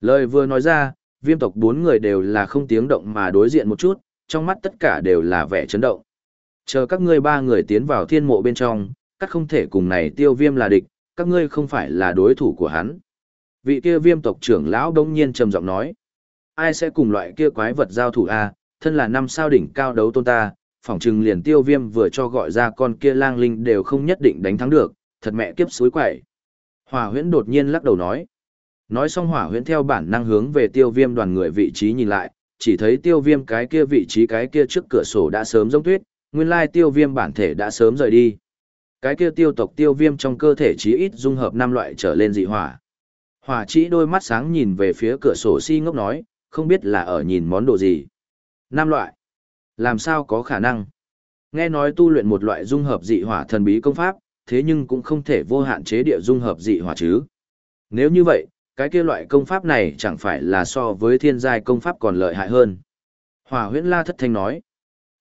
Lời vừa nói ra, viêm tộc bốn người đều là không tiếng động mà đối diện một chút, trong mắt tất cả đều là vẻ chấn động. Chờ các ngươi ba người tiến vào thiên mộ bên trong, các không thể cùng này tiêu viêm là địch, các ngươi không phải là đối thủ của hắn. Vị kia viêm tộc trưởng lão đông nhiên trầm giọng nói. Ai sẽ cùng loại kia quái vật giao thủ a thân là năm sao đỉnh cao đấu tôn ta, phỏng chừng liền tiêu viêm vừa cho gọi ra con kia lang linh đều không nhất định đánh thắng được, thật mẹ kiếp suối quậy. hòa huyễn đột nhiên lắc đầu nói. Nói xong hỏa huyễn theo bản năng hướng về tiêu viêm đoàn người vị trí nhìn lại, chỉ thấy tiêu viêm cái kia vị trí cái kia trước cửa sổ đã sớm giống tuyết, nguyên lai tiêu viêm bản thể đã sớm rời đi. Cái kia tiêu tộc tiêu viêm trong cơ thể chí ít dung hợp năm loại trở lên dị hỏa. Hỏa chỉ đôi mắt sáng nhìn về phía cửa sổ si ngốc nói, không biết là ở nhìn món đồ gì. Năm loại. Làm sao có khả năng? Nghe nói tu luyện một loại dung hợp dị hỏa thần bí công pháp, thế nhưng cũng không thể vô hạn chế địa dung hợp dị hỏa chứ. Nếu như vậy, cái kia loại công pháp này chẳng phải là so với thiên giai công pháp còn lợi hại hơn. Hỏa huyễn la thất thanh nói.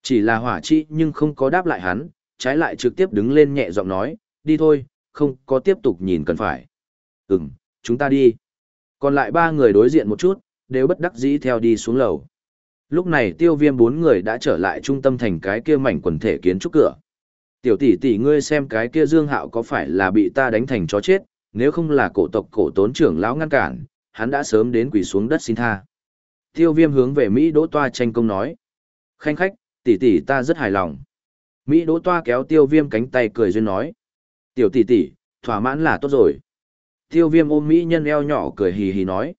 Chỉ là hỏa chi nhưng không có đáp lại hắn, trái lại trực tiếp đứng lên nhẹ giọng nói, đi thôi, không có tiếp tục nhìn cần phải. Ừm, chúng ta đi. Còn lại ba người đối diện một chút, đều bất đắc dĩ theo đi xuống lầu. Lúc này tiêu viêm bốn người đã trở lại trung tâm thành cái kia mảnh quần thể kiến trúc cửa. Tiểu tỷ tỷ ngươi xem cái kia dương hạo có phải là bị ta đánh thành chó chết, nếu không là cổ tộc cổ tốn trưởng lão ngăn cản, hắn đã sớm đến quỳ xuống đất xin tha. Tiêu viêm hướng về Mỹ đỗ toa tranh công nói. Khanh khách, tỷ tỷ ta rất hài lòng. Mỹ đỗ toa kéo tiêu viêm cánh tay cười duyên nói. Tiểu tỷ tỷ, thỏa mãn là tốt rồi. Tiêu viêm ôm Mỹ nhân eo nhỏ cười hì hì nói.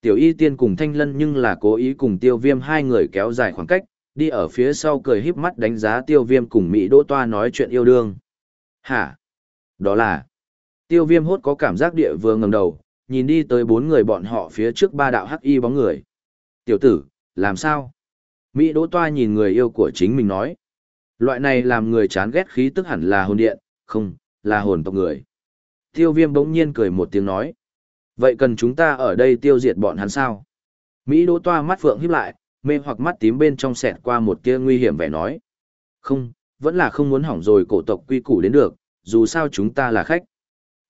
Tiểu y tiên cùng thanh lân nhưng là cố ý cùng tiêu viêm hai người kéo dài khoảng cách, đi ở phía sau cười híp mắt đánh giá tiêu viêm cùng Mỹ đỗ toa nói chuyện yêu đương. Hả? Đó là... Tiêu viêm hốt có cảm giác địa vừa ngầm đầu, nhìn đi tới bốn người bọn họ phía trước ba đạo hắc y bóng người. Tiểu tử, làm sao? Mỹ đỗ toa nhìn người yêu của chính mình nói. Loại này làm người chán ghét khí tức hẳn là hồn điện, không, là hồn tộc người. Tiêu viêm bỗng nhiên cười một tiếng nói. Vậy cần chúng ta ở đây tiêu diệt bọn hắn sao? Mỹ đỗ toa mắt phượng híp lại, mê hoặc mắt tím bên trong xẹt qua một tia nguy hiểm vẻ nói. Không, vẫn là không muốn hỏng rồi cổ tộc quy củ đến được, dù sao chúng ta là khách.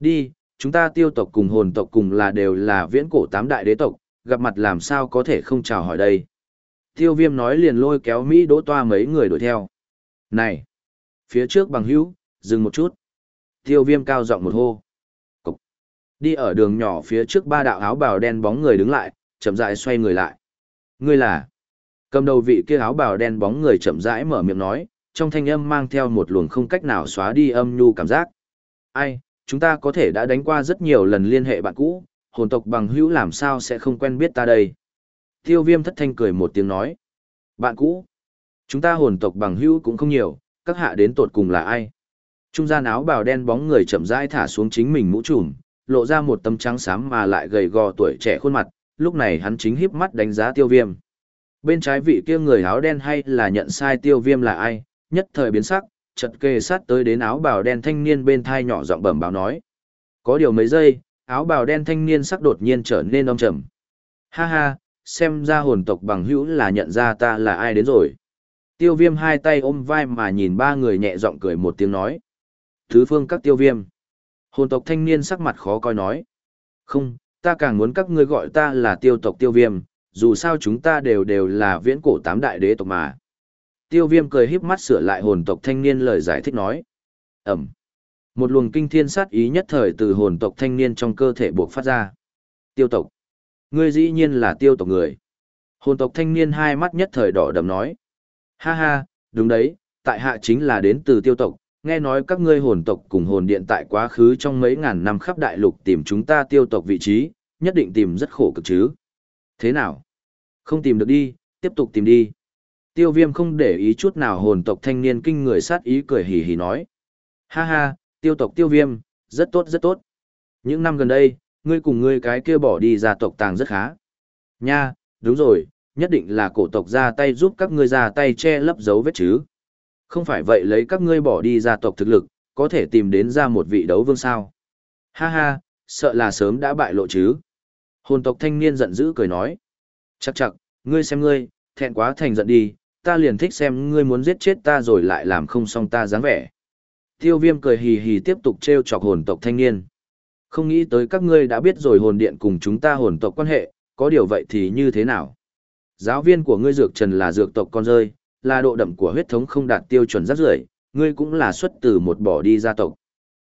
Đi, chúng ta tiêu tộc cùng hồn tộc cùng là đều là viễn cổ tám đại đế tộc, gặp mặt làm sao có thể không chào hỏi đây. Tiêu viêm nói liền lôi kéo Mỹ đỗ toa mấy người đuổi theo. Này! Phía trước bằng hữu, dừng một chút. Tiêu viêm cao giọng một hô. Cục. Đi ở đường nhỏ phía trước ba đạo áo bào đen bóng người đứng lại, chậm rãi xoay người lại. Ngươi là? Cầm đầu vị kia áo bào đen bóng người chậm rãi mở miệng nói, trong thanh âm mang theo một luồng không cách nào xóa đi âm nhu cảm giác. Ai, chúng ta có thể đã đánh qua rất nhiều lần liên hệ bạn cũ, hồn tộc bằng hữu làm sao sẽ không quen biết ta đây. Tiêu viêm thất thanh cười một tiếng nói. Bạn cũ, chúng ta hồn tộc bằng hữu cũng không nhiều, các hạ đến tột cùng là ai? Trung gian áo bào đen bóng người chậm rãi thả xuống chính mình mũ trùm, lộ ra một tấm trắng xám mà lại gầy gò tuổi trẻ khuôn mặt, lúc này hắn chính híp mắt đánh giá tiêu viêm. Bên trái vị kia người áo đen hay là nhận sai tiêu viêm là ai, nhất thời biến sắc, chật kề sát tới đến áo bào đen thanh niên bên thai nhỏ giọng bẩm báo nói. Có điều mấy giây, áo bào đen thanh niên sắc đột nhiên trở nên âm trầm. Ha ha, xem ra hồn tộc bằng hữu là nhận ra ta là ai đến rồi. Tiêu viêm hai tay ôm vai mà nhìn ba người nhẹ giọng cười một tiếng nói. Thứ phương các tiêu viêm. Hồn tộc thanh niên sắc mặt khó coi nói. Không, ta càng muốn các ngươi gọi ta là tiêu tộc tiêu viêm, dù sao chúng ta đều đều là viễn cổ tám đại đế tộc mà. Tiêu viêm cười híp mắt sửa lại hồn tộc thanh niên lời giải thích nói. Ẩm. Một luồng kinh thiên sát ý nhất thời từ hồn tộc thanh niên trong cơ thể buộc phát ra. Tiêu tộc. Ngươi dĩ nhiên là tiêu tộc người. Hồn tộc thanh niên hai mắt nhất thời đỏ đầm nói. Ha ha, đúng đấy, tại hạ chính là đến từ tiêu tộc, nghe nói các ngươi hồn tộc cùng hồn điện tại quá khứ trong mấy ngàn năm khắp đại lục tìm chúng ta tiêu tộc vị trí, nhất định tìm rất khổ cực chứ. Thế nào? Không tìm được đi, tiếp tục tìm đi. Tiêu viêm không để ý chút nào hồn tộc thanh niên kinh người sát ý cười hì hì nói. Ha ha, tiêu tộc tiêu viêm, rất tốt rất tốt. Những năm gần đây, ngươi cùng ngươi cái kia bỏ đi ra tộc tàng rất khá. Nha, đúng rồi, nhất định là cổ tộc ra tay giúp các ngươi ra tay che lấp dấu vết chứ. Không phải vậy lấy các ngươi bỏ đi gia tộc thực lực, có thể tìm đến ra một vị đấu vương sao. Ha ha, sợ là sớm đã bại lộ chứ. Hồn tộc thanh niên giận dữ cười nói. Chắc chắc, ngươi xem ngươi, thẹn quá thành giận đi, ta liền thích xem ngươi muốn giết chết ta rồi lại làm không xong ta dáng vẻ. Tiêu viêm cười hì hì tiếp tục trêu chọc hồn tộc thanh niên. Không nghĩ tới các ngươi đã biết rồi hồn điện cùng chúng ta hồn tộc quan hệ, có điều vậy thì như thế nào? Giáo viên của ngươi dược trần là dược tộc con rơi, là độ đậm của huyết thống không đạt tiêu chuẩn rác rưởi, ngươi cũng là xuất từ một bỏ đi gia tộc.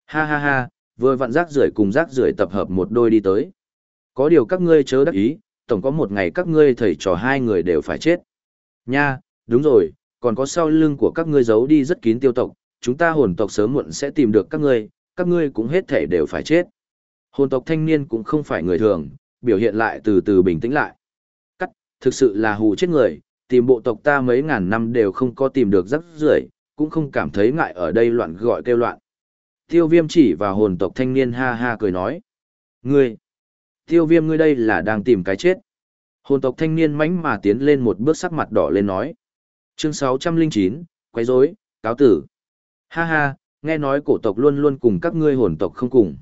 Ha ha ha, vừa vặn rác rưởi cùng rác rưởi tập hợp một đôi đi tới. Có điều các ngươi chớ đắc ý, tổng có một ngày các ngươi thầy trò hai người đều phải chết. Nha, đúng rồi, còn có sau lưng của các ngươi giấu đi rất kín tiêu tộc, chúng ta hồn tộc sớm muộn sẽ tìm được các ngươi, các ngươi cũng hết thể đều phải chết. Hồn tộc thanh niên cũng không phải người thường, biểu hiện lại từ từ bình tĩnh lại. Cắt, thực sự là hù chết người, tìm bộ tộc ta mấy ngàn năm đều không có tìm được rắc rưởi, cũng không cảm thấy ngại ở đây loạn gọi kêu loạn. Tiêu viêm chỉ vào hồn tộc thanh niên ha ha cười nói. Ngươi, tiêu viêm ngươi đây là đang tìm cái chết. Hồn tộc thanh niên mánh mà tiến lên một bước sắc mặt đỏ lên nói. Chương 609, quấy rối, cáo tử. Ha ha, nghe nói cổ tộc luôn luôn cùng các ngươi hồn tộc không cùng.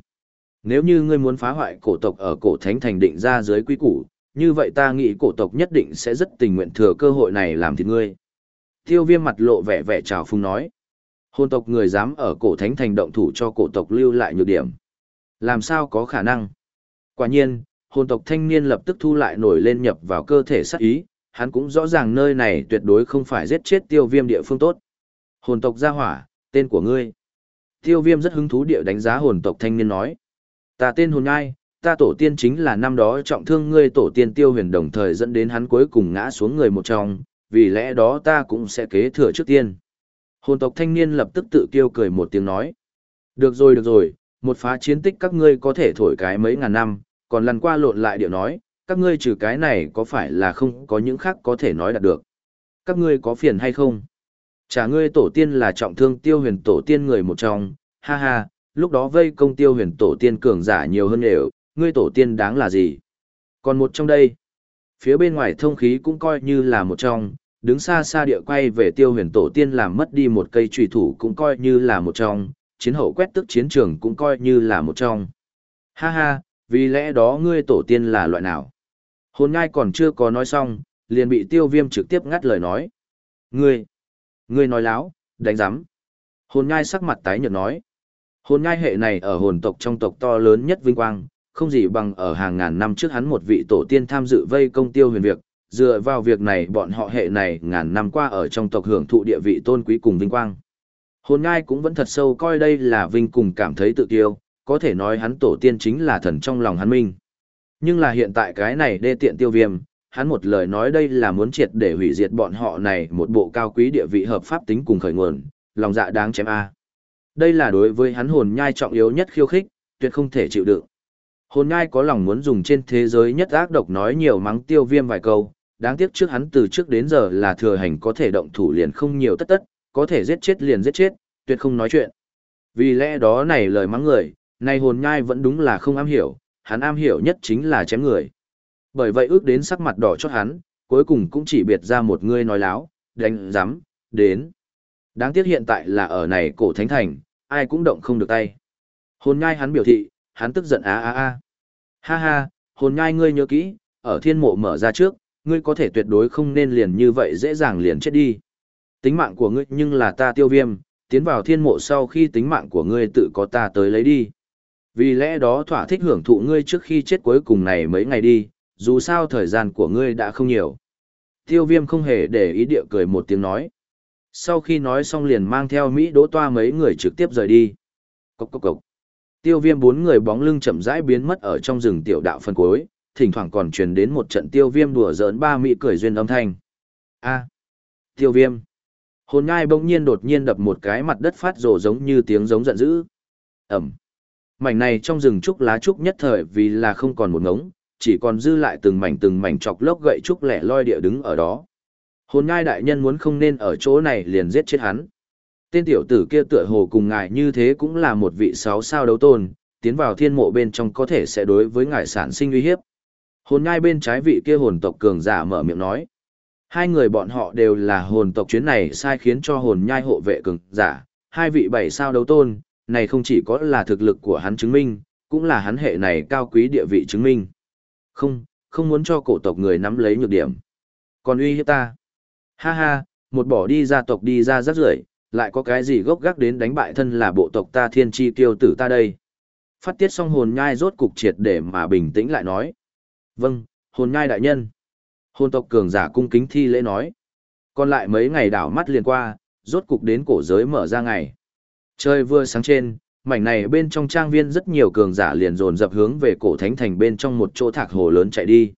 Nếu như ngươi muốn phá hoại cổ tộc ở cổ thánh thành định ra dưới quy củ, như vậy ta nghĩ cổ tộc nhất định sẽ rất tình nguyện thừa cơ hội này làm thịt ngươi. Tiêu viêm mặt lộ vẻ vẻ trào phung nói. Hồn tộc người dám ở cổ thánh thành động thủ cho cổ tộc lưu lại nhược điểm. Làm sao có khả năng? Quả nhiên, hồn tộc thanh niên lập tức thu lại nổi lên nhập vào cơ thể sát ý, hắn cũng rõ ràng nơi này tuyệt đối không phải giết chết tiêu viêm địa phương tốt. Hồn tộc gia hỏa, tên của ngươi. Tiêu viêm rất hứng thú địa đánh giá hồn tộc thanh niên nói. Ta tên hồn ai, ta tổ tiên chính là năm đó trọng thương ngươi tổ tiên tiêu huyền đồng thời dẫn đến hắn cuối cùng ngã xuống người một trong, vì lẽ đó ta cũng sẽ kế thừa trước tiên. Hồn tộc thanh niên lập tức tự kêu cười một tiếng nói. Được rồi được rồi, một phá chiến tích các ngươi có thể thổi cái mấy ngàn năm, còn lần qua lộn lại điệu nói, các ngươi trừ cái này có phải là không có những khác có thể nói đạt được. Các ngươi có phiền hay không? Chả ngươi tổ tiên là trọng thương tiêu huyền tổ tiên người một trong, ha ha, lúc đó vây công tiêu huyền tổ tiên cường giả nhiều hơn đều, ngươi tổ tiên đáng là gì? Còn một trong đây, phía bên ngoài thông khí cũng coi như là một trong, đứng xa xa địa quay về tiêu huyền tổ tiên làm mất đi một cây trùy thủ cũng coi như là một trong, chiến hậu quét tức chiến trường cũng coi như là một trong. Ha ha, vì lẽ đó ngươi tổ tiên là loại nào? Hồn ngai còn chưa có nói xong, liền bị tiêu viêm trực tiếp ngắt lời nói. Ngươi, ngươi nói láo, đánh giám. Hồn ngai sắc mặt tái nhợt nói. Hồn ngai hệ này ở hồn tộc trong tộc to lớn nhất vinh quang, không gì bằng ở hàng ngàn năm trước hắn một vị tổ tiên tham dự vây công tiêu huyền việc, dựa vào việc này bọn họ hệ này ngàn năm qua ở trong tộc hưởng thụ địa vị tôn quý cùng vinh quang. Hồn ngai cũng vẫn thật sâu coi đây là vinh cùng cảm thấy tự kiêu, có thể nói hắn tổ tiên chính là thần trong lòng hắn minh. Nhưng là hiện tại cái này đê tiện tiêu viêm, hắn một lời nói đây là muốn triệt để hủy diệt bọn họ này một bộ cao quý địa vị hợp pháp tính cùng khởi nguồn, lòng dạ đáng chém A. Đây là đối với hắn hồn nhai trọng yếu nhất khiêu khích, tuyệt không thể chịu đựng. Hồn nhai có lòng muốn dùng trên thế giới nhất ác độc nói nhiều mắng tiêu viêm vài câu, đáng tiếc trước hắn từ trước đến giờ là thừa hành có thể động thủ liền không nhiều tất tất, có thể giết chết liền giết chết, tuyệt không nói chuyện. Vì lẽ đó này lời mắng người, này hồn nhai vẫn đúng là không am hiểu, hắn am hiểu nhất chính là chém người. Bởi vậy ước đến sắc mặt đỏ chót hắn, cuối cùng cũng chỉ biệt ra một người nói láo, đánh giám, đến. Đáng tiếc hiện tại là ở này cổ thánh thành, ai cũng động không được tay. Hồn nhai hắn biểu thị, hắn tức giận á á á. Ha ha, hồn nhai ngươi nhớ kỹ, ở thiên mộ mở ra trước, ngươi có thể tuyệt đối không nên liền như vậy dễ dàng liền chết đi. Tính mạng của ngươi nhưng là ta tiêu viêm, tiến vào thiên mộ sau khi tính mạng của ngươi tự có ta tới lấy đi. Vì lẽ đó thỏa thích hưởng thụ ngươi trước khi chết cuối cùng này mấy ngày đi, dù sao thời gian của ngươi đã không nhiều. Tiêu viêm không hề để ý địa cười một tiếng nói. Sau khi nói xong liền mang theo Mỹ đỗ toa mấy người trực tiếp rời đi. Cốc cốc cốc. Tiêu viêm bốn người bóng lưng chậm rãi biến mất ở trong rừng tiểu đạo phân cuối, thỉnh thoảng còn truyền đến một trận tiêu viêm đùa giỡn ba Mỹ cười duyên âm thanh. a tiêu viêm. Hồn ngai bỗng nhiên đột nhiên đập một cái mặt đất phát rồ giống như tiếng giống giận dữ. Ẩm. Mảnh này trong rừng trúc lá trúc nhất thời vì là không còn một ngống, chỉ còn dư lại từng mảnh từng mảnh chọc lốc gậy trúc lẻ loi địa đứng ở đó. Hồn ngai đại nhân muốn không nên ở chỗ này liền giết chết hắn. Tên tiểu tử kia tựa hồ cùng ngài như thế cũng là một vị sáu sao đấu tôn, tiến vào thiên mộ bên trong có thể sẽ đối với ngài sản sinh uy hiếp. Hồn ngai bên trái vị kia hồn tộc cường giả mở miệng nói. Hai người bọn họ đều là hồn tộc chuyến này sai khiến cho hồn nhai hộ vệ cường giả, hai vị bảy sao đấu tôn, này không chỉ có là thực lực của hắn chứng minh, cũng là hắn hệ này cao quý địa vị chứng minh. Không, không muốn cho cổ tộc người nắm lấy nhược điểm. Còn uy hiếp ta. Ha ha, một bỏ đi gia tộc đi ra rất rưởi, lại có cái gì gốc gác đến đánh bại thân là bộ tộc ta thiên chi tiêu tử ta đây. Phát tiết xong hồn nhai rốt cục triệt để mà bình tĩnh lại nói. Vâng, hồn nhai đại nhân. Hồn tộc cường giả cung kính thi lễ nói. Còn lại mấy ngày đảo mắt liền qua, rốt cục đến cổ giới mở ra ngày. Trời vừa sáng trên, mảnh này bên trong trang viên rất nhiều cường giả liền dồn dập hướng về cổ thánh thành bên trong một chỗ thạc hồ lớn chạy đi.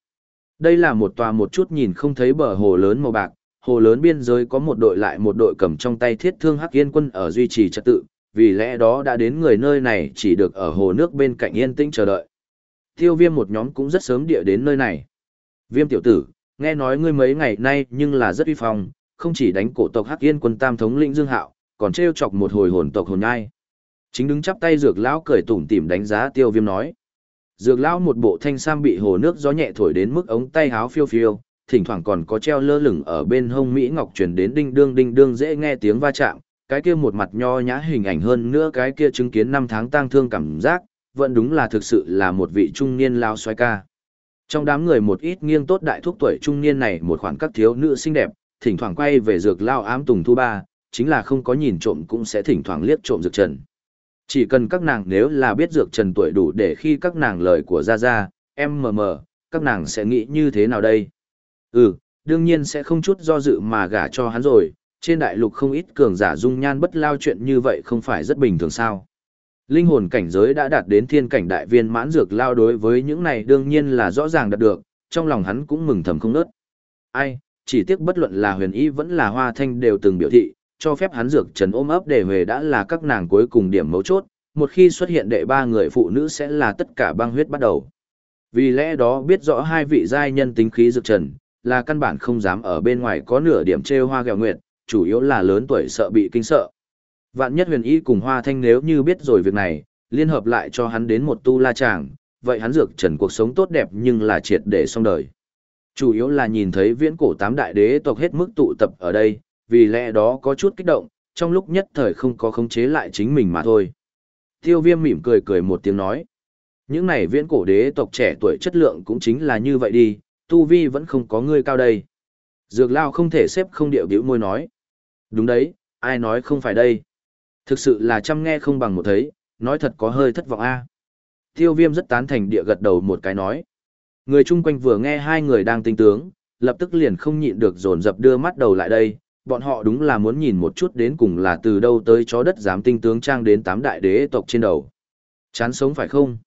Đây là một tòa một chút nhìn không thấy bờ hồ lớn màu bạc, hồ lớn biên giới có một đội lại một đội cầm trong tay thiết thương hắc yên quân ở duy trì trật tự, vì lẽ đó đã đến người nơi này chỉ được ở hồ nước bên cạnh yên tĩnh chờ đợi. Tiêu viêm một nhóm cũng rất sớm địa đến nơi này. Viêm tiểu tử, nghe nói ngươi mấy ngày nay nhưng là rất uy phong, không chỉ đánh cổ tộc hắc yên quân tam thống lĩnh dương hạo, còn trêu chọc một hồi hồn tộc hồn nhai. Chính đứng chắp tay dược lão cười tủm tỉm đánh giá tiêu viêm nói. Dược lão một bộ thanh sam bị hồ nước gió nhẹ thổi đến mức ống tay háo phiêu phiêu, thỉnh thoảng còn có treo lơ lửng ở bên hông Mỹ Ngọc truyền đến đinh đương đinh đương dễ nghe tiếng va chạm, cái kia một mặt nho nhã hình ảnh hơn nữa cái kia chứng kiến năm tháng tang thương cảm giác, vẫn đúng là thực sự là một vị trung niên lao xoay ca. Trong đám người một ít nghiêng tốt đại thúc tuổi trung niên này một khoản các thiếu nữ xinh đẹp, thỉnh thoảng quay về dược lao ám tùng thu ba, chính là không có nhìn trộm cũng sẽ thỉnh thoảng liếc trộm dược trần. Chỉ cần các nàng nếu là biết dược trần tuổi đủ để khi các nàng lời của Gia Gia, em mờ mờ, các nàng sẽ nghĩ như thế nào đây? Ừ, đương nhiên sẽ không chút do dự mà gả cho hắn rồi, trên đại lục không ít cường giả dung nhan bất lao chuyện như vậy không phải rất bình thường sao. Linh hồn cảnh giới đã đạt đến thiên cảnh đại viên mãn dược lao đối với những này đương nhiên là rõ ràng đạt được, trong lòng hắn cũng mừng thầm không nớt. Ai, chỉ tiếc bất luận là huyền y vẫn là hoa thanh đều từng biểu thị, cho phép hắn dược trần ôm ấp để về đã là các nàng cuối cùng điểm mấu chốt, một khi xuất hiện đệ ba người phụ nữ sẽ là tất cả băng huyết bắt đầu. Vì lẽ đó biết rõ hai vị giai nhân tính khí dược trần, là căn bản không dám ở bên ngoài có nửa điểm trêu hoa gẹo nguyệt, chủ yếu là lớn tuổi sợ bị kinh sợ. Vạn nhất huyền y cùng hoa thanh nếu như biết rồi việc này, liên hợp lại cho hắn đến một tu la chàng, vậy hắn dược trần cuộc sống tốt đẹp nhưng là triệt để xong đời. Chủ yếu là nhìn thấy viễn cổ tám đại đế tộc hết mức tụ tập ở đây, vì lẽ đó có chút kích động, trong lúc nhất thời không có khống chế lại chính mình mà thôi. Tiêu viêm mỉm cười cười một tiếng nói. Những này viễn cổ đế tộc trẻ tuổi chất lượng cũng chính là như vậy đi, tu vi vẫn không có ngươi cao đây. Dược lao không thể xếp không điệu biểu môi nói. Đúng đấy, ai nói không phải đây. Thực sự là chăm nghe không bằng một thấy, nói thật có hơi thất vọng a. Tiêu viêm rất tán thành địa gật đầu một cái nói. Người chung quanh vừa nghe hai người đang tinh tướng, lập tức liền không nhịn được dồn dập đưa mắt đầu lại đây, bọn họ đúng là muốn nhìn một chút đến cùng là từ đâu tới chó đất dám tinh tướng trang đến tám đại đế tộc trên đầu. Chán sống phải không?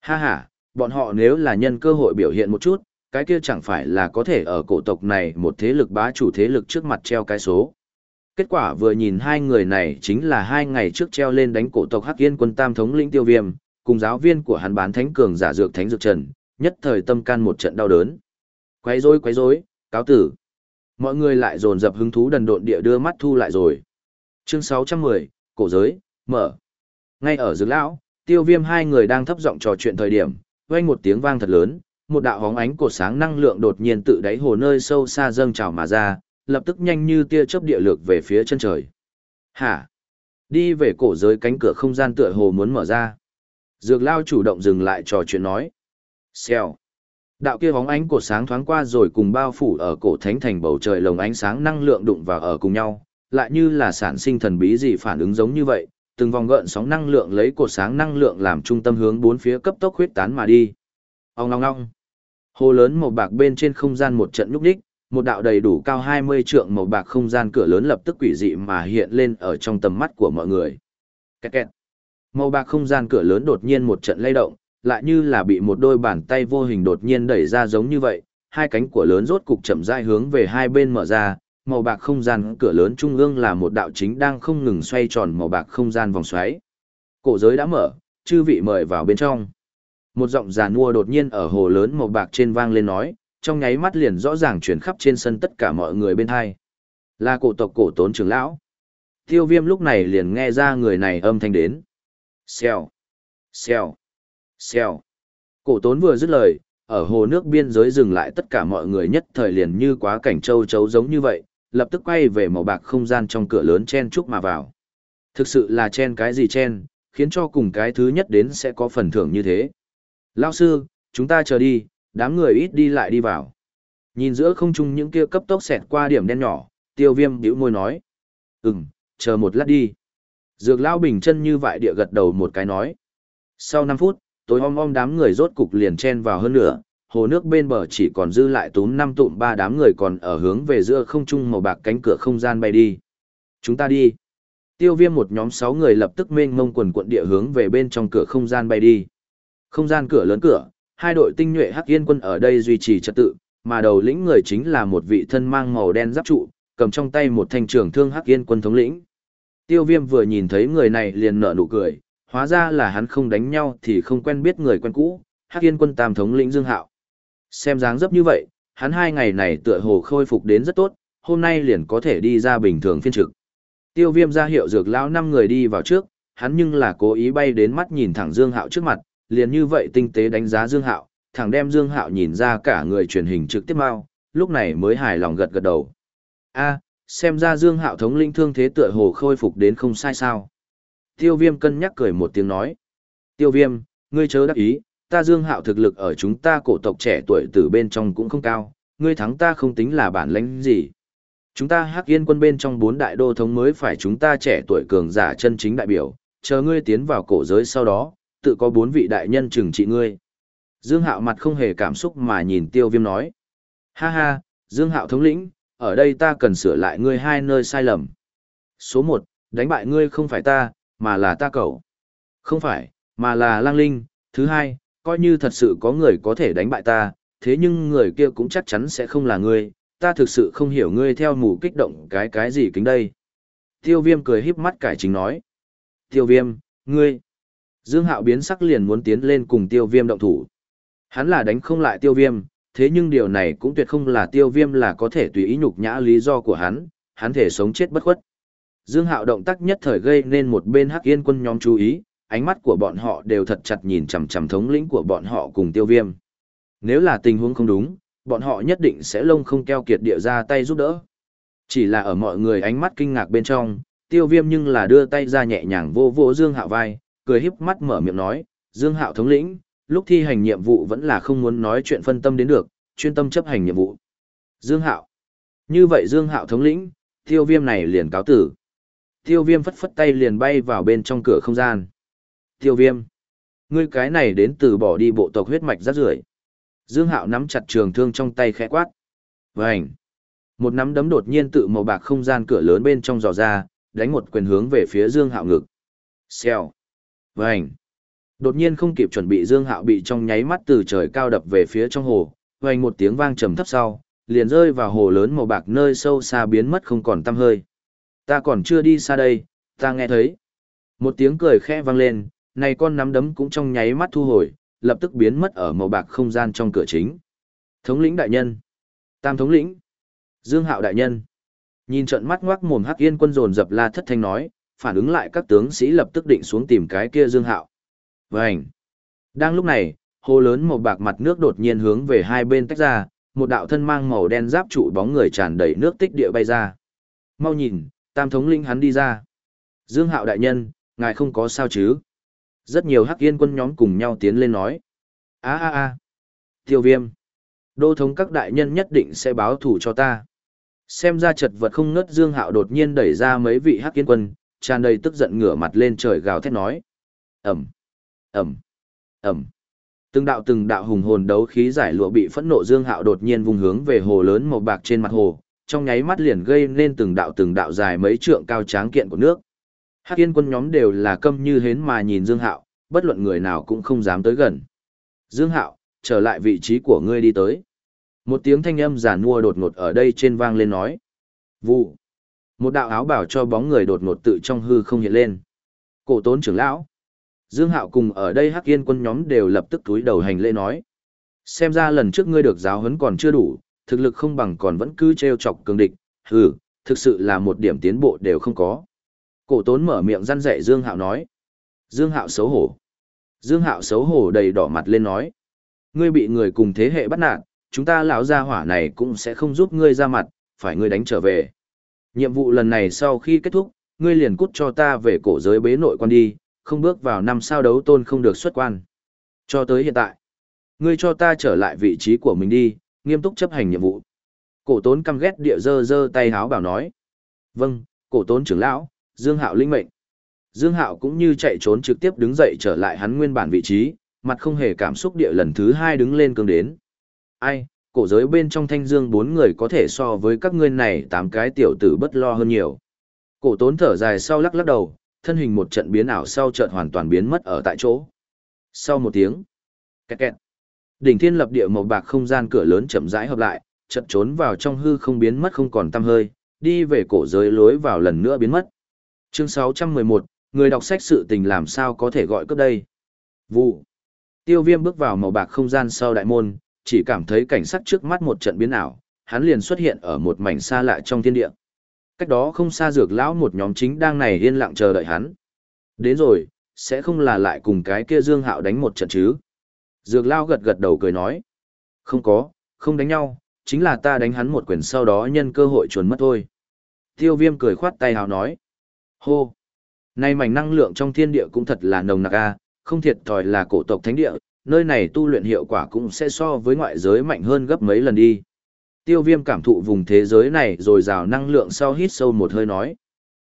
Ha ha, bọn họ nếu là nhân cơ hội biểu hiện một chút, cái kia chẳng phải là có thể ở cổ tộc này một thế lực bá chủ thế lực trước mặt treo cái số. Kết quả vừa nhìn hai người này chính là hai ngày trước treo lên đánh cổ tộc Hắc Yên quân tam thống lĩnh tiêu viêm, cùng giáo viên của hắn bán thánh cường giả dược thánh dược trần, nhất thời tâm can một trận đau đớn. Quấy rối quấy rối, cáo tử. Mọi người lại dồn dập hứng thú đần độn địa đưa mắt thu lại rồi. Chương 610, cổ giới, mở. Ngay ở dược lão, tiêu viêm hai người đang thấp giọng trò chuyện thời điểm, vang một tiếng vang thật lớn, một đạo hóng ánh cột sáng năng lượng đột nhiên tự đáy hồ nơi sâu xa dâng trào mà ra, lập tức nhanh như tia chớp địa lược về phía chân trời. Hả? Đi về cổ giới cánh cửa không gian tựa hồ muốn mở ra. Dược lao chủ động dừng lại trò chuyện nói. Xèo. Đạo kia bóng ánh cột sáng thoáng qua rồi cùng bao phủ ở cổ thánh thành bầu trời lồng ánh sáng năng lượng đụng vào ở cùng nhau, lại như là sản sinh thần bí gì phản ứng giống như vậy, từng vòng gợn sóng năng lượng lấy cột sáng năng lượng làm trung tâm hướng bốn phía cấp tốc huyết tán mà đi. Ông ngong ngong. Hồ lớn màu bạc bên trên không gian một trận nhúc đích, một đạo đầy đủ cao 20 trượng màu bạc không gian cửa lớn lập tức quỷ dị mà hiện lên ở trong tầm mắt của mọi người. Kẹt kẹt. Màu bạc không gian cửa lớn đột nhiên một trận lay động, lại như là bị một đôi bàn tay vô hình đột nhiên đẩy ra giống như vậy, hai cánh của lớn rốt cục chậm rãi hướng về hai bên mở ra, màu bạc không gian cửa lớn trung ương là một đạo chính đang không ngừng xoay tròn màu bạc không gian vòng xoáy. Cổ giới đã mở, chư vị mời vào bên trong. Một giọng già nua đột nhiên ở hồ lớn màu bạc trên vang lên nói, trong nháy mắt liền rõ ràng chuyển khắp trên sân tất cả mọi người bên hai. Là cổ tộc cổ tốn trưởng lão. Tiêu viêm lúc này liền nghe ra người này âm thanh đến. Xèo, xèo, xèo. Cổ tốn vừa dứt lời, ở hồ nước biên giới dừng lại tất cả mọi người nhất thời liền như quá cảnh châu chấu giống như vậy, lập tức quay về màu bạc không gian trong cửa lớn chen chúc mà vào. Thực sự là chen cái gì chen, khiến cho cùng cái thứ nhất đến sẽ có phần thưởng như thế. Lao sư, chúng ta chờ đi, đám người ít đi lại đi vào. Nhìn giữa không trung những kia cấp tốc xẹt qua điểm đen nhỏ, tiêu viêm bĩu môi nói. Ừm, chờ một lát đi. Dược lao bình chân như vậy địa gật đầu một cái nói. Sau 5 phút, tối om om đám người rốt cục liền chen vào hơn nữa, hồ nước bên bờ chỉ còn dư lại túm năm tụm ba đám người còn ở hướng về giữa không trung màu bạc cánh cửa không gian bay đi. Chúng ta đi. Tiêu viêm một nhóm sáu người lập tức mênh mông quần cuộn địa hướng về bên trong cửa không gian bay đi. Không gian cửa lớn cửa, hai đội tinh nhuệ hắc yên quân ở đây duy trì trật tự, mà đầu lĩnh người chính là một vị thân mang màu đen giáp trụ, cầm trong tay một thanh trường thương hắc yên quân thống lĩnh. Tiêu viêm vừa nhìn thấy người này liền nở nụ cười, hóa ra là hắn không đánh nhau thì không quen biết người quen cũ, hắc yên quân tam thống lĩnh Dương Hạo. Xem dáng dấp như vậy, hắn hai ngày này tựa hồ khôi phục đến rất tốt, hôm nay liền có thể đi ra bình thường phiên trực. Tiêu viêm ra hiệu dược lão năm người đi vào trước, hắn nhưng là cố ý bay đến mắt nhìn thẳng Dương Hạo trước mặt, liền như vậy tinh tế đánh giá Dương Hạo, thẳng đem Dương Hạo nhìn ra cả người truyền hình trực tiếp mau, lúc này mới hài lòng gật gật đầu. A, xem ra Dương Hạo thống linh thương thế tựa hồ khôi phục đến không sai sao. Tiêu viêm cân nhắc cười một tiếng nói. Tiêu viêm, ngươi chớ đắc ý, ta Dương Hạo thực lực ở chúng ta cổ tộc trẻ tuổi từ bên trong cũng không cao, ngươi thắng ta không tính là bản lãnh gì. Chúng ta hắc yên quân bên trong bốn đại đô thống mới phải chúng ta trẻ tuổi cường giả chân chính đại biểu, chờ ngươi tiến vào cổ giới sau đó, tự có bốn vị đại nhân trừng trị ngươi. Dương Hạo mặt không hề cảm xúc mà nhìn tiêu viêm nói. Ha ha, Dương Hạo thống lĩnh, ở đây ta cần sửa lại ngươi hai nơi sai lầm. Số một, đánh bại ngươi không phải ta, mà là ta cậu. Không phải, mà là lang linh. Thứ hai, coi như thật sự có người có thể đánh bại ta, thế nhưng người kia cũng chắc chắn sẽ không là ngươi, ta thực sự không hiểu ngươi theo mù kích động cái cái gì kính đây. Tiêu viêm cười híp mắt cải chính nói. Tiêu viêm, ngươi. Dương Hạo biến sắc liền muốn tiến lên cùng tiêu viêm động thủ. Hắn là đánh không lại tiêu viêm, thế nhưng điều này cũng tuyệt không là tiêu viêm là có thể tùy ý nhục nhã lý do của hắn, hắn thể sống chết bất khuất. Dương Hạo động tác nhất thời gây nên một bên Hắc Yên quân nhóm chú ý, ánh mắt của bọn họ đều thật chặt nhìn chằm chằm thống lĩnh của bọn họ cùng Tiêu Viêm. Nếu là tình huống không đúng, bọn họ nhất định sẽ lông không keo kiệt địa ra tay giúp đỡ. Chỉ là ở mọi người ánh mắt kinh ngạc bên trong, Tiêu Viêm nhưng là đưa tay ra nhẹ nhàng vô vô Dương Hạo vai, cười híp mắt mở miệng nói, "Dương Hạo thống lĩnh, lúc thi hành nhiệm vụ vẫn là không muốn nói chuyện phân tâm đến được, chuyên tâm chấp hành nhiệm vụ." Dương Hạo. Như vậy Dương Hạo thống lĩnh, Tiêu Viêm này liền cáo tử. Tiêu viêm phất phất tay liền bay vào bên trong cửa không gian. Tiêu viêm. Ngươi cái này đến từ bỏ đi bộ tộc huyết mạch rát rưởi. Dương Hạo nắm chặt trường thương trong tay khẽ quát. Vành. Một nắm đấm đột nhiên tự màu bạc không gian cửa lớn bên trong dò ra, đánh một quyền hướng về phía Dương Hạo ngực. Xèo. Vành. Đột nhiên không kịp chuẩn bị Dương Hạo bị trong nháy mắt từ trời cao đập về phía trong hồ, vành một tiếng vang trầm thấp sau, liền rơi vào hồ lớn màu bạc nơi sâu xa biến mất không còn tăm hơi ta còn chưa đi xa đây, ta nghe thấy. Một tiếng cười khẽ vang lên, này con nắm đấm cũng trong nháy mắt thu hồi, lập tức biến mất ở màu bạc không gian trong cửa chính. Thống lĩnh đại nhân. Tam thống lĩnh. Dương hạo đại nhân. Nhìn trận mắt ngoác mồm hắc yên quân dồn dập la thất thanh nói, phản ứng lại các tướng sĩ lập tức định xuống tìm cái kia Dương hạo. Vânh. Đang lúc này, hồ lớn màu bạc mặt nước đột nhiên hướng về hai bên tách ra, một đạo thân mang màu đen giáp trụ bóng người tràn đầy nước tích địa bay ra. Mau nhìn, Tam thống lĩnh hắn đi ra. Dương Hạo đại nhân, ngài không có sao chứ? Rất nhiều hắc yên quân nhóm cùng nhau tiến lên nói. a a a Tiêu viêm. Đô thống các đại nhân nhất định sẽ báo thủ cho ta. Xem ra chật vật không ngớt Dương Hạo đột nhiên đẩy ra mấy vị hắc yên quân, tràn đầy tức giận ngửa mặt lên trời gào thét nói. Ẩm, Ẩm, Ẩm. Từng đạo từng đạo hùng hồn đấu khí giải lụa bị phẫn nộ Dương Hạo đột nhiên vùng hướng về hồ lớn màu bạc trên mặt hồ, trong nháy mắt liền gây nên từng đạo từng đạo dài mấy trượng cao tráng kiện của nước. Hắc Yên quân nhóm đều là câm như hến mà nhìn Dương Hạo, bất luận người nào cũng không dám tới gần. Dương Hạo, trở lại vị trí của ngươi đi tới. Một tiếng thanh âm giả nua đột ngột ở đây trên vang lên nói. Vụ. Một đạo áo bảo cho bóng người đột ngột tự trong hư không hiện lên. Cổ tốn trưởng lão. Dương Hạo cùng ở đây Hắc Yên quân nhóm đều lập tức túi đầu hành lễ nói. Xem ra lần trước ngươi được giáo huấn còn chưa đủ, thực lực không bằng còn vẫn cứ treo chọc cường địch, hừ, thực sự là một điểm tiến bộ đều không có. Cổ tốn mở miệng răn dạy Dương Hạo nói. Dương Hạo xấu hổ. Dương Hạo xấu hổ đầy đỏ mặt lên nói. Ngươi bị người cùng thế hệ bắt nạt, chúng ta lão gia hỏa này cũng sẽ không giúp ngươi ra mặt, phải ngươi đánh trở về. Nhiệm vụ lần này sau khi kết thúc, ngươi liền cút cho ta về cổ giới bế nội quan đi, không bước vào năm sao đấu tôn không được xuất quan. Cho tới hiện tại, ngươi cho ta trở lại vị trí của mình đi, nghiêm túc chấp hành nhiệm vụ. Cổ tốn căm ghét địa dơ dơ tay háo bảo nói. Vâng, cổ tốn trưởng lão, Dương Hạo linh mệnh. Dương Hạo cũng như chạy trốn trực tiếp đứng dậy trở lại hắn nguyên bản vị trí, mặt không hề cảm xúc địa lần thứ hai đứng lên cương đến. ai, cổ giới bên trong thanh dương bốn người có thể so với các ngươi này tám cái tiểu tử bất lo hơn nhiều. Cổ tốn thở dài sau lắc lắc đầu, thân hình một trận biến ảo sau trận hoàn toàn biến mất ở tại chỗ. Sau một tiếng, kẹt kẹt, đỉnh thiên lập địa màu bạc không gian cửa lớn chậm rãi hợp lại, chợt trốn vào trong hư không biến mất không còn tăm hơi, đi về cổ giới lối vào lần nữa biến mất. Chương 611, người đọc sách sự tình làm sao có thể gọi cấp đây. Vụ. Tiêu viêm bước vào màu bạc không gian sau đại môn, chỉ cảm thấy cảnh sắc trước mắt một trận biến ảo, hắn liền xuất hiện ở một mảnh xa lạ trong thiên địa. Cách đó không xa dược lão một nhóm chính đang này yên lặng chờ đợi hắn. Đến rồi, sẽ không là lại cùng cái kia Dương Hạo đánh một trận chứ. Dược lão gật gật đầu cười nói. Không có, không đánh nhau, chính là ta đánh hắn một quyền sau đó nhân cơ hội chuồn mất thôi. Tiêu viêm cười khoát tay hào nói. Hô! nay mảnh năng lượng trong thiên địa cũng thật là nồng nặc a, không thiệt thòi là cổ tộc thánh địa, nơi này tu luyện hiệu quả cũng sẽ so với ngoại giới mạnh hơn gấp mấy lần đi. Tiêu viêm cảm thụ vùng thế giới này rồi rào năng lượng sau hít sâu một hơi nói.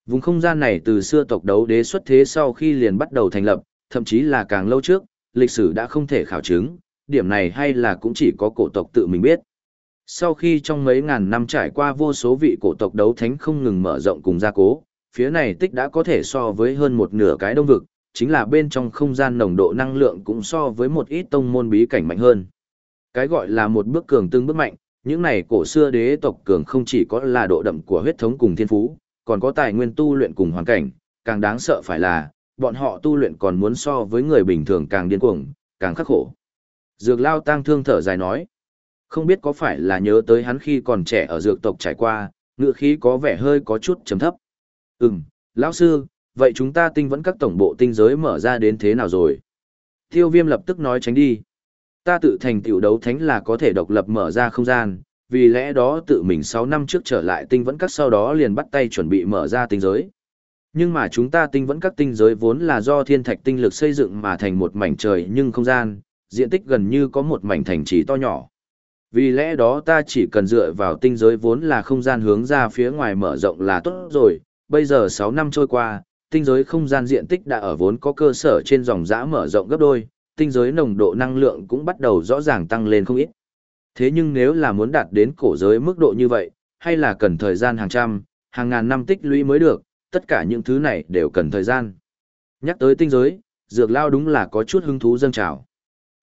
Vùng không gian này từ xưa tộc đấu đế xuất thế sau khi liền bắt đầu thành lập, thậm chí là càng lâu trước, lịch sử đã không thể khảo chứng, điểm này hay là cũng chỉ có cổ tộc tự mình biết. Sau khi trong mấy ngàn năm trải qua vô số vị cổ tộc đấu thánh không ngừng mở rộng cùng gia cố, phía này tích đã có thể so với hơn một nửa cái đông vực, chính là bên trong không gian nồng độ năng lượng cũng so với một ít tông môn bí cảnh mạnh hơn. Cái gọi là một bước cường tương bước mạnh, những này cổ xưa đế tộc cường không chỉ có là độ đậm của huyết thống cùng thiên phú, còn có tài nguyên tu luyện cùng hoàn cảnh, càng đáng sợ phải là, bọn họ tu luyện còn muốn so với người bình thường càng điên cuồng, càng khắc khổ. Dược lao tang thương thở dài nói, không biết có phải là nhớ tới hắn khi còn trẻ ở dược tộc trải qua, ngựa khí có vẻ hơi có chút chấm thấp. Ừm, lão sư, vậy chúng ta tinh vẫn các tổng bộ tinh giới mở ra đến thế nào rồi? Tiêu viêm lập tức nói tránh đi. Ta tự thành tiểu đấu thánh là có thể độc lập mở ra không gian, vì lẽ đó tự mình 6 năm trước trở lại tinh vẫn các sau đó liền bắt tay chuẩn bị mở ra tinh giới. Nhưng mà chúng ta tinh vẫn các tinh giới vốn là do thiên thạch tinh lực xây dựng mà thành một mảnh trời nhưng không gian, diện tích gần như có một mảnh thành trì to nhỏ. Vì lẽ đó ta chỉ cần dựa vào tinh giới vốn là không gian hướng ra phía ngoài mở rộng là tốt rồi, bây giờ 6 năm trôi qua, tinh giới không gian diện tích đã ở vốn có cơ sở trên dòng giã mở rộng gấp đôi, tinh giới nồng độ năng lượng cũng bắt đầu rõ ràng tăng lên không ít. Thế nhưng nếu là muốn đạt đến cổ giới mức độ như vậy, hay là cần thời gian hàng trăm, hàng ngàn năm tích lũy mới được, tất cả những thứ này đều cần thời gian. Nhắc tới tinh giới, dược lao đúng là có chút hứng thú dâng trào.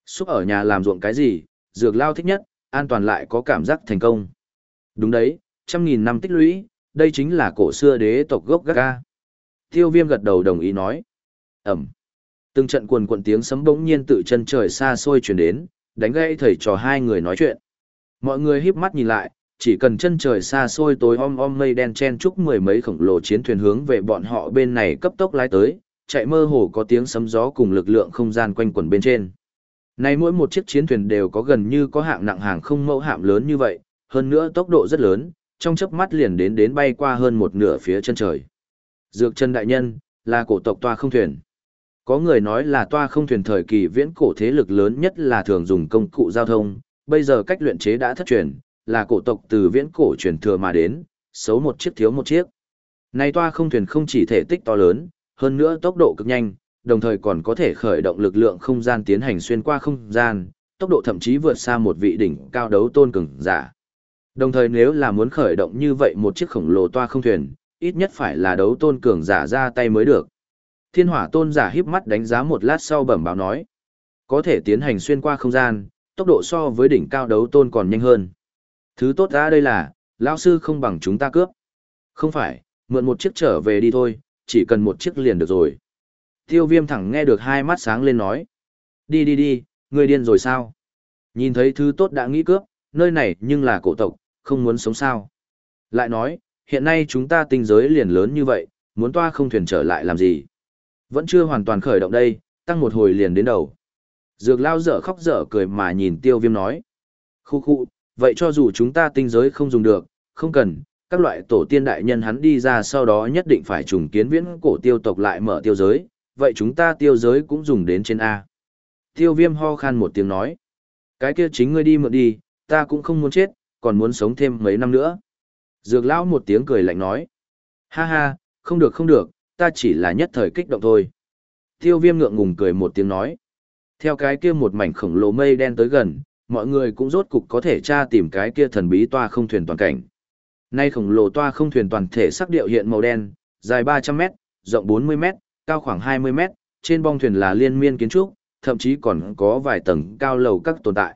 Xúc ở nhà làm ruộng cái gì, dược lao thích nhất, an toàn lại có cảm giác thành công. Đúng đấy, trăm nghìn năm tích lũy, đây chính là cổ xưa đế tộc gốc gác ca. Tiêu viêm gật đầu đồng ý nói. Ẩm. Từng trận quần quần tiếng sấm bỗng nhiên tự chân trời xa xôi chuyển đến, đánh gãy thầy trò hai người nói chuyện. Mọi người híp mắt nhìn lại, chỉ cần chân trời xa xôi tối om om mây đen chen chúc mười mấy khổng lồ chiến thuyền hướng về bọn họ bên này cấp tốc lái tới, chạy mơ hồ có tiếng sấm gió cùng lực lượng không gian quanh quẩn bên trên. Nay mỗi một chiếc chiến thuyền đều có gần như có hạng nặng hàng không mẫu hạm lớn như vậy, hơn nữa tốc độ rất lớn, trong chớp mắt liền đến đến bay qua hơn một nửa phía chân trời. Dược chân đại nhân, là cổ tộc toa không thuyền. Có người nói là toa không thuyền thời kỳ viễn cổ thế lực lớn nhất là thường dùng công cụ giao thông, bây giờ cách luyện chế đã thất truyền, là cổ tộc từ viễn cổ truyền thừa mà đến, xấu một chiếc thiếu một chiếc. Này toa không thuyền không chỉ thể tích to lớn, hơn nữa tốc độ cực nhanh, đồng thời còn có thể khởi động lực lượng không gian tiến hành xuyên qua không gian, tốc độ thậm chí vượt xa một vị đỉnh cao đấu tôn cường giả. Đồng thời nếu là muốn khởi động như vậy một chiếc khổng lồ toa không thuyền, ít nhất phải là đấu tôn cường giả ra tay mới được. Thiên hỏa tôn giả híp mắt đánh giá một lát sau bẩm báo nói. Có thể tiến hành xuyên qua không gian, tốc độ so với đỉnh cao đấu tôn còn nhanh hơn. Thứ tốt ra đây là, lão sư không bằng chúng ta cướp. Không phải, mượn một chiếc trở về đi thôi, chỉ cần một chiếc liền được rồi. Tiêu viêm thẳng nghe được hai mắt sáng lên nói. Đi đi đi, người điên rồi sao? Nhìn thấy thứ tốt đã nghĩ cướp, nơi này nhưng là cổ tộc, không muốn sống sao. Lại nói, hiện nay chúng ta tinh giới liền lớn như vậy, muốn toa không thuyền trở lại làm gì? Vẫn chưa hoàn toàn khởi động đây, tăng một hồi liền đến đầu. Dược lao dở khóc dở cười mà nhìn tiêu viêm nói. Khu khu, vậy cho dù chúng ta tinh giới không dùng được, không cần, các loại tổ tiên đại nhân hắn đi ra sau đó nhất định phải trùng kiến viễn cổ tiêu tộc lại mở tiêu giới, vậy chúng ta tiêu giới cũng dùng đến trên A. Tiêu viêm ho khan một tiếng nói. Cái kia chính ngươi đi mượn đi, ta cũng không muốn chết, còn muốn sống thêm mấy năm nữa. Dược lão một tiếng cười lạnh nói. Ha ha, không được không được, ta chỉ là nhất thời kích động thôi. Tiêu viêm ngượng ngùng cười một tiếng nói. Theo cái kia một mảnh khổng lồ mây đen tới gần, mọi người cũng rốt cục có thể tra tìm cái kia thần bí toa không thuyền toàn cảnh. Nay khổng lồ toa không thuyền toàn thể sắc điệu hiện màu đen, dài 300 mét, rộng 40 mét, cao khoảng 20 mét, trên bong thuyền là liên miên kiến trúc, thậm chí còn có vài tầng cao lầu các tồn tại.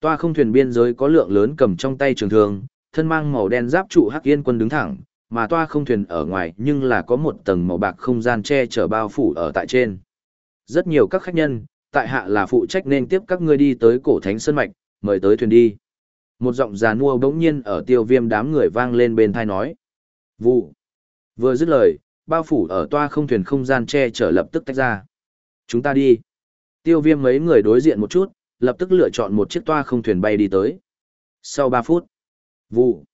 Toa không thuyền biên giới có lượng lớn cầm trong tay trường thương, thân mang màu đen giáp trụ hắc yên quân đứng thẳng, mà toa không thuyền ở ngoài nhưng là có một tầng màu bạc không gian che chở bao phủ ở tại trên. Rất nhiều các khách nhân, tại hạ là phụ trách nên tiếp các ngươi đi tới cổ thánh sơn mạch, mời tới thuyền đi. Một giọng già nua bỗng nhiên ở tiêu viêm đám người vang lên bên thai nói. Vụ. Vừa dứt lời, bao phủ ở toa không thuyền không gian che chở lập tức tách ra. Chúng ta đi. Tiêu viêm mấy người đối diện một chút, lập tức lựa chọn một chiếc toa không thuyền bay đi tới. Sau 3 phút, vụ.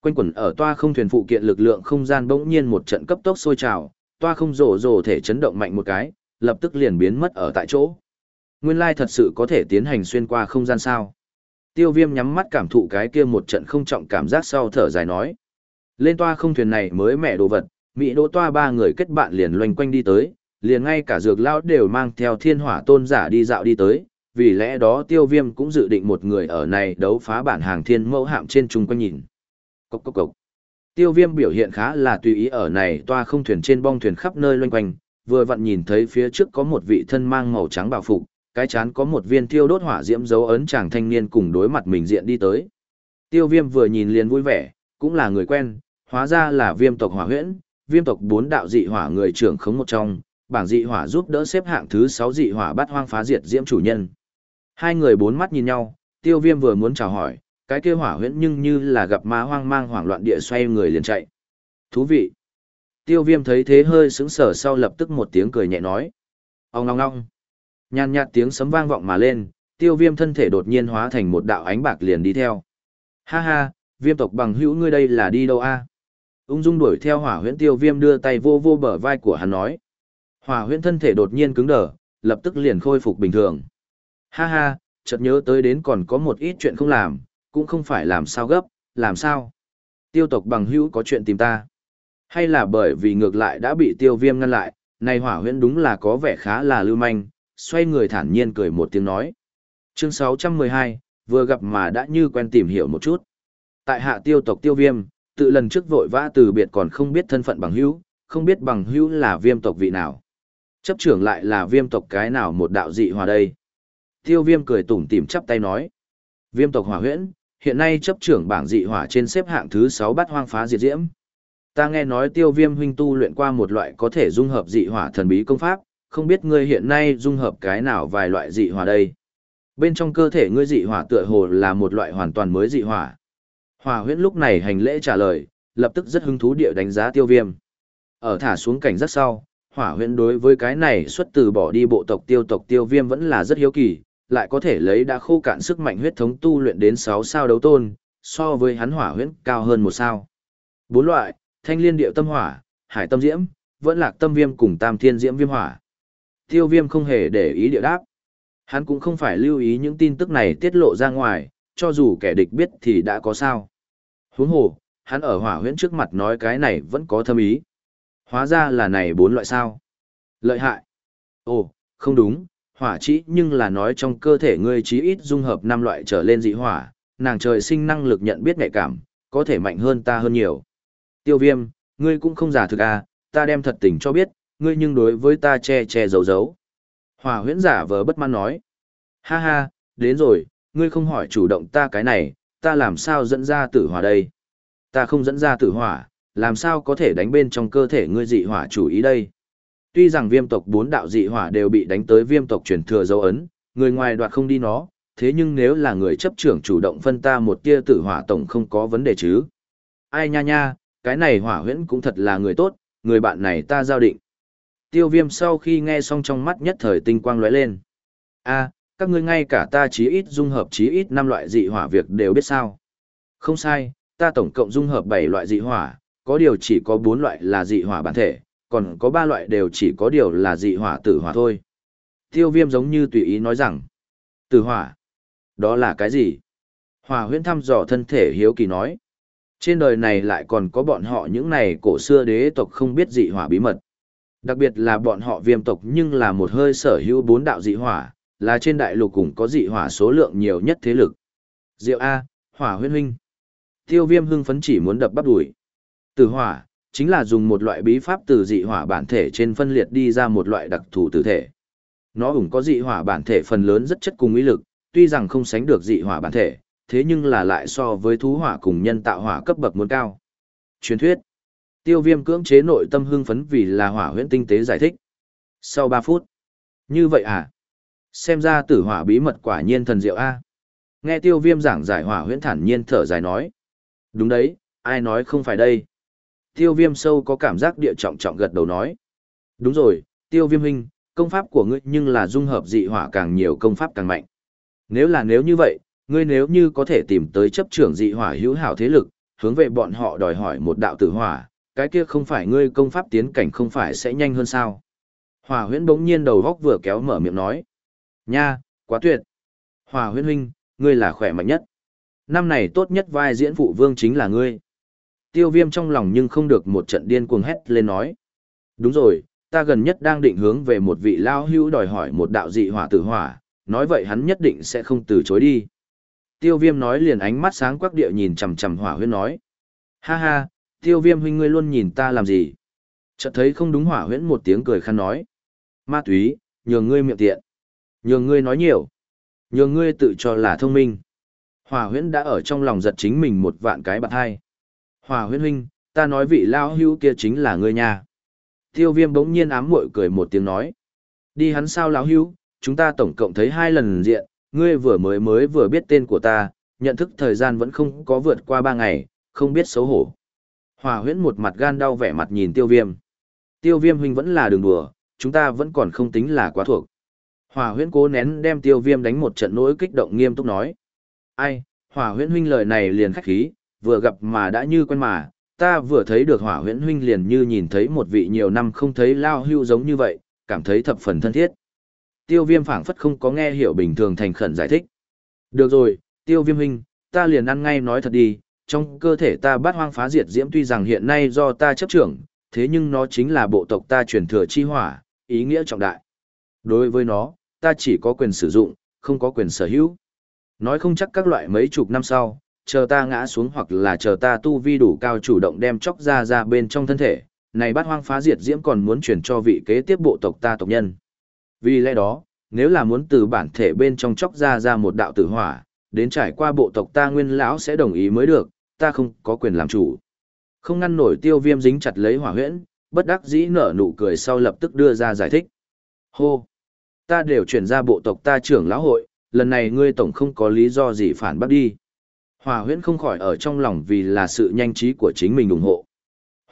Quanh quẩn ở toa không thuyền phụ kiện lực lượng không gian bỗng nhiên một trận cấp tốc sôi trào, toa không rổ rổ thể chấn động mạnh một cái, lập tức liền biến mất ở tại chỗ. Nguyên lai thật sự có thể tiến hành xuyên qua không gian sao. Tiêu viêm nhắm mắt cảm thụ cái kia một trận không trọng cảm giác sau thở dài nói. Lên toa không thuyền này mới mẹ đồ vật, Mỹ đỗ toa ba người kết bạn liền loanh quanh đi tới, liền ngay cả dược lao đều mang theo thiên hỏa tôn giả đi dạo đi tới, vì lẽ đó tiêu viêm cũng dự định một người ở này đấu phá bản hàng thiên mẫu hạm trên chung quanh nhìn. Cốc cốc cốc. Tiêu viêm biểu hiện khá là tùy ý ở này toa không thuyền trên bong thuyền khắp nơi loanh quanh, vừa vặn nhìn thấy phía trước có một vị thân mang màu trắng bảo phục, cái chán có một viên tiêu đốt hỏa diễm dấu ấn chàng thanh niên cùng đối mặt mình diện đi tới. Tiêu viêm vừa nhìn liền vui vẻ, cũng là người quen, hóa ra là viêm tộc hỏa huyễn, viêm tộc bốn đạo dị hỏa người trưởng khống một trong, bảng dị hỏa giúp đỡ xếp hạng thứ 6 dị hỏa bắt hoang phá diệt diễm chủ nhân. Hai người bốn mắt nhìn nhau, tiêu viêm vừa muốn chào hỏi, cái kia hỏa huyễn nhưng như là gặp ma hoang mang hoảng loạn địa xoay người liền chạy. Thú vị. Tiêu viêm thấy thế hơi sững sờ sau lập tức một tiếng cười nhẹ nói. Ông ngong ngong. Nhàn nhạt tiếng sấm vang vọng mà lên, tiêu viêm thân thể đột nhiên hóa thành một đạo ánh bạc liền đi theo. Ha ha, viêm tộc bằng hữu ngươi đây là đi đâu a? Ung dung đuổi theo hỏa huyễn tiêu viêm đưa tay vô vô bờ vai của hắn nói. Hỏa huyễn thân thể đột nhiên cứng đờ, lập tức liền khôi phục bình thường. Ha ha, chợt nhớ tới đến còn có một ít chuyện không làm, cũng không phải làm sao gấp, làm sao? Tiêu tộc bằng hữu có chuyện tìm ta. Hay là bởi vì ngược lại đã bị tiêu viêm ngăn lại, này hỏa huyễn đúng là có vẻ khá là lưu manh, xoay người thản nhiên cười một tiếng nói. Chương 612, vừa gặp mà đã như quen tìm hiểu một chút. Tại hạ tiêu tộc tiêu viêm, tự lần trước vội vã từ biệt còn không biết thân phận bằng hữu, không biết bằng hữu là viêm tộc vị nào. Chấp trưởng lại là viêm tộc cái nào một đạo dị hòa đây. Tiêu viêm cười tủm tỉm chắp tay nói. Viêm tộc hỏa huyễn, hiện nay chấp trưởng bảng dị hỏa trên xếp hạng thứ 6 bát hoang phá diệt diễm. Ta nghe nói tiêu viêm huynh tu luyện qua một loại có thể dung hợp dị hỏa thần bí công pháp, không biết ngươi hiện nay dung hợp cái nào vài loại dị hỏa đây. Bên trong cơ thể ngươi dị hỏa tựa hồ là một loại hoàn toàn mới dị hỏa. Hỏa huyễn lúc này hành lễ trả lời, lập tức rất hứng thú địa đánh giá tiêu viêm. Ở thả xuống cảnh rất sau, hỏa huyễn đối với cái này xuất từ bỏ đi bộ tộc tiêu tộc tiêu viêm vẫn là rất hiếu kỳ, lại có thể lấy đã khô cạn sức mạnh huyết thống tu luyện đến 6 sao đấu tôn, so với hắn hỏa huyễn cao hơn một sao. Bốn loại, thanh liên điệu tâm hỏa, hải tâm diễm, vẫn lạc tâm viêm cùng tam thiên diễm viêm hỏa. Tiêu viêm không hề để ý địa đáp. Hắn cũng không phải lưu ý những tin tức này tiết lộ ra ngoài, cho dù kẻ địch biết thì đã có sao. Huống hồ, hắn ở hỏa huyễn trước mặt nói cái này vẫn có thâm ý. Hóa ra là này bốn loại sao. Lợi hại. Ồ, không đúng, hỏa chỉ nhưng là nói trong cơ thể ngươi chí ít dung hợp năm loại trở lên dị hỏa, nàng trời sinh năng lực nhận biết nhạy cảm, có thể mạnh hơn ta hơn nhiều. Tiêu viêm, ngươi cũng không giả thực à, ta đem thật tình cho biết, ngươi nhưng đối với ta che che giấu giấu. Hỏa huyễn giả vờ bất mãn nói. Ha ha, đến rồi, ngươi không hỏi chủ động ta cái này, ta làm sao dẫn ra tử hỏa đây? Ta không dẫn ra tử hỏa, làm sao có thể đánh bên trong cơ thể ngươi dị hỏa chủ ý đây? Tuy rằng viêm tộc bốn đạo dị hỏa đều bị đánh tới viêm tộc truyền thừa dấu ấn, người ngoài đoạt không đi nó, thế nhưng nếu là người chấp trưởng chủ động phân ta một tia tử hỏa tổng không có vấn đề chứ. Ai nha nha, cái này hỏa huyễn cũng thật là người tốt, người bạn này ta giao định. Tiêu viêm sau khi nghe xong trong mắt nhất thời tinh quang lóe lên. a các ngươi ngay cả ta chí ít dung hợp chí ít năm loại dị hỏa việc đều biết sao. Không sai, ta tổng cộng dung hợp bảy loại dị hỏa, có điều chỉ có bốn loại là dị hỏa bản thể, còn có ba loại đều chỉ có điều là dị hỏa tử hỏa thôi. Tiêu viêm giống như tùy ý nói rằng, tử hỏa, đó là cái gì? Hỏa huyễn thăm dò thân thể hiếu kỳ nói. Trên đời này lại còn có bọn họ những này cổ xưa đế tộc không biết dị hỏa bí mật. Đặc biệt là bọn họ viêm tộc nhưng là một hơi sở hữu bốn đạo dị hỏa, là trên đại lục cũng có dị hỏa số lượng nhiều nhất thế lực. Diệu A, hỏa huyên huynh. Tiêu viêm hưng phấn chỉ muốn đập bắp đuổi. Tử hỏa, chính là dùng một loại bí pháp từ dị hỏa bản thể trên phân liệt đi ra một loại đặc thù tử thể. Nó cũng có dị hỏa bản thể phần lớn rất chất cùng ý lực, tuy rằng không sánh được dị hỏa bản thể, thế nhưng là lại so với thú hỏa cùng nhân tạo hỏa cấp bậc muốn cao. Truyền thuyết. Tiêu viêm cưỡng chế nội tâm hưng phấn vì là hỏa huyễn tinh tế giải thích. Sau 3 phút. Như vậy à? Xem ra tử hỏa bí mật quả nhiên thần diệu a. Nghe tiêu viêm giảng giải hỏa huyễn thản nhiên thở dài nói. Đúng đấy, ai nói không phải đây. Tiêu viêm sâu có cảm giác địa trọng trọng gật đầu nói. Đúng rồi, tiêu viêm hình, công pháp của ngươi nhưng là dung hợp dị hỏa càng nhiều công pháp càng mạnh. Nếu là nếu như vậy, ngươi nếu như có thể tìm tới chấp trưởng dị hỏa hữu hảo thế lực, hướng về bọn họ đòi hỏi một đạo tử hỏa, cái kia không phải ngươi công pháp tiến cảnh không phải sẽ nhanh hơn sao. Hỏa huyễn bỗng nhiên đầu góc vừa kéo mở miệng nói. Nha, quá tuyệt. Hỏa huyễn huynh, ngươi là khỏe mạnh nhất. Năm này tốt nhất vai diễn phụ vương chính là ngươi. Tiêu viêm trong lòng nhưng không được một trận điên cuồng hét lên nói. Đúng rồi, ta gần nhất đang định hướng về một vị lao hưu đòi hỏi một đạo dị hỏa tử hỏa, nói vậy hắn nhất định sẽ không từ chối đi. Tiêu viêm nói liền ánh mắt sáng quắc địa nhìn chầm chầm hỏa huyễn nói. Ha ha, tiêu viêm huynh ngươi luôn nhìn ta làm gì? Chợt thấy không đúng hỏa huyễn một tiếng cười khăn nói. Ma túy, nhường ngươi miệng tiện. Nhường ngươi nói nhiều. Nhường ngươi tự cho là thông minh. Hỏa huyễn đã ở trong lòng giật chính mình một vạn cái bạn hai. Hỏa huyễn huynh, ta nói vị lao hưu kia chính là ngươi nha. Tiêu viêm bỗng nhiên ám muội cười một tiếng nói. Đi hắn sao lão hưu, chúng ta tổng cộng thấy hai lần diện, ngươi vừa mới mới vừa biết tên của ta, nhận thức thời gian vẫn không có vượt qua ba ngày, không biết xấu hổ. Hòa huyễn một mặt gan đau vẻ mặt nhìn tiêu viêm. Tiêu viêm huynh vẫn là đường đùa, chúng ta vẫn còn không tính là quá thuộc. Hòa huyễn cố nén đem tiêu viêm đánh một trận nỗi kích động nghiêm túc nói. Ai, hỏa huyễn huynh lời này liền khách khí, vừa gặp mà đã như quen mà, ta vừa thấy được hỏa huyễn huynh liền như nhìn thấy một vị nhiều năm không thấy lao hưu giống như vậy, cảm thấy thập phần thân thiết. Tiêu viêm phảng phất không có nghe hiểu bình thường thành khẩn giải thích. Được rồi, tiêu viêm huynh, ta liền ăn ngay nói thật đi, trong cơ thể ta bát hoang phá diệt diễm tuy rằng hiện nay do ta chấp trưởng, thế nhưng nó chính là bộ tộc ta truyền thừa chi hỏa, ý nghĩa trọng đại. Đối với nó, ta chỉ có quyền sử dụng, không có quyền sở hữu. Nói không chắc các loại mấy chục năm sau, chờ ta ngã xuống hoặc là chờ ta tu vi đủ cao chủ động đem chóc ra ra bên trong thân thể, này bát hoang phá diệt diễm còn muốn chuyển cho vị kế tiếp bộ tộc ta tộc nhân. Vì lẽ đó, nếu là muốn từ bản thể bên trong chóc ra ra một đạo tử hỏa, đến trải qua bộ tộc ta nguyên lão sẽ đồng ý mới được, ta không có quyền làm chủ. Không ngăn nổi tiêu viêm dính chặt lấy hỏa huyễn, bất đắc dĩ nở nụ cười sau lập tức đưa ra giải thích. Hô! Ta đều chuyển ra bộ tộc ta trưởng lão hội, lần này ngươi tổng không có lý do gì phản bác đi. Hỏa huyễn không khỏi ở trong lòng vì là sự nhanh trí của chính mình ủng hộ.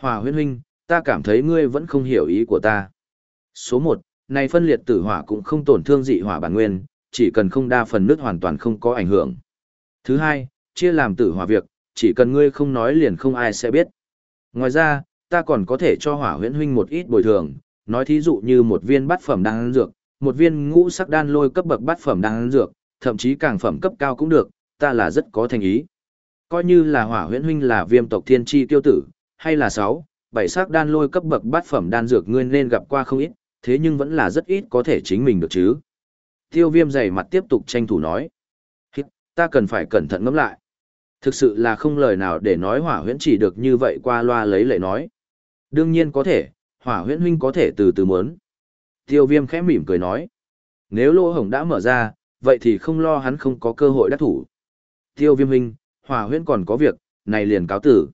Hỏa huyễn huynh, ta cảm thấy ngươi vẫn không hiểu ý của ta. Số 1, này phân liệt tử hỏa cũng không tổn thương dị hỏa bản nguyên, chỉ cần không đa phần nước hoàn toàn không có ảnh hưởng. Thứ hai, chia làm tử hỏa việc, chỉ cần ngươi không nói liền không ai sẽ biết. Ngoài ra, ta còn có thể cho hỏa huyễn huynh một ít bồi thường, nói thí dụ như một viên bát phẩm đan dược, một viên ngũ sắc đan lôi cấp bậc bát phẩm đan dược, thậm chí càng phẩm cấp cao cũng được, ta là rất có thành ý. Coi như là hỏa huyễn huynh là viêm tộc thiên chi tiêu tử, hay là sáu, bảy sắc đan lôi cấp bậc bát phẩm đan dược ngươi nên gặp qua không ít, thế nhưng vẫn là rất ít có thể chính mình được chứ. Tiêu viêm dày mặt tiếp tục tranh thủ nói. Ta cần phải cẩn thận ngẫm lại. Thực sự là không lời nào để nói hỏa huyễn chỉ được như vậy qua loa lấy lệ nói. Đương nhiên có thể, hỏa huyễn huynh có thể từ từ muốn. Tiêu viêm khẽ mỉm cười nói. Nếu lỗ hổng đã mở ra, vậy thì không lo hắn không có cơ hội đắc thủ. Tiêu viêm huynh, hỏa huyễn còn có việc, này liền cáo tử.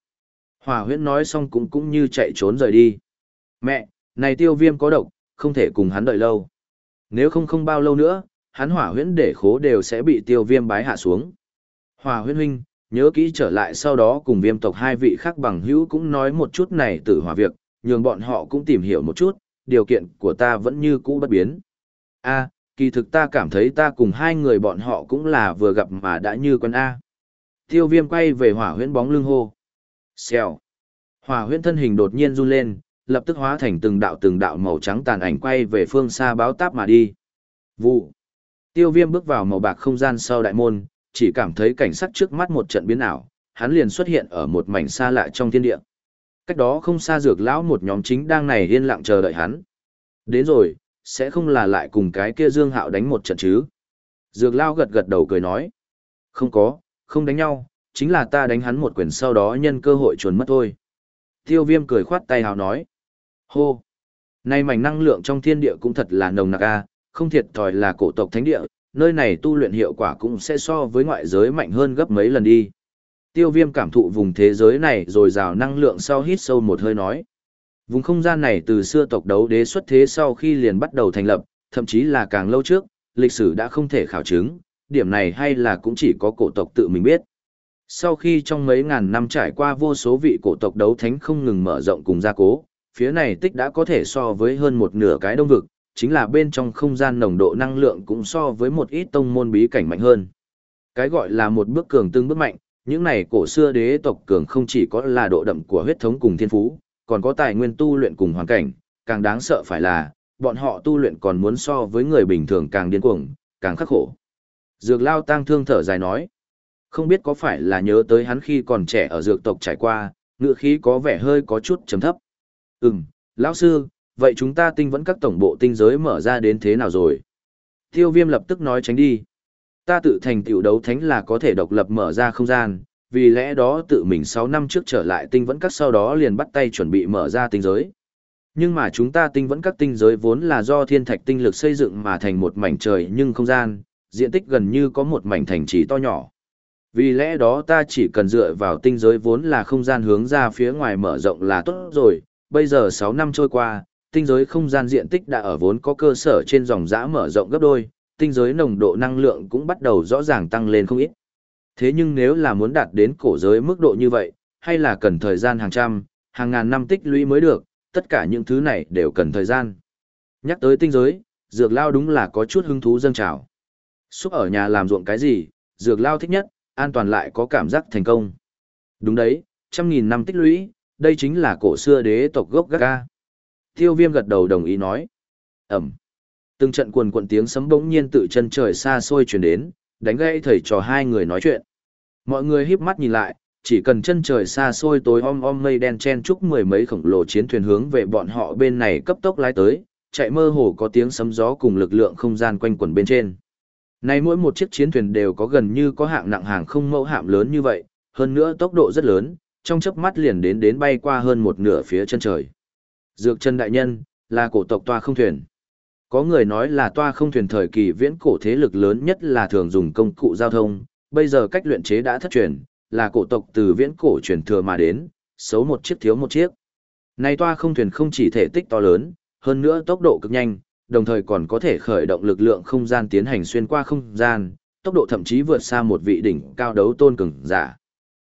Hỏa huyễn nói xong cũng cũng như chạy trốn rời đi. Mẹ, này tiêu viêm có độc, không thể cùng hắn đợi lâu. Nếu không không bao lâu nữa, hắn hỏa huyễn để khố đều sẽ bị tiêu viêm bái hạ xuống. Hỏa huyễn huynh, nhớ kỹ trở lại sau đó cùng viêm tộc hai vị khác bằng hữu cũng nói một chút này tử hòa việc, nhường bọn họ cũng tìm hiểu một chút, điều kiện của ta vẫn như cũ bất biến. A, kỳ thực ta cảm thấy ta cùng hai người bọn họ cũng là vừa gặp mà đã như con A. Tiêu viêm quay về hỏa huyễn bóng lưng hô. Xèo. Hỏa huyễn thân hình đột nhiên run lên, lập tức hóa thành từng đạo từng đạo màu trắng tàn ảnh quay về phương xa báo táp mà đi. Vụ. Tiêu viêm bước vào màu bạc không gian sau đại môn, chỉ cảm thấy cảnh sắc trước mắt một trận biến ảo, hắn liền xuất hiện ở một mảnh xa lạ trong thiên địa. Cách đó không xa dược lão một nhóm chính đang này yên lặng chờ đợi hắn. Đến rồi, sẽ không là lại cùng cái kia Dương Hạo đánh một trận chứ. Dược lão gật gật đầu cười nói. Không có, không đánh nhau, chính là ta đánh hắn một quyền sau đó nhân cơ hội chuồn mất thôi. Tiêu viêm cười khoát tay hào nói. Hô! Nay mảnh năng lượng trong thiên địa cũng thật là nồng nặc a, không thiệt thòi là cổ tộc thánh địa, nơi này tu luyện hiệu quả cũng sẽ so với ngoại giới mạnh hơn gấp mấy lần đi. Tiêu viêm cảm thụ vùng thế giới này rồi rào năng lượng sau hít sâu một hơi nói. Vùng không gian này từ xưa tộc đấu đế xuất thế sau khi liền bắt đầu thành lập, thậm chí là càng lâu trước, lịch sử đã không thể khảo chứng, điểm này hay là cũng chỉ có cổ tộc tự mình biết. Sau khi trong mấy ngàn năm trải qua vô số vị cổ tộc đấu thánh không ngừng mở rộng cùng gia cố, phía này tích đã có thể so với hơn một nửa cái đông vực, chính là bên trong không gian nồng độ năng lượng cũng so với một ít tông môn bí cảnh mạnh hơn. Cái gọi là một bước cường tương bước mạnh, những này cổ xưa đế tộc cường không chỉ có là độ đậm của huyết thống cùng thiên phú, còn có tài nguyên tu luyện cùng hoàn cảnh, càng đáng sợ phải là, bọn họ tu luyện còn muốn so với người bình thường càng điên cuồng, càng khắc khổ. Dược lao tang thương thở dài nói, không biết có phải là nhớ tới hắn khi còn trẻ ở dược tộc trải qua, ngựa khí có vẻ hơi có chút chấm thấp. Ừm, lão sư, vậy chúng ta tinh vẫn các tổng bộ tinh giới mở ra đến thế nào rồi? Tiêu viêm lập tức nói tránh đi. Ta tự thành tiểu đấu thánh là có thể độc lập mở ra không gian, vì lẽ đó tự mình 6 năm trước trở lại tinh vẫn các sau đó liền bắt tay chuẩn bị mở ra tinh giới. Nhưng mà chúng ta tinh vẫn các tinh giới vốn là do thiên thạch tinh lực xây dựng mà thành một mảnh trời nhưng không gian, diện tích gần như có một mảnh thành trì to nhỏ. Vì lẽ đó ta chỉ cần dựa vào tinh giới vốn là không gian hướng ra phía ngoài mở rộng là tốt rồi, bây giờ 6 năm trôi qua, tinh giới không gian diện tích đã ở vốn có cơ sở trên dòng giã mở rộng gấp đôi, tinh giới nồng độ năng lượng cũng bắt đầu rõ ràng tăng lên không ít. Thế nhưng nếu là muốn đạt đến cổ giới mức độ như vậy, hay là cần thời gian hàng trăm, hàng ngàn năm tích lũy mới được, tất cả những thứ này đều cần thời gian. Nhắc tới tinh giới, dược lao đúng là có chút hứng thú dâng trào. Xúc ở nhà làm ruộng cái gì, dược lao thích nhất, an toàn lại có cảm giác thành công. Đúng đấy, trăm nghìn năm tích lũy, đây chính là cổ xưa đế tộc gốc Gaga. Tiêu viêm gật đầu đồng ý nói. Ẩm. Từng trận quần cuộn tiếng sấm bỗng nhiên tự chân trời xa xôi chuyển đến, đánh gãy thầy trò hai người nói chuyện. Mọi người híp mắt nhìn lại, chỉ cần chân trời xa xôi tối om om mây đen chen chúc mười mấy khổng lồ chiến thuyền hướng về bọn họ bên này cấp tốc lái tới, chạy mơ hồ có tiếng sấm gió cùng lực lượng không gian quanh quẩn bên trên. Nay mỗi một chiếc chiến thuyền đều có gần như có hạng nặng hàng không mẫu hạm lớn như vậy, hơn nữa tốc độ rất lớn, trong chớp mắt liền đến đến bay qua hơn một nửa phía chân trời. Dược chân đại nhân, là cổ tộc toa không thuyền. Có người nói là toa không thuyền thời kỳ viễn cổ thế lực lớn nhất là thường dùng công cụ giao thông, bây giờ cách luyện chế đã thất truyền, là cổ tộc từ viễn cổ truyền thừa mà đến, xấu một chiếc thiếu một chiếc. Nay toa không thuyền không chỉ thể tích to lớn, hơn nữa tốc độ cực nhanh, đồng thời còn có thể khởi động lực lượng không gian tiến hành xuyên qua không gian, tốc độ thậm chí vượt xa một vị đỉnh cao đấu tôn cường giả.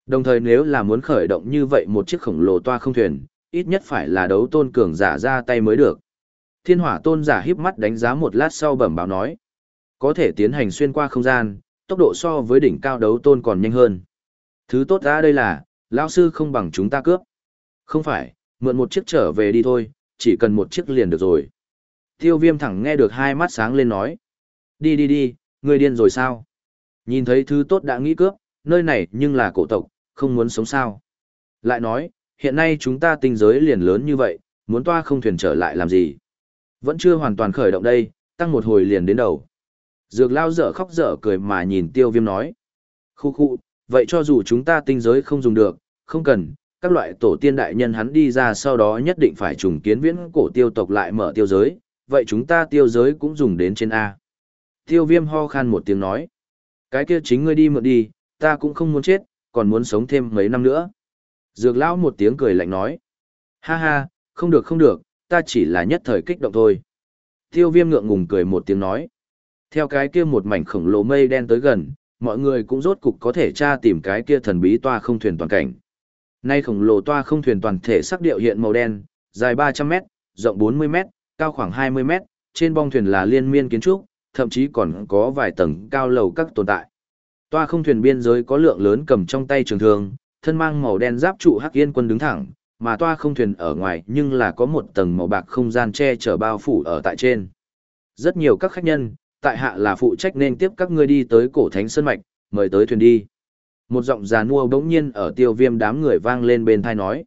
Đồng thời nếu là muốn khởi động như vậy một chiếc khổng lồ toa không thuyền, ít nhất phải là đấu tôn cường giả ra tay mới được. Thiên hỏa tôn giả híp mắt đánh giá một lát sau bẩm báo nói. Có thể tiến hành xuyên qua không gian, tốc độ so với đỉnh cao đấu tôn còn nhanh hơn. Thứ tốt ra đây là, lão sư không bằng chúng ta cướp. Không phải, mượn một chiếc trở về đi thôi, chỉ cần một chiếc liền được rồi. Tiêu viêm thẳng nghe được hai mắt sáng lên nói. Đi đi đi, người điên rồi sao? Nhìn thấy thứ tốt đã nghĩ cướp, nơi này nhưng là cổ tộc, không muốn sống sao. Lại nói, hiện nay chúng ta tinh giới liền lớn như vậy, muốn toa không thuyền trở lại làm gì? Vẫn chưa hoàn toàn khởi động đây, tăng một hồi liền đến đầu. Dược lao dở khóc dở cười mà nhìn tiêu viêm nói. Khu khu, vậy cho dù chúng ta tinh giới không dùng được, không cần, các loại tổ tiên đại nhân hắn đi ra sau đó nhất định phải trùng kiến viễn cổ tiêu tộc lại mở tiêu giới, vậy chúng ta tiêu giới cũng dùng đến trên A. Tiêu viêm ho khan một tiếng nói. Cái kia chính ngươi đi mượn đi, ta cũng không muốn chết, còn muốn sống thêm mấy năm nữa. Dược lão một tiếng cười lạnh nói. Ha ha, không được không được, ta chỉ là nhất thời kích động thôi. Tiêu viêm ngượng ngùng cười một tiếng nói. Theo cái kia một mảnh khổng lồ mây đen tới gần, mọi người cũng rốt cục có thể tra tìm cái kia thần bí toa không thuyền toàn cảnh. Nay khổng lồ toa không thuyền toàn thể sắc điệu hiện màu đen, dài 300 mét, rộng 40 mét, cao khoảng 20 mét, trên bong thuyền là liên miên kiến trúc, thậm chí còn có vài tầng cao lầu các tồn tại. Toa không thuyền biên giới có lượng lớn cầm trong tay trường thương, thân mang màu đen giáp trụ hắc yên quân đứng thẳng, mà toa không thuyền ở ngoài nhưng là có một tầng màu bạc không gian che chở bao phủ ở tại trên. Rất nhiều các khách nhân, tại hạ là phụ trách nên tiếp các ngươi đi tới cổ thánh sơn mạch, mời tới thuyền đi. Một giọng già nua bỗng nhiên ở tiêu viêm đám người vang lên bên thai nói.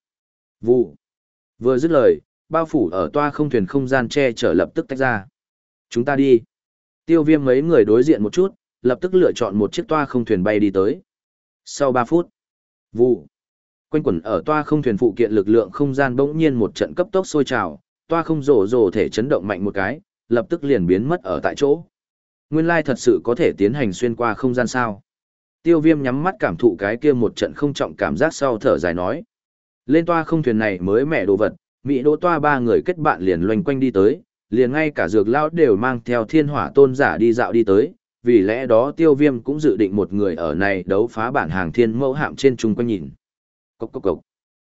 Vụ. Vừa dứt lời, bao phủ ở toa không thuyền không gian che chở lập tức tách ra. Chúng ta đi. Tiêu viêm mấy người đối diện một chút, lập tức lựa chọn một chiếc toa không thuyền bay đi tới. Sau 3 phút, vụ. Quanh quẩn ở toa không thuyền phụ kiện lực lượng không gian bỗng nhiên một trận cấp tốc sôi trào, toa không rổ rổ thể chấn động mạnh một cái, lập tức liền biến mất ở tại chỗ. Nguyên lai thật sự có thể tiến hành xuyên qua không gian sao. Tiêu viêm nhắm mắt cảm thụ cái kia một trận không trọng cảm giác sau thở dài nói. Lên toa không thuyền này mới mẹ đồ vật, Mỹ đỗ toa ba người kết bạn liền loanh quanh đi tới, liền ngay cả dược lão đều mang theo thiên hỏa tôn giả đi dạo đi tới, vì lẽ đó tiêu viêm cũng dự định một người ở này đấu phá bản hàng thiên mẫu hạm trên chung quanh nhìn. Cốc cốc cốc.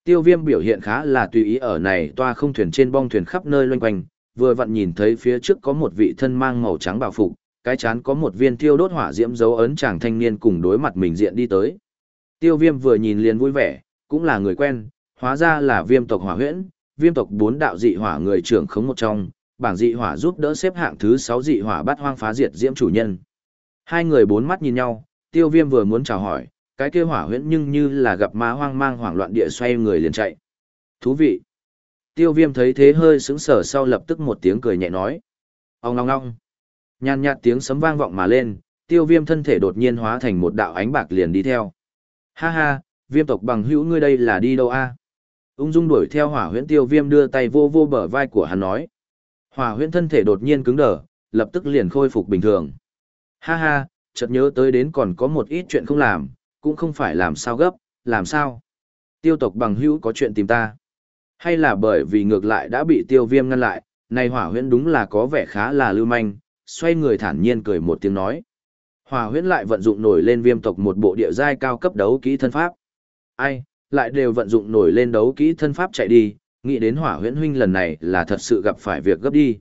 Tiêu viêm biểu hiện khá là tùy ý ở này toa không thuyền trên bong thuyền khắp nơi loanh quanh, vừa vặn nhìn thấy phía trước có một vị thân mang màu trắng bảo phục, cái chán có một viên tiêu đốt hỏa diễm dấu ấn chàng thanh niên cùng đối mặt mình diện đi tới. Tiêu viêm vừa nhìn liền vui vẻ, cũng là người quen, hóa ra là viêm tộc hỏa huyễn, viêm tộc bốn đạo dị hỏa người trưởng khống một trong, bảng dị hỏa giúp đỡ xếp hạng thứ 6 dị hỏa bắt hoang phá diệt diễm chủ nhân. Hai người bốn mắt nhìn nhau, tiêu viêm vừa muốn chào hỏi, cái kia hỏa huyễn nhưng như là gặp ma hoang mang hoảng loạn địa xoay người liền chạy. Thú vị. Tiêu viêm thấy thế hơi sững sờ sau lập tức một tiếng cười nhẹ nói. Ông ngong ngong. Nhàn nhạt tiếng sấm vang vọng mà lên, tiêu viêm thân thể đột nhiên hóa thành một đạo ánh bạc liền đi theo. Ha ha, viêm tộc bằng hữu ngươi đây là đi đâu a? Ung dung đuổi theo hỏa huyễn tiêu viêm đưa tay vô vô bờ vai của hắn nói. Hỏa huyễn thân thể đột nhiên cứng đờ, lập tức liền khôi phục bình thường. Ha ha, chợt nhớ tới đến còn có một ít chuyện không làm, cũng không phải làm sao gấp, làm sao? Tiêu tộc bằng hữu có chuyện tìm ta. Hay là bởi vì ngược lại đã bị tiêu viêm ngăn lại, này hỏa huyễn đúng là có vẻ khá là lưu manh, xoay người thản nhiên cười một tiếng nói. Hỏa huyễn lại vận dụng nổi lên viêm tộc một bộ địa giai cao cấp đấu kỹ thân pháp. Ai, lại đều vận dụng nổi lên đấu kỹ thân pháp chạy đi, nghĩ đến hỏa huyễn huynh lần này là thật sự gặp phải việc gấp đi.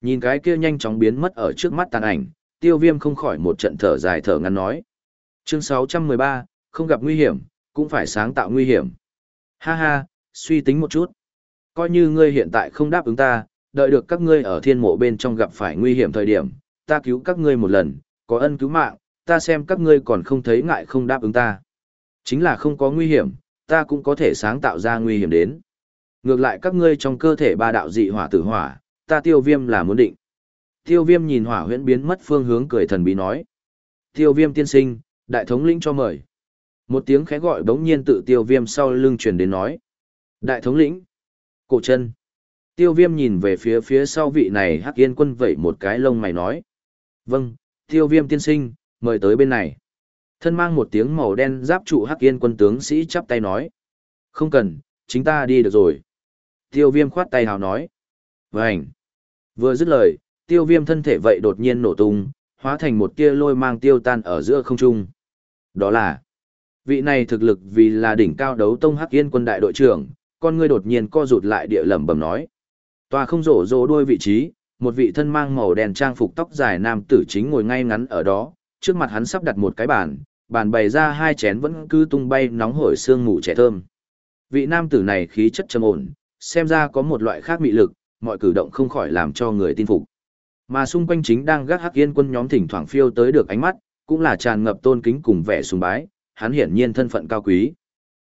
Nhìn cái kia nhanh chóng biến mất ở trước mắt tàn ảnh, tiêu viêm không khỏi một trận thở dài thở ngắn nói. Chương 613, không gặp nguy hiểm, cũng phải sáng tạo nguy hiểm. Ha ha, suy tính một chút. Coi như ngươi hiện tại không đáp ứng ta, đợi được các ngươi ở thiên mộ bên trong gặp phải nguy hiểm thời điểm, ta cứu các ngươi một lần, có ân cứu mạng, ta xem các ngươi còn không thấy ngại không đáp ứng ta. Chính là không có nguy hiểm, ta cũng có thể sáng tạo ra nguy hiểm đến. Ngược lại các ngươi trong cơ thể ba đạo dị hỏa tử hỏa, ta tiêu viêm là muốn định. Tiêu viêm nhìn hỏa huyễn biến mất phương hướng cười thần bí nói. Tiêu viêm tiên sinh, đại thống lĩnh cho mời. Một tiếng khẽ gọi bỗng nhiên tự tiêu viêm sau lưng truyền đến nói. Đại thống lĩnh. Cổ chân. Tiêu viêm nhìn về phía phía sau vị này hắc yên quân vẩy một cái lông mày nói. Vâng, tiêu viêm tiên sinh, mời tới bên này. Thân mang một tiếng màu đen giáp trụ hắc yên quân tướng sĩ chắp tay nói. Không cần, chính ta đi được rồi. Tiêu viêm khoát tay hào nói. Vânh. Vừa dứt lời, tiêu viêm thân thể vậy đột nhiên nổ tung, hóa thành một tia lôi mang tiêu tan ở giữa không trung. Đó là, vị này thực lực vì là đỉnh cao đấu tông hắc yên quân đại đội trưởng, con ngươi đột nhiên co rụt lại địa lẩm bẩm nói. Tòa không rổ rổ đuôi vị trí, một vị thân mang màu đen trang phục tóc dài nam tử chính ngồi ngay ngắn ở đó, trước mặt hắn sắp đặt một cái bàn, bàn bày ra hai chén vẫn cứ tung bay nóng hổi sương mù trẻ thơm. Vị nam tử này khí chất trầm ổn, xem ra có một loại khác mị lực, mọi cử động không khỏi làm cho người tin phục. Mà xung quanh chính đang gác hắc yên quân nhóm thỉnh thoảng phiêu tới được ánh mắt, cũng là tràn ngập tôn kính cùng vẻ sùng bái, hắn hiển nhiên thân phận cao quý.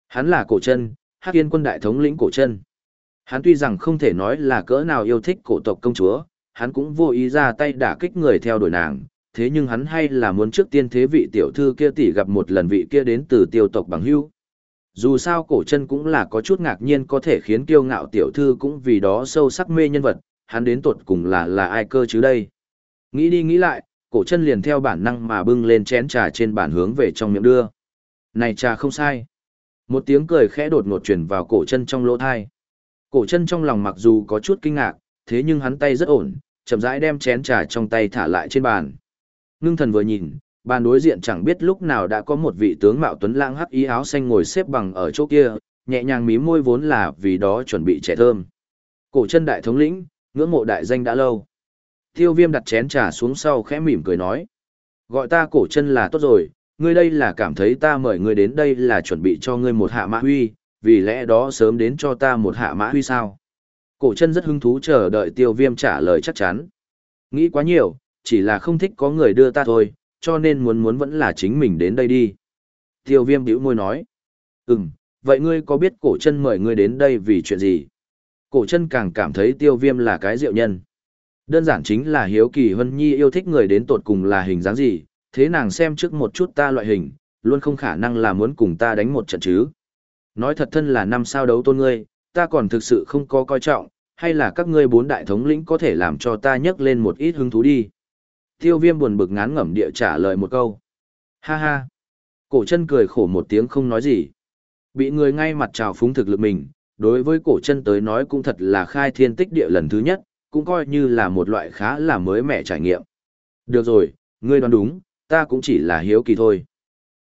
Hắn là cổ chân, hắc yên quân đại thống lĩnh cổ chân. Hắn tuy rằng không thể nói là cỡ nào yêu thích cổ tộc công chúa, hắn cũng vô ý ra tay đả kích người theo đuổi nàng, thế nhưng hắn hay là muốn trước tiên thế vị tiểu thư kia tỷ gặp một lần vị kia đến từ tiêu tộc bằng hưu. Dù sao cổ chân cũng là có chút ngạc nhiên có thể khiến kiêu ngạo tiểu thư cũng vì đó sâu sắc mê nhân vật, hắn đến tuột cùng là là ai cơ chứ đây. Nghĩ đi nghĩ lại, cổ chân liền theo bản năng mà bưng lên chén trà trên bàn hướng về trong miệng đưa. Này trà không sai. Một tiếng cười khẽ đột ngột truyền vào cổ chân trong lỗ thai. Cổ chân trong lòng mặc dù có chút kinh ngạc, thế nhưng hắn tay rất ổn, chậm rãi đem chén trà trong tay thả lại trên bàn. Ngưng thần vừa nhìn, bàn đối diện chẳng biết lúc nào đã có một vị tướng mạo tuấn lãng hắc ý áo xanh ngồi xếp bằng ở chỗ kia, nhẹ nhàng mím môi vốn là vì đó chuẩn bị trẻ thơm. Cổ chân đại thống lĩnh, ngưỡng mộ đại danh đã lâu. Tiêu viêm đặt chén trà xuống sau khẽ mỉm cười nói. Gọi ta cổ chân là tốt rồi, ngươi đây là cảm thấy ta mời ngươi đến đây là chuẩn bị cho ngươi một hạ mã huy, vì lẽ đó sớm đến cho ta một hạ mã huy sao. Cổ chân rất hứng thú chờ đợi tiêu viêm trả lời chắc chắn. Nghĩ quá nhiều, chỉ là không thích có người đưa ta thôi, cho nên muốn muốn vẫn là chính mình đến đây đi. Tiêu viêm bĩu môi nói. Ừm, vậy ngươi có biết cổ chân mời ngươi đến đây vì chuyện gì? Cổ chân càng cảm thấy tiêu viêm là cái diệu nhân. Đơn giản chính là hiếu kỳ Hân Nhi yêu thích người đến tột cùng là hình dáng gì, thế nàng xem trước một chút ta loại hình, luôn không khả năng là muốn cùng ta đánh một trận chứ. Nói thật thân là năm sao đấu tôn ngươi, ta còn thực sự không có coi trọng, hay là các ngươi bốn đại thống lĩnh có thể làm cho ta nhấc lên một ít hứng thú đi. Tiêu viêm buồn bực ngán ngẩm địa trả lời một câu. Ha ha. Cổ chân cười khổ một tiếng không nói gì. Bị người ngay mặt trào phúng thực lực mình, đối với cổ chân tới nói cũng thật là khai thiên tích địa lần thứ nhất, cũng coi như là một loại khá là mới mẻ trải nghiệm. Được rồi, ngươi đoán đúng, ta cũng chỉ là hiếu kỳ thôi.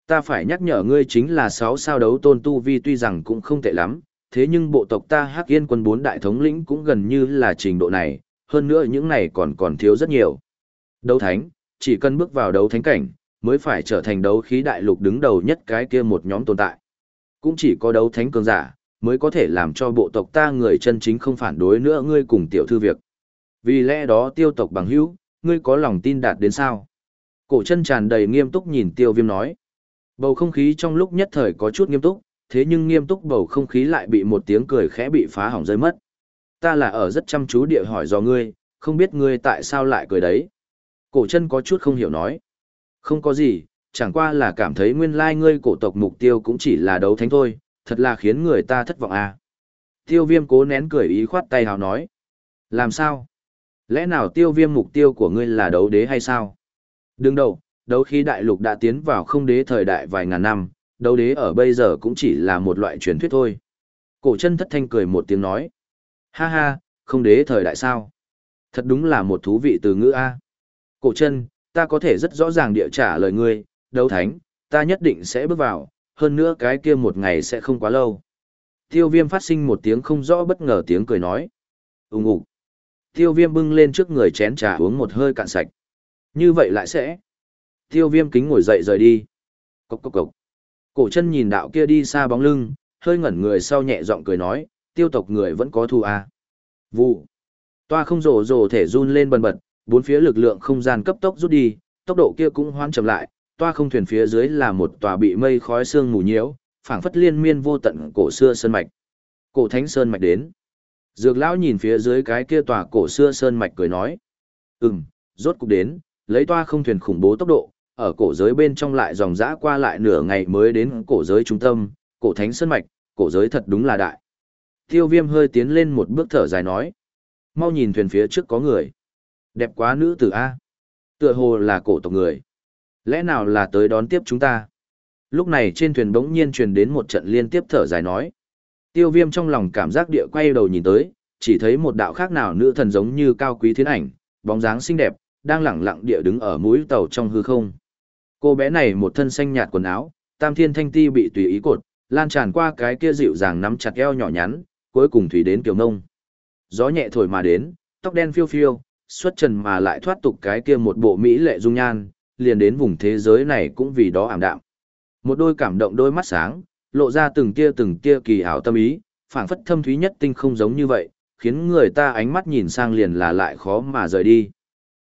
Ta phải nhắc nhở ngươi chính là sáu sao đấu tôn tu vi tuy rằng cũng không tệ lắm, thế nhưng bộ tộc ta hắc yên quân bốn đại thống lĩnh cũng gần như là trình độ này, hơn nữa những này còn còn thiếu rất nhiều. Đấu thánh, chỉ cần bước vào đấu thánh cảnh, mới phải trở thành đấu khí đại lục đứng đầu nhất cái kia một nhóm tồn tại. Cũng chỉ có đấu thánh cường giả, mới có thể làm cho bộ tộc ta người chân chính không phản đối nữa ngươi cùng tiểu thư việc. Vì lẽ đó tiêu tộc bằng hữu, ngươi có lòng tin đạt đến sao? Cổ chân tràn đầy nghiêm túc nhìn tiêu viêm nói. Bầu không khí trong lúc nhất thời có chút nghiêm túc, thế nhưng nghiêm túc bầu không khí lại bị một tiếng cười khẽ bị phá hỏng rơi mất. Ta là ở rất chăm chú địa hỏi do ngươi, không biết ngươi tại sao lại cười đấy. Cổ chân có chút không hiểu nói. Không có gì, chẳng qua là cảm thấy nguyên lai ngươi cổ tộc mục tiêu cũng chỉ là đấu thánh thôi, thật là khiến người ta thất vọng à. Tiêu viêm cố nén cười ý khoát tay hào nói. Làm sao? Lẽ nào tiêu viêm mục tiêu của ngươi là đấu đế hay sao? Đừng đầu, đấu khí đại lục đã tiến vào không đế thời đại vài ngàn năm, đấu đế ở bây giờ cũng chỉ là một loại truyền thuyết thôi. Cổ chân thất thanh cười một tiếng nói. Ha ha, không đế thời đại sao? Thật đúng là một thú vị từ ngữ A. Cổ chân, ta có thể rất rõ ràng địa trả lời ngươi, đấu thánh, ta nhất định sẽ bước vào, hơn nữa cái kia một ngày sẽ không quá lâu. Tiêu viêm phát sinh một tiếng không rõ bất ngờ tiếng cười nói. Úng ủ. Tiêu viêm bưng lên trước người chén trà uống một hơi cạn sạch. Như vậy lại sẽ. Tiêu viêm kính ngồi dậy rời đi. Cốc cốc cốc. Cổ chân nhìn đạo kia đi xa bóng lưng, hơi ngẩn người sau nhẹ giọng cười nói, tiêu tộc người vẫn có thù à. Vụ. Toa không rổ rổ thể run lên bần bật, bốn phía lực lượng không gian cấp tốc rút đi, tốc độ kia cũng hoan chậm lại, toa không thuyền phía dưới là một tòa bị mây khói sương mù nhiễu, phảng phất liên miên vô tận cổ xưa sơn mạch. Cổ thánh sơn mạch đến. Dược lão nhìn phía dưới cái kia tòa cổ xưa sơn mạch cười nói. Ừm, rốt cục đến, lấy toa không thuyền khủng bố tốc độ, ở cổ giới bên trong lại dòng dã qua lại nửa ngày mới đến cổ giới trung tâm, cổ thánh sơn mạch, cổ giới thật đúng là đại. Tiêu viêm hơi tiến lên một bước thở dài nói. Mau nhìn thuyền phía trước có người. Đẹp quá nữ tử A. Tựa hồ là cổ tộc người. Lẽ nào là tới đón tiếp chúng ta? Lúc này trên thuyền bỗng nhiên truyền đến một trận liên tiếp thở dài nói. Tiêu viêm trong lòng cảm giác địa quay đầu nhìn tới, chỉ thấy một đạo khác nào nữ thần giống như cao quý thiên ảnh, bóng dáng xinh đẹp, đang lẳng lặng địa đứng ở mũi tàu trong hư không. Cô bé này một thân xanh nhạt quần áo, tam thiên thanh ti bị tùy ý cột, lan tràn qua cái kia dịu dàng nắm chặt eo nhỏ nhắn, cuối cùng thủy đến kiều nông. Gió nhẹ thổi mà đến, tóc đen phiêu phiêu, xuất trần mà lại thoát tục cái kia một bộ mỹ lệ dung nhan, liền đến vùng thế giới này cũng vì đó ảm đạm. Một đôi cảm động đôi mắt sáng, lộ ra từng tia từng tia kỳ ảo tâm ý, phảng phất thâm thúy nhất tinh không giống như vậy, khiến người ta ánh mắt nhìn sang liền là lại khó mà rời đi.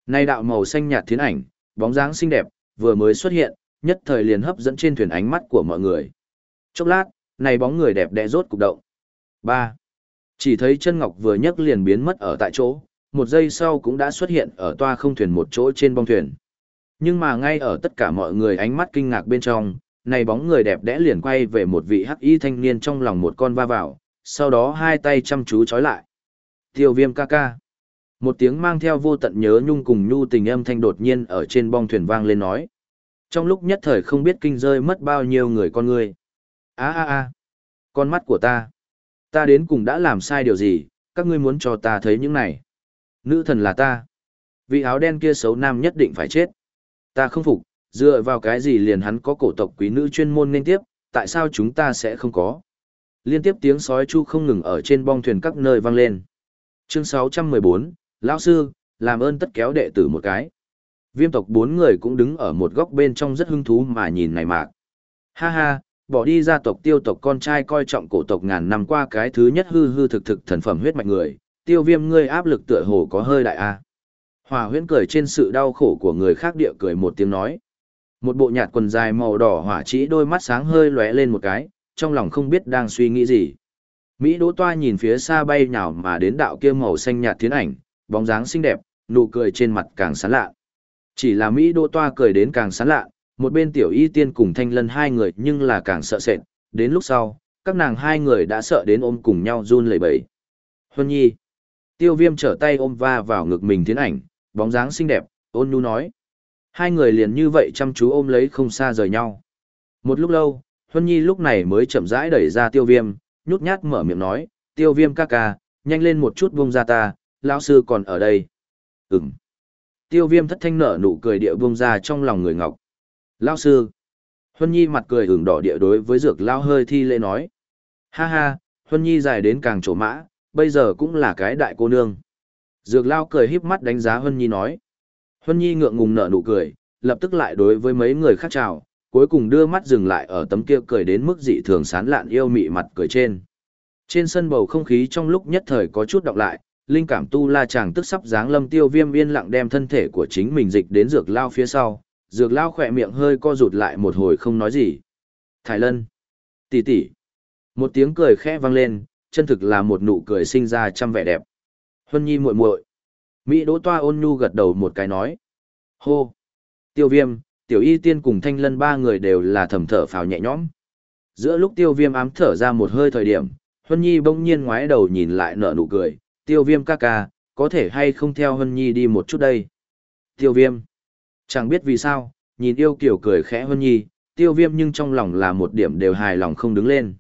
Nay đạo màu xanh nhạt thiến ảnh, bóng dáng xinh đẹp, vừa mới xuất hiện, nhất thời liền hấp dẫn trên thuyền ánh mắt của mọi người. Chốc lát, này bóng người đẹp đẽ rốt cục động. 3. Chỉ thấy chân ngọc vừa nhấc liền biến mất ở tại chỗ, một giây sau cũng đã xuất hiện ở toa không thuyền một chỗ trên bong thuyền. Nhưng mà ngay ở tất cả mọi người ánh mắt kinh ngạc bên trong, này bóng người đẹp đẽ liền quay về một vị hắc y thanh niên trong lòng một con va vào, sau đó hai tay chăm chú trói lại. Tiêu viêm ca ca. Một tiếng mang theo vô tận nhớ nhung cùng nhu tình âm thanh đột nhiên ở trên bong thuyền vang lên nói. Trong lúc nhất thời không biết kinh rơi mất bao nhiêu người con người. a a a con mắt của ta. Ta đến cùng đã làm sai điều gì, các ngươi muốn cho ta thấy những này. Nữ thần là ta. Vị áo đen kia xấu nam nhất định phải chết. Ta không phục, dựa vào cái gì liền hắn có cổ tộc quý nữ chuyên môn nên tiếp, tại sao chúng ta sẽ không có. Liên tiếp tiếng sói chu không ngừng ở trên bong thuyền các nơi vang lên. Chương 614, Lão sư, làm ơn tất kéo đệ tử một cái. Viêm tộc bốn người cũng đứng ở một góc bên trong rất hứng thú mà nhìn này mạc. Ha ha, bỏ đi gia tộc tiêu tộc con trai coi trọng cổ tộc ngàn năm qua cái thứ nhất hư hư thực thực thần phẩm huyết mạch người, tiêu viêm ngươi áp lực tựa hồ có hơi đại a. Hòa huyễn cười trên sự đau khổ của người khác địa cười một tiếng nói. Một bộ nhạt quần dài màu đỏ hỏa chỉ đôi mắt sáng hơi lóe lên một cái, trong lòng không biết đang suy nghĩ gì. Mỹ Đỗ Toa nhìn phía xa bay nhào mà đến đạo kia màu xanh nhạt tiến ảnh, bóng dáng xinh đẹp, nụ cười trên mặt càng sán lạ. Chỉ là Mỹ Đỗ Toa cười đến càng sán lạ, một bên tiểu y tiên cùng thanh lân hai người nhưng là càng sợ sệt, đến lúc sau, các nàng hai người đã sợ đến ôm cùng nhau run lẩy bẩy. Huân nhi. Tiêu viêm trở tay ôm va vào ngực mình tiến ảnh, bóng dáng xinh đẹp, ôn nhu nói. Hai người liền như vậy chăm chú ôm lấy không xa rời nhau. Một lúc lâu, Huân nhi lúc này mới chậm rãi đẩy ra tiêu viêm, nhút nhát mở miệng nói, tiêu viêm ca ca, nhanh lên một chút buông ra ta, lão sư còn ở đây. Ừm. Tiêu viêm thất thanh nở nụ cười địa buông ra trong lòng người ngọc. Lão sư. Huân nhi mặt cười ửng đỏ địa đối với dược lao hơi thi lễ nói. Ha ha, Huân nhi dài đến càng trổ mã, bây giờ cũng là cái đại cô nương. Dược lao cười híp mắt đánh giá Hân nhi nói. Hân nhi ngượng ngùng nở nụ cười, lập tức lại đối với mấy người khác chào, cuối cùng đưa mắt dừng lại ở tấm kia cười đến mức dị thường sán lạn yêu mị mặt cười trên. Trên sân bầu không khí trong lúc nhất thời có chút đọc lại, linh cảm tu la chàng tức sắp dáng lâm tiêu viêm yên lặng đem thân thể của chính mình dịch đến dược lao phía sau, dược lao khỏe miệng hơi co rụt lại một hồi không nói gì. Thái lân, tỷ tỷ, một tiếng cười khẽ vang lên, chân thực là một nụ cười sinh ra trăm vẻ đẹp. Huân nhi muội muội, Mỹ đỗ toa ôn nhu gật đầu một cái nói. Hô, tiêu viêm, tiểu y tiên cùng thanh lân ba người đều là thầm thở phào nhẹ nhõm. Giữa lúc tiêu viêm ám thở ra một hơi thời điểm, Huân Nhi bỗng nhiên ngoái đầu nhìn lại nở nụ cười, tiêu viêm ca ca, có thể hay không theo Huân Nhi đi một chút đây. Tiêu viêm, chẳng biết vì sao, nhìn yêu kiểu cười khẽ Huân Nhi, tiêu viêm nhưng trong lòng là một điểm đều hài lòng không đứng lên.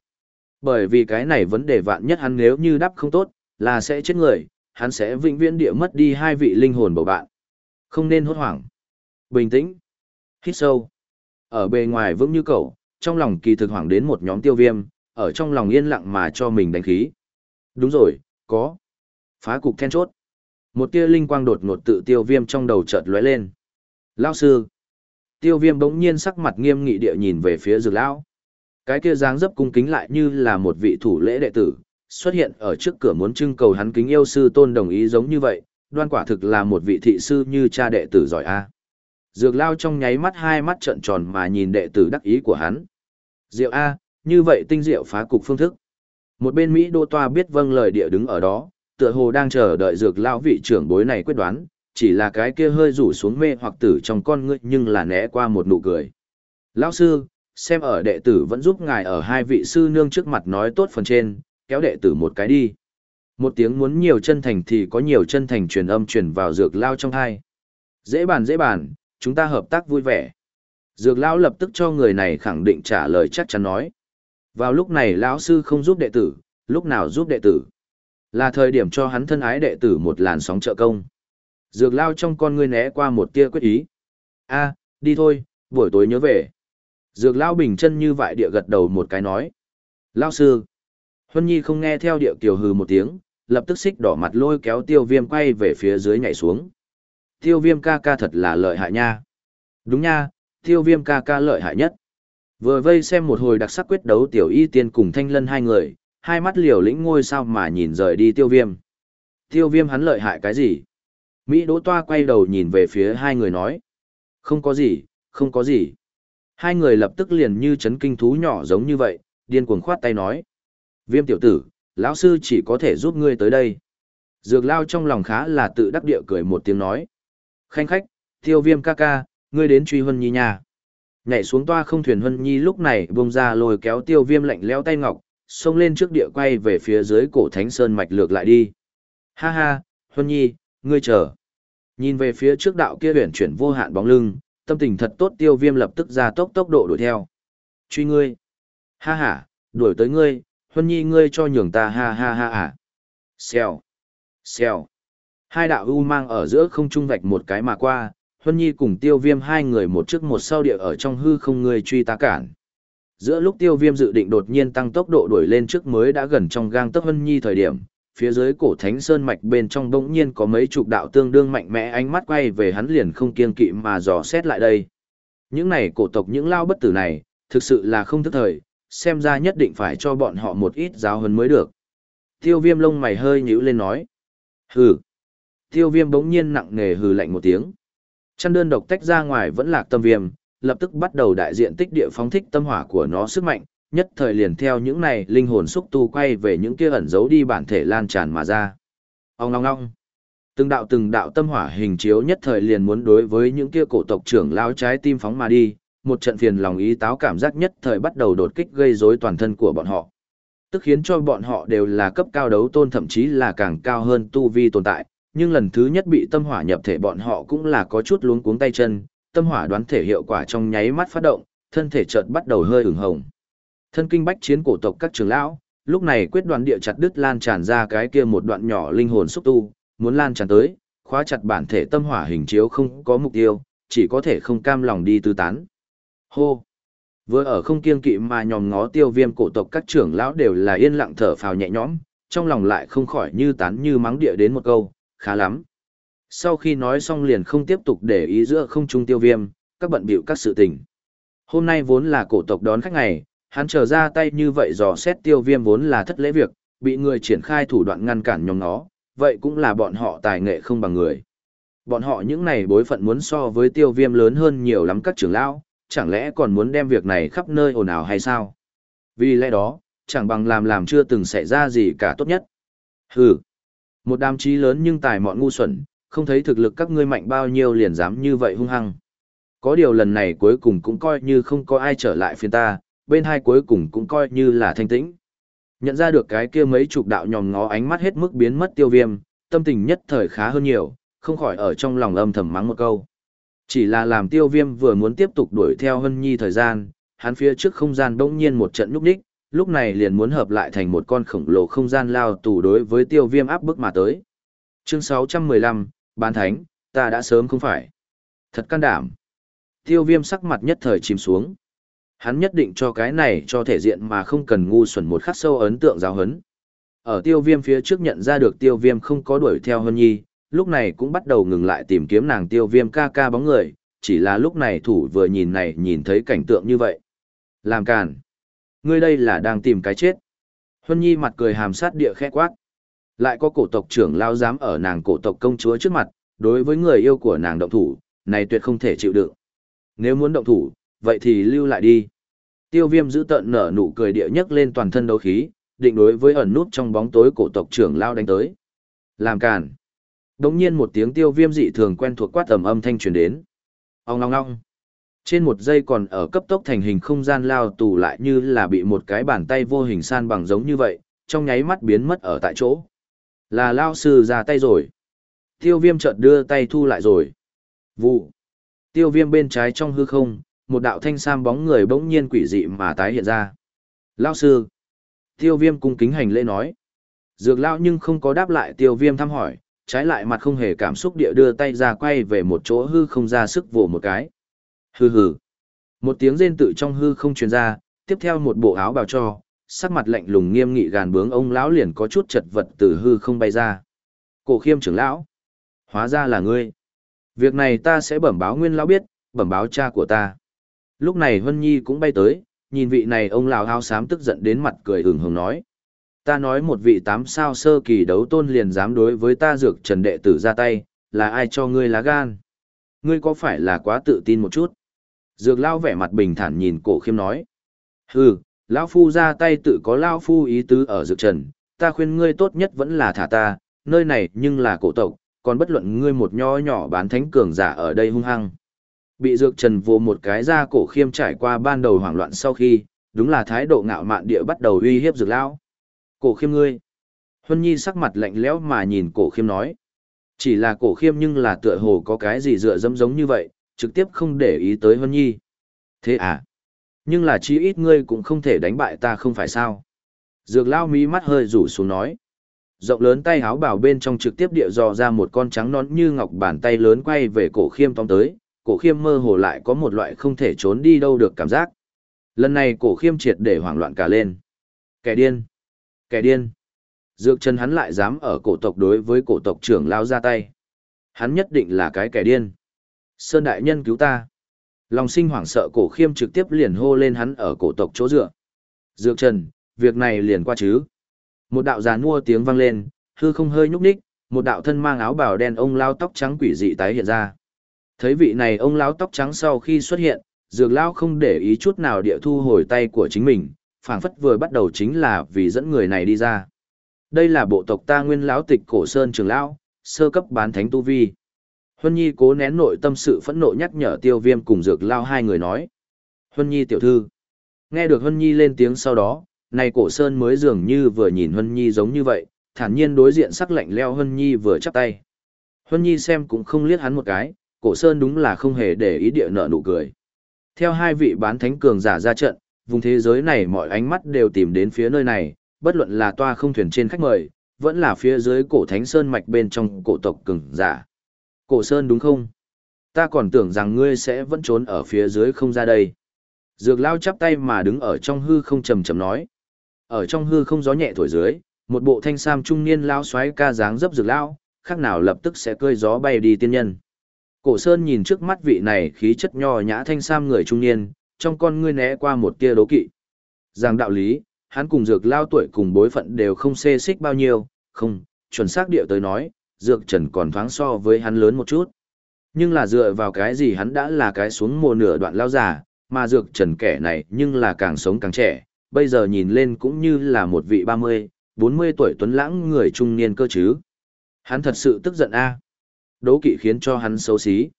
Bởi vì cái này vấn đề vạn nhất hắn nếu như đáp không tốt, là sẽ chết người, hắn sẽ vĩnh viễn địa mất đi hai vị linh hồn bầu bạn. Không nên hốt hoảng. Bình tĩnh. Hít sâu. Ở bề ngoài vững như cậu, trong lòng kỳ thực hoảng đến một nhóm tiêu viêm, ở trong lòng yên lặng mà cho mình đánh khí. Đúng rồi, có. Phá cục then chốt. Một tia linh quang đột ngột tự tiêu viêm trong đầu chợt lóe lên. Lao sư. Tiêu viêm bỗng nhiên sắc mặt nghiêm nghị địa nhìn về phía dược lão. Cái kia dáng dấp cung kính lại như là một vị thủ lễ đệ tử, xuất hiện ở trước cửa muốn trưng cầu hắn kính yêu sư tôn đồng ý giống như vậy, đoan quả thực là một vị thị sư như cha đệ tử giỏi a. Dược lao trong nháy mắt hai mắt trợn tròn mà nhìn đệ tử đắc ý của hắn. Diệu A, như vậy tinh diệu phá cục phương thức. Một bên Mỹ đô toa biết vâng lời địa đứng ở đó, tựa hồ đang chờ đợi dược lao vị trưởng bối này quyết đoán, chỉ là cái kia hơi rủ xuống mê hoặc tử trong con ngươi nhưng là né qua một nụ cười. Lão sư, xem ở đệ tử vẫn giúp ngài ở hai vị sư nương trước mặt nói tốt phần trên, kéo đệ tử một cái đi. Một tiếng muốn nhiều chân thành thì có nhiều chân thành truyền âm truyền vào dược lao trong hai. Dễ bàn dễ bàn, chúng ta hợp tác vui vẻ. Dược lão lập tức cho người này khẳng định trả lời chắc chắn nói. Vào lúc này lão sư không giúp đệ tử, lúc nào giúp đệ tử. Là thời điểm cho hắn thân ái đệ tử một làn sóng trợ công. Dược lao trong con ngươi né qua một tia quyết ý. a đi thôi, buổi tối nhớ về. Dược lao bình chân như vậy địa gật đầu một cái nói. Lao sư. Huân Nhi không nghe theo điệu kiều hừ một tiếng, lập tức xích đỏ mặt lôi kéo tiêu viêm quay về phía dưới nhảy xuống. Tiêu viêm ca ca thật là lợi hại nha. Đúng nha, tiêu viêm ca ca lợi hại nhất. Vừa vây xem một hồi đặc sắc quyết đấu tiểu y tiên cùng thanh lân hai người, hai mắt liều lĩnh ngôi sao mà nhìn rời đi tiêu viêm. Tiêu viêm hắn lợi hại cái gì? Mỹ đỗ toa quay đầu nhìn về phía hai người nói. Không có gì, không có gì. Hai người lập tức liền như chấn kinh thú nhỏ giống như vậy, điên cuồng khoát tay nói. Viêm tiểu tử, lão sư chỉ có thể giúp ngươi tới đây. Dược lao trong lòng khá là tự đắc địa cười một tiếng nói. Khanh khách, tiêu viêm ca ca, ngươi đến truy Huân Nhi nha. Nhảy xuống toa không thuyền Huân Nhi lúc này bông ra lôi kéo tiêu viêm lạnh leo tay ngọc, xông lên trước địa quay về phía dưới cổ thánh sơn mạch lược lại đi. Ha ha, Huân Nhi, ngươi chờ. Nhìn về phía trước đạo kia huyển chuyển vô hạn bóng lưng, tâm tình thật tốt tiêu viêm lập tức ra tốc tốc độ đuổi theo. Truy ngươi. Ha ha, đuổi tới ngươi, Huân Nhi ngươi cho nhường ta ha ha ha ha. Xèo. Xèo. Hai đạo u mang ở giữa không trung vạch một cái mà qua, Huân Nhi cùng tiêu viêm hai người một trước một sau địa ở trong hư không người truy ta cản. Giữa lúc tiêu viêm dự định đột nhiên tăng tốc độ đuổi lên trước mới đã gần trong gang tấc Huân Nhi thời điểm, phía dưới cổ thánh sơn mạch bên trong bỗng nhiên có mấy chục đạo tương đương mạnh mẽ ánh mắt quay về hắn liền không kiên kỵ mà dò xét lại đây. Những này cổ tộc những lao bất tử này, thực sự là không thức thời, xem ra nhất định phải cho bọn họ một ít giáo hấn mới được. Tiêu viêm lông mày hơi nhíu lên nói. Hừ. Tiêu viêm bỗng nhiên nặng nề hừ lạnh một tiếng. Chăn đơn độc tách ra ngoài vẫn lạc tâm viêm, lập tức bắt đầu đại diện tích địa phóng thích tâm hỏa của nó sức mạnh, nhất thời liền theo những này linh hồn xúc tu quay về những kia ẩn giấu đi bản thể lan tràn mà ra. Ông ngong ngong. Từng đạo từng đạo tâm hỏa hình chiếu nhất thời liền muốn đối với những kia cổ tộc trưởng lao trái tim phóng mà đi, một trận phiền lòng ý táo cảm giác nhất thời bắt đầu đột kích gây rối toàn thân của bọn họ. Tức khiến cho bọn họ đều là cấp cao đấu tôn thậm chí là càng cao hơn tu vi tồn tại, nhưng lần thứ nhất bị tâm hỏa nhập thể bọn họ cũng là có chút luống cuống tay chân, tâm hỏa đoán thể hiệu quả trong nháy mắt phát động, thân thể chợt bắt đầu hơi ửng hồng. Thân kinh bách chiến cổ tộc các trưởng lão, lúc này quyết đoán địa chặt đứt lan tràn ra cái kia một đoạn nhỏ linh hồn xúc tu, muốn lan tràn tới, khóa chặt bản thể tâm hỏa hình chiếu không có mục tiêu, chỉ có thể không cam lòng đi tư tán. Hô! Vừa ở không kiên kỵ mà nhòm ngó tiêu viêm cổ tộc các trưởng lão đều là yên lặng thở phào nhẹ nhõm, trong lòng lại không khỏi như tán như mắng địa đến một câu, khá lắm. Sau khi nói xong liền không tiếp tục để ý giữa không trung tiêu viêm, các bận biểu các sự tình. Hôm nay vốn là cổ tộc đón khách ngày, hắn trở ra tay như vậy dò xét tiêu viêm vốn là thất lễ việc, bị người triển khai thủ đoạn ngăn cản nhóm nó, vậy cũng là bọn họ tài nghệ không bằng người. Bọn họ những này bối phận muốn so với tiêu viêm lớn hơn nhiều lắm các trưởng lão, chẳng lẽ còn muốn đem việc này khắp nơi ồn ào hay sao? Vì lẽ đó, chẳng bằng làm làm chưa từng xảy ra gì cả tốt nhất. Hừ, một đám trí lớn nhưng tài mọn ngu xuẩn, không thấy thực lực các ngươi mạnh bao nhiêu liền dám như vậy hung hăng. Có điều lần này cuối cùng cũng coi như không có ai trở lại phiên ta, bên hai cuối cùng cũng coi như là thanh tĩnh. Nhận ra được cái kia mấy chục đạo nhòm ngó ánh mắt hết mức biến mất tiêu viêm, tâm tình nhất thời khá hơn nhiều, không khỏi ở trong lòng âm thầm mắng một câu. Chỉ là làm tiêu viêm vừa muốn tiếp tục đuổi theo Hân Nhi thời gian, hắn phía trước không gian đông nhiên một trận núp đích, lúc này liền muốn hợp lại thành một con khổng lồ không gian lao tù đối với tiêu viêm áp bức mà tới. Chương 615, Bán Thánh, ta đã sớm không phải. Thật can đảm. Tiêu viêm sắc mặt nhất thời chìm xuống. Hắn nhất định cho cái này cho thể diện mà không cần ngu xuẩn một khắc sâu ấn tượng giáo hấn. Ở tiêu viêm phía trước nhận ra được tiêu viêm không có đuổi theo Hân Nhi, lúc này cũng bắt đầu ngừng lại tìm kiếm nàng tiêu viêm ca ca bóng người, chỉ là lúc này thủ vừa nhìn này nhìn thấy cảnh tượng như vậy. Làm càn. Ngươi đây là đang tìm cái chết. Huân Nhi mặt cười hàm sát địa khẽ quát. Lại có cổ tộc trưởng lao dám ở nàng cổ tộc công chúa trước mặt, đối với người yêu của nàng động thủ, này tuyệt không thể chịu đựng. Nếu muốn động thủ, vậy thì lưu lại đi. Tiêu viêm giữ tận nở nụ cười địa nhấc lên toàn thân đấu khí, định đối với ẩn nút trong bóng tối cổ tộc trưởng lao đánh tới. Làm càn. Đống nhiên một tiếng tiêu viêm dị thường quen thuộc quát tầm âm thanh truyền đến. Ông ong ong Trên một giây còn ở cấp tốc thành hình không gian lao tù lại như là bị một cái bàn tay vô hình san bằng giống như vậy, trong nháy mắt biến mất ở tại chỗ. Là lao sư ra tay rồi. Tiêu viêm chợt đưa tay thu lại rồi. Vụ. Tiêu viêm bên trái trong hư không, một đạo thanh sam bóng người bỗng nhiên quỷ dị mà tái hiện ra. Lao sư. Tiêu viêm cung kính hành lễ nói. Dược lao nhưng không có đáp lại tiêu viêm thăm hỏi, trái lại mặt không hề cảm xúc địa đưa tay ra quay về một chỗ hư không ra sức vồ một cái. Hừ hừ. Một tiếng rên tự trong hư không truyền ra, tiếp theo một bộ áo bào cho, sắc mặt lạnh lùng nghiêm nghị gàn bướng ông lão liền có chút chật vật từ hư không bay ra. Cổ khiêm trưởng lão. Hóa ra là ngươi. Việc này ta sẽ bẩm báo nguyên lão biết, bẩm báo cha của ta. Lúc này Hân Nhi cũng bay tới, nhìn vị này ông lão áo xám tức giận đến mặt cười hừng hừng nói ta nói một vị tám sao sơ kỳ đấu tôn liền dám đối với ta dược trần đệ tử ra tay, là ai cho ngươi lá gan? Ngươi có phải là quá tự tin một chút? Dược lao vẻ mặt bình thản nhìn cổ khiêm nói. Hừ, lão phu ra tay tự có lão phu ý tứ ở dược trần, ta khuyên ngươi tốt nhất vẫn là thả ta, nơi này nhưng là cổ tộc, còn bất luận ngươi một nho nhỏ bán thánh cường giả ở đây hung hăng. Bị dược trần vô một cái ra cổ khiêm trải qua ban đầu hoảng loạn sau khi, đúng là thái độ ngạo mạn địa bắt đầu uy hiếp dược lão. Cổ khiêm ngươi. Huân Nhi sắc mặt lạnh lẽo mà nhìn cổ khiêm nói. Chỉ là cổ khiêm nhưng là tựa hồ có cái gì dựa dẫm giống như vậy, trực tiếp không để ý tới Huân Nhi. Thế à? Nhưng là chí ít ngươi cũng không thể đánh bại ta không phải sao? Dược lao mí mắt hơi rủ xuống nói. Rộng lớn tay háo bảo bên trong trực tiếp địa dò ra một con trắng nón như ngọc bàn tay lớn quay về cổ khiêm tóm tới, cổ khiêm mơ hồ lại có một loại không thể trốn đi đâu được cảm giác. Lần này cổ khiêm triệt để hoảng loạn cả lên. Kẻ điên. Kẻ điên. Dược chân hắn lại dám ở cổ tộc đối với cổ tộc trưởng lao ra tay. Hắn nhất định là cái kẻ điên. Sơn đại nhân cứu ta. Lòng sinh hoảng sợ cổ khiêm trực tiếp liền hô lên hắn ở cổ tộc chỗ dựa. Dược trần, việc này liền qua chứ. Một đạo giàn mua tiếng vang lên, hư không hơi nhúc nhích, một đạo thân mang áo bào đen ông lao tóc trắng quỷ dị tái hiện ra. Thấy vị này ông lão tóc trắng sau khi xuất hiện, dược lao không để ý chút nào địa thu hồi tay của chính mình, phảng phất vừa bắt đầu chính là vì dẫn người này đi ra. Đây là bộ tộc ta nguyên lão tịch cổ sơn trường lão, sơ cấp bán thánh tu vi. Huân Nhi cố nén nội tâm sự phẫn nộ nhắc nhở tiêu viêm cùng dược lao hai người nói. Huân Nhi tiểu thư. Nghe được Huân Nhi lên tiếng sau đó, này cổ sơn mới dường như vừa nhìn Huân Nhi giống như vậy, thản nhiên đối diện sắc lạnh leo Huân Nhi vừa chắp tay. Huân Nhi xem cũng không liếc hắn một cái, cổ sơn đúng là không hề để ý địa nợ nụ cười. Theo hai vị bán thánh cường giả ra trận, vùng thế giới này mọi ánh mắt đều tìm đến phía nơi này, bất luận là toa không thuyền trên khách mời, vẫn là phía dưới cổ thánh sơn mạch bên trong cổ tộc cường giả. Cổ sơn đúng không? Ta còn tưởng rằng ngươi sẽ vẫn trốn ở phía dưới không ra đây. Dược lao chắp tay mà đứng ở trong hư không trầm trầm nói. Ở trong hư không gió nhẹ thổi dưới, một bộ thanh sam trung niên lao xoáy ca dáng dấp dược lao, khác nào lập tức sẽ cơi gió bay đi tiên nhân. Cổ Sơn nhìn trước mắt vị này khí chất nho nhã thanh sam người trung niên, trong con ngươi né qua một tia đố kỵ. Giang đạo lý, hắn cùng dược lao tuổi cùng bối phận đều không xê xích bao nhiêu, không, chuẩn xác địa tới nói, dược trần còn thoáng so với hắn lớn một chút. Nhưng là dựa vào cái gì hắn đã là cái xuống mùa nửa đoạn lao giả, mà dược trần kẻ này nhưng là càng sống càng trẻ, bây giờ nhìn lên cũng như là một vị 30, 40 tuổi tuấn lãng người trung niên cơ chứ. Hắn thật sự tức giận a Đố kỵ khiến cho hắn xấu xí.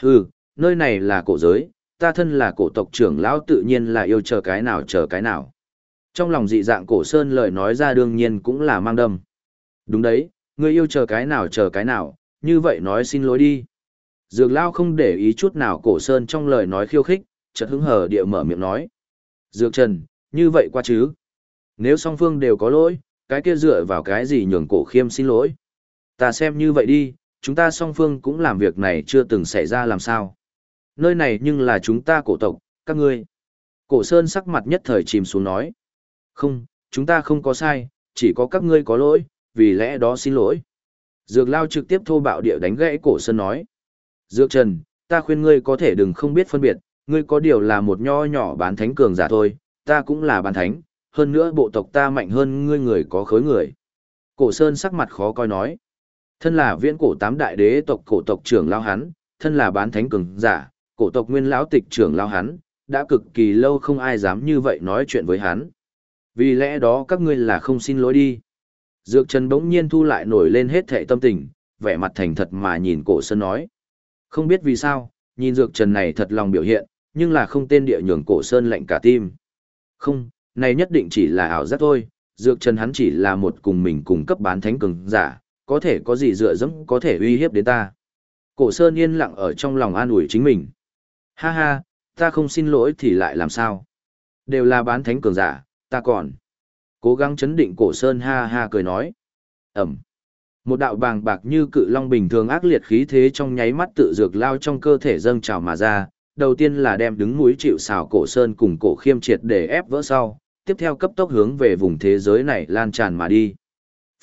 Hừ, nơi này là cổ giới, ta thân là cổ tộc trưởng lão tự nhiên là yêu chờ cái nào chờ cái nào. Trong lòng dị dạng cổ sơn lời nói ra đương nhiên cũng là mang đâm. Đúng đấy, ngươi yêu chờ cái nào chờ cái nào, như vậy nói xin lỗi đi. Dược lao không để ý chút nào cổ sơn trong lời nói khiêu khích, chợt hứng hờ địa mở miệng nói. Dược trần, như vậy qua chứ. Nếu song phương đều có lỗi, cái kia dựa vào cái gì nhường cổ khiêm xin lỗi. Ta xem như vậy đi, chúng ta song phương cũng làm việc này chưa từng xảy ra làm sao. Nơi này nhưng là chúng ta cổ tộc, các ngươi. Cổ sơn sắc mặt nhất thời chìm xuống nói. Không, chúng ta không có sai, chỉ có các ngươi có lỗi, vì lẽ đó xin lỗi. Dược lao trực tiếp thô bạo địa đánh gãy cổ sơn nói. Dược trần, ta khuyên ngươi có thể đừng không biết phân biệt, ngươi có điều là một nho nhỏ bán thánh cường giả thôi, ta cũng là bán thánh, hơn nữa bộ tộc ta mạnh hơn ngươi người có khối người. Cổ sơn sắc mặt khó coi nói. Thân là viễn cổ tám đại đế tộc cổ tộc trưởng lao hắn, thân là bán thánh cường giả, cổ tộc nguyên lão tịch trưởng lao hắn, đã cực kỳ lâu không ai dám như vậy nói chuyện với hắn. Vì lẽ đó các ngươi là không xin lỗi đi. Dược Trần bỗng nhiên thu lại nổi lên hết thệ tâm tình, vẻ mặt thành thật mà nhìn cổ sơn nói. Không biết vì sao, nhìn Dược Trần này thật lòng biểu hiện, nhưng là không tên địa nhường cổ sơn lạnh cả tim. Không, này nhất định chỉ là ảo giác thôi, Dược Trần hắn chỉ là một cùng mình cùng cấp bán thánh cường giả, có thể có gì dựa dẫm có thể uy hiếp đến ta. Cổ Sơn yên lặng ở trong lòng an ủi chính mình. Ha ha, ta không xin lỗi thì lại làm sao? Đều là bán thánh cường giả, ta còn. Cố gắng chấn định cổ Sơn ha ha cười nói. Ẩm. Một đạo bàng bạc như cự long bình thường ác liệt khí thế trong nháy mắt tự dược lao trong cơ thể dâng trào mà ra. Đầu tiên là đem đứng núi chịu xào cổ Sơn cùng cổ khiêm triệt để ép vỡ sau, tiếp theo cấp tốc hướng về vùng thế giới này lan tràn mà đi.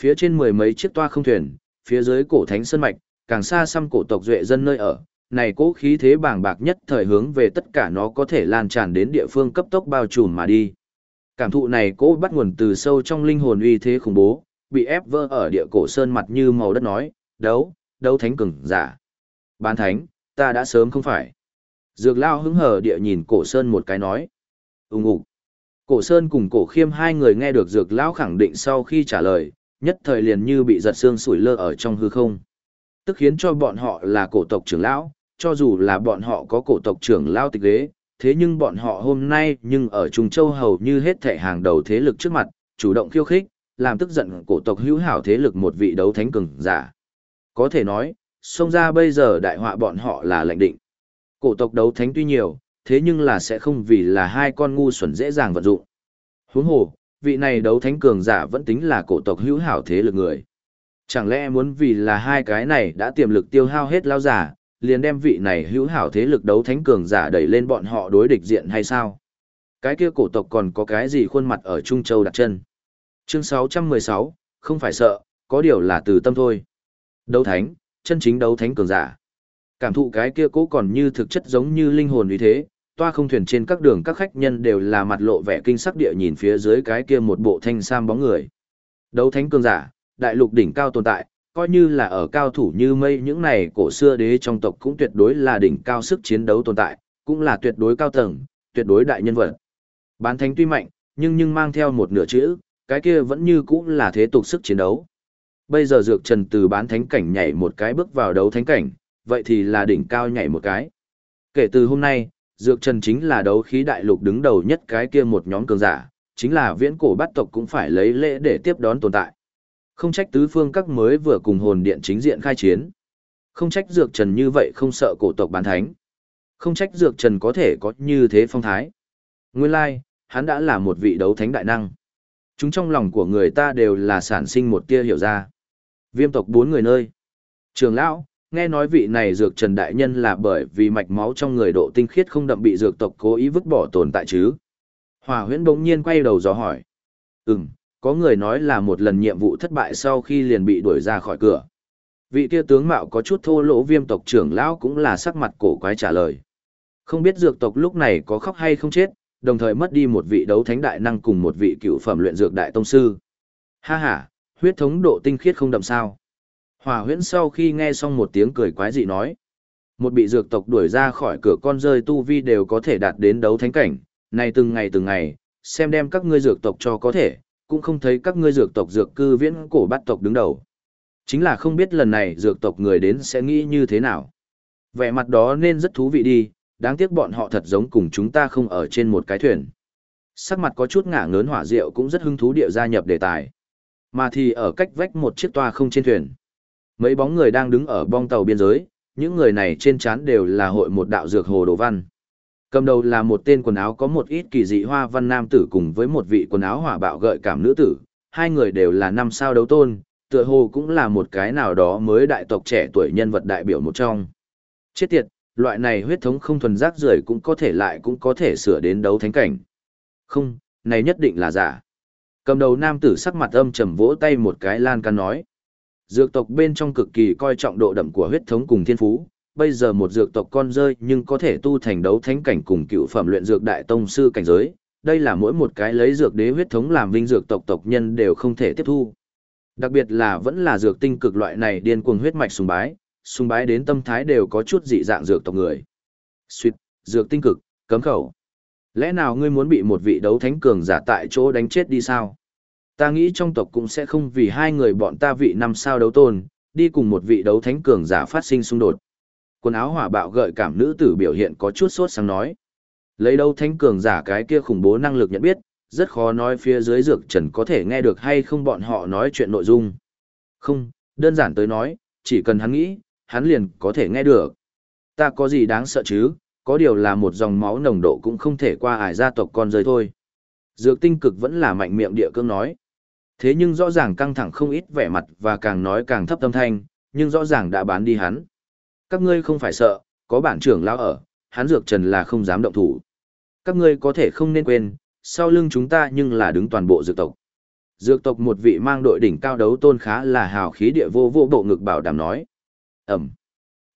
Phía trên mười mấy chiếc toa không thuyền, phía dưới cổ thánh sơn mạch, càng xa xăm cổ tộc duệ dân nơi ở, này cố khí thế bàng bạc nhất thời hướng về tất cả nó có thể lan tràn đến địa phương cấp tốc bao trùm mà đi. Cảm thụ này cố bắt nguồn từ sâu trong linh hồn uy thế khủng bố, bị ép vỡ ở địa cổ sơn mặt như màu đất nói, đấu, đấu thánh cường giả. Bán thánh, ta đã sớm không phải. Dược lao hứng hở địa nhìn cổ sơn một cái nói. Úng ục. Cổ sơn cùng cổ khiêm hai người nghe được dược lão khẳng định sau khi trả lời, nhất thời liền như bị giật xương sủi lơ ở trong hư không. Tức khiến cho bọn họ là cổ tộc trưởng lão, cho dù là bọn họ có cổ tộc trưởng lao tịch ghế, thế nhưng bọn họ hôm nay nhưng ở Trung Châu hầu như hết thể hàng đầu thế lực trước mặt, chủ động khiêu khích, làm tức giận cổ tộc hữu hảo thế lực một vị đấu thánh cường giả. Có thể nói, xông ra bây giờ đại họa bọn họ là lệnh định. Cổ tộc đấu thánh tuy nhiều, thế nhưng là sẽ không vì là hai con ngu xuẩn dễ dàng vận dụng. Huống hồ, vị này đấu thánh cường giả vẫn tính là cổ tộc hữu hảo thế lực người. Chẳng lẽ muốn vì là hai cái này đã tiềm lực tiêu hao hết lao giả, liền đem vị này hữu hảo thế lực đấu thánh cường giả đẩy lên bọn họ đối địch diện hay sao? Cái kia cổ tộc còn có cái gì khuôn mặt ở Trung Châu đặt chân? Chương 616, không phải sợ, có điều là từ tâm thôi. Đấu thánh, chân chính đấu thánh cường giả. Cảm thụ cái kia cố còn như thực chất giống như linh hồn như thế, toa không thuyền trên các đường các khách nhân đều là mặt lộ vẻ kinh sắc địa nhìn phía dưới cái kia một bộ thanh sam bóng người. Đấu thánh cường giả, đại lục đỉnh cao tồn tại, coi như là ở cao thủ như mây những này cổ xưa đế trong tộc cũng tuyệt đối là đỉnh cao sức chiến đấu tồn tại, cũng là tuyệt đối cao tầng, tuyệt đối đại nhân vật. Bán thánh tuy mạnh, nhưng nhưng mang theo một nửa chữ, cái kia vẫn như cũng là thế tục sức chiến đấu. Bây giờ Dược Trần từ bán thánh cảnh nhảy một cái bước vào đấu thánh cảnh, vậy thì là đỉnh cao nhảy một cái. Kể từ hôm nay, Dược Trần chính là đấu khí đại lục đứng đầu nhất cái kia một nhóm cường giả, chính là viễn cổ bắt tộc cũng phải lấy lễ để tiếp đón tồn tại. Không trách tứ phương các mới vừa cùng hồn điện chính diện khai chiến. Không trách Dược Trần như vậy không sợ cổ tộc bán thánh. Không trách Dược Trần có thể có như thế phong thái. Nguyên lai, hắn đã là một vị đấu thánh đại năng. Chúng trong lòng của người ta đều là sản sinh một tia hiểu ra. Viêm tộc bốn người nơi. Trường lão, nghe nói vị này dược trần đại nhân là bởi vì mạch máu trong người độ tinh khiết không đậm bị dược tộc cố ý vứt bỏ tồn tại chứ. Hòa huyễn bỗng nhiên quay đầu dò hỏi. Ừm, có người nói là một lần nhiệm vụ thất bại sau khi liền bị đuổi ra khỏi cửa. Vị kia tướng mạo có chút thô lỗ viêm tộc trưởng lão cũng là sắc mặt cổ quái trả lời. Không biết dược tộc lúc này có khóc hay không chết, đồng thời mất đi một vị đấu thánh đại năng cùng một vị cựu phẩm luyện dược đại tông sư. Ha ha, huyết thống độ tinh khiết không đậm sao. Hỏa huyễn sau khi nghe xong một tiếng cười quái dị nói. Một bị dược tộc đuổi ra khỏi cửa con rơi tu vi đều có thể đạt đến đấu thánh cảnh, này từng ngày từng ngày, xem đem các ngươi dược tộc cho có thể, cũng không thấy các ngươi dược tộc dược cư viễn cổ bắt tộc đứng đầu. Chính là không biết lần này dược tộc người đến sẽ nghĩ như thế nào. Vẻ mặt đó nên rất thú vị đi, đáng tiếc bọn họ thật giống cùng chúng ta không ở trên một cái thuyền. Sắc mặt có chút ngả ngớn hỏa rượu cũng rất hứng thú địa gia nhập đề tài. Mà thì ở cách vách một chiếc toa không trên thuyền. Mấy bóng người đang đứng ở bong tàu biên giới, những người này trên trán đều là hội một đạo dược hồ đồ văn. Cầm đầu là một tên quần áo có một ít kỳ dị hoa văn nam tử cùng với một vị quần áo hỏa bạo gợi cảm nữ tử, hai người đều là năm sao đấu tôn, tựa hồ cũng là một cái nào đó mới đại tộc trẻ tuổi nhân vật đại biểu một trong. Chết tiệt, loại này huyết thống không thuần rác rưởi cũng có thể lại cũng có thể sửa đến đấu thánh cảnh. Không, này nhất định là giả. Cầm đầu nam tử sắc mặt âm trầm vỗ tay một cái lan can nói. Dược tộc bên trong cực kỳ coi trọng độ đậm của huyết thống cùng thiên phú, bây giờ một dược tộc con rơi nhưng có thể tu thành đấu thánh cảnh cùng cựu phẩm luyện dược đại tông sư cảnh giới, đây là mỗi một cái lấy dược đế huyết thống làm vinh dược tộc tộc nhân đều không thể tiếp thu. Đặc biệt là vẫn là dược tinh cực loại này điên cuồng huyết mạch sùng bái, sùng bái đến tâm thái đều có chút dị dạng dược tộc người. Xuyệt, dược tinh cực, cấm khẩu. Lẽ nào ngươi muốn bị một vị đấu thánh cường giả tại chỗ đánh chết đi sao? Ta nghĩ trong tộc cũng sẽ không vì hai người bọn ta vị năm sao đấu tôn, đi cùng một vị đấu thánh cường giả phát sinh xung đột. Quần áo hỏa bạo gợi cảm nữ tử biểu hiện có chút sốt sáng nói. Lấy đâu thánh cường giả cái kia khủng bố năng lực nhận biết, rất khó nói phía dưới dược trần có thể nghe được hay không bọn họ nói chuyện nội dung. Không, đơn giản tới nói, chỉ cần hắn nghĩ, hắn liền có thể nghe được. Ta có gì đáng sợ chứ, có điều là một dòng máu nồng độ cũng không thể qua ải gia tộc con rơi thôi. Dược tinh cực vẫn là mạnh miệng địa cương nói. Thế nhưng rõ ràng căng thẳng không ít vẻ mặt và càng nói càng thấp tâm thanh, nhưng rõ ràng đã bán đi hắn. Các ngươi không phải sợ, có bản trưởng lão ở, hắn dược trần là không dám động thủ. Các ngươi có thể không nên quên, sau lưng chúng ta nhưng là đứng toàn bộ dược tộc. Dược tộc một vị mang đội đỉnh cao đấu tôn khá là hào khí địa vô vô bộ ngực bảo đảm nói. Ẩm.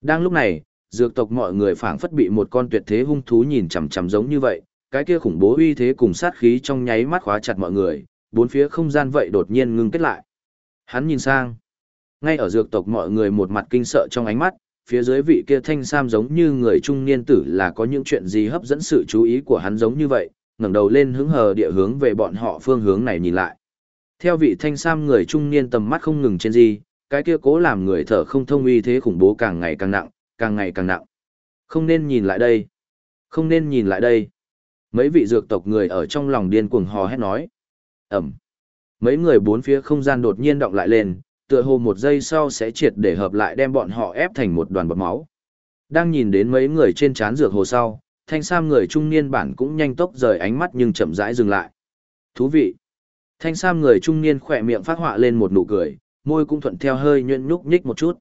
Đang lúc này, dược tộc mọi người phảng phất bị một con tuyệt thế hung thú nhìn chằm chằm giống như vậy, cái kia khủng bố uy thế cùng sát khí trong nháy mắt khóa chặt mọi người, bốn phía không gian vậy đột nhiên ngưng kết lại. Hắn nhìn sang. Ngay ở dược tộc mọi người một mặt kinh sợ trong ánh mắt, phía dưới vị kia thanh sam giống như người trung niên tử là có những chuyện gì hấp dẫn sự chú ý của hắn giống như vậy, ngẩng đầu lên hứng hờ địa hướng về bọn họ phương hướng này nhìn lại. Theo vị thanh sam người trung niên tầm mắt không ngừng trên gì, cái kia cố làm người thở không thông uy thế khủng bố càng ngày càng nặng, càng ngày càng nặng. Không nên nhìn lại đây. Không nên nhìn lại đây. Mấy vị dược tộc người ở trong lòng điên cuồng hò hét nói. Ẩm. Mấy người bốn phía không gian đột nhiên động lại lên, tựa hồ một giây sau sẽ triệt để hợp lại đem bọn họ ép thành một đoàn bọt máu. Đang nhìn đến mấy người trên chán dược hồ sau, thanh sam người trung niên bản cũng nhanh tốc rời ánh mắt nhưng chậm rãi dừng lại. Thú vị. Thanh sam người trung niên khỏe miệng phát họa lên một nụ cười, môi cũng thuận theo hơi nhuyễn nhúc nhích một chút.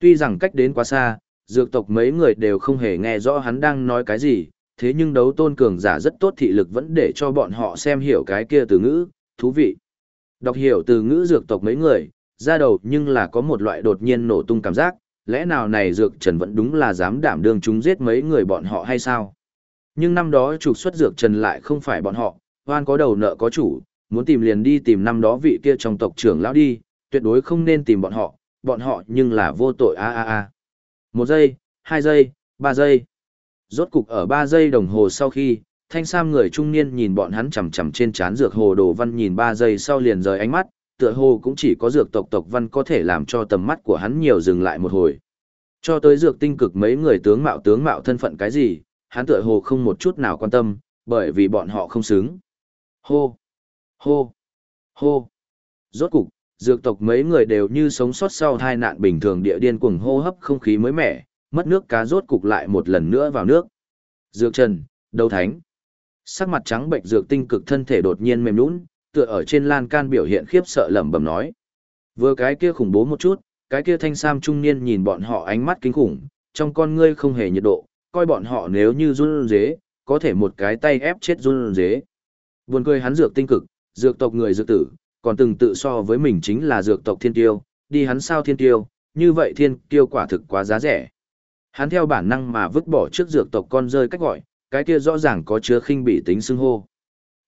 Tuy rằng cách đến quá xa, dược tộc mấy người đều không hề nghe rõ hắn đang nói cái gì, thế nhưng đấu tôn cường giả rất tốt thị lực vẫn để cho bọn họ xem hiểu cái kia từ ngữ, thú vị. Đọc hiểu từ ngữ dược tộc mấy người, ra đầu nhưng là có một loại đột nhiên nổ tung cảm giác, lẽ nào này dược trần vẫn đúng là dám đảm đương chúng giết mấy người bọn họ hay sao? Nhưng năm đó trục xuất dược trần lại không phải bọn họ, hoan có đầu nợ có chủ, muốn tìm liền đi tìm năm đó vị kia trong tộc trưởng lão đi, tuyệt đối không nên tìm bọn họ, bọn họ nhưng là vô tội a a a. Một giây, hai giây, ba giây. Rốt cục ở ba giây đồng hồ sau khi, thanh sam người trung niên nhìn bọn hắn chằm chằm trên trán dược hồ đồ văn nhìn ba giây sau liền rời ánh mắt, tựa hồ cũng chỉ có dược tộc tộc văn có thể làm cho tầm mắt của hắn nhiều dừng lại một hồi. Cho tới dược tinh cực mấy người tướng mạo tướng mạo thân phận cái gì, hắn tựa hồ không một chút nào quan tâm, bởi vì bọn họ không xứng. Hô! Hô! Hô! Rốt cục, dược tộc mấy người đều như sống sót sau hai nạn bình thường địa điên cuồng hô hấp không khí mới mẻ, mất nước cá rốt cục lại một lần nữa vào nước. Dược trần, đầu thánh. Sắc mặt trắng bệnh dược tinh cực thân thể đột nhiên mềm nhũn, tựa ở trên lan can biểu hiện khiếp sợ lẩm bẩm nói. Vừa cái kia khủng bố một chút, cái kia thanh sam trung niên nhìn bọn họ ánh mắt kinh khủng, trong con ngươi không hề nhiệt độ, coi bọn họ nếu như run dế, có thể một cái tay ép chết run dế. Buồn cười hắn dược tinh cực, dược tộc người dược tử, còn từng tự so với mình chính là dược tộc thiên tiêu, đi hắn sao thiên tiêu, như vậy thiên tiêu quả thực quá giá rẻ. Hắn theo bản năng mà vứt bỏ trước dược tộc con rơi cách gọi, cái kia rõ ràng có chứa khinh bị tính xưng hô.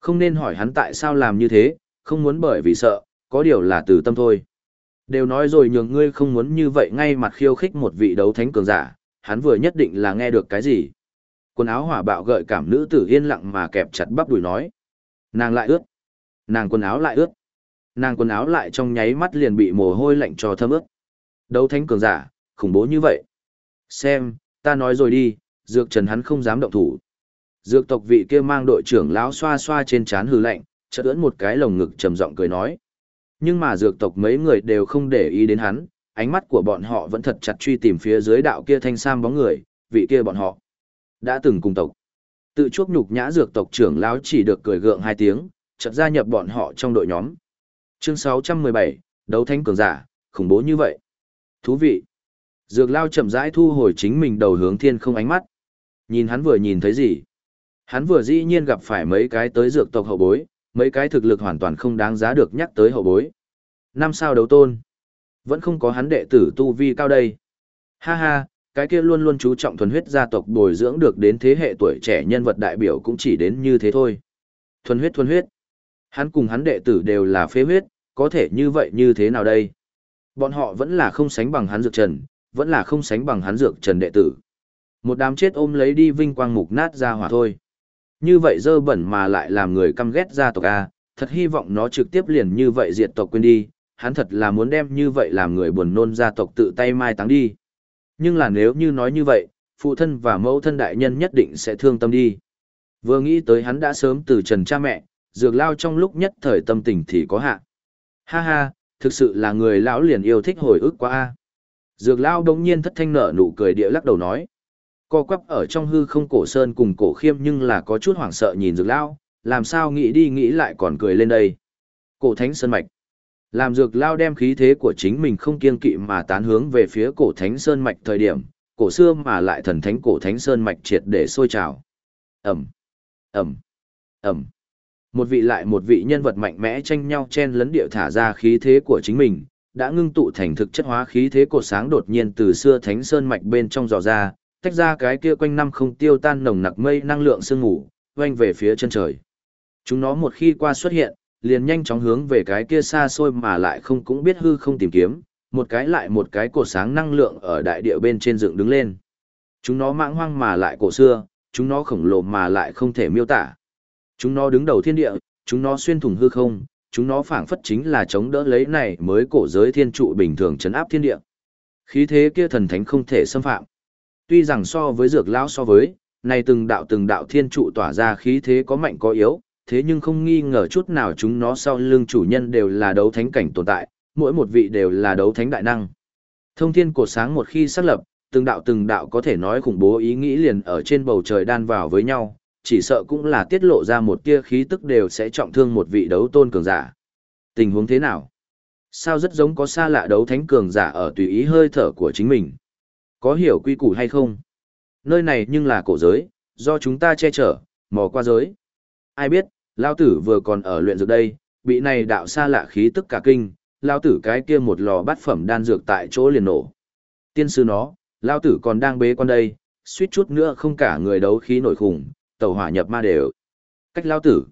Không nên hỏi hắn tại sao làm như thế, không muốn bởi vì sợ, có điều là từ tâm thôi. Đều nói rồi nhường ngươi không muốn như vậy ngay mặt khiêu khích một vị đấu thánh cường giả, hắn vừa nhất định là nghe được cái gì. Quần áo hỏa bạo gợi cảm nữ tử yên lặng mà kẹp chặt bắp đùi nói. Nàng lại ướt. Nàng quần áo lại ướt. Nàng quần áo lại trong nháy mắt liền bị mồ hôi lạnh cho thấm ướt. Đấu thánh cường giả, khủng bố như vậy. Xem, ta nói rồi đi, dược trần hắn không dám động thủ. Dược tộc vị kia mang đội trưởng lão xoa xoa trên trán hư lạnh, chợt ưỡn một cái lồng ngực trầm giọng cười nói. Nhưng mà dược tộc mấy người đều không để ý đến hắn, ánh mắt của bọn họ vẫn thật chặt truy tìm phía dưới đạo kia thanh sam bóng người, vị kia bọn họ đã từng cùng tộc. Tự chuốc nhục nhã dược tộc trưởng lão chỉ được cười gượng hai tiếng, chợt gia nhập bọn họ trong đội nhóm. Chương 617, đấu thánh cường giả, khủng bố như vậy. Thú vị. Dược lao chậm rãi thu hồi chính mình đầu hướng thiên không ánh mắt. Nhìn hắn vừa nhìn thấy gì? Hắn vừa dĩ nhiên gặp phải mấy cái tới dược tộc hậu bối, mấy cái thực lực hoàn toàn không đáng giá được nhắc tới hậu bối. Năm sao đấu tôn. Vẫn không có hắn đệ tử tu vi cao đây. Ha ha, cái kia luôn luôn chú trọng thuần huyết gia tộc bồi dưỡng được đến thế hệ tuổi trẻ nhân vật đại biểu cũng chỉ đến như thế thôi. Thuần huyết thuần huyết. Hắn cùng hắn đệ tử đều là phế huyết, có thể như vậy như thế nào đây? Bọn họ vẫn là không sánh bằng hắn dược trần, vẫn là không sánh bằng hắn dược trần đệ tử. Một đám chết ôm lấy đi vinh quang mục nát ra hỏa thôi. Như vậy dơ bẩn mà lại làm người căm ghét gia tộc A, thật hy vọng nó trực tiếp liền như vậy diệt tộc quên đi, hắn thật là muốn đem như vậy làm người buồn nôn gia tộc tự tay mai táng đi. Nhưng là nếu như nói như vậy, phụ thân và mẫu thân đại nhân nhất định sẽ thương tâm đi. Vừa nghĩ tới hắn đã sớm từ trần cha mẹ, dược lao trong lúc nhất thời tâm tình thì có hạ. Ha ha, thực sự là người lão liền yêu thích hồi ức quá a. Dược lao đống nhiên thất thanh nở nụ cười địa lắc đầu nói. Co quắp ở trong hư không cổ sơn cùng cổ khiêm nhưng là có chút hoảng sợ nhìn dược lao, làm sao nghĩ đi nghĩ lại còn cười lên đây. Cổ thánh sơn mạch. Làm dược lao đem khí thế của chính mình không kiên kỵ mà tán hướng về phía cổ thánh sơn mạch thời điểm, cổ xưa mà lại thần thánh cổ thánh sơn mạch triệt để sôi trào. Ẩm, Ẩm, Ẩm. Một vị lại một vị nhân vật mạnh mẽ tranh nhau chen lấn điệu thả ra khí thế của chính mình, đã ngưng tụ thành thực chất hóa khí thế cột sáng đột nhiên từ xưa thánh sơn mạch bên trong dò ra, tách ra cái kia quanh năm không tiêu tan nồng nặc mây năng lượng sương ngủ, quanh về phía chân trời. Chúng nó một khi qua xuất hiện, liền nhanh chóng hướng về cái kia xa xôi mà lại không cũng biết hư không tìm kiếm, một cái lại một cái cổ sáng năng lượng ở đại địa bên trên dựng đứng lên. Chúng nó mãng hoang mà lại cổ xưa, chúng nó khổng lồ mà lại không thể miêu tả. Chúng nó đứng đầu thiên địa, chúng nó xuyên thủng hư không, chúng nó phảng phất chính là chống đỡ lấy này mới cổ giới thiên trụ bình thường chấn áp thiên địa. Khí thế kia thần thánh không thể xâm phạm. Tuy rằng so với dược lão so với, này từng đạo từng đạo thiên trụ tỏa ra khí thế có mạnh có yếu, thế nhưng không nghi ngờ chút nào chúng nó sau lưng chủ nhân đều là đấu thánh cảnh tồn tại, mỗi một vị đều là đấu thánh đại năng. Thông thiên cổ sáng một khi xác lập, từng đạo từng đạo có thể nói khủng bố ý nghĩ liền ở trên bầu trời đan vào với nhau, chỉ sợ cũng là tiết lộ ra một tia khí tức đều sẽ trọng thương một vị đấu tôn cường giả. Tình huống thế nào? Sao rất giống có xa lạ đấu thánh cường giả ở tùy ý hơi thở của chính mình? Có hiểu quy củ hay không? Nơi này nhưng là cổ giới, do chúng ta che chở, mò qua giới. Ai biết, Lao tử vừa còn ở luyện dược đây, bị này đạo xa lạ khí tức cả kinh, Lao tử cái kia một lò bát phẩm đan dược tại chỗ liền nổ. Tiên sư nó, Lao tử còn đang bế con đây, suýt chút nữa không cả người đấu khí nổi khủng, tàu hỏa nhập ma đều. Cách Lao tử.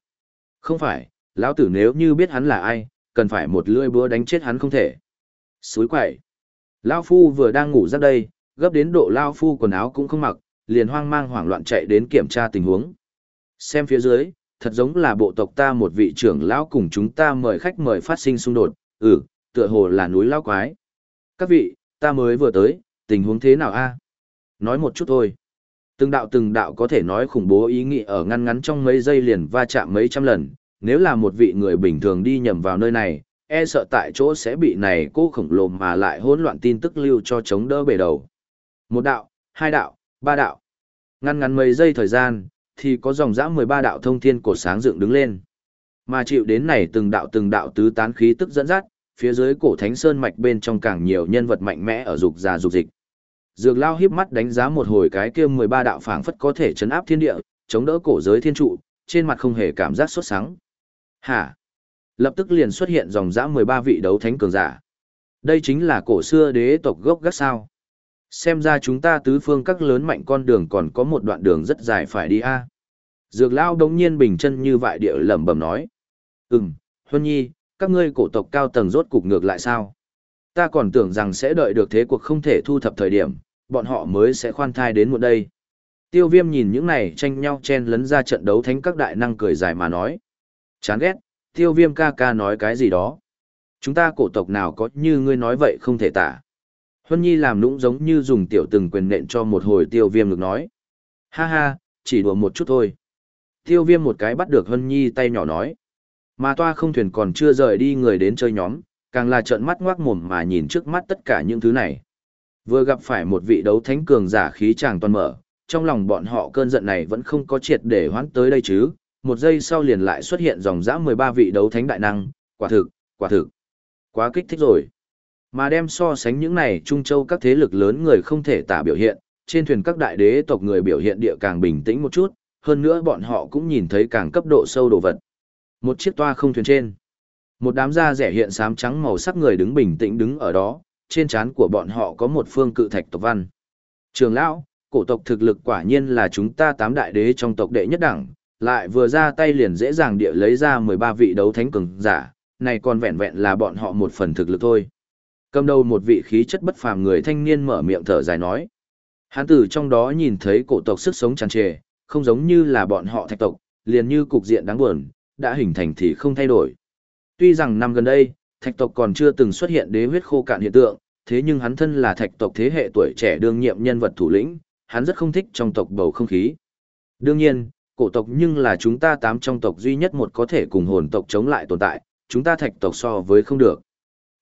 Không phải, Lao tử nếu như biết hắn là ai, cần phải một lưỡi búa đánh chết hắn không thể. Suối quậy. Lao phu vừa đang ngủ giấc đây, gấp đến độ Lao phu quần áo cũng không mặc, liền hoang mang hoảng loạn chạy đến kiểm tra tình huống. Xem phía dưới, thật giống là bộ tộc ta một vị trưởng lão cùng chúng ta mời khách mời phát sinh xung đột, ừ, tựa hồ là núi lao quái. Các vị, ta mới vừa tới, tình huống thế nào a? Nói một chút thôi. Từng đạo từng đạo có thể nói khủng bố ý nghĩ ở ngăn ngắn trong mấy giây liền va chạm mấy trăm lần, nếu là một vị người bình thường đi nhầm vào nơi này, e sợ tại chỗ sẽ bị này cô khổng lồ mà lại hỗn loạn tin tức lưu cho chống đỡ bể đầu. Một đạo, hai đạo, ba đạo. Ngăn ngắn mấy giây thời gian, thì có dòng dã 13 đạo thông thiên cổ sáng dựng đứng lên. Mà chịu đến này từng đạo từng đạo tứ tán khí tức dẫn dắt, phía dưới cổ thánh sơn mạch bên trong càng nhiều nhân vật mạnh mẽ ở dục già dục dịch. Dược lao híp mắt đánh giá một hồi cái kia 13 đạo phảng phất có thể chấn áp thiên địa, chống đỡ cổ giới thiên trụ, trên mặt không hề cảm giác sốt sáng. Hả? Lập tức liền xuất hiện dòng dã 13 vị đấu thánh cường giả. Đây chính là cổ xưa đế tộc gốc gác sao. Xem ra chúng ta tứ phương các lớn mạnh con đường còn có một đoạn đường rất dài phải đi a. Dược lao đống nhiên bình chân như vại địa lẩm bẩm nói. Ừm, Huân Nhi, các ngươi cổ tộc cao tầng rốt cục ngược lại sao? Ta còn tưởng rằng sẽ đợi được thế cuộc không thể thu thập thời điểm, bọn họ mới sẽ khoan thai đến một đây. Tiêu viêm nhìn những này tranh nhau chen lấn ra trận đấu thánh các đại năng cười dài mà nói. Chán ghét, tiêu viêm ca ca nói cái gì đó. Chúng ta cổ tộc nào có như ngươi nói vậy không thể tả. Huân Nhi làm nũng giống như dùng tiểu từng quyền nện cho một hồi tiêu viêm ngực nói. Ha ha, chỉ đùa một chút thôi. Tiêu viêm một cái bắt được Huân Nhi tay nhỏ nói. Mà toa không thuyền còn chưa rời đi người đến chơi nhóm, càng là trợn mắt ngoác mồm mà nhìn trước mắt tất cả những thứ này. Vừa gặp phải một vị đấu thánh cường giả khí chàng toàn mở, trong lòng bọn họ cơn giận này vẫn không có triệt để hoãn tới đây chứ, một giây sau liền lại xuất hiện dòng dã 13 vị đấu thánh đại năng, quả thực, quả thực. Quá kích thích rồi. Mà đem so sánh những này Trung Châu các thế lực lớn người không thể tả biểu hiện, trên thuyền các đại đế tộc người biểu hiện địa càng bình tĩnh một chút, hơn nữa bọn họ cũng nhìn thấy càng cấp độ sâu đồ vật. Một chiếc toa không thuyền trên. Một đám da rẻ hiện xám trắng màu sắc người đứng bình tĩnh đứng ở đó, trên trán của bọn họ có một phương cự thạch tộc văn. Trường lão, cổ tộc thực lực quả nhiên là chúng ta tám đại đế trong tộc đệ nhất đẳng, lại vừa ra tay liền dễ dàng địa lấy ra 13 vị đấu thánh cường giả, này còn vẹn vẹn là bọn họ một phần thực lực thôi. Cầm đầu một vị khí chất bất phàm người thanh niên mở miệng thở dài nói. Hán tử trong đó nhìn thấy cổ tộc sức sống tràn trề, không giống như là bọn họ thạch tộc, liền như cục diện đáng buồn, đã hình thành thì không thay đổi. Tuy rằng năm gần đây, thạch tộc còn chưa từng xuất hiện đế huyết khô cạn hiện tượng, thế nhưng hắn thân là thạch tộc thế hệ tuổi trẻ đương nhiệm nhân vật thủ lĩnh, hắn rất không thích trong tộc bầu không khí. Đương nhiên, cổ tộc nhưng là chúng ta tám trong tộc duy nhất một có thể cùng hồn tộc chống lại tồn tại, chúng ta thạch tộc so với không được.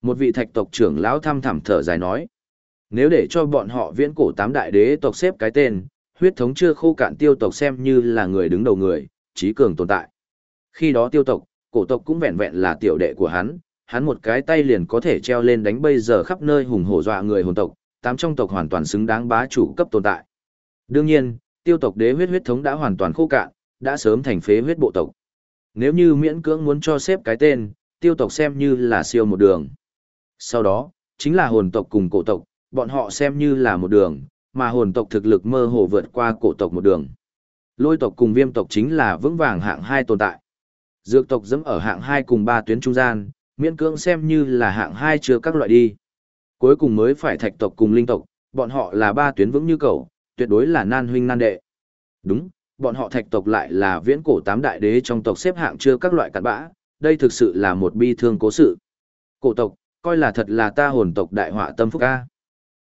Một vị thạch tộc trưởng lão thăm thẳm thở dài nói, nếu để cho bọn họ viễn cổ tám đại đế tộc xếp cái tên, huyết thống chưa khô cạn tiêu tộc xem như là người đứng đầu người, trí cường tồn tại. Khi đó tiêu tộc, cổ tộc cũng vẹn vẹn là tiểu đệ của hắn, hắn một cái tay liền có thể treo lên đánh bây giờ khắp nơi hùng hổ dọa người hồn tộc, tám trong tộc hoàn toàn xứng đáng bá chủ cấp tồn tại. Đương nhiên, tiêu tộc đế huyết huyết thống đã hoàn toàn khô cạn, đã sớm thành phế huyết bộ tộc. Nếu như miễn cưỡng muốn cho xếp cái tên, tiêu tộc xem như là siêu một đường. Sau đó, chính là hồn tộc cùng cổ tộc, bọn họ xem như là một đường, mà hồn tộc thực lực mơ hồ vượt qua cổ tộc một đường. Lôi tộc cùng viêm tộc chính là vững vàng hạng hai tồn tại. Dược tộc dẫm ở hạng hai cùng ba tuyến trung gian, miễn cưỡng xem như là hạng hai chưa các loại đi. Cuối cùng mới phải thạch tộc cùng linh tộc, bọn họ là ba tuyến vững như cầu, tuyệt đối là nan huynh nan đệ. Đúng, bọn họ thạch tộc lại là viễn cổ tám đại đế trong tộc xếp hạng chưa các loại cặn bã, đây thực sự là một bi thương cố sự. Cổ tộc, coi là thật là ta hồn tộc đại họa tâm phúc ca.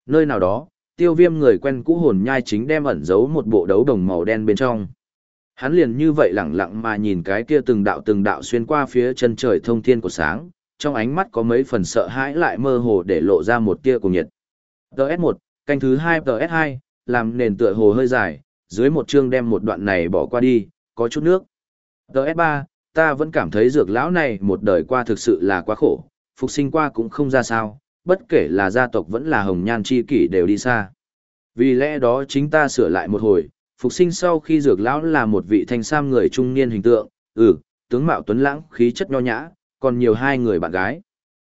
Nơi nào đó, tiêu viêm người quen cũ hồn nhai chính đem ẩn giấu một bộ đấu đồng màu đen bên trong. Hắn liền như vậy lẳng lặng mà nhìn cái kia từng đạo từng đạo xuyên qua phía chân trời thông thiên của sáng, trong ánh mắt có mấy phần sợ hãi lại mơ hồ để lộ ra một tia cùng nhiệt. TS1, canh thứ 2 TS2, làm nền tựa hồ hơi dài, dưới một chương đem một đoạn này bỏ qua đi, có chút nước. TS3, ta vẫn cảm thấy dược lão này một đời qua thực sự là quá khổ, phục sinh qua cũng không ra sao, bất kể là gia tộc vẫn là hồng nhan chi kỷ đều đi xa. Vì lẽ đó chính ta sửa lại một hồi, phục sinh sau khi dược lão là một vị thanh sam người trung niên hình tượng, ừ, tướng mạo tuấn lãng, khí chất nho nhã, còn nhiều hai người bạn gái.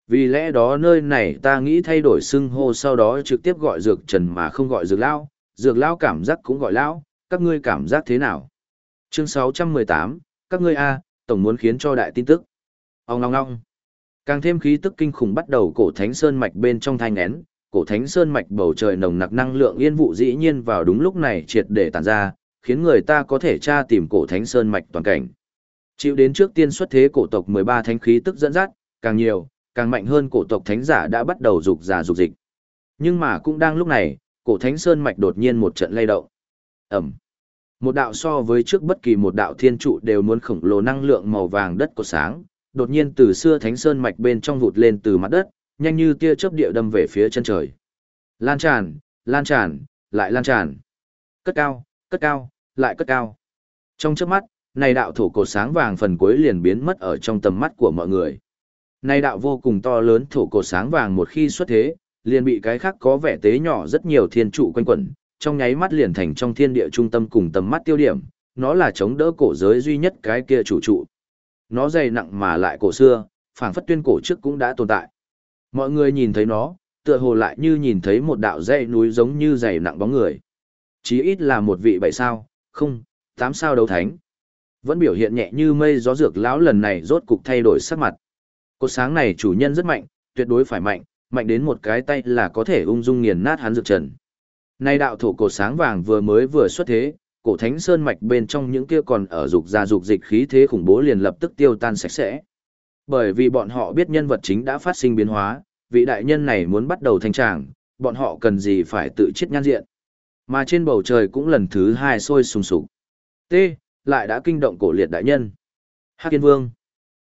Vì lẽ đó nơi này ta nghĩ thay đổi xưng hô sau đó trực tiếp gọi dược trần mà không gọi dược lão, dược lão cảm giác cũng gọi lão, các ngươi cảm giác thế nào? Chương 618, các ngươi A, tổng muốn khiến cho đại tin tức. Ông ngong ngong. Càng thêm khí tức kinh khủng bắt đầu cổ thánh sơn mạch bên trong thanh én, cổ thánh sơn mạch bầu trời nồng nặc năng lượng yên vụ dĩ nhiên vào đúng lúc này triệt để tàn ra, khiến người ta có thể tra tìm cổ thánh sơn mạch toàn cảnh. Chịu đến trước tiên xuất thế cổ tộc 13 thánh khí tức dẫn dắt, càng nhiều, càng mạnh hơn cổ tộc thánh giả đã bắt đầu dục giả dục dịch. Nhưng mà cũng đang lúc này, cổ thánh sơn mạch đột nhiên một trận lay động. Ẩm. Một đạo so với trước bất kỳ một đạo thiên trụ đều muốn khổng lồ năng lượng màu vàng đất của sáng, đột nhiên từ xưa thánh sơn mạch bên trong vụt lên từ mặt đất, nhanh như tia chớp địa đâm về phía chân trời. Lan tràn, lan tràn, lại lan tràn. Cất cao, cất cao, lại cất cao. Trong chớp mắt, này đạo thổ cột sáng vàng phần cuối liền biến mất ở trong tầm mắt của mọi người. Này đạo vô cùng to lớn thổ cột sáng vàng một khi xuất thế, liền bị cái khác có vẻ tế nhỏ rất nhiều thiên trụ quanh quẩn, trong nháy mắt liền thành trong thiên địa trung tâm cùng tầm mắt tiêu điểm, nó là chống đỡ cổ giới duy nhất cái kia chủ trụ. Nó dày nặng mà lại cổ xưa, phảng phất tuyên cổ trước cũng đã tồn tại. Mọi người nhìn thấy nó, tựa hồ lại như nhìn thấy một đạo dãy núi giống như dày nặng bóng người. Chí ít là một vị bảy sao, không, tám sao đấu thánh. Vẫn biểu hiện nhẹ như mây gió dược lão lần này rốt cục thay đổi sắc mặt. Cột sáng này chủ nhân rất mạnh, tuyệt đối phải mạnh, mạnh đến một cái tay là có thể ung dung nghiền nát hắn dược trần. Nay đạo thổ cột sáng vàng vừa mới vừa xuất thế, cổ thánh sơn mạch bên trong những kia còn ở dục ra dục dịch khí thế khủng bố liền lập tức tiêu tan sạch sẽ. Bởi vì bọn họ biết nhân vật chính đã phát sinh biến hóa, vị đại nhân này muốn bắt đầu thành tràng, bọn họ cần gì phải tự chết nhan diện. Mà trên bầu trời cũng lần thứ hai sôi sùng sục. T. Lại đã kinh động cổ liệt đại nhân. Hắc Yên Vương.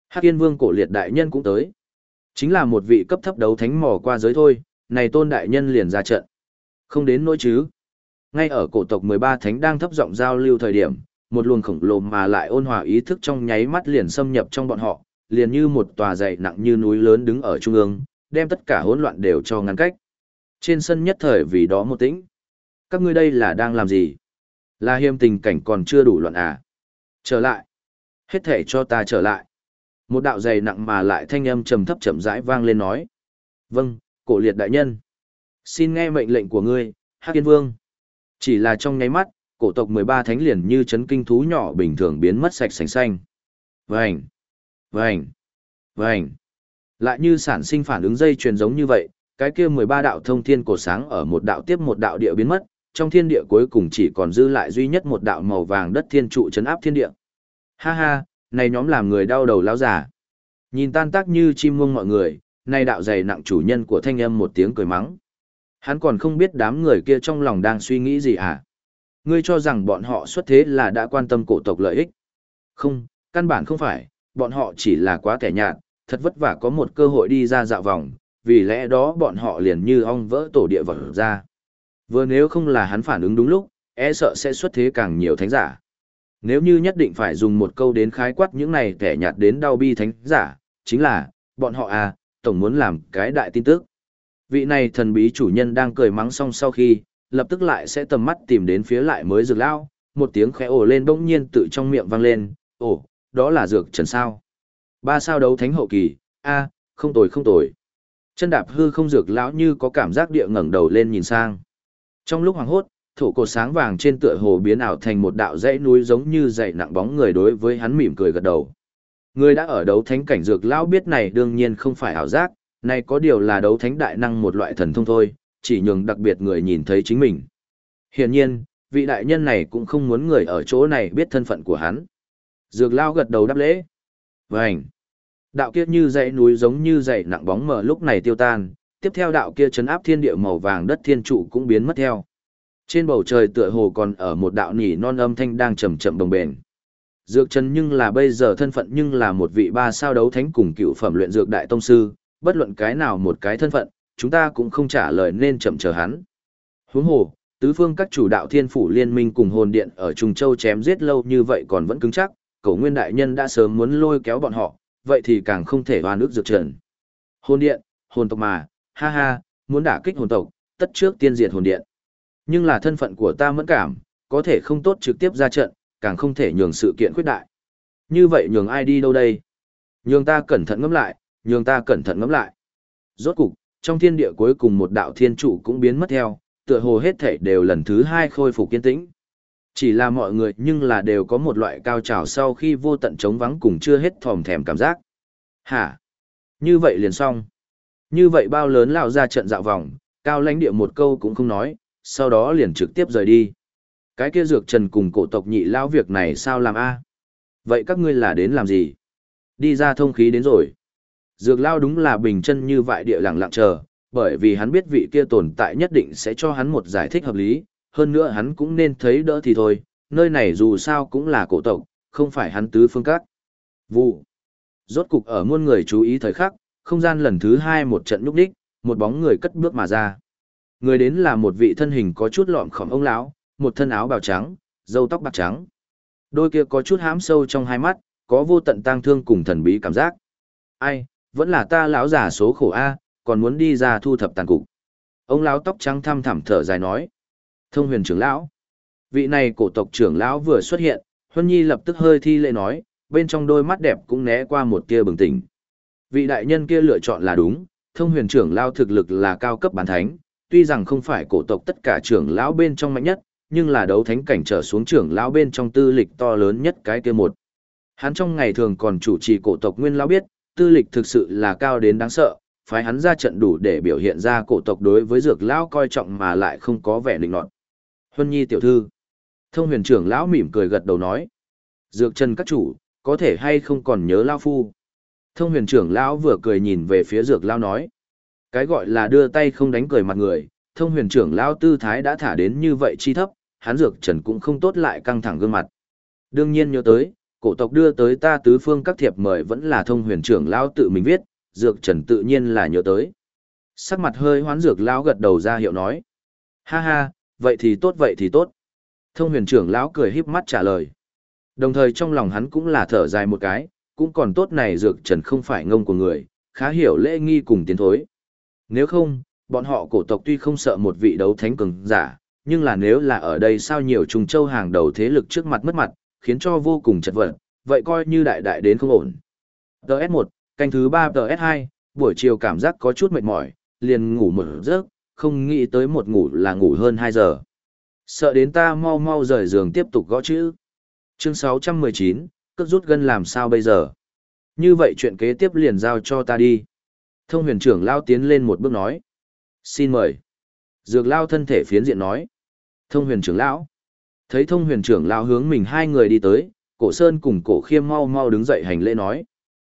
Hắc Yên Vương cổ liệt đại nhân cũng tới. Chính là một vị cấp thấp đấu thánh mò qua giới thôi, này tôn đại nhân liền ra trận. Không đến nỗi chứ. Ngay ở cổ tộc 13 thánh đang thấp giọng giao lưu thời điểm, một luồng khổng lồ mà lại ôn hòa ý thức trong nháy mắt liền xâm nhập trong bọn họ, liền như một tòa dày nặng như núi lớn đứng ở trung ương, đem tất cả hỗn loạn đều cho ngăn cách. Trên sân nhất thời vì đó một tĩnh. Các ngươi đây là đang làm gì? Là hiêm tình cảnh còn chưa đủ loạn à? Trở lại. Hết thể cho ta trở lại. Một đạo dày nặng mà lại thanh âm trầm thấp chậm rãi vang lên nói. Vâng, cổ liệt đại nhân. Xin nghe mệnh lệnh của ngươi, Hắc Yên Vương. Chỉ là trong nháy mắt, cổ tộc 13 thánh liền như chấn kinh thú nhỏ bình thường biến mất sạch sành xanh. Vành, vành, vành. Lại như sản sinh phản ứng dây truyền giống như vậy, cái kia 13 đạo thông thiên cổ sáng ở một đạo tiếp một đạo địa biến mất, trong thiên địa cuối cùng chỉ còn dư lại duy nhất một đạo màu vàng đất thiên trụ chấn áp thiên địa. Ha ha, này nhóm làm người đau đầu lão giả. Nhìn tan tác như chim muông mọi người, này đạo dày nặng chủ nhân của thanh âm một tiếng cười mắng. Hắn còn không biết đám người kia trong lòng đang suy nghĩ gì à? Ngươi cho rằng bọn họ xuất thế là đã quan tâm cổ tộc lợi ích. Không, căn bản không phải, bọn họ chỉ là quá kẻ nhạt, thật vất vả có một cơ hội đi ra dạo vòng, vì lẽ đó bọn họ liền như ong vỡ tổ địa vật ra. Vừa nếu không là hắn phản ứng đúng lúc, e sợ sẽ xuất thế càng nhiều thánh giả. Nếu như nhất định phải dùng một câu đến khái quát những này kẻ nhạt đến đau bi thánh giả, chính là, bọn họ à, tổng muốn làm cái đại tin tức. Vị này thần bí chủ nhân đang cười mắng xong sau khi, lập tức lại sẽ tầm mắt tìm đến phía lại mới dược lao, một tiếng khẽ ồ lên bỗng nhiên tự trong miệng vang lên, ồ, đó là dược trần sao. Ba sao đấu thánh hậu kỳ, a không tồi không tồi. Chân đạp hư không dược lão như có cảm giác địa ngẩng đầu lên nhìn sang. Trong lúc hoàng hốt, thổ cột sáng vàng trên tựa hồ biến ảo thành một đạo dãy núi giống như dãy nặng bóng người đối với hắn mỉm cười gật đầu. Người đã ở đấu thánh cảnh dược lão biết này đương nhiên không phải ảo giác, này có điều là đấu thánh đại năng một loại thần thông thôi, chỉ nhường đặc biệt người nhìn thấy chính mình. Hiển nhiên, vị đại nhân này cũng không muốn người ở chỗ này biết thân phận của hắn. Dược lão gật đầu đáp lễ. Vành. Đạo kia như dãy núi giống như dãy nặng bóng mờ lúc này tiêu tan, tiếp theo đạo kia chấn áp thiên địa màu vàng đất thiên trụ cũng biến mất theo. Trên bầu trời tựa hồ còn ở một đạo nỉ non âm thanh đang chậm chậm đồng bền. Dược chân nhưng là bây giờ thân phận nhưng là một vị ba sao đấu thánh cùng cựu phẩm luyện dược đại tông sư, bất luận cái nào một cái thân phận, chúng ta cũng không trả lời nên chậm chờ hắn. Huống hồ, tứ phương các chủ đạo thiên phủ liên minh cùng hồn điện ở Trung Châu chém giết lâu như vậy còn vẫn cứng chắc, cổ nguyên đại nhân đã sớm muốn lôi kéo bọn họ, vậy thì càng không thể hoa nước dược trần. Hồn điện, hồn tộc mà, ha ha, muốn đả kích hồn tộc, tất trước tiên diệt hồn điện. Nhưng là thân phận của ta mẫn cảm, có thể không tốt trực tiếp ra trận, càng không thể nhường sự kiện khuyết đại. Như vậy nhường ai đi đâu đây? Nhường ta cẩn thận ngẫm lại, nhường ta cẩn thận ngẫm lại. Rốt cục, trong thiên địa cuối cùng một đạo thiên trụ cũng biến mất theo, tựa hồ hết thể đều lần thứ hai khôi phục kiên tĩnh. Chỉ là mọi người nhưng là đều có một loại cao trào sau khi vô tận trống vắng cùng chưa hết thòm thèm cảm giác. Hả? Như vậy liền xong. Như vậy bao lớn lao ra trận dạo vòng, cao lãnh địa một câu cũng không nói, sau đó liền trực tiếp rời đi. Cái kia dược trần cùng cổ tộc nhị lao việc này sao làm a? Vậy các ngươi là đến làm gì? Đi ra thông khí đến rồi. Dược lao đúng là bình chân như vậy địa lặng lặng chờ, bởi vì hắn biết vị kia tồn tại nhất định sẽ cho hắn một giải thích hợp lý, hơn nữa hắn cũng nên thấy đỡ thì thôi, nơi này dù sao cũng là cổ tộc, không phải hắn tứ phương các. Vụ. Rốt cục ở muôn người chú ý thời khắc, không gian lần thứ hai một trận núp đích, một bóng người cất bước mà ra. Người đến là một vị thân hình có chút lọm khỏm ông lão, một thân áo bào trắng, râu tóc bạc trắng. Đôi kia có chút hám sâu trong hai mắt, có vô tận tang thương cùng thần bí cảm giác. Ai, vẫn là ta lão già số khổ a, còn muốn đi ra thu thập tàn cục. Ông lão tóc trắng thăm thẳm thở dài nói. Thông huyền trưởng lão. Vị này cổ tộc trưởng lão vừa xuất hiện, Huân Nhi lập tức hơi thi lễ nói, bên trong đôi mắt đẹp cũng né qua một tia bừng tỉnh. Vị đại nhân kia lựa chọn là đúng, thông huyền trưởng lão thực lực là cao cấp bán thánh, tuy rằng không phải cổ tộc tất cả trưởng lão bên trong mạnh nhất, nhưng là đấu thánh cảnh trở xuống trưởng lão bên trong tư lịch to lớn nhất cái kia một. Hắn trong ngày thường còn chủ trì cổ tộc nguyên lão biết, tư lịch thực sự là cao đến đáng sợ, phái hắn ra trận đủ để biểu hiện ra cổ tộc đối với dược lão coi trọng mà lại không có vẻ định nọt. Huân Nhi tiểu thư. Thông huyền trưởng lão mỉm cười gật đầu nói. Dược chân các chủ, có thể hay không còn nhớ lão phu. Thông huyền trưởng lão vừa cười nhìn về phía dược lão nói. Cái gọi là đưa tay không đánh cười mặt người, thông huyền trưởng lão tư thái đã thả đến như vậy chi thấp, hắn dược trần cũng không tốt lại căng thẳng gương mặt. Đương nhiên nhớ tới, cổ tộc đưa tới ta tứ phương các thiệp mời vẫn là thông huyền trưởng lão tự mình viết, dược trần tự nhiên là nhớ tới. Sắc mặt hơi hoán dược lão gật đầu ra hiệu nói. Ha ha, vậy thì tốt vậy thì tốt. Thông huyền trưởng lão cười híp mắt trả lời. Đồng thời trong lòng hắn cũng là thở dài một cái, cũng còn tốt này dược trần không phải ngông của người, khá hiểu lễ nghi cùng tiến thối. Nếu không, bọn họ cổ tộc tuy không sợ một vị đấu thánh cường giả, nhưng là nếu là ở đây sao nhiều trùng châu hàng đầu thế lực trước mặt mất mặt, khiến cho vô cùng chật vật, vậy coi như đại đại đến không ổn. TS1, canh thứ 3 TS2, buổi chiều cảm giác có chút mệt mỏi, liền ngủ một giấc, không nghĩ tới một ngủ là ngủ hơn 2 giờ. Sợ đến ta mau mau rời giường tiếp tục gõ chữ. Chương 619, cất rút gân làm sao bây giờ? Như vậy chuyện kế tiếp liền giao cho ta đi. Thông huyền trưởng lao tiến lên một bước nói. Xin mời. Dược lao thân thể phiến diện nói. Thông huyền trưởng lão. Thấy thông huyền trưởng lão hướng mình hai người đi tới, cổ sơn cùng cổ khiêm mau mau đứng dậy hành lễ nói.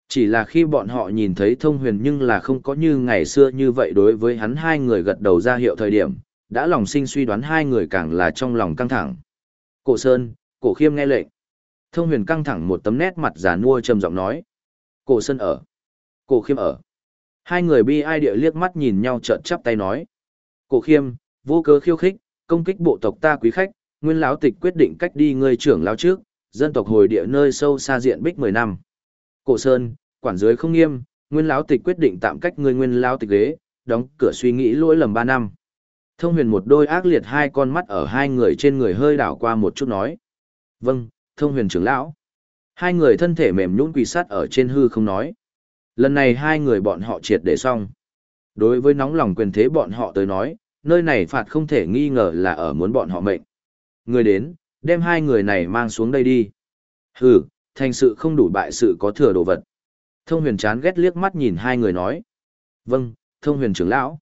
Chỉ là khi bọn họ nhìn thấy thông huyền nhưng là không có như ngày xưa như vậy đối với hắn hai người gật đầu ra hiệu thời điểm, đã lòng sinh suy đoán hai người càng là trong lòng căng thẳng. Cổ sơn, cổ khiêm nghe lệnh. Thông huyền căng thẳng một tấm nét mặt giả nua trầm giọng nói. Cổ sơn ở. Cổ khiêm ở. Hai người bi ai địa liếc mắt nhìn nhau trợn chắp tay nói. Cổ khiêm, vô cớ khiêu khích, công kích bộ tộc ta quý khách, nguyên lão tịch quyết định cách đi ngươi trưởng lão trước, dân tộc hồi địa nơi sâu xa diện bích 10 năm. Cổ Sơn, quản dưới không nghiêm, nguyên lão tịch quyết định tạm cách ngươi nguyên lão tịch ghế, đóng cửa suy nghĩ lỗi lầm 3 năm. Thông huyền một đôi ác liệt hai con mắt ở hai người trên người hơi đảo qua một chút nói. Vâng, thông huyền trưởng lão. Hai người thân thể mềm nhũn quỳ sát ở trên hư không nói. Lần này hai người bọn họ triệt để xong. Đối với nóng lòng quyền thế bọn họ tới nói, nơi này phạt không thể nghi ngờ là ở muốn bọn họ mệnh. Người đến, đem hai người này mang xuống đây đi. Hừ, thành sự không đủ bại sự có thừa đồ vật. Thông huyền chán ghét liếc mắt nhìn hai người nói. Vâng, thông huyền trưởng lão.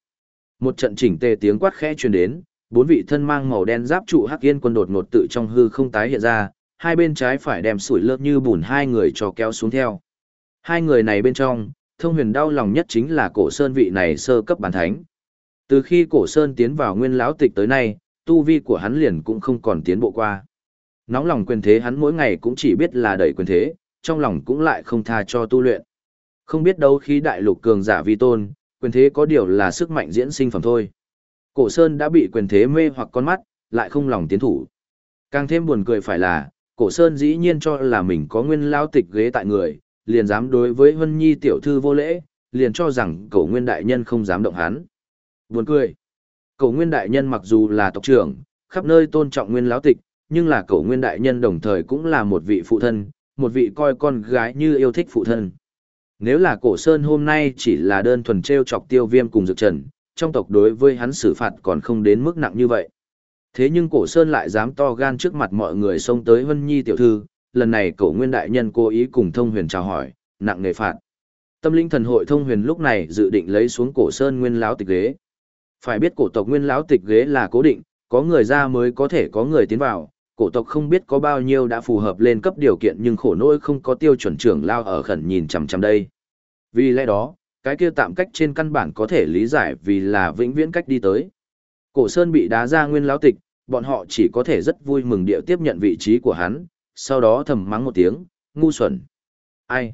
Một trận chỉnh tề tiếng quát khẽ truyền đến, bốn vị thân mang màu đen giáp trụ hắc yên quân đột ngột tự trong hư không tái hiện ra, hai bên trái phải đem sủi lớp như bùn hai người cho kéo xuống theo. Hai người này bên trong, thông huyền đau lòng nhất chính là cổ sơn vị này sơ cấp bản thánh. Từ khi cổ sơn tiến vào nguyên lão tịch tới nay, tu vi của hắn liền cũng không còn tiến bộ qua. Nóng lòng quyền thế hắn mỗi ngày cũng chỉ biết là đẩy quyền thế, trong lòng cũng lại không tha cho tu luyện. Không biết đâu khi đại lục cường giả vi tôn, quyền thế có điều là sức mạnh diễn sinh phẩm thôi. Cổ Sơn đã bị quyền thế mê hoặc con mắt, lại không lòng tiến thủ. Càng thêm buồn cười phải là, Cổ Sơn dĩ nhiên cho là mình có nguyên lao tịch ghế tại người, liền dám đối với Vân Nhi tiểu thư vô lễ, liền cho rằng cổ nguyên đại nhân không dám động hắn. Buồn cười. Cổ nguyên đại nhân mặc dù là tộc trưởng, khắp nơi tôn trọng nguyên lão tịch, nhưng là cổ nguyên đại nhân đồng thời cũng là một vị phụ thân, một vị coi con gái như yêu thích phụ thân. Nếu là cổ sơn hôm nay chỉ là đơn thuần treo chọc tiêu viêm cùng dược trần, trong tộc đối với hắn xử phạt còn không đến mức nặng như vậy. Thế nhưng cổ sơn lại dám to gan trước mặt mọi người xông tới Vân Nhi tiểu thư, lần này cổ nguyên đại nhân cố ý cùng thông huyền chào hỏi, nặng nề phạt. Tâm linh thần hội thông huyền lúc này dự định lấy xuống cổ sơn nguyên lão tịch ghế. Phải biết cổ tộc nguyên lão tịch ghế là cố định, có người ra mới có thể có người tiến vào, cổ tộc không biết có bao nhiêu đã phù hợp lên cấp điều kiện nhưng khổ nỗi không có tiêu chuẩn trưởng lao ở khẩn nhìn chằm chằm đây. Vì lẽ đó, cái kia tạm cách trên căn bản có thể lý giải vì là vĩnh viễn cách đi tới. Cổ Sơn bị đá ra nguyên lão tịch, bọn họ chỉ có thể rất vui mừng điệu tiếp nhận vị trí của hắn, sau đó thầm mắng một tiếng, ngu xuẩn. Ai?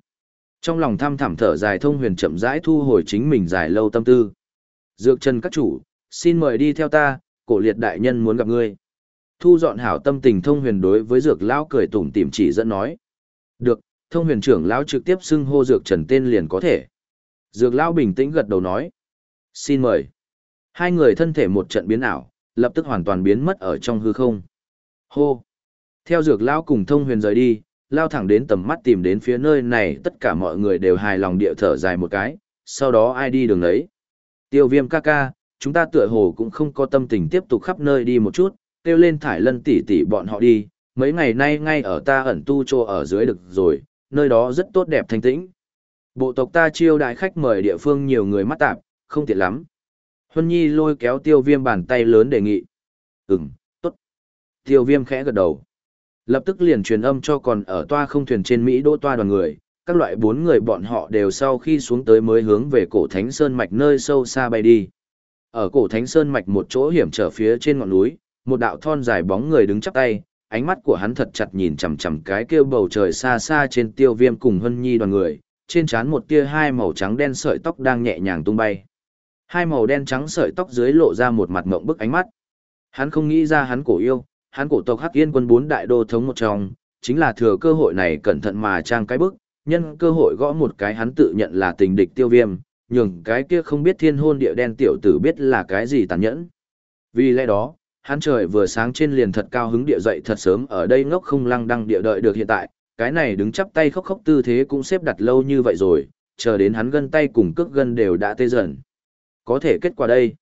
Trong lòng thăm thẳm thở dài thông huyền chậm rãi thu hồi chính mình dài lâu tâm tư. Dược trần các chủ, xin mời đi theo ta, cổ liệt đại nhân muốn gặp ngươi. Thu dọn hảo tâm tình thông huyền đối với dược lão cười tủm tỉm chỉ dẫn nói. Được, thông huyền trưởng lão trực tiếp xưng hô dược trần tên liền có thể. Dược lão bình tĩnh gật đầu nói. Xin mời. Hai người thân thể một trận biến ảo, lập tức hoàn toàn biến mất ở trong hư không. Hô. Theo dược lão cùng thông huyền rời đi, lao thẳng đến tầm mắt tìm đến phía nơi này tất cả mọi người đều hài lòng địa thở dài một cái, sau đó ai đi đường ấy. Tiêu viêm ca ca, chúng ta tựa hồ cũng không có tâm tình tiếp tục khắp nơi đi một chút, kêu lên thải lân tỷ tỷ bọn họ đi, mấy ngày nay ngay ở ta ẩn tu trô ở dưới được rồi, nơi đó rất tốt đẹp thanh tĩnh. Bộ tộc ta chiêu đại khách mời địa phương nhiều người mắt tạp, không tiện lắm. Huân Nhi lôi kéo tiêu viêm bàn tay lớn đề nghị. Ừm, tốt. Tiêu viêm khẽ gật đầu. Lập tức liền truyền âm cho còn ở toa không thuyền trên Mỹ đỗ toa đoàn người, các loại bốn người bọn họ đều sau khi xuống tới mới hướng về cổ Thánh Sơn Mạch nơi sâu xa bay đi. Ở cổ Thánh Sơn Mạch một chỗ hiểm trở phía trên ngọn núi, một đạo thon dài bóng người đứng chắp tay, ánh mắt của hắn thật chặt nhìn chằm chằm cái kia bầu trời xa xa trên tiêu viêm cùng hân nhi đoàn người, trên trán một tia hai màu trắng đen sợi tóc đang nhẹ nhàng tung bay. Hai màu đen trắng sợi tóc dưới lộ ra một mặt mộng bức ánh mắt. Hắn không nghĩ ra hắn cổ yêu, hắn cổ tộc Hắc Yên quân bốn đại đô thống một trong, chính là thừa cơ hội này cẩn thận mà trang cái bức, nhân cơ hội gõ một cái hắn tự nhận là tình địch tiêu viêm, nhường cái kia không biết thiên hôn địa đen tiểu tử biết là cái gì tàn nhẫn. Vì lẽ đó, hắn trời vừa sáng trên liền thật cao hứng địa dậy thật sớm ở đây ngốc không lăng đăng địa đợi được hiện tại, cái này đứng chắp tay khóc khóc tư thế cũng xếp đặt lâu như vậy rồi, chờ đến hắn gân tay cùng cước gân đều đã tê dần. Có thể kết quả đây.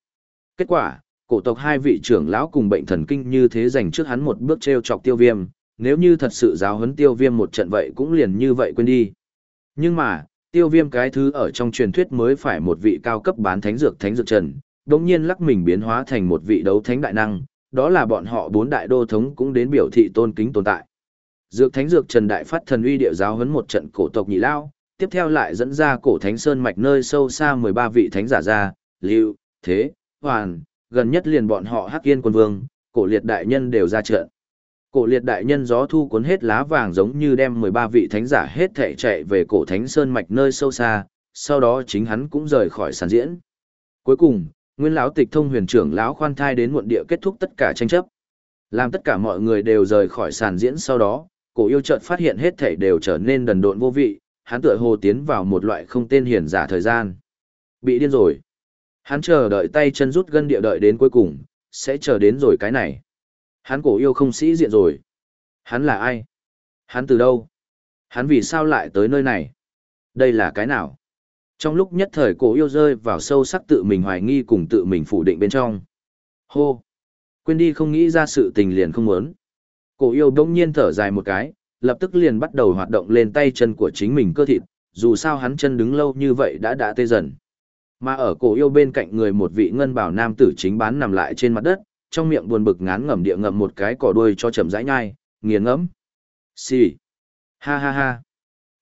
Kết quả, cổ tộc hai vị trưởng lão cùng bệnh thần kinh như thế dành trước hắn một bước treo chọc tiêu viêm, nếu như thật sự giáo huấn tiêu viêm một trận vậy cũng liền như vậy quên đi. Nhưng mà, tiêu viêm cái thứ ở trong truyền thuyết mới phải một vị cao cấp bán thánh dược thánh dược trần, đồng nhiên lắc mình biến hóa thành một vị đấu thánh đại năng, đó là bọn họ bốn đại đô thống cũng đến biểu thị tôn kính tồn tại. Dược thánh dược trần đại phát thần uy địa giáo huấn một trận cổ tộc nhị lao, tiếp theo lại dẫn ra cổ thánh sơn mạch nơi sâu xa 13 vị thánh giả ra, lưu, thế, hoàn, gần nhất liền bọn họ hắc yên quân vương, cổ liệt đại nhân đều ra trận. Cổ liệt đại nhân gió thu cuốn hết lá vàng giống như đem 13 vị thánh giả hết thể chạy về cổ thánh sơn mạch nơi sâu xa, sau đó chính hắn cũng rời khỏi sàn diễn. Cuối cùng, nguyên lão tịch thông huyền trưởng lão khoan thai đến muộn địa kết thúc tất cả tranh chấp. Làm tất cả mọi người đều rời khỏi sàn diễn sau đó, cổ yêu chợt phát hiện hết thể đều trở nên đần độn vô vị, hắn tựa hồ tiến vào một loại không tên hiển giả thời gian. Bị điên rồi. Hắn chờ đợi tay chân rút gân địa đợi đến cuối cùng, sẽ chờ đến rồi cái này. Hắn cổ yêu không sĩ diện rồi. Hắn là ai? Hắn từ đâu? Hắn vì sao lại tới nơi này? Đây là cái nào? Trong lúc nhất thời cổ yêu rơi vào sâu sắc tự mình hoài nghi cùng tự mình phủ định bên trong. Hô! Quên đi không nghĩ ra sự tình liền không muốn. Cổ yêu đông nhiên thở dài một cái, lập tức liền bắt đầu hoạt động lên tay chân của chính mình cơ thịt, dù sao hắn chân đứng lâu như vậy đã đã tê dần. Mà ở cổ yêu bên cạnh người một vị ngân bảo nam tử chính bán nằm lại trên mặt đất, trong miệng buồn bực ngán ngẩm địa ngậm một cái cỏ đuôi cho chậm rãi nhai, nghiền ngẫm. Xì. Ha ha ha.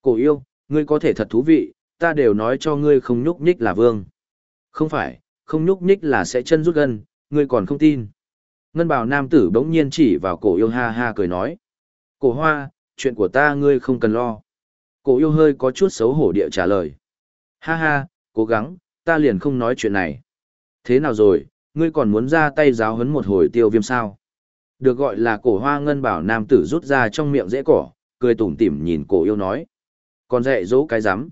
Cổ yêu, ngươi có thể thật thú vị, ta đều nói cho ngươi không nhúc nhích là vương. Không phải, không nhúc nhích là sẽ chân rút gân, ngươi còn không tin. Ngân bào nam tử bỗng nhiên chỉ vào cổ yêu ha ha cười nói. Cổ hoa, chuyện của ta ngươi không cần lo. Cổ yêu hơi có chút xấu hổ địa trả lời. Ha ha, cố gắng, ta liền không nói chuyện này. Thế nào rồi, ngươi còn muốn ra tay giáo hấn một hồi tiêu viêm sao? Được gọi là cổ hoa ngân bảo nam tử rút ra trong miệng dễ cỏ, cười tủm tỉm nhìn cổ yêu nói. Còn dạy dỗ cái rắm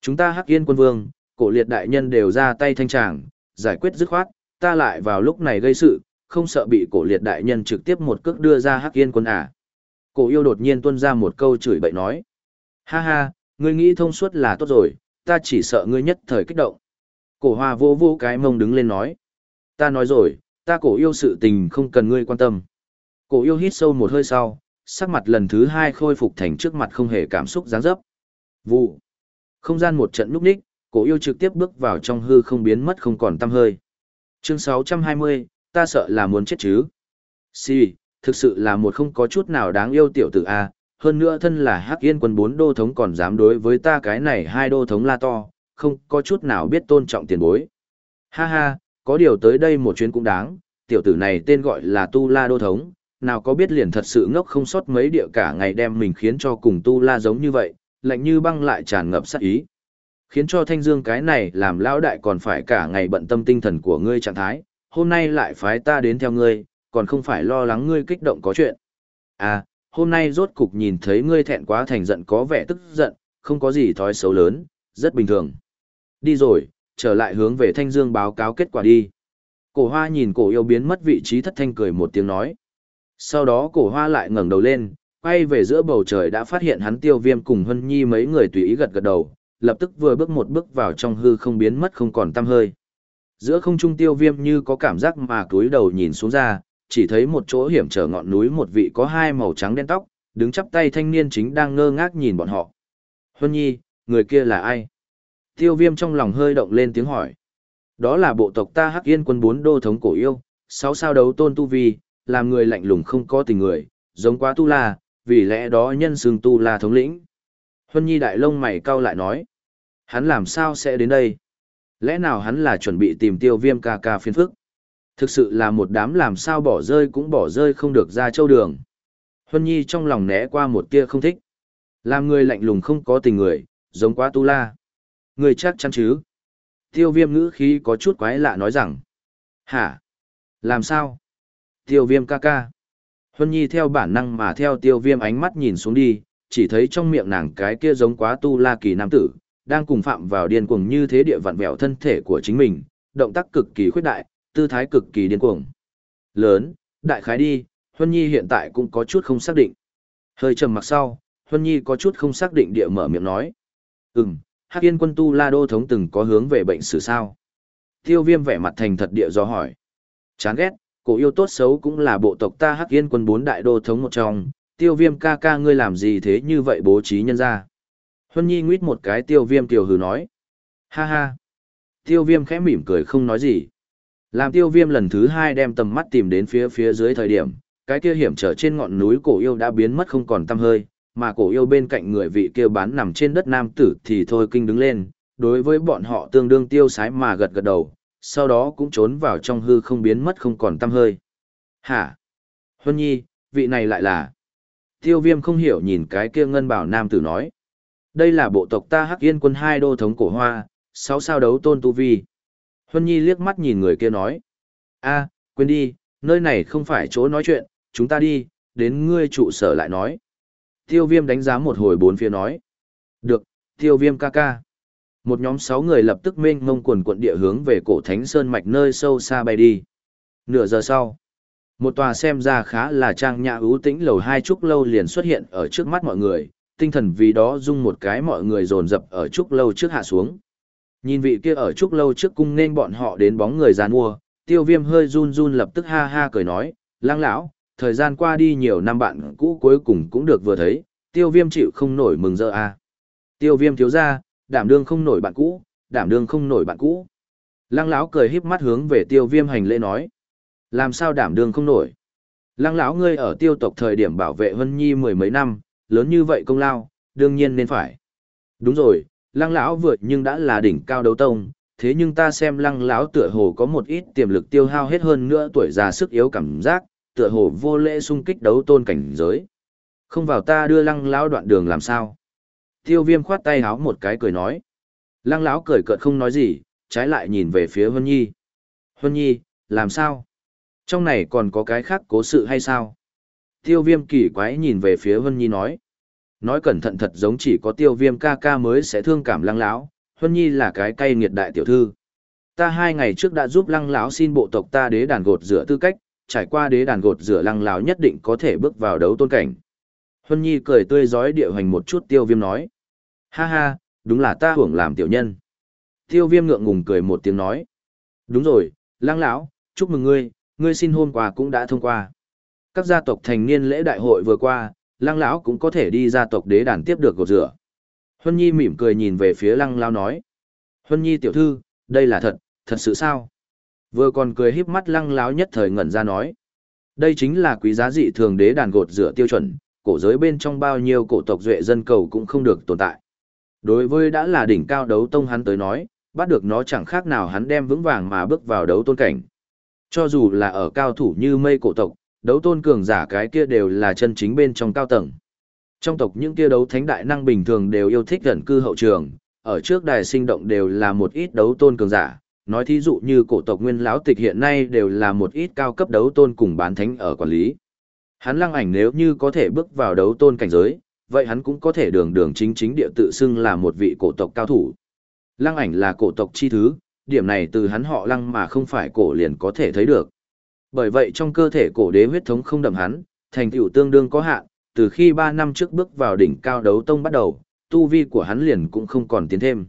Chúng ta hắc yên quân vương, cổ liệt đại nhân đều ra tay thanh tràng, giải quyết dứt khoát, ta lại vào lúc này gây sự, không sợ bị cổ liệt đại nhân trực tiếp một cước đưa ra hắc yên quân à. Cổ yêu đột nhiên tuân ra một câu chửi bậy nói. Ha ha, ngươi nghĩ thông suốt là tốt rồi, ta chỉ sợ ngươi nhất thời kích động. Cổ hoa vô vô cái mông đứng lên nói. Ta nói rồi, ta cổ yêu sự tình không cần ngươi quan tâm. Cổ yêu hít sâu một hơi sau, sắc mặt lần thứ hai khôi phục thành trước mặt không hề cảm xúc dáng dấp. Vụ. Không gian một trận núp ních, cổ yêu trực tiếp bước vào trong hư không biến mất không còn tăm hơi. Chương 620, ta sợ là muốn chết chứ. Si, thực sự là một không có chút nào đáng yêu tiểu tử A, hơn nữa thân là hắc yên quân bốn đô thống còn dám đối với ta cái này hai đô thống la to, không có chút nào biết tôn trọng tiền bối. Ha ha, có điều tới đây một chuyến cũng đáng, tiểu tử này tên gọi là Tu La Đô Thống, nào có biết liền thật sự ngốc không sót mấy địa cả ngày đem mình khiến cho cùng Tu La giống như vậy, lạnh như băng lại tràn ngập sát ý. Khiến cho Thanh Dương cái này làm lão đại còn phải cả ngày bận tâm tinh thần của ngươi trạng thái, hôm nay lại phái ta đến theo ngươi, còn không phải lo lắng ngươi kích động có chuyện. À, hôm nay rốt cục nhìn thấy ngươi thẹn quá thành giận có vẻ tức giận, không có gì thói xấu lớn, rất bình thường. Đi rồi, trở lại hướng về Thanh Dương báo cáo kết quả đi. Cổ hoa nhìn cổ yêu biến mất vị trí thất thanh cười một tiếng nói. Sau đó cổ hoa lại ngẩng đầu lên, quay về giữa bầu trời đã phát hiện hắn tiêu viêm cùng hân nhi mấy người tùy ý gật gật đầu, lập tức vừa bước một bước vào trong hư không biến mất không còn tăm hơi. Giữa không trung tiêu viêm như có cảm giác mà cúi đầu nhìn xuống ra, chỉ thấy một chỗ hiểm trở ngọn núi một vị có hai màu trắng đen tóc, đứng chắp tay thanh niên chính đang ngơ ngác nhìn bọn họ. Huân nhi, người kia là ai? Tiêu viêm trong lòng hơi động lên tiếng hỏi. Đó là bộ tộc ta hắc yên quân bốn đô thống cổ yêu, sáu sao đấu tôn tu vi, làm người lạnh lùng không có tình người, giống quá tu la, vì lẽ đó nhân xương tu la thống lĩnh. Huân nhi đại lông mày cau lại nói. Hắn làm sao sẽ đến đây? Lẽ nào hắn là chuẩn bị tìm tiêu viêm ca ca phiên phức? Thực sự là một đám làm sao bỏ rơi cũng bỏ rơi không được ra châu đường. Huân nhi trong lòng né qua một tia không thích. Làm người lạnh lùng không có tình người, giống quá tu la. Người chắc chắn chứ? Tiêu viêm ngữ khí có chút quái lạ nói rằng. Hả? Làm sao? Tiêu viêm ca ca. Huân Nhi theo bản năng mà theo tiêu viêm ánh mắt nhìn xuống đi, chỉ thấy trong miệng nàng cái kia giống quá tu la kỳ nam tử, đang cùng phạm vào điên cuồng như thế địa vặn vẹo thân thể của chính mình, động tác cực kỳ khuyết đại, tư thái cực kỳ điên cuồng. Lớn, đại khái đi, Huân Nhi hiện tại cũng có chút không xác định. Hơi trầm mặc sau, Huân Nhi có chút không xác định địa mở miệng nói. Ừm, Hắc Yên quân tu La Đô thống từng có hướng về bệnh sử sao? Tiêu Viêm vẻ mặt thành thật địa do hỏi. Chán ghét, cổ yêu tốt xấu cũng là bộ tộc ta Hắc Yên quân bốn đại đô thống một trong, Tiêu Viêm ca ca ngươi làm gì thế như vậy bố trí nhân ra? Huân Nhi nguyết một cái Tiêu Viêm tiểu hừ nói. Ha ha. Tiêu Viêm khẽ mỉm cười không nói gì. Làm Tiêu Viêm lần thứ hai đem tầm mắt tìm đến phía phía dưới thời điểm, cái kia hiểm trở trên ngọn núi cổ yêu đã biến mất không còn tăm hơi, mà cổ yêu bên cạnh người vị kia bán nằm trên đất nam tử thì thôi kinh đứng lên, đối với bọn họ tương đương tiêu sái mà gật gật đầu, sau đó cũng trốn vào trong hư không biến mất không còn tăm hơi. Hả? Huân nhi, vị này lại là... Tiêu viêm không hiểu nhìn cái kia ngân bảo nam tử nói. Đây là bộ tộc ta hắc yên quân hai đô thống cổ hoa, sáu sao đấu tôn tu vi. Huân nhi liếc mắt nhìn người kia nói. a quên đi, nơi này không phải chỗ nói chuyện, chúng ta đi, đến ngươi trụ sở lại nói. Tiêu viêm đánh giá một hồi bốn phía nói. Được, tiêu viêm ca ca. Một nhóm sáu người lập tức mênh mông quần quận địa hướng về cổ thánh sơn mạch nơi sâu xa bay đi. Nửa giờ sau, một tòa xem ra khá là trang nhã ưu tĩnh lầu hai trúc lâu liền xuất hiện ở trước mắt mọi người, tinh thần vì đó dung một cái mọi người dồn dập ở trúc lâu trước hạ xuống. Nhìn vị kia ở trúc lâu trước cung nên bọn họ đến bóng người giàn mua, tiêu viêm hơi run run lập tức ha ha cười nói, lang lão, thời gian qua đi nhiều năm bạn cũ cuối cùng cũng được vừa thấy, tiêu viêm chịu không nổi mừng rỡ à. Tiêu viêm thiếu ra, đảm đương không nổi bạn cũ, đảm đương không nổi bạn cũ. Lăng lão cười híp mắt hướng về tiêu viêm hành lễ nói. Làm sao đảm đương không nổi? Lăng lão ngươi ở tiêu tộc thời điểm bảo vệ Vân Nhi mười mấy năm, lớn như vậy công lao, đương nhiên nên phải. Đúng rồi, lăng lão vượt nhưng đã là đỉnh cao đấu tông, thế nhưng ta xem lăng lão tựa hồ có một ít tiềm lực tiêu hao hết hơn nữa tuổi già sức yếu cảm giác, tựa hồ vô lễ xung kích đấu tôn cảnh giới. Không vào ta đưa lăng lão đoạn đường làm sao? Tiêu viêm khoát tay háo một cái cười nói. Lăng lão cười cợt không nói gì, trái lại nhìn về phía Vân Nhi. Vân Nhi, làm sao? Trong này còn có cái khác cố sự hay sao? Tiêu viêm kỳ quái nhìn về phía Vân Nhi nói. Nói cẩn thận thật giống chỉ có tiêu viêm ca ca mới sẽ thương cảm lăng lão. Vân Nhi là cái cay nghiệt đại tiểu thư. Ta hai ngày trước đã giúp lăng lão xin bộ tộc ta đế đàn gột rửa tư cách, trải qua đế đàn gột rửa lăng lão nhất định có thể bước vào đấu tôn cảnh. Huân Nhi cười tươi giói địa hoành một chút tiêu viêm nói. Ha ha, đúng là ta hưởng làm tiểu nhân. Tiêu viêm ngượng ngùng cười một tiếng nói. Đúng rồi, lăng lão, chúc mừng ngươi, ngươi xin hôn quà cũng đã thông qua. Các gia tộc thành niên lễ đại hội vừa qua, lăng lão cũng có thể đi gia tộc đế đàn tiếp được gột rửa. Huân Nhi mỉm cười nhìn về phía lăng lão nói. Huân Nhi tiểu thư, đây là thật, thật sự sao? Vừa còn cười híp mắt lăng láo nhất thời ngẩn ra nói. Đây chính là quý giá dị thường đế đàn gột rửa tiêu chuẩn, cổ giới bên trong bao nhiêu cổ tộc duệ dân cầu cũng không được tồn tại. Đối với đã là đỉnh cao đấu tông hắn tới nói, bắt được nó chẳng khác nào hắn đem vững vàng mà bước vào đấu tôn cảnh. Cho dù là ở cao thủ như mây cổ tộc, đấu tôn cường giả cái kia đều là chân chính bên trong cao tầng. Trong tộc những kia đấu thánh đại năng bình thường đều yêu thích gần cư hậu trường, ở trước đài sinh động đều là một ít đấu tôn cường giả, nói thí dụ như cổ tộc nguyên lão tịch hiện nay đều là một ít cao cấp đấu tôn cùng bán thánh ở quản lý. Hắn lăng ảnh nếu như có thể bước vào đấu tôn cảnh giới, vậy hắn cũng có thể đường đường chính chính địa tự xưng là một vị cổ tộc cao thủ. Lăng ảnh là cổ tộc chi thứ, điểm này từ hắn họ lăng mà không phải cổ liền có thể thấy được. Bởi vậy trong cơ thể cổ đế huyết thống không đậm hắn, thành tựu tương đương có hạn, từ khi 3 năm trước bước vào đỉnh cao đấu tông bắt đầu, tu vi của hắn liền cũng không còn tiến thêm.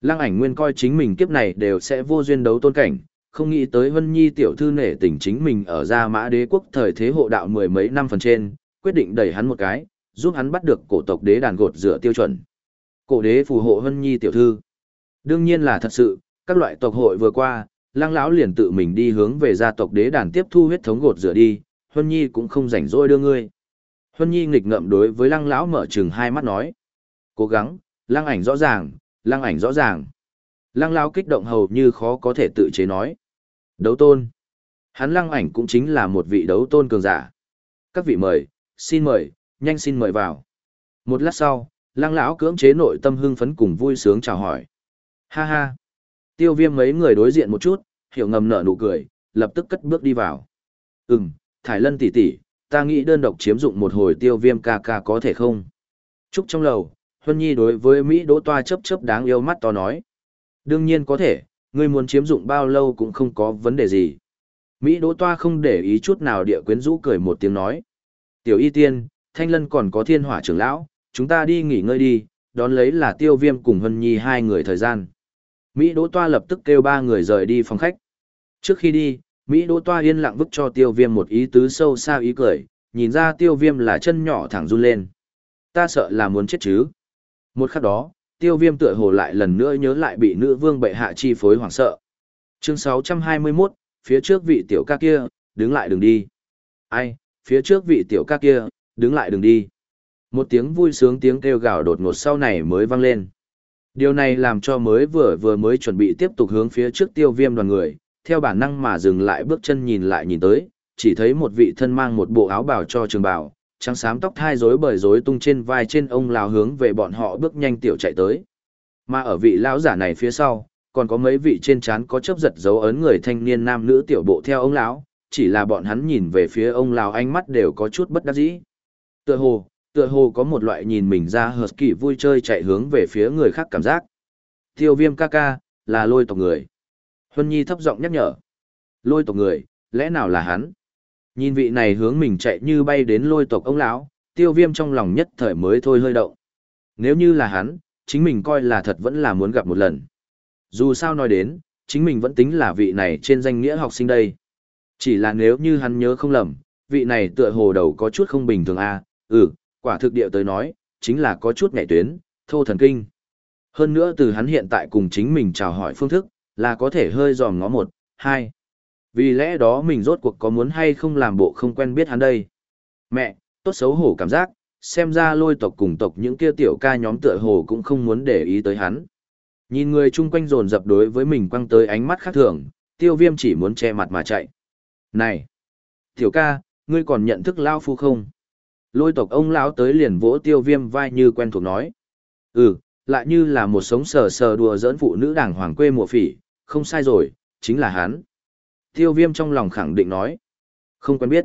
Lăng ảnh nguyên coi chính mình kiếp này đều sẽ vô duyên đấu tôn cảnh, không nghĩ tới Vân Nhi tiểu thư nể tình chính mình ở gia mã đế quốc thời thế hộ đạo mười mấy năm phần trên, quyết định đẩy hắn một cái, giúp hắn bắt được cổ tộc đế đàn gột rửa tiêu chuẩn. Cổ đế phù hộ Vân Nhi tiểu thư. Đương nhiên là thật sự, các loại tộc hội vừa qua, lăng lão liền tự mình đi hướng về gia tộc đế đàn tiếp thu huyết thống gột rửa đi, Vân Nhi cũng không rảnh rỗi đưa ngươi. Vân Nhi nghịch ngợm đối với lăng lão mở trừng hai mắt nói. Cố gắng, lăng ảnh rõ ràng, lăng ảnh rõ ràng. Lăng lão kích động hầu như khó có thể tự chế nói. Đấu tôn. Hắn lăng ảnh cũng chính là một vị đấu tôn cường giả. Các vị mời, xin mời, nhanh xin mời vào. Một lát sau, lăng lão cưỡng chế nội tâm hưng phấn cùng vui sướng chào hỏi. Ha ha. Tiêu viêm mấy người đối diện một chút, hiểu ngầm nở nụ cười, lập tức cất bước đi vào. Ừm, Thải Lân tỷ tỷ, ta nghĩ đơn độc chiếm dụng một hồi tiêu viêm ca ca có thể không? Trúc trong lầu, Huân Nhi đối với Mỹ Đỗ Toa chấp chấp đáng yêu mắt to nói. Đương nhiên có thể, ngươi muốn chiếm dụng bao lâu cũng không có vấn đề gì. Mỹ Đỗ Toa không để ý chút nào địa quyến rũ cười một tiếng nói. Tiểu y tiên, Thanh Lân còn có thiên hỏa trưởng lão, chúng ta đi nghỉ ngơi đi, đón lấy là tiêu viêm cùng Huân Nhi hai người thời gian. Mỹ Đỗ Toa lập tức kêu ba người rời đi phòng khách. Trước khi đi, Mỹ Đỗ Toa yên lặng vứt cho tiêu viêm một ý tứ sâu xa ý cười, nhìn ra tiêu viêm là chân nhỏ thẳng run lên. Ta sợ là muốn chết chứ. Một khắc đó, tiêu viêm tựa hồ lại lần nữa nhớ lại bị nữ vương bệ hạ chi phối hoảng sợ. Chương 621, phía trước vị tiểu ca kia, đứng lại đừng đi. Ai, phía trước vị tiểu ca kia, đứng lại đừng đi. Một tiếng vui sướng tiếng kêu gào đột ngột sau này mới vang lên. Điều này làm cho mới vừa vừa mới chuẩn bị tiếp tục hướng phía trước tiêu viêm đoàn người, theo bản năng mà dừng lại bước chân nhìn lại nhìn tới, chỉ thấy một vị thân mang một bộ áo bào cho trường bào, trắng xám tóc thai rối bời rối tung trên vai trên ông lão hướng về bọn họ bước nhanh tiểu chạy tới. Mà ở vị lão giả này phía sau, còn có mấy vị trên trán có chớp giật dấu ấn người thanh niên nam nữ tiểu bộ theo ông lão, chỉ là bọn hắn nhìn về phía ông lão ánh mắt đều có chút bất đắc dĩ. Tựa hồ, tựa hồ có một loại nhìn mình ra hợp kỳ vui chơi chạy hướng về phía người khác cảm giác. Tiêu viêm ca ca, là lôi tộc người. Huân Nhi thấp giọng nhắc nhở. Lôi tộc người, lẽ nào là hắn? Nhìn vị này hướng mình chạy như bay đến lôi tộc ông lão, tiêu viêm trong lòng nhất thời mới thôi hơi động. Nếu như là hắn, chính mình coi là thật vẫn là muốn gặp một lần. Dù sao nói đến, chính mình vẫn tính là vị này trên danh nghĩa học sinh đây. Chỉ là nếu như hắn nhớ không lầm, vị này tựa hồ đầu có chút không bình thường à, ừ, quả thực địa tới nói, chính là có chút ngại tuyến, thô thần kinh. Hơn nữa từ hắn hiện tại cùng chính mình chào hỏi phương thức, là có thể hơi dòm ngó một, hai. Vì lẽ đó mình rốt cuộc có muốn hay không làm bộ không quen biết hắn đây. Mẹ, tốt xấu hổ cảm giác, xem ra lôi tộc cùng tộc những kia tiểu ca nhóm tựa hồ cũng không muốn để ý tới hắn. Nhìn người chung quanh rồn dập đối với mình quăng tới ánh mắt khác thường, tiêu viêm chỉ muốn che mặt mà chạy. Này! Tiểu ca, ngươi còn nhận thức Lao Phu không? Lôi tộc ông lão tới liền vỗ tiêu viêm vai như quen thuộc nói. Ừ, lại như là một sống sờ sờ đùa giỡn phụ nữ đảng hoàng quê mùa phỉ, không sai rồi, chính là hắn. Tiêu viêm trong lòng khẳng định nói. Không quen biết.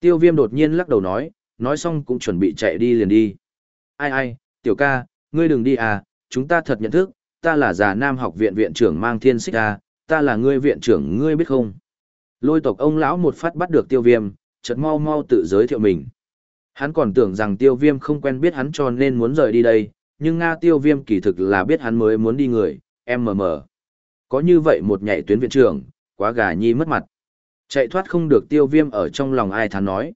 Tiêu viêm đột nhiên lắc đầu nói, nói xong cũng chuẩn bị chạy đi liền đi. Ai ai, tiểu ca, ngươi đừng đi à, chúng ta thật nhận thức, ta là già nam học viện viện trưởng mang thiên xích à, ta là ngươi viện trưởng ngươi biết không? Lôi tộc ông lão một phát bắt được tiêu viêm, chợt mau mau tự giới thiệu mình. Hắn còn tưởng rằng tiêu viêm không quen biết hắn cho nên muốn rời đi đây, nhưng Nga tiêu viêm kỳ thực là biết hắn mới muốn đi người, em mờ mờ. Có như vậy một nhảy tuyến viện trưởng, quá gà nhi mất mặt. Chạy thoát không được tiêu viêm ở trong lòng ai thán nói.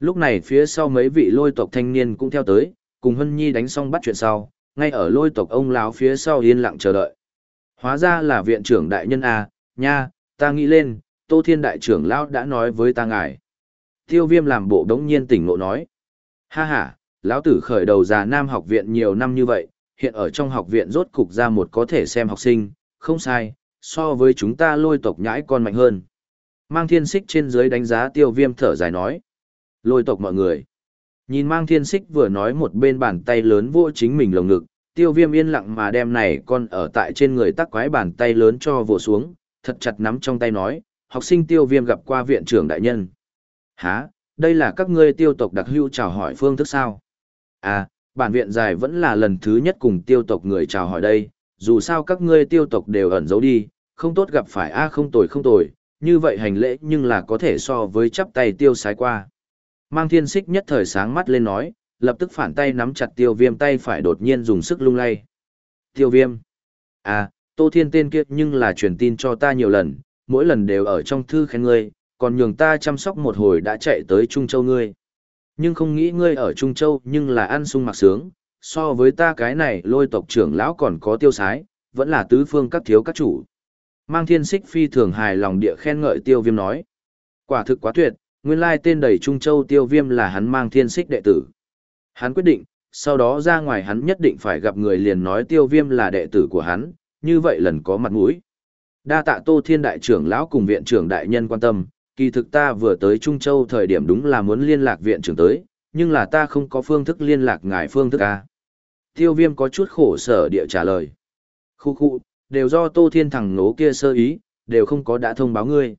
Lúc này phía sau mấy vị lôi tộc thanh niên cũng theo tới, cùng Hân Nhi đánh xong bắt chuyện sau, ngay ở lôi tộc ông lão phía sau yên lặng chờ đợi. Hóa ra là viện trưởng đại nhân A, nha, ta nghĩ lên, Tô Thiên đại trưởng lão đã nói với ta ngài. Tiêu viêm làm bộ đống nhiên tỉnh ngộ nói. Ha ha, lão tử khởi đầu già nam học viện nhiều năm như vậy, hiện ở trong học viện rốt cục ra một có thể xem học sinh, không sai, so với chúng ta lôi tộc nhãi con mạnh hơn. Mang thiên xích trên dưới đánh giá tiêu viêm thở dài nói. Lôi tộc mọi người. Nhìn mang thiên xích vừa nói một bên bàn tay lớn vô chính mình lồng ngực, tiêu viêm yên lặng mà đem này con ở tại trên người tắc quái bàn tay lớn cho vỗ xuống, thật chặt nắm trong tay nói, học sinh tiêu viêm gặp qua viện trưởng đại nhân. Hả, đây là các ngươi tiêu tộc đặc hữu chào hỏi phương thức sao? À, bản viện dài vẫn là lần thứ nhất cùng tiêu tộc người chào hỏi đây, dù sao các ngươi tiêu tộc đều ẩn giấu đi, không tốt gặp phải a không tồi không tồi, như vậy hành lễ nhưng là có thể so với chắp tay tiêu sái qua. Mang thiên xích nhất thời sáng mắt lên nói, lập tức phản tay nắm chặt tiêu viêm tay phải đột nhiên dùng sức lung lay. Tiêu viêm. À, tô thiên tên kiệt nhưng là truyền tin cho ta nhiều lần, mỗi lần đều ở trong thư khen ngươi, còn nhường ta chăm sóc một hồi đã chạy tới Trung Châu ngươi. Nhưng không nghĩ ngươi ở Trung Châu nhưng là ăn sung mặc sướng, so với ta cái này lôi tộc trưởng lão còn có tiêu sái, vẫn là tứ phương các thiếu các chủ. Mang thiên xích phi thường hài lòng địa khen ngợi tiêu viêm nói. Quả thực quá tuyệt, nguyên lai tên đầy Trung Châu tiêu viêm là hắn mang thiên xích đệ tử. Hắn quyết định, sau đó ra ngoài hắn nhất định phải gặp người liền nói tiêu viêm là đệ tử của hắn, như vậy lần có mặt mũi. Đa tạ Tô Thiên đại trưởng lão cùng viện trưởng đại nhân quan tâm, kỳ thực ta vừa tới Trung Châu thời điểm đúng là muốn liên lạc viện trưởng tới, nhưng là ta không có phương thức liên lạc ngài phương thức a. Tiêu viêm có chút khổ sở địa trả lời. Khu khu, đều do Tô Thiên thằng nố kia sơ ý, đều không có đã thông báo ngươi.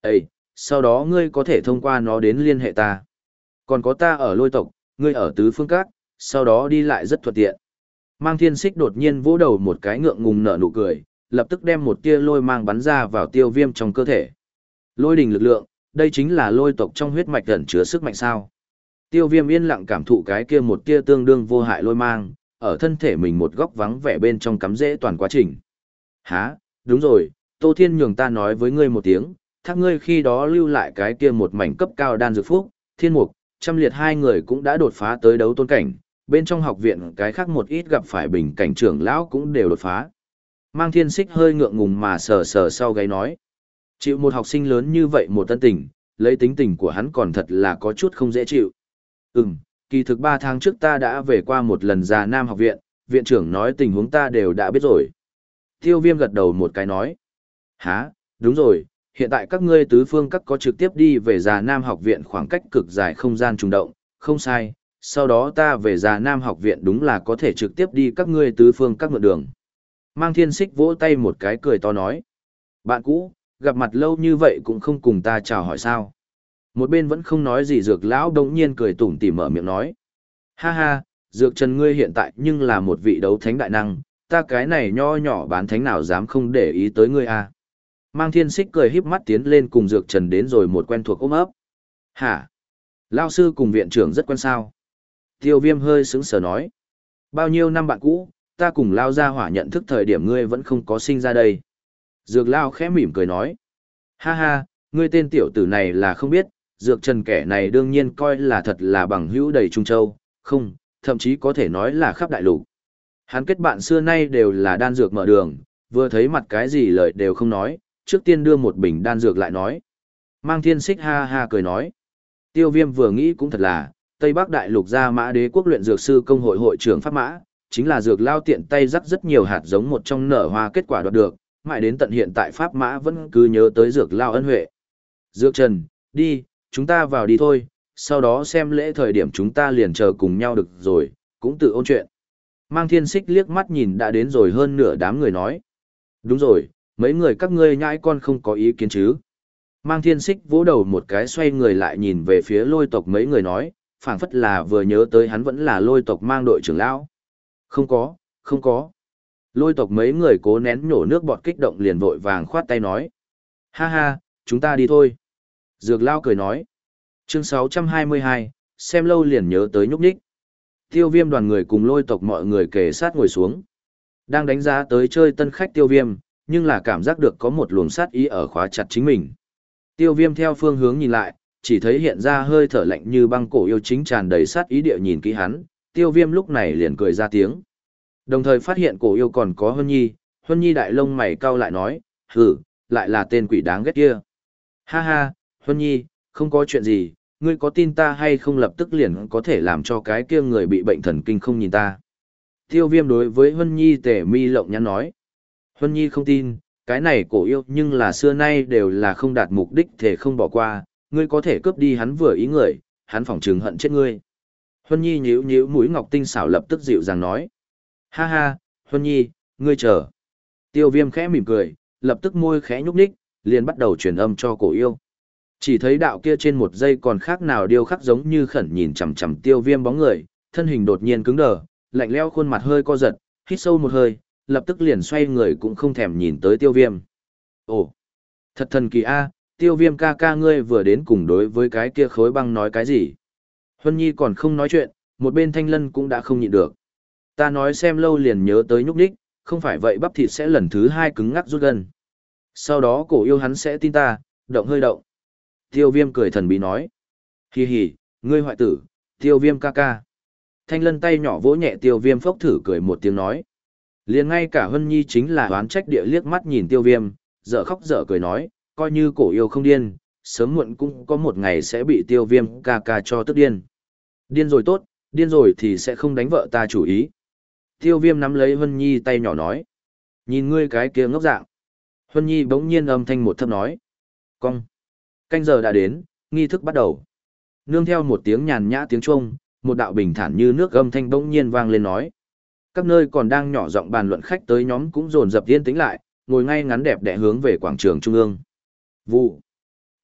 Ê, sau đó ngươi có thể thông qua nó đến liên hệ ta. Còn có ta ở lôi tộc, ngươi ở tứ phương cát, sau đó đi lại rất thuận tiện. Mang thiên xích đột nhiên vỗ đầu một cái ngượng ngùng nở nụ cười, lập tức đem một tia lôi mang bắn ra vào tiêu viêm trong cơ thể. Lôi đình lực lượng, đây chính là lôi tộc trong huyết mạch ẩn chứa sức mạnh sao. Tiêu viêm yên lặng cảm thụ cái kia một tia tương đương vô hại lôi mang, ở thân thể mình một góc vắng vẻ bên trong cắm rễ toàn quá trình. Hả, đúng rồi, Tô Thiên nhường ta nói với ngươi một tiếng, thác ngươi khi đó lưu lại cái kia một mảnh cấp cao đan dược phúc, thiên mục, trăm liệt hai người cũng đã đột phá tới đấu tôn cảnh, bên trong học viện cái khác một ít gặp phải bình cảnh trưởng lão cũng đều đột phá. Mang thiên xích hơi ngượng ngùng mà sờ sờ sau gáy nói. Chịu một học sinh lớn như vậy một tân tình, lấy tính tình của hắn còn thật là có chút không dễ chịu. Ừm, kỳ thực ba tháng trước ta đã về qua một lần già nam học viện, viện trưởng nói tình huống ta đều đã biết rồi. Tiêu viêm gật đầu một cái nói. Hả, đúng rồi, hiện tại các ngươi tứ phương các có trực tiếp đi về già nam học viện khoảng cách cực dài không gian trùng động, không sai, sau đó ta về già nam học viện đúng là có thể trực tiếp đi các ngươi tứ phương các ngựa đường. Mang thiên xích vỗ tay một cái cười to nói. Bạn cũ, gặp mặt lâu như vậy cũng không cùng ta chào hỏi sao. Một bên vẫn không nói gì dược lão đống nhiên cười tủm tỉm mở miệng nói. Ha ha, dược trần ngươi hiện tại nhưng là một vị đấu thánh đại năng, ta cái này nho nhỏ bán thánh nào dám không để ý tới ngươi à. Mang thiên xích cười híp mắt tiến lên cùng dược trần đến rồi một quen thuộc ôm ấp. Hả? Lao sư cùng viện trưởng rất quen sao? Tiêu viêm hơi sững sờ nói. Bao nhiêu năm bạn cũ, ta cùng Lao ra hỏa nhận thức thời điểm ngươi vẫn không có sinh ra đây. Dược Lao khẽ mỉm cười nói. Ha ha, ngươi tên tiểu tử này là không biết, dược trần kẻ này đương nhiên coi là thật là bằng hữu đầy Trung Châu, không, thậm chí có thể nói là khắp đại lục. Hắn kết bạn xưa nay đều là đan dược mở đường, vừa thấy mặt cái gì lời đều không nói, trước tiên đưa một bình đan dược lại nói. Mang thiên xích ha ha cười nói. Tiêu viêm vừa nghĩ cũng thật là, Tây Bắc Đại lục ra mã đế quốc luyện dược sư công hội hội trưởng Pháp Mã, chính là dược lao tiện tay rắc rất nhiều hạt giống một trong nở hoa kết quả đoạt được, mãi đến tận hiện tại Pháp Mã vẫn cứ nhớ tới dược lao ân huệ. Dược Trần, đi, chúng ta vào đi thôi, sau đó xem lễ thời điểm chúng ta liền chờ cùng nhau được rồi, cũng tự ôn chuyện. Mang thiên xích liếc mắt nhìn đã đến rồi hơn nửa đám người nói. Đúng rồi, mấy người các ngươi nhãi con không có ý kiến chứ. Mang thiên xích vỗ đầu một cái xoay người lại nhìn về phía lôi tộc mấy người nói, phảng phất là vừa nhớ tới hắn vẫn là lôi tộc mang đội trưởng lão. Không có, không có. Lôi tộc mấy người cố nén nhổ nước bọt kích động liền vội vàng khoát tay nói. Ha ha, chúng ta đi thôi. Dược lao cười nói. Chương 622, xem lâu liền nhớ tới nhúc nhích. Tiêu viêm đoàn người cùng lôi tộc mọi người kề sát ngồi xuống. Đang đánh giá tới chơi tân khách tiêu viêm, nhưng là cảm giác được có một luồng sát ý ở khóa chặt chính mình. Tiêu viêm theo phương hướng nhìn lại, chỉ thấy hiện ra hơi thở lạnh như băng cổ yêu chính tràn đầy sát ý địa nhìn kỹ hắn, tiêu viêm lúc này liền cười ra tiếng. Đồng thời phát hiện cổ yêu còn có Huân Nhi, Huân Nhi đại lông mày cau lại nói, hử, lại là tên quỷ đáng ghét kia. Ha ha, Huân Nhi, không có chuyện gì, ngươi có tin ta hay không lập tức liền có thể làm cho cái kia người bị bệnh thần kinh không nhìn ta. Tiêu viêm đối với Huân Nhi tể mi lộng nhắn nói. Huân Nhi không tin, cái này cổ yêu nhưng là xưa nay đều là không đạt mục đích thể không bỏ qua, ngươi có thể cướp đi hắn vừa ý người, hắn phỏng trừng hận chết ngươi. Huân Nhi nhíu nhíu mũi ngọc tinh xảo lập tức dịu dàng nói. Ha ha, Huân Nhi, ngươi chờ. Tiêu viêm khẽ mỉm cười, lập tức môi khẽ nhúc nhích, liền bắt đầu truyền âm cho cổ yêu. Chỉ thấy đạo kia trên một giây còn khác nào điêu khắc giống như khẩn nhìn chằm chằm tiêu viêm bóng người, thân hình đột nhiên cứng đờ, lạnh leo khuôn mặt hơi co giật, hít sâu một hơi, lập tức liền xoay người cũng không thèm nhìn tới tiêu viêm. Ồ, thật thần kỳ a, tiêu viêm ca ca ngươi vừa đến cùng đối với cái kia khối băng nói cái gì. Huân Nhi còn không nói chuyện, một bên thanh lân cũng đã không nhịn được. Ta nói xem lâu liền nhớ tới nhúc đích, không phải vậy bắp thịt sẽ lần thứ hai cứng ngắc rút gần. Sau đó cổ yêu hắn sẽ tin ta, động hơi động. Tiêu viêm cười thần bí nói. Hì hì, ngươi hoại tử, tiêu viêm ca ca. Thanh lân tay nhỏ vỗ nhẹ tiêu viêm phốc thử cười một tiếng nói. liền ngay cả Hân Nhi chính là oán trách địa liếc mắt nhìn tiêu viêm, dở khóc dở cười nói, coi như cổ yêu không điên, sớm muộn cũng có một ngày sẽ bị tiêu viêm ca ca cho tức điên. Điên rồi tốt, điên rồi thì sẽ không đánh vợ ta chủ ý. Tiêu viêm nắm lấy Hân Nhi tay nhỏ nói. Nhìn ngươi cái kia ngốc dạng. Hân Nhi bỗng nhiên âm thanh một thấp nói. Cong. Canh giờ đã đến, nghi thức bắt đầu. Nương theo một tiếng nhàn nhã tiếng chuông, một đạo bình thản như nước gầm thanh bỗng nhiên vang lên nói. Các nơi còn đang nhỏ giọng bàn luận khách tới nhóm cũng dồn dập yên tĩnh lại, ngồi ngay ngắn đẹp đẽ hướng về quảng trường trung ương. Vụ.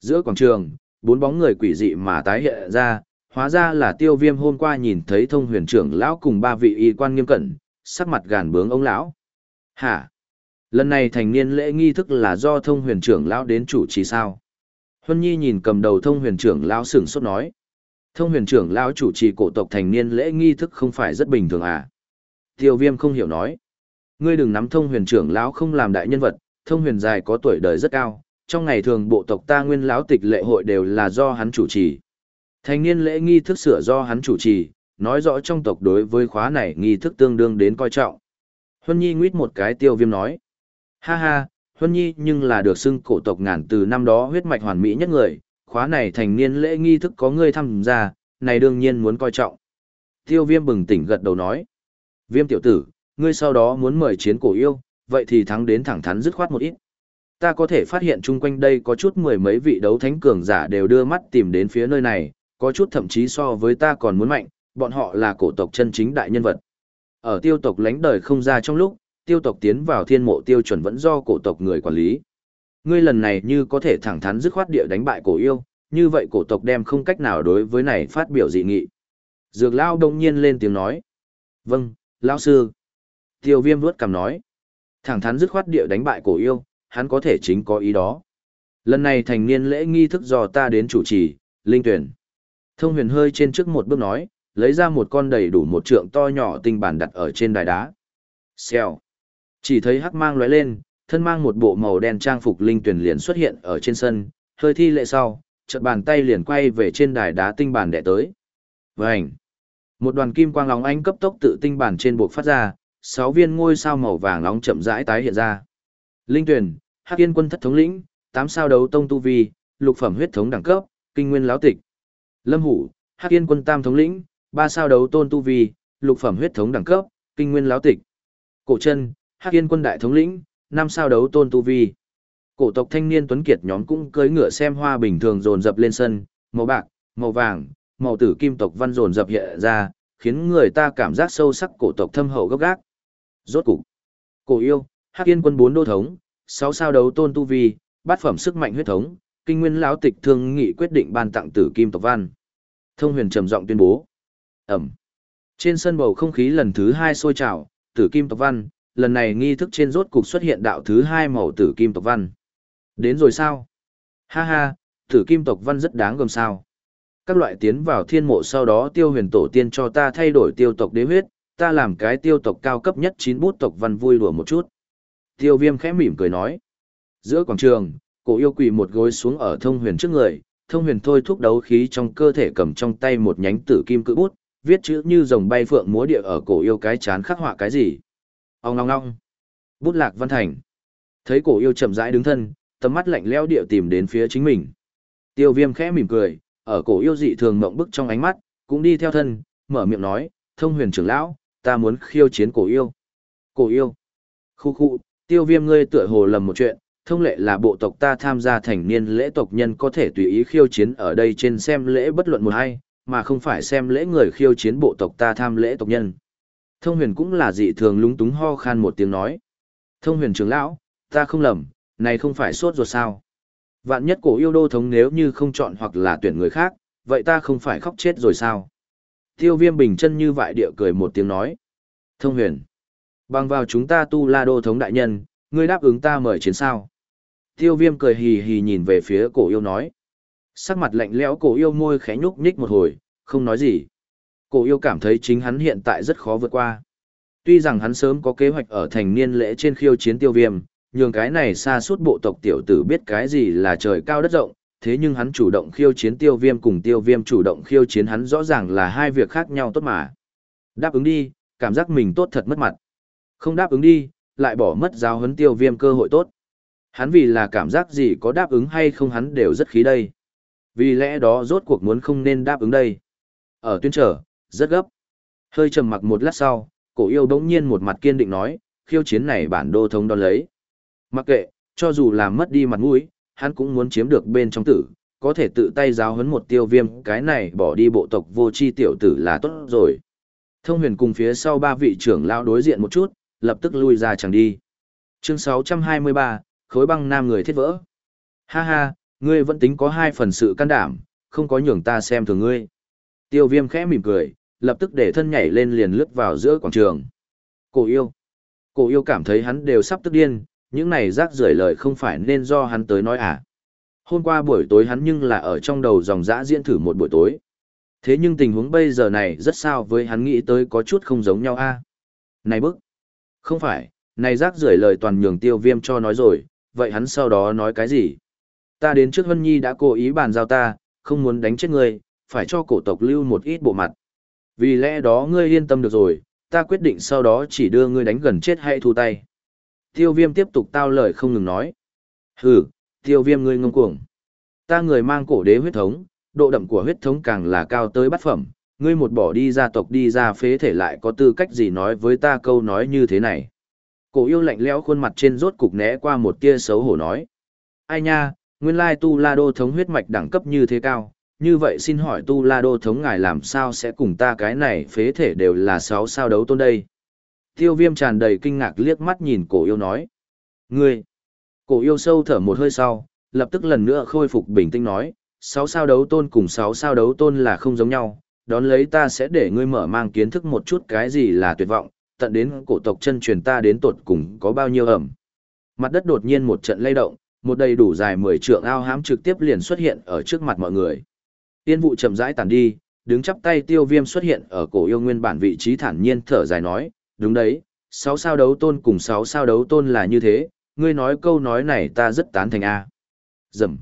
Giữa quảng trường, bốn bóng người quỷ dị mà tái hiện ra, hóa ra là tiêu viêm hôm qua nhìn thấy thông huyền trưởng lão cùng ba vị y quan nghiêm cẩn, sắc mặt gàn bướng ông lão. Hả? Lần này thành niên lễ nghi thức là do thông huyền trưởng lão đến chủ trì sao? Huân Nhi nhìn cầm đầu thông huyền trưởng lão sửng sốt nói. Thông huyền trưởng lão chủ trì cổ tộc thành niên lễ nghi thức không phải rất bình thường à? Tiêu viêm không hiểu nói. Ngươi đừng nắm thông huyền trưởng lão không làm đại nhân vật, thông huyền dài có tuổi đời rất cao, trong ngày thường bộ tộc ta nguyên lão tịch lệ hội đều là do hắn chủ trì. Thành niên lễ nghi thức sửa do hắn chủ trì, nói rõ trong tộc đối với khóa này nghi thức tương đương đến coi trọng. Huân Nhi nguyết một cái tiêu viêm nói. Ha ha, Huân Nhi nhưng là được xưng cổ tộc ngàn từ năm đó huyết mạch hoàn mỹ nhất người, khóa này thành niên lễ nghi thức có ngươi tham gia, này đương nhiên muốn coi trọng. Tiêu viêm bừng tỉnh gật đầu nói. Viêm tiểu tử, ngươi sau đó muốn mời chiến cổ yêu, vậy thì thắng đến thẳng thắn dứt khoát một ít. Ta có thể phát hiện chung quanh đây có chút mười mấy vị đấu thánh cường giả đều đưa mắt tìm đến phía nơi này, có chút thậm chí so với ta còn muốn mạnh, bọn họ là cổ tộc chân chính đại nhân vật. Ở tiêu tộc lánh đời không ra trong lúc, tiêu tộc tiến vào thiên mộ tiêu chuẩn vẫn do cổ tộc người quản lý. Ngươi lần này như có thể thẳng thắn dứt khoát địa đánh bại cổ yêu, như vậy cổ tộc đem không cách nào đối với này phát biểu dị nghị. Dược lao đông nhiên lên tiếng nói. Vâng, lão sư. Tiêu viêm vuốt cằm nói. Thẳng thắn dứt khoát địa đánh bại cổ yêu, hắn có thể chính có ý đó. Lần này thành niên lễ nghi thức do ta đến chủ trì, linh tuyển. Thông huyền hơi trên trước một bước nói, lấy ra một con đầy đủ một trượng to nhỏ tinh bản đặt ở trên đài đá. Xèo. Chỉ thấy hắc mang lóe lên, thân mang một bộ màu đen trang phục linh tuyển liền xuất hiện ở trên sân, hơi thi lệ sau, chợt bàn tay liền quay về trên đài đá tinh bản đệ tới. Vành. Một đoàn kim quang lóng ánh cấp tốc tự tinh bản trên buộc phát ra, sáu viên ngôi sao màu vàng nóng chậm rãi tái hiện ra. Linh tuyển, Hắc Yên quân thất thống lĩnh, tám sao đấu tông tu vi, lục phẩm huyết thống đẳng cấp, kinh nguyên lão tịch. Lâm Hủ, Hắc Yên quân tam thống lĩnh, ba sao đấu tôn tu vi, lục phẩm huyết thống đẳng cấp, kinh nguyên lão tịch. Cổ chân, Hắc Yên quân đại thống lĩnh, năm sao đấu tôn tu vi. Cổ tộc thanh niên tuấn kiệt nhóm cũng cưỡi ngựa xem hoa bình thường dồn dập lên sân, màu bạc, màu vàng, màu tử kim tộc văn dồn dập hiện ra, khiến người ta cảm giác sâu sắc cổ tộc thâm hậu gốc gác. Rốt cục, cổ yêu, Hắc Yên quân bốn đô thống, sáu sao đấu tôn tu vi, bát phẩm sức mạnh huyết thống, kinh nguyên lão tịch thương nghị quyết định ban tặng tử kim tộc văn. Thông huyền trầm giọng tuyên bố. Ẩm. Trên sân bầu không khí lần thứ hai sôi trào, tử kim tộc văn, lần này nghi thức trên rốt cục xuất hiện đạo thứ hai màu tử kim tộc văn. Đến rồi sao? Ha ha, tử kim tộc văn rất đáng gồm sao. Các loại tiến vào thiên mộ sau đó tiêu huyền tổ tiên cho ta thay đổi tiêu tộc đế huyết, ta làm cái tiêu tộc cao cấp nhất chín bút tộc văn vui đùa một chút. Tiêu viêm khẽ mỉm cười nói. Giữa quảng trường, cổ yêu quỳ một gối xuống ở thông huyền trước người, thông huyền thôi thúc đấu khí trong cơ thể cầm trong tay một nhánh tử kim cự bút, viết chữ như rồng bay phượng múa địa ở cổ yêu cái chán khắc họa cái gì. Ông ngong ngong. Bút lạc văn thành. Thấy cổ yêu chậm rãi đứng thân, tầm mắt lạnh lẽo địa tìm đến phía chính mình. Tiêu viêm khẽ mỉm cười, ở cổ yêu dị thường mộng bức trong ánh mắt, cũng đi theo thân, mở miệng nói, thông huyền trưởng lão, ta muốn khiêu chiến cổ yêu. Cổ yêu. Khu khu, tiêu viêm ngươi tựa hồ lầm một chuyện, thông lệ là bộ tộc ta tham gia thành niên lễ tộc nhân có thể tùy ý khiêu chiến ở đây trên xem lễ bất luận một hay, mà không phải xem lễ người khiêu chiến bộ tộc ta tham lễ tộc nhân. Thông huyền cũng là dị thường lúng túng ho khan một tiếng nói. Thông huyền trưởng lão, ta không lầm, này không phải sốt ruột sao. Vạn nhất cổ yêu đô thống nếu như không chọn hoặc là tuyển người khác, vậy ta không phải khóc chết rồi sao? Tiêu viêm bình chân như vại địa cười một tiếng nói. Thông huyền. Bằng vào chúng ta tu la đô thống đại nhân, ngươi đáp ứng ta mời chiến sao. Tiêu viêm cười hì hì nhìn về phía cổ yêu nói. Sắc mặt lạnh lẽo cổ yêu môi khẽ nhúc nhích một hồi, không nói gì. Cổ yêu cảm thấy chính hắn hiện tại rất khó vượt qua. Tuy rằng hắn sớm có kế hoạch ở thành niên lễ trên khiêu chiến tiêu viêm, nhường cái này xa suốt bộ tộc tiểu tử biết cái gì là trời cao đất rộng, thế nhưng hắn chủ động khiêu chiến tiêu viêm cùng tiêu viêm chủ động khiêu chiến hắn rõ ràng là hai việc khác nhau tốt mà. Đáp ứng đi, cảm giác mình tốt thật mất mặt. Không đáp ứng đi, lại bỏ mất giáo huấn tiêu viêm cơ hội tốt. Hắn vì là cảm giác gì có đáp ứng hay không hắn đều rất khí đây. Vì lẽ đó rốt cuộc muốn không nên đáp ứng đây. Ở tuyên trở, rất gấp. Hơi trầm mặc một lát sau, cổ yêu đống nhiên một mặt kiên định nói, khiêu chiến này bản đô thống đón lấy. Mặc kệ, cho dù làm mất đi mặt mũi, hắn cũng muốn chiếm được bên trong tử, có thể tự tay giáo huấn một tiêu viêm, cái này bỏ đi bộ tộc vô chi tiểu tử là tốt rồi. Thông huyền cùng phía sau ba vị trưởng lao đối diện một chút, lập tức lui ra chẳng đi. Chương 623, khối băng nam người thiết vỡ. Ha ha, ngươi vẫn tính có hai phần sự can đảm, không có nhường ta xem thường ngươi. Tiêu viêm khẽ mỉm cười, lập tức để thân nhảy lên liền lướt vào giữa quảng trường. Cổ yêu. Cổ yêu cảm thấy hắn đều sắp tức điên, những này rác rưởi lời không phải nên do hắn tới nói à. Hôm qua buổi tối hắn nhưng là ở trong đầu dòng dã diễn thử một buổi tối. Thế nhưng tình huống bây giờ này rất sao với hắn nghĩ tới có chút không giống nhau a. Này bức. Không phải, này rác rưởi lời toàn nhường tiêu viêm cho nói rồi, vậy hắn sau đó nói cái gì? Ta đến trước Hân Nhi đã cố ý bàn giao ta, không muốn đánh chết ngươi, phải cho cổ tộc lưu một ít bộ mặt. Vì lẽ đó ngươi yên tâm được rồi, ta quyết định sau đó chỉ đưa ngươi đánh gần chết hay thu tay. Tiêu viêm tiếp tục tao lời không ngừng nói. Hừ, tiêu viêm ngươi ngông cuồng. Ta người mang cổ đế huyết thống, độ đậm của huyết thống càng là cao tới bát phẩm, ngươi một bỏ đi gia tộc đi ra phế thể lại có tư cách gì nói với ta câu nói như thế này. Cổ yêu lạnh lẽo khuôn mặt trên rốt cục né qua một tia xấu hổ nói. Ai nha, nguyên lai tu la đô thống huyết mạch đẳng cấp như thế cao, như vậy xin hỏi tu la đô thống ngài làm sao sẽ cùng ta cái này phế thể đều là sáu sao đấu tôn đây. Tiêu viêm tràn đầy kinh ngạc liếc mắt nhìn cổ yêu nói. Ngươi! Cổ yêu sâu thở một hơi sau, lập tức lần nữa khôi phục bình tĩnh nói, sáu sao đấu tôn cùng sáu sao đấu tôn là không giống nhau, đón lấy ta sẽ để ngươi mở mang kiến thức một chút cái gì là tuyệt vọng, tận đến cổ tộc chân truyền ta đến tột cùng có bao nhiêu ẩm. Mặt đất đột nhiên một trận lay động, một đầy đủ dài 10 trượng ao hám trực tiếp liền xuất hiện ở trước mặt mọi người. Tiên vụ chậm rãi tàn đi, đứng chắp tay tiêu viêm xuất hiện ở cổ yêu nguyên bản vị trí thản nhiên thở dài nói, đúng đấy, sáu sao đấu tôn cùng sáu sao đấu tôn là như thế, ngươi nói câu nói này ta rất tán thành A. Dầm.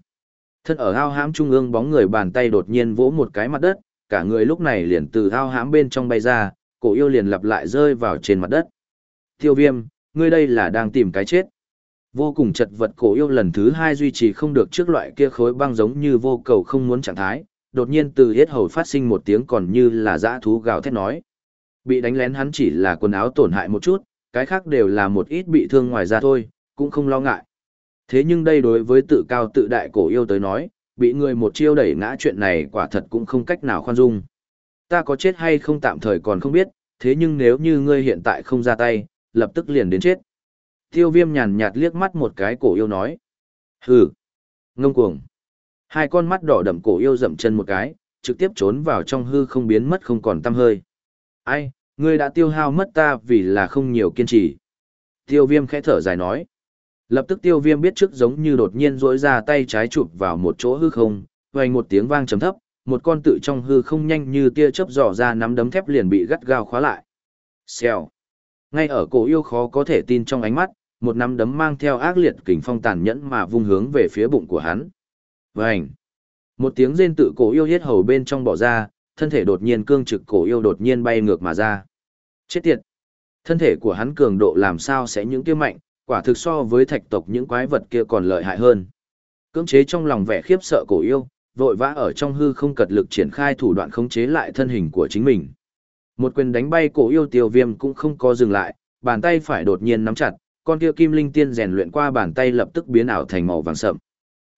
Thân ở ao hãm trung ương bóng người bàn tay đột nhiên vỗ một cái mặt đất, cả người lúc này liền từ ao hãm bên trong bay ra, cổ yêu liền lặp lại rơi vào trên mặt đất. Tiêu viêm, ngươi đây là đang tìm cái chết. Vô cùng chật vật cổ yêu lần thứ hai duy trì không được trước loại kia khối băng giống như vô cầu không muốn trạng thái, đột nhiên từ hết hầu phát sinh một tiếng còn như là dã thú gào thét nói. Bị đánh lén hắn chỉ là quần áo tổn hại một chút, cái khác đều là một ít bị thương ngoài ra thôi, cũng không lo ngại. Thế nhưng đây đối với tự cao tự đại cổ yêu tới nói, bị người một chiêu đẩy ngã chuyện này quả thật cũng không cách nào khoan dung. Ta có chết hay không tạm thời còn không biết, thế nhưng nếu như ngươi hiện tại không ra tay, lập tức liền đến chết. Tiêu viêm nhàn nhạt liếc mắt một cái cổ yêu nói. Hừ, ngông cuồng. Hai con mắt đỏ đậm cổ yêu dậm chân một cái, trực tiếp trốn vào trong hư không biến mất không còn tăm hơi. Ai, ngươi đã tiêu hao mất ta vì là không nhiều kiên trì. Tiêu viêm khẽ thở dài nói. Lập tức tiêu viêm biết trước giống như đột nhiên rỗi ra tay trái chụp vào một chỗ hư không, vành một tiếng vang chấm thấp, một con tự trong hư không nhanh như tia chớp dò ra nắm đấm thép liền bị gắt gao khóa lại. Xèo. Ngay ở cổ yêu khó có thể tin trong ánh mắt, một nắm đấm mang theo ác liệt kình phong tàn nhẫn mà vung hướng về phía bụng của hắn. Vành. Một tiếng rên tự cổ yêu hết hầu bên trong bỏ ra, thân thể đột nhiên cương trực cổ yêu đột nhiên bay ngược mà ra. Chết tiệt. Thân thể của hắn cường độ làm sao sẽ những kia mạnh, quả thực so với thạch tộc những quái vật kia còn lợi hại hơn. Cưỡng chế trong lòng vẻ khiếp sợ cổ yêu, vội vã ở trong hư không cật lực triển khai thủ đoạn khống chế lại thân hình của chính mình. Một quyền đánh bay cổ yêu tiêu viêm cũng không có dừng lại, bàn tay phải đột nhiên nắm chặt, con kia kim linh tiên rèn luyện qua bàn tay lập tức biến ảo thành màu vàng sậm.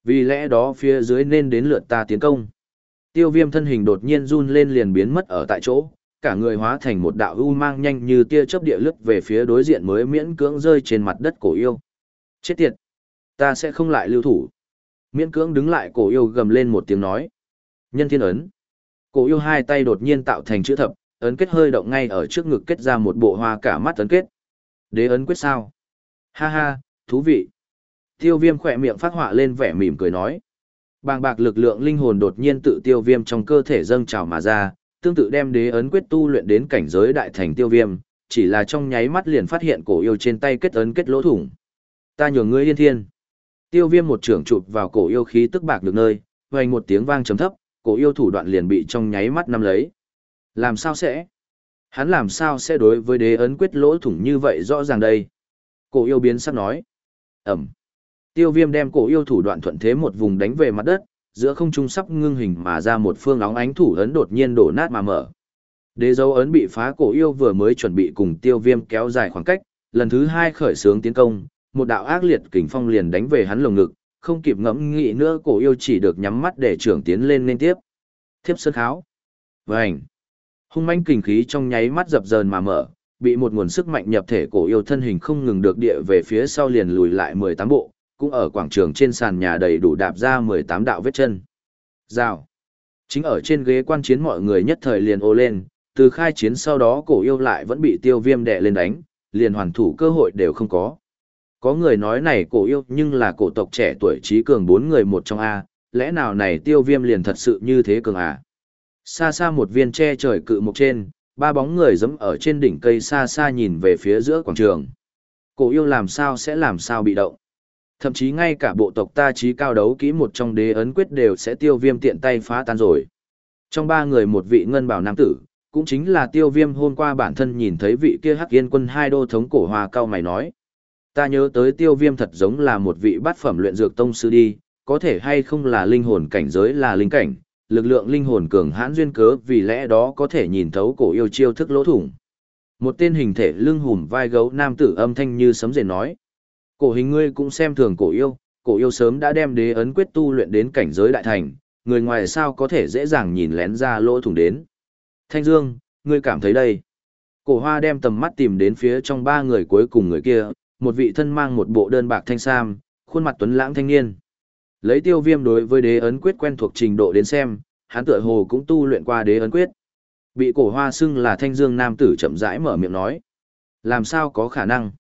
Vì lẽ đó phía dưới nên đến lượt ta tiến công. Tiêu viêm thân hình đột nhiên run lên liền biến mất ở tại chỗ, cả người hóa thành một đạo u mang nhanh như tia chớp địa lướt về phía đối diện mới miễn cưỡng rơi trên mặt đất cổ yêu. Chết tiệt! Ta sẽ không lại lưu thủ. Miễn cưỡng đứng lại cổ yêu gầm lên một tiếng nói. Nhân thiên ấn. Cổ yêu hai tay đột nhiên tạo thành chữ thập, ấn kết hơi động ngay ở trước ngực kết ra một bộ hoa cả mắt ấn kết. Đế ấn quyết sao? Ha ha, thú vị. Tiêu viêm khỏe miệng phát họa lên vẻ mỉm cười nói. Bàng bạc lực lượng linh hồn đột nhiên tự tiêu viêm trong cơ thể dâng trào mà ra, tương tự đem đế ấn quyết tu luyện đến cảnh giới đại thành tiêu viêm, chỉ là trong nháy mắt liền phát hiện cổ yêu trên tay kết ấn kết lỗ thủng. Ta nhường ngươi yên thiên. Tiêu viêm một trưởng chụp vào cổ yêu khí tức bạc được nơi, vang một tiếng vang trầm thấp, cổ yêu thủ đoạn liền bị trong nháy mắt nắm lấy. Làm sao sẽ? Hắn làm sao sẽ đối với đế ấn quyết lỗ thủng như vậy rõ ràng đây? Cổ yêu biến sắc nói. Ẩm. Tiêu viêm đem cổ yêu thủ đoạn thuận thế một vùng đánh về mặt đất, giữa không trung sắp ngưng hình mà ra một phương óng ánh thủ ấn đột nhiên đổ nát mà mở. Đế dấu ấn bị phá cổ yêu vừa mới chuẩn bị cùng tiêu viêm kéo dài khoảng cách, lần thứ hai khởi xướng tiến công, một đạo ác liệt kình phong liền đánh về hắn lồng ngực, không kịp ngẫm nghĩ nữa cổ yêu chỉ được nhắm mắt để trưởng tiến lên nên tiếp. Thiếp sơn kháo. Vành. Hung manh kình khí trong nháy mắt dập dờn mà mở, bị một nguồn sức mạnh nhập thể cổ yêu thân hình không ngừng được địa về phía sau liền lùi lại 18 bộ, cũng ở quảng trường trên sàn nhà đầy đủ đạp ra 18 đạo vết chân. Rào. Chính ở trên ghế quan chiến mọi người nhất thời liền ô lên, từ khai chiến sau đó cổ yêu lại vẫn bị tiêu viêm đè lên đánh, liền hoàn thủ cơ hội đều không có. Có người nói này cổ yêu nhưng là cổ tộc trẻ tuổi trí cường bốn người một trong A, lẽ nào này tiêu viêm liền thật sự như thế cường à? Xa xa một viên tre trời cự mục trên, ba bóng người dẫm ở trên đỉnh cây xa xa nhìn về phía giữa quảng trường. Cổ yêu làm sao sẽ làm sao bị động. Thậm chí ngay cả bộ tộc ta trí cao đấu kỹ một trong đế ấn quyết đều sẽ tiêu viêm tiện tay phá tan rồi. Trong ba người một vị ngân bảo nam tử, cũng chính là tiêu viêm hôm qua bản thân nhìn thấy vị kia hắc yên quân hai đô thống cổ hoa cao mày nói. Ta nhớ tới tiêu viêm thật giống là một vị bát phẩm luyện dược tông sư đi, có thể hay không là linh hồn cảnh giới là linh cảnh, lực lượng linh hồn cường hãn duyên cớ vì lẽ đó có thể nhìn thấu cổ yêu chiêu thức lỗ thủng. Một tên hình thể lưng hùm vai gấu nam tử âm thanh như sấm rền nói. Cổ hình ngươi cũng xem thường cổ yêu, cổ yêu sớm đã đem đế ấn quyết tu luyện đến cảnh giới đại thành, người ngoài sao có thể dễ dàng nhìn lén ra lỗ thủng đến. Thanh Dương, ngươi cảm thấy đây. Cổ hoa đem tầm mắt tìm đến phía trong ba người cuối cùng người kia, một vị thân mang một bộ đơn bạc thanh sam, khuôn mặt tuấn lãng thanh niên. Lấy tiêu viêm đối với đế ấn quyết quen thuộc trình độ đến xem, hắn tựa hồ cũng tu luyện qua đế ấn quyết. Bị cổ hoa xưng là thanh dương nam tử chậm rãi mở miệng nói. Làm sao có khả năng?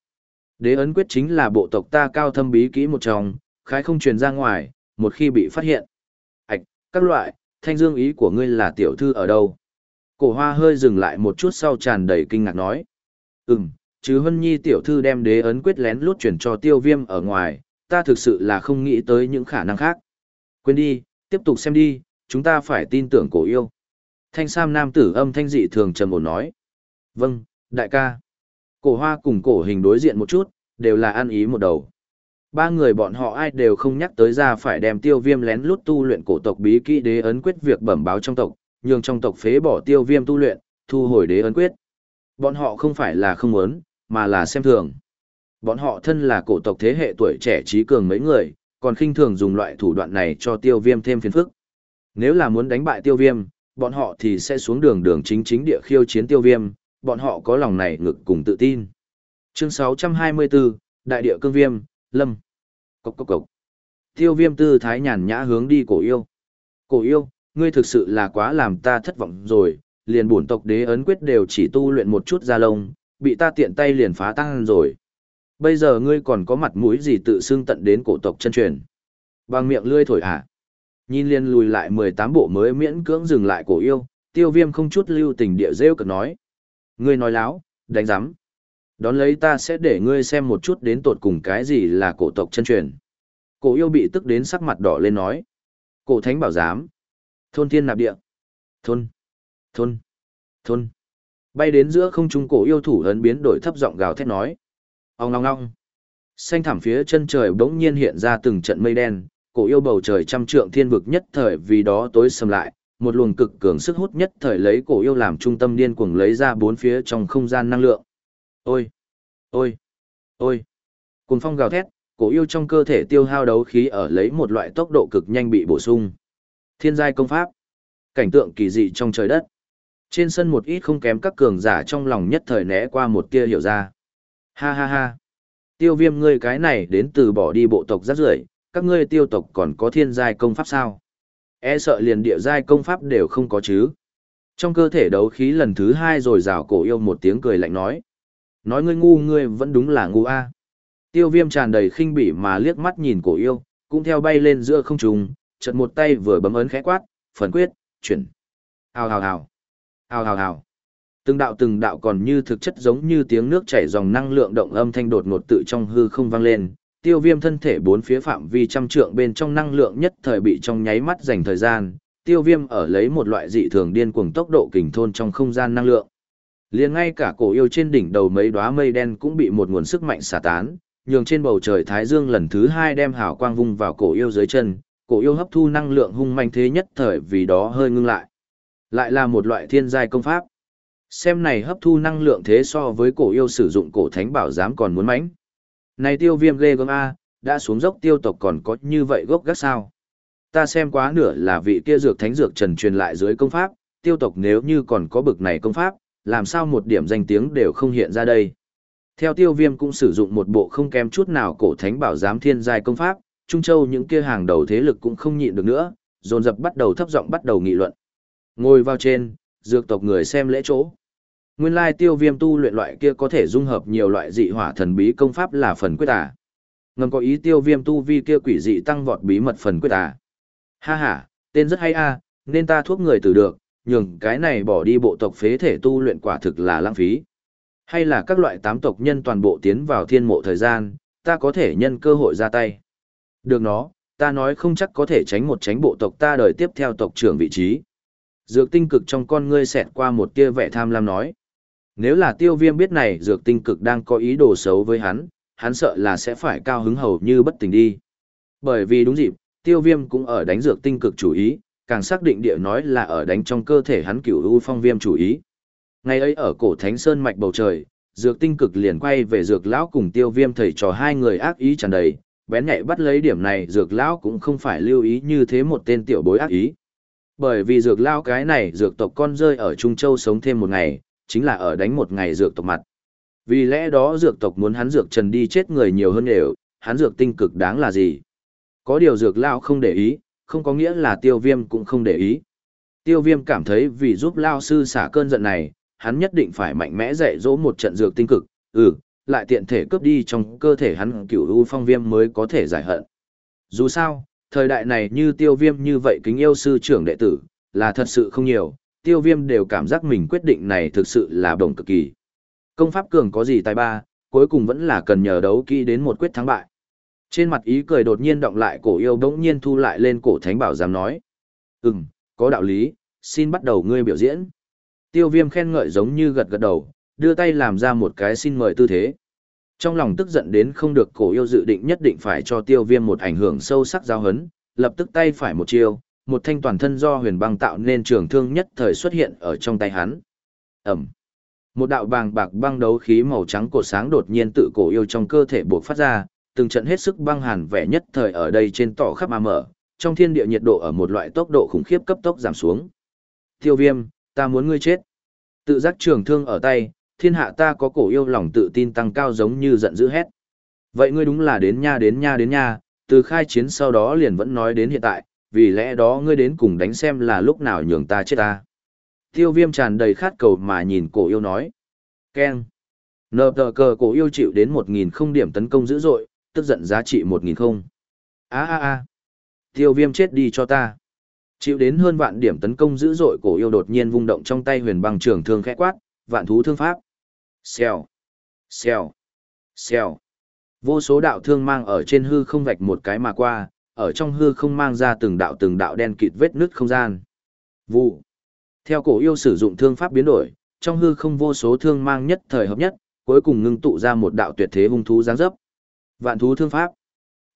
Đế ấn quyết chính là bộ tộc ta cao thâm bí kỹ một trong, khái không truyền ra ngoài, một khi bị phát hiện. Ảch, các loại, thanh dương ý của ngươi là tiểu thư ở đâu? Cổ hoa hơi dừng lại một chút sau tràn đầy kinh ngạc nói. Ừm, chứ Hân Nhi tiểu thư đem đế ấn quyết lén lút chuyển cho tiêu viêm ở ngoài, ta thực sự là không nghĩ tới những khả năng khác. Quên đi, tiếp tục xem đi, chúng ta phải tin tưởng cổ yêu. Thanh Sam nam tử âm thanh dị thường trầm ổn nói. Vâng, đại ca. Cổ hoa cùng cổ hình đối diện một chút, đều là ăn ý một đầu. Ba người bọn họ ai đều không nhắc tới ra phải đem tiêu viêm lén lút tu luyện cổ tộc bí kỹ đế ấn quyết việc bẩm báo trong tộc, nhường trong tộc phế bỏ tiêu viêm tu luyện, thu hồi đế ấn quyết. Bọn họ không phải là không muốn, mà là xem thường. Bọn họ thân là cổ tộc thế hệ tuổi trẻ trí cường mấy người, còn khinh thường dùng loại thủ đoạn này cho tiêu viêm thêm phiền phức. Nếu là muốn đánh bại tiêu viêm, bọn họ thì sẽ xuống đường đường chính chính địa khiêu chiến tiêu viêm, bọn họ có lòng này ngực cùng tự tin. Chương 624, Đại địa cương viêm, Lâm. Cốc cốc cốc. Tiêu viêm tư thái nhàn nhã hướng đi cổ yêu. Cổ yêu, ngươi thực sự là quá làm ta thất vọng rồi, liền bổn tộc đế ấn quyết đều chỉ tu luyện một chút ra lông, bị ta tiện tay liền phá tăng rồi. Bây giờ ngươi còn có mặt mũi gì tự xưng tận đến cổ tộc chân truyền. Bằng miệng lươi thổi hả? Nhìn liền lùi lại 18 bộ mới miễn cưỡng dừng lại cổ yêu, tiêu viêm không chút lưu tình địa rêu cực nói. Ngươi nói láo, đánh giám. Đón lấy ta sẽ để ngươi xem một chút đến tột cùng cái gì là cổ tộc chân truyền. Cổ yêu bị tức đến sắc mặt đỏ lên nói. Cổ thánh bảo giám. Thôn thiên nạp địa. Thôn. Thôn. Thôn. Bay đến giữa không trung cổ yêu thủ ấn biến đổi thấp giọng gào thét nói. Ông ngong ngong. Xanh thảm phía chân trời bỗng nhiên hiện ra từng trận mây đen, cổ yêu bầu trời trăm trượng thiên vực nhất thời vì đó tối sầm lại, một luồng cực cường sức hút nhất thời lấy cổ yêu làm trung tâm điên cuồng lấy ra bốn phía trong không gian năng lượng. Ôi! Ôi! Ôi! Cùng phong gào thét, cổ yêu trong cơ thể tiêu hao đấu khí ở lấy một loại tốc độ cực nhanh bị bổ sung. Thiên giai công pháp. Cảnh tượng kỳ dị trong trời đất. Trên sân một ít không kém các cường giả trong lòng nhất thời né qua một tia hiểu ra. Ha ha ha. Tiêu viêm ngươi cái này đến từ bỏ đi bộ tộc rất rưởi các ngươi tiêu tộc còn có thiên giai công pháp sao? E sợ liền địa giai công pháp đều không có chứ. Trong cơ thể đấu khí lần thứ hai rồi rào cổ yêu một tiếng cười lạnh nói. Nói ngươi ngu ngươi vẫn đúng là ngu a. Tiêu viêm tràn đầy khinh bỉ mà liếc mắt nhìn cổ yêu, cũng theo bay lên giữa không trung, chật một tay vừa bấm ấn khẽ quát, phần quyết, chuyển. Hào hào hào. Hào hào hào. Từng đạo từng đạo còn như thực chất giống như tiếng nước chảy dòng năng lượng động âm thanh đột ngột tự trong hư không vang lên. Tiêu viêm thân thể bốn phía phạm vi trăm trượng bên trong năng lượng nhất thời bị trong nháy mắt dành thời gian. Tiêu viêm ở lấy một loại dị thường điên cuồng tốc độ kình thôn trong không gian năng lượng. liền ngay cả cổ yêu trên đỉnh đầu mấy đóa mây đen cũng bị một nguồn sức mạnh xả tán, nhường trên bầu trời thái dương lần thứ hai đem hào quang vung vào cổ yêu dưới chân, cổ yêu hấp thu năng lượng hung manh thế nhất thời vì đó hơi ngưng lại. Lại là một loại thiên giai công pháp. Xem này hấp thu năng lượng thế so với cổ yêu sử dụng cổ thánh bảo giám còn muốn mãnh. Này tiêu viêm ghê gớm A, đã xuống dốc tiêu tộc còn có như vậy gốc gác sao. Ta xem quá nửa là vị kia dược thánh dược trần truyền lại dưới công pháp, tiêu tộc nếu như còn có bực này công pháp, làm sao một điểm danh tiếng đều không hiện ra đây. Theo tiêu viêm cũng sử dụng một bộ không kém chút nào cổ thánh bảo giám thiên giai công pháp, Trung Châu những kia hàng đầu thế lực cũng không nhịn được nữa, dồn dập bắt đầu thấp giọng bắt đầu nghị luận. Ngồi vào trên, dược tộc người xem lễ chỗ. Nguyên lai tiêu viêm tu luyện loại kia có thể dung hợp nhiều loại dị hỏa thần bí công pháp là phần quyết à. Ngầm có ý tiêu viêm tu vi kia quỷ dị tăng vọt bí mật phần quyết à. Ha ha, tên rất hay a nên ta thuốc người từ được, nhường cái này bỏ đi bộ tộc phế thể tu luyện quả thực là lãng phí. Hay là các loại tám tộc nhân toàn bộ tiến vào thiên mộ thời gian, ta có thể nhân cơ hội ra tay. Được nó, ta nói không chắc có thể tránh một tránh bộ tộc ta đời tiếp theo tộc trưởng vị trí. Dược tinh cực trong con ngươi xẹt qua một tia vẻ tham lam nói. Nếu là tiêu viêm biết này dược tinh cực đang có ý đồ xấu với hắn, hắn sợ là sẽ phải cao hứng hầu như bất tỉnh đi. Bởi vì đúng dịp, tiêu viêm cũng ở đánh dược tinh cực chủ ý, càng xác định địa nói là ở đánh trong cơ thể hắn cửu u phong viêm chủ ý. Ngày ấy ở cổ thánh sơn mạch bầu trời, dược tinh cực liền quay về dược lão cùng tiêu viêm thầy trò hai người ác ý tràn đầy, bén nhạy bắt lấy điểm này dược lão cũng không phải lưu ý như thế một tên tiểu bối ác ý. Bởi vì dược lão cái này dược tộc con rơi ở Trung Châu sống thêm một ngày, chính là ở đánh một ngày dược tộc mặt. Vì lẽ đó dược tộc muốn hắn dược trần đi chết người nhiều hơn đều, hắn dược tinh cực đáng là gì? Có điều dược lao không để ý, không có nghĩa là tiêu viêm cũng không để ý. Tiêu viêm cảm thấy vì giúp lao sư xả cơn giận này, hắn nhất định phải mạnh mẽ dạy dỗ một trận dược tinh cực, ừ, lại tiện thể cướp đi trong cơ thể hắn cửu u phong viêm mới có thể giải hận. Dù sao, thời đại này như tiêu viêm như vậy kính yêu sư trưởng đệ tử, là thật sự không nhiều, tiêu viêm đều cảm giác mình quyết định này thực sự là đồng cực kỳ. Công pháp cường có gì tài ba, cuối cùng vẫn là cần nhờ đấu kỹ đến một quyết thắng bại. Trên mặt ý cười đột nhiên động lại cổ yêu bỗng nhiên thu lại lên cổ thánh bảo dám nói. Ừm, có đạo lý, xin bắt đầu ngươi biểu diễn. Tiêu viêm khen ngợi giống như gật gật đầu, đưa tay làm ra một cái xin mời tư thế. Trong lòng tức giận đến không được cổ yêu dự định nhất định phải cho tiêu viêm một ảnh hưởng sâu sắc giao hấn, lập tức tay phải một chiêu, một thanh toàn thân do huyền băng tạo nên trường thương nhất thời xuất hiện ở trong tay hắn. Ẩm. Một đạo bàng bạc băng đấu khí màu trắng cổ sáng đột nhiên tự cổ yêu trong cơ thể buộc phát ra, từng trận hết sức băng hàn vẻ nhất thời ở đây trên tỏ khắp mà mở, trong thiên địa nhiệt độ ở một loại tốc độ khủng khiếp cấp tốc giảm xuống. Tiêu viêm, ta muốn ngươi chết. Tự giác trường thương ở tay, thiên hạ ta có cổ yêu lòng tự tin tăng cao giống như giận dữ hét. Vậy ngươi đúng là đến nha đến nha đến nha, từ khai chiến sau đó liền vẫn nói đến hiện tại, vì lẽ đó ngươi đến cùng đánh xem là lúc nào nhường ta chết ta. Tiêu viêm tràn đầy khát cầu mà nhìn cổ yêu nói. Ken. Nờ tờ cờ cổ yêu chịu đến một nghìn không điểm tấn công dữ dội, tức giận giá trị một nghìn không. Á á á. Tiêu viêm chết đi cho ta. Chịu đến hơn vạn điểm tấn công dữ dội cổ yêu đột nhiên vung động trong tay huyền băng trường thương khẽ quát, vạn thú thương pháp. Xèo, xèo, xèo. Vô số đạo thương mang ở trên hư không vạch một cái mà qua, ở trong hư không mang ra từng đạo từng đạo đen kịt vết nứt không gian. Vụ. Theo cổ yêu sử dụng thương pháp biến đổi, trong hư không vô số thương mang nhất thời hợp nhất, cuối cùng ngưng tụ ra một đạo tuyệt thế hung thú giáng dấp. Vạn thú thương pháp.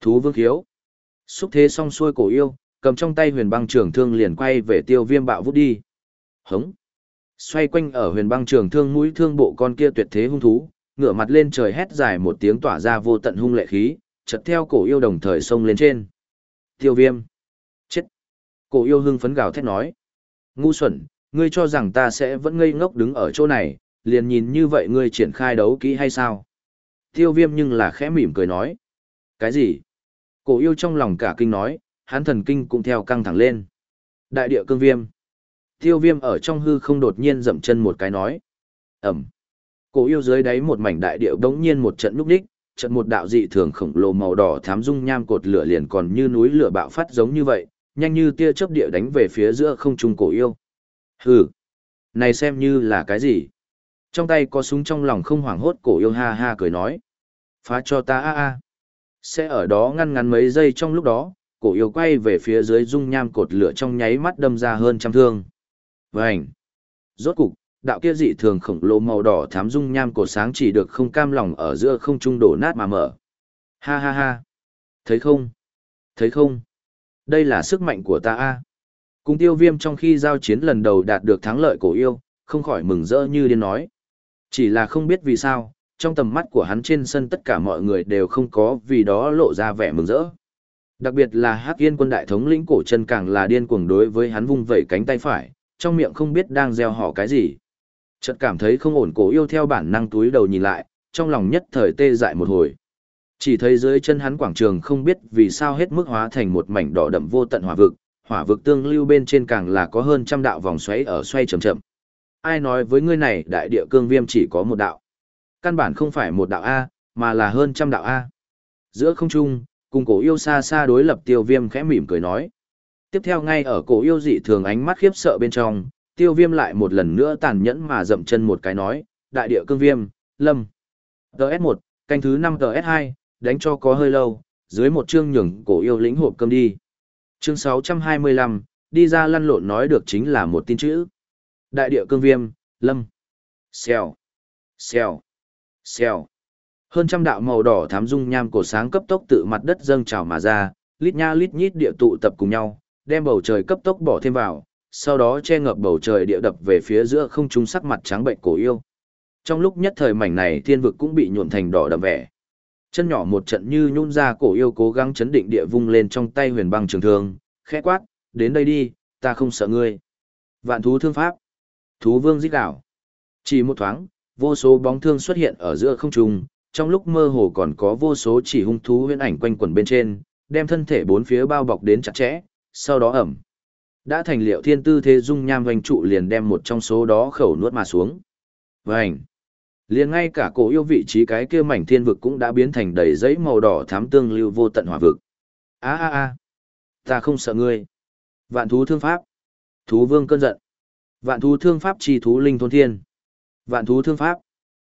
Thú vương khiếu. Xúc thế xong xuôi cổ yêu, cầm trong tay huyền băng trường thương liền quay về tiêu viêm bạo vút đi. Hống! Xoay quanh ở huyền băng trường thương mũi thương bộ con kia tuyệt thế hung thú, ngửa mặt lên trời hét dài một tiếng tỏa ra vô tận hung lệ khí, chật theo cổ yêu đồng thời xông lên trên. Tiêu viêm! Chết! Cổ yêu hưng phấn gào thét nói. Ngu xuẩn, ngươi cho rằng ta sẽ vẫn ngây ngốc đứng ở chỗ này, liền nhìn như vậy ngươi triển khai đấu kỹ hay sao? Tiêu viêm nhưng là khẽ mỉm cười nói. Cái gì? Cổ yêu trong lòng cả kinh nói, hắn thần kinh cũng theo căng thẳng lên. Đại địa cương viêm. Tiêu viêm ở trong hư không đột nhiên dậm chân một cái nói. Ẩm. Cổ yêu dưới đáy một mảnh đại địa đống nhiên một trận núp đích, trận một đạo dị thường khổng lồ màu đỏ thám dung nham cột lửa liền còn như núi lửa bạo phát giống như vậy, nhanh như tia chớp địa đánh về phía giữa không trung cổ yêu. Hừ. Này xem như là cái gì? Trong tay có súng trong lòng không hoảng hốt cổ yêu ha ha cười nói. Phá cho ta a a. Sẽ ở đó ngăn ngắn mấy giây trong lúc đó, cổ yêu quay về phía dưới dung nham cột lửa trong nháy mắt đâm ra hơn trăm thương. Vành. Rốt cục, đạo kia dị thường khổng lồ màu đỏ thám dung nham cổ sáng chỉ được không cam lòng ở giữa không trung đổ nát mà mở. Ha ha ha. Thấy không? Thấy không? Đây là sức mạnh của ta a. Cùng tiêu viêm trong khi giao chiến lần đầu đạt được thắng lợi cổ yêu, không khỏi mừng rỡ như điên nói. Chỉ là không biết vì sao, trong tầm mắt của hắn trên sân tất cả mọi người đều không có vì đó lộ ra vẻ mừng rỡ. Đặc biệt là Hắc Yên quân đại thống lĩnh cổ chân càng là điên cuồng đối với hắn vung vẩy cánh tay phải, trong miệng không biết đang gieo họ cái gì. Chợt cảm thấy không ổn cổ yêu theo bản năng túi đầu nhìn lại, trong lòng nhất thời tê dại một hồi. Chỉ thấy dưới chân hắn quảng trường không biết vì sao hết mức hóa thành một mảnh đỏ đậm vô tận hỏa vực, hỏa vực tương lưu bên trên càng là có hơn trăm đạo vòng xoáy ở xoay chậm chậm. Ai nói với ngươi này đại địa cương viêm chỉ có một đạo? Căn bản không phải một đạo A, mà là hơn trăm đạo A. Giữa không trung, cùng cổ yêu xa xa đối lập tiêu viêm khẽ mỉm cười nói. Tiếp theo ngay ở cổ yêu dị thường ánh mắt khiếp sợ bên trong, tiêu viêm lại một lần nữa tàn nhẫn mà dậm chân một cái nói, đại địa cương viêm, lâm. TS1, canh thứ 5 TS2, đánh cho có hơi lâu, dưới một chương nhường cổ yêu lĩnh hộp cơm đi. Chương 625, đi ra lăn lộn nói được chính là một tin chữ. Đại địa cương viêm, lâm. Xèo. Xèo. Xèo. Hơn trăm đạo màu đỏ thám dung nham cổ sáng cấp tốc tự mặt đất dâng trào mà ra, lít nha lít nhít địa tụ tập cùng nhau, đem bầu trời cấp tốc bỏ thêm vào, sau đó che ngập bầu trời địa đập về phía giữa không trung sắc mặt trắng bệnh cổ yêu. Trong lúc nhất thời mảnh này thiên vực cũng bị nhuộn thành đỏ đậm vẻ. Chân nhỏ một trận như nhún ra cổ yêu cố gắng chấn định địa vung lên trong tay huyền băng trường thương, khẽ quát, đến đây đi, ta không sợ ngươi. Vạn thú thương pháp. Thú vương giết đảo. Chỉ một thoáng, vô số bóng thương xuất hiện ở giữa không trung, trong lúc mơ hồ còn có vô số chỉ hung thú huyễn ảnh quanh quẩn bên trên, đem thân thể bốn phía bao bọc đến chặt chẽ, sau đó ẩm. Đã thành liệu thiên tư thế dung nham hoành trụ liền đem một trong số đó khẩu nuốt mà xuống. Vành. Liền ngay cả cổ yêu vị trí cái kia mảnh thiên vực cũng đã biến thành đầy giấy màu đỏ thám tương lưu vô tận hỏa vực. A a a. Ta không sợ ngươi. Vạn thú thương pháp. Thú vương cơn giận. Vạn thú thương pháp chi thú linh thôn thiên. Vạn thú thương pháp.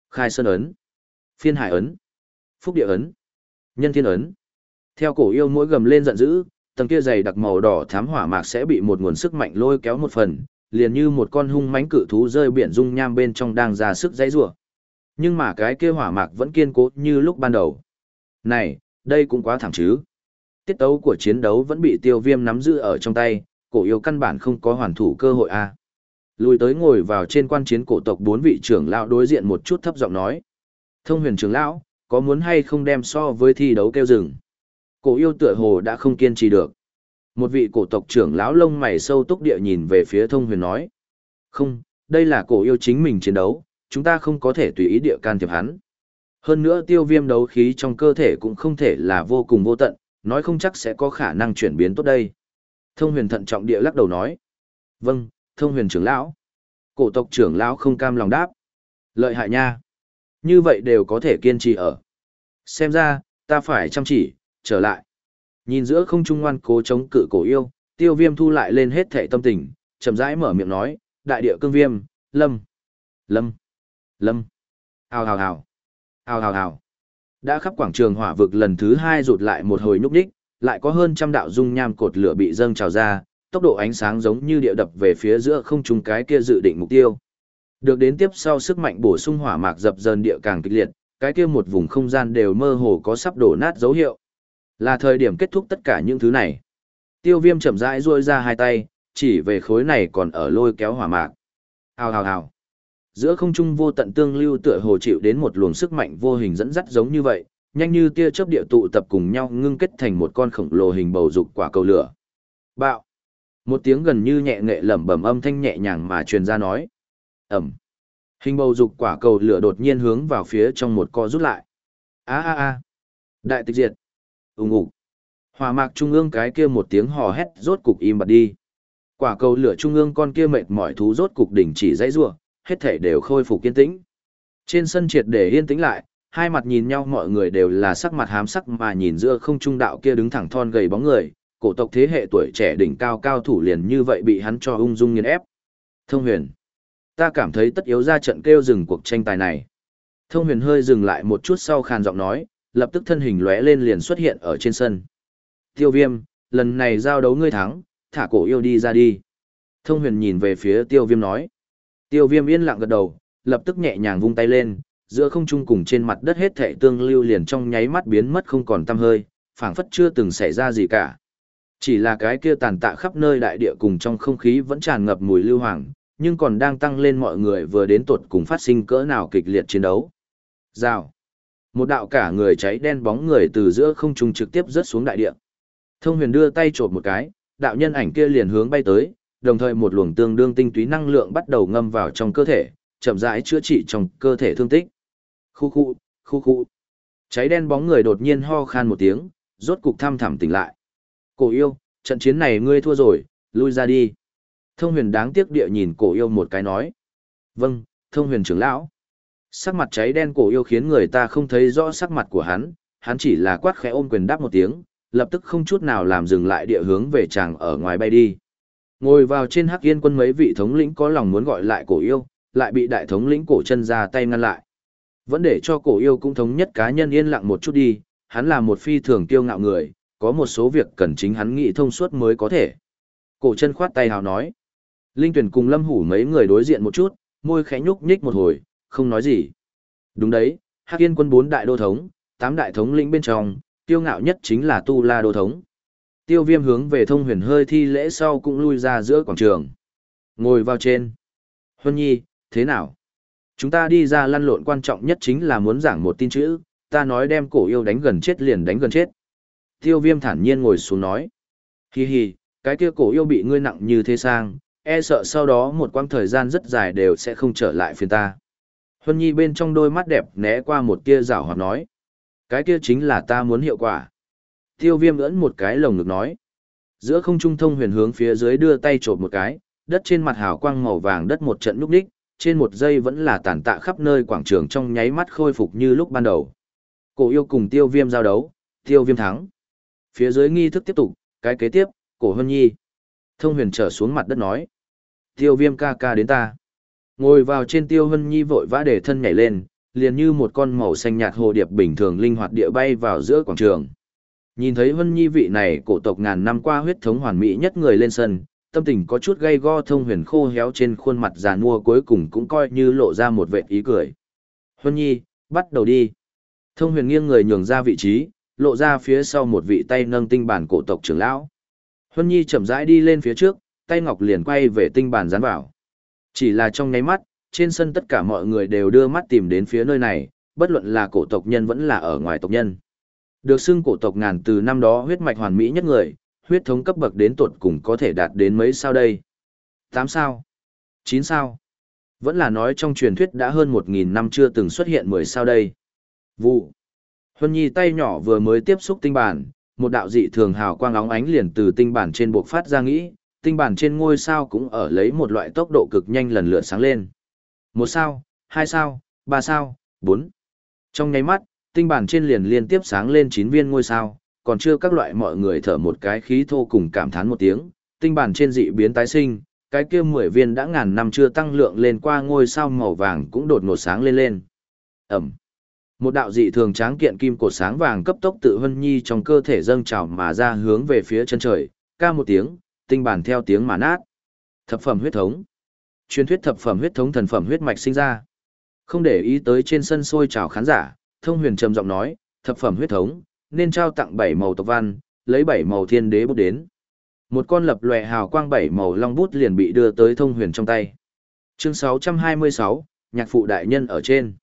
Khai sơn ấn. Phiên hải ấn. Phúc địa ấn. Nhân thiên ấn. Theo cổ yêu mỗi gầm lên giận dữ, tầng kia dày đặc màu đỏ thám hỏa mạc sẽ bị một nguồn sức mạnh lôi kéo một phần, liền như một con hung mãnh cự thú rơi biển dung nham bên trong đang ra sức dãy rủa. Nhưng mà cái kia hỏa mạc vẫn kiên cố như lúc ban đầu. Này, đây cũng quá thảm chứ. Tiết tấu của chiến đấu vẫn bị tiêu viêm nắm giữ ở trong tay, cổ yêu căn bản không có hoàn thủ cơ hội a. Lùi tới ngồi vào trên quan chiến cổ tộc bốn vị trưởng lão đối diện một chút thấp giọng nói. Thông huyền trưởng lão, có muốn hay không đem so với thi đấu kêu rừng? Cổ yêu tựa hồ đã không kiên trì được. Một vị cổ tộc trưởng lão lông mày sâu túc địa nhìn về phía thông huyền nói. Không, đây là cổ yêu chính mình chiến đấu, chúng ta không có thể tùy ý địa can thiệp hắn. Hơn nữa tiêu viêm đấu khí trong cơ thể cũng không thể là vô cùng vô tận, nói không chắc sẽ có khả năng chuyển biến tốt đây. Thông huyền thận trọng địa lắc đầu nói. Vâng, thông huyền trưởng lão. Cổ tộc trưởng lão không cam lòng đáp. Lợi hại nha. Như vậy đều có thể kiên trì ở. Xem ra, ta phải chăm chỉ, trở lại. Nhìn giữa không trung ngoan cố chống cự cổ yêu, tiêu viêm thu lại lên hết thệ tâm tình, chậm rãi mở miệng nói, đại địa cương viêm, lâm, lâm, lâm, hào hào hào, hào hào hào. Đã khắp quảng trường hỏa vực lần thứ hai rụt lại một hồi nhúc đích, lại có hơn trăm đạo dung nham cột lửa bị dâng trào ra, tốc độ ánh sáng giống như địa đập về phía giữa không trung cái kia dự định mục tiêu. Được đến tiếp sau sức mạnh bổ sung hỏa mạc dập dần địa càng kịch liệt, cái kia một vùng không gian đều mơ hồ có sắp đổ nát dấu hiệu. Là thời điểm kết thúc tất cả những thứ này. Tiêu viêm chậm rãi ruôi ra hai tay, chỉ về khối này còn ở lôi kéo hỏa mạc. Hào hào hào. Giữa không trung vô tận tương lưu tựa hồ chịu đến một luồng sức mạnh vô hình dẫn dắt giống như vậy, nhanh như tia chớp địa tụ tập cùng nhau ngưng kết thành một con khổng lồ hình bầu dục quả cầu lửa. Bạo. Một tiếng gần như nhẹ nghệ lẩm bẩm âm thanh nhẹ nhàng mà truyền ra nói. Ẩm. Hình bầu dục quả cầu lửa đột nhiên hướng vào phía trong một co rút lại. A a a. Đại tịch diệt. Ùng ục. hòa mạc trung ương cái kia một tiếng hò hét rốt cục im bặt đi. Quả cầu lửa trung ương con kia mệt mỏi thú rốt cục đỉnh chỉ dãy giụa hết thể đều khôi phục kiên tĩnh. Trên sân triệt để yên tĩnh lại, hai mặt nhìn nhau mọi người đều là sắc mặt hám sắc mà nhìn giữa không trung đạo kia đứng thẳng thon gầy bóng người, cổ tộc thế hệ tuổi trẻ đỉnh cao cao thủ liền như vậy bị hắn cho ung dung nghiền ép. Thông huyền. Ta cảm thấy tất yếu ra trận kêu dừng cuộc tranh tài này. Thông huyền hơi dừng lại một chút sau khàn giọng nói, lập tức thân hình lóe lên liền xuất hiện ở trên sân. Tiêu viêm, lần này giao đấu ngươi thắng, thả cổ yêu đi ra đi. Thông huyền nhìn về phía tiêu viêm nói. Tiêu viêm yên lặng gật đầu, lập tức nhẹ nhàng vung tay lên, giữa không trung cùng trên mặt đất hết thảy tương lưu liền trong nháy mắt biến mất không còn tăm hơi, phảng phất chưa từng xảy ra gì cả. Chỉ là cái kia tàn tạ khắp nơi đại địa cùng trong không khí vẫn tràn ngập mùi lưu hoàng, nhưng còn đang tăng lên mọi người vừa đến tuột cùng phát sinh cỡ nào kịch liệt chiến đấu. Rào. Một đạo cả người cháy đen bóng người từ giữa không trung trực tiếp rớt xuống đại địa. Thông huyền đưa tay trộm một cái, đạo nhân ảnh kia liền hướng bay tới, đồng thời một luồng tương đương tinh túy năng lượng bắt đầu ngâm vào trong cơ thể, chậm rãi chữa trị trong cơ thể thương tích. Khu khu, khu khu. Cháy đen bóng người đột nhiên ho khan một tiếng, rốt cục thăm thẳm tỉnh lại. Cổ yêu, trận chiến này ngươi thua rồi, lui ra đi. Thông huyền đáng tiếc địa nhìn cổ yêu một cái nói. Vâng, thông huyền trưởng lão. Sắc mặt cháy đen cổ yêu khiến người ta không thấy rõ sắc mặt của hắn, hắn chỉ là quát khẽ ôm quyền đáp một tiếng, lập tức không chút nào làm dừng lại địa hướng về chàng ở ngoài bay đi. Ngồi vào trên hắc yên quân mấy vị thống lĩnh có lòng muốn gọi lại cổ yêu, lại bị đại thống lĩnh cổ chân ra tay ngăn lại. Vẫn để cho cổ yêu cũng thống nhất cá nhân yên lặng một chút đi, hắn là một phi thường kiêu ngạo người, có một số việc cần chính hắn nghĩ thông suốt mới có thể. Cổ chân khoát tay hào nói. Linh tuyển cùng lâm hủ mấy người đối diện một chút, môi khẽ nhúc nhích một hồi, không nói gì. Đúng đấy, hắc yên quân bốn đại đô thống, tám đại thống lĩnh bên trong, tiêu ngạo nhất chính là tu la đô thống. Tiêu viêm hướng về thông huyền hơi thi lễ sau cũng lui ra giữa quảng trường. Ngồi vào trên. Huân nhi, thế nào? Chúng ta đi ra lăn lộn quan trọng nhất chính là muốn giảng một tin chữ, ta nói đem cổ yêu đánh gần chết liền đánh gần chết. Tiêu viêm thản nhiên ngồi xuống nói. Hi hi, cái kia cổ yêu bị ngươi nặng như thế sang, e sợ sau đó một quãng thời gian rất dài đều sẽ không trở lại phiền ta. Huân nhi bên trong đôi mắt đẹp né qua một tia rảo hoạt nói. Cái kia chính là ta muốn hiệu quả. Tiêu viêm ưỡn một cái lồng ngực nói. Giữa không trung thông huyền hướng phía dưới đưa tay trộm một cái, đất trên mặt hào quang màu vàng đất một trận núp đích, trên một giây vẫn là tàn tạ khắp nơi quảng trường trong nháy mắt khôi phục như lúc ban đầu. Cổ yêu cùng tiêu viêm giao đấu, tiêu viêm thắng. Phía dưới nghi thức tiếp tục, cái kế tiếp, cổ hân nhi. Thông huyền trở xuống mặt đất nói. Tiêu viêm ca ca đến ta. Ngồi vào trên tiêu hân nhi vội vã để thân nhảy lên, liền như một con màu xanh nhạt hồ điệp bình thường linh hoạt địa bay vào giữa quảng trường. Nhìn thấy Vân Nhi vị này cổ tộc ngàn năm qua huyết thống hoàn mỹ nhất người lên sân, tâm tình có chút gay go thông huyền khô héo trên khuôn mặt già nua cuối cùng cũng coi như lộ ra một vệt ý cười. Vân Nhi, bắt đầu đi. Thông huyền nghiêng người nhường ra vị trí, lộ ra phía sau một vị tay nâng tinh bản cổ tộc trưởng lão. Vân Nhi chậm rãi đi lên phía trước, tay ngọc liền quay về tinh bản dán vào. Chỉ là trong nháy mắt, trên sân tất cả mọi người đều đưa mắt tìm đến phía nơi này, bất luận là cổ tộc nhân vẫn là ở ngoài tộc nhân. Được xưng cổ tộc ngàn từ năm đó huyết mạch hoàn mỹ nhất người, huyết thống cấp bậc đến tột cùng có thể đạt đến mấy sao đây? 8 sao? 9 sao? Vẫn là nói trong truyền thuyết đã hơn 1.000 năm chưa từng xuất hiện 10 sao đây. Vụ. Huân Nhi tay nhỏ vừa mới tiếp xúc tinh bản, một đạo dị thường hào quang óng ánh liền từ tinh bản trên buộc phát ra nghĩ, tinh bản trên ngôi sao cũng ở lấy một loại tốc độ cực nhanh lần lượt sáng lên. Một sao, hai sao, ba sao, bốn. Trong nháy mắt, tinh bản trên liền liên tiếp sáng lên chín viên ngôi sao, còn chưa các loại mọi người thở một cái khí thô cùng cảm thán một tiếng, tinh bản trên dị biến tái sinh, cái kia mười viên đã ngàn năm chưa tăng lượng lên qua ngôi sao màu vàng cũng đột ngột sáng lên lên. Ẩm. Một đạo dị thường tráng kiện kim cột sáng vàng cấp tốc tự hân nhi trong cơ thể dâng trào mà ra hướng về phía chân trời, ca một tiếng, tinh bản theo tiếng mà nát. Thập phẩm huyết thống. Truyền thuyết thập phẩm huyết thống thần phẩm huyết mạch sinh ra. Không để ý tới trên sân sôi trào khán giả, thông huyền trầm giọng nói, thập phẩm huyết thống, nên trao tặng bảy màu tộc văn, lấy bảy màu thiên đế bút đến. Một con lập lòe hào quang bảy màu long bút liền bị đưa tới thông huyền trong tay. Chương 626, nhạc phụ đại nhân ở trên.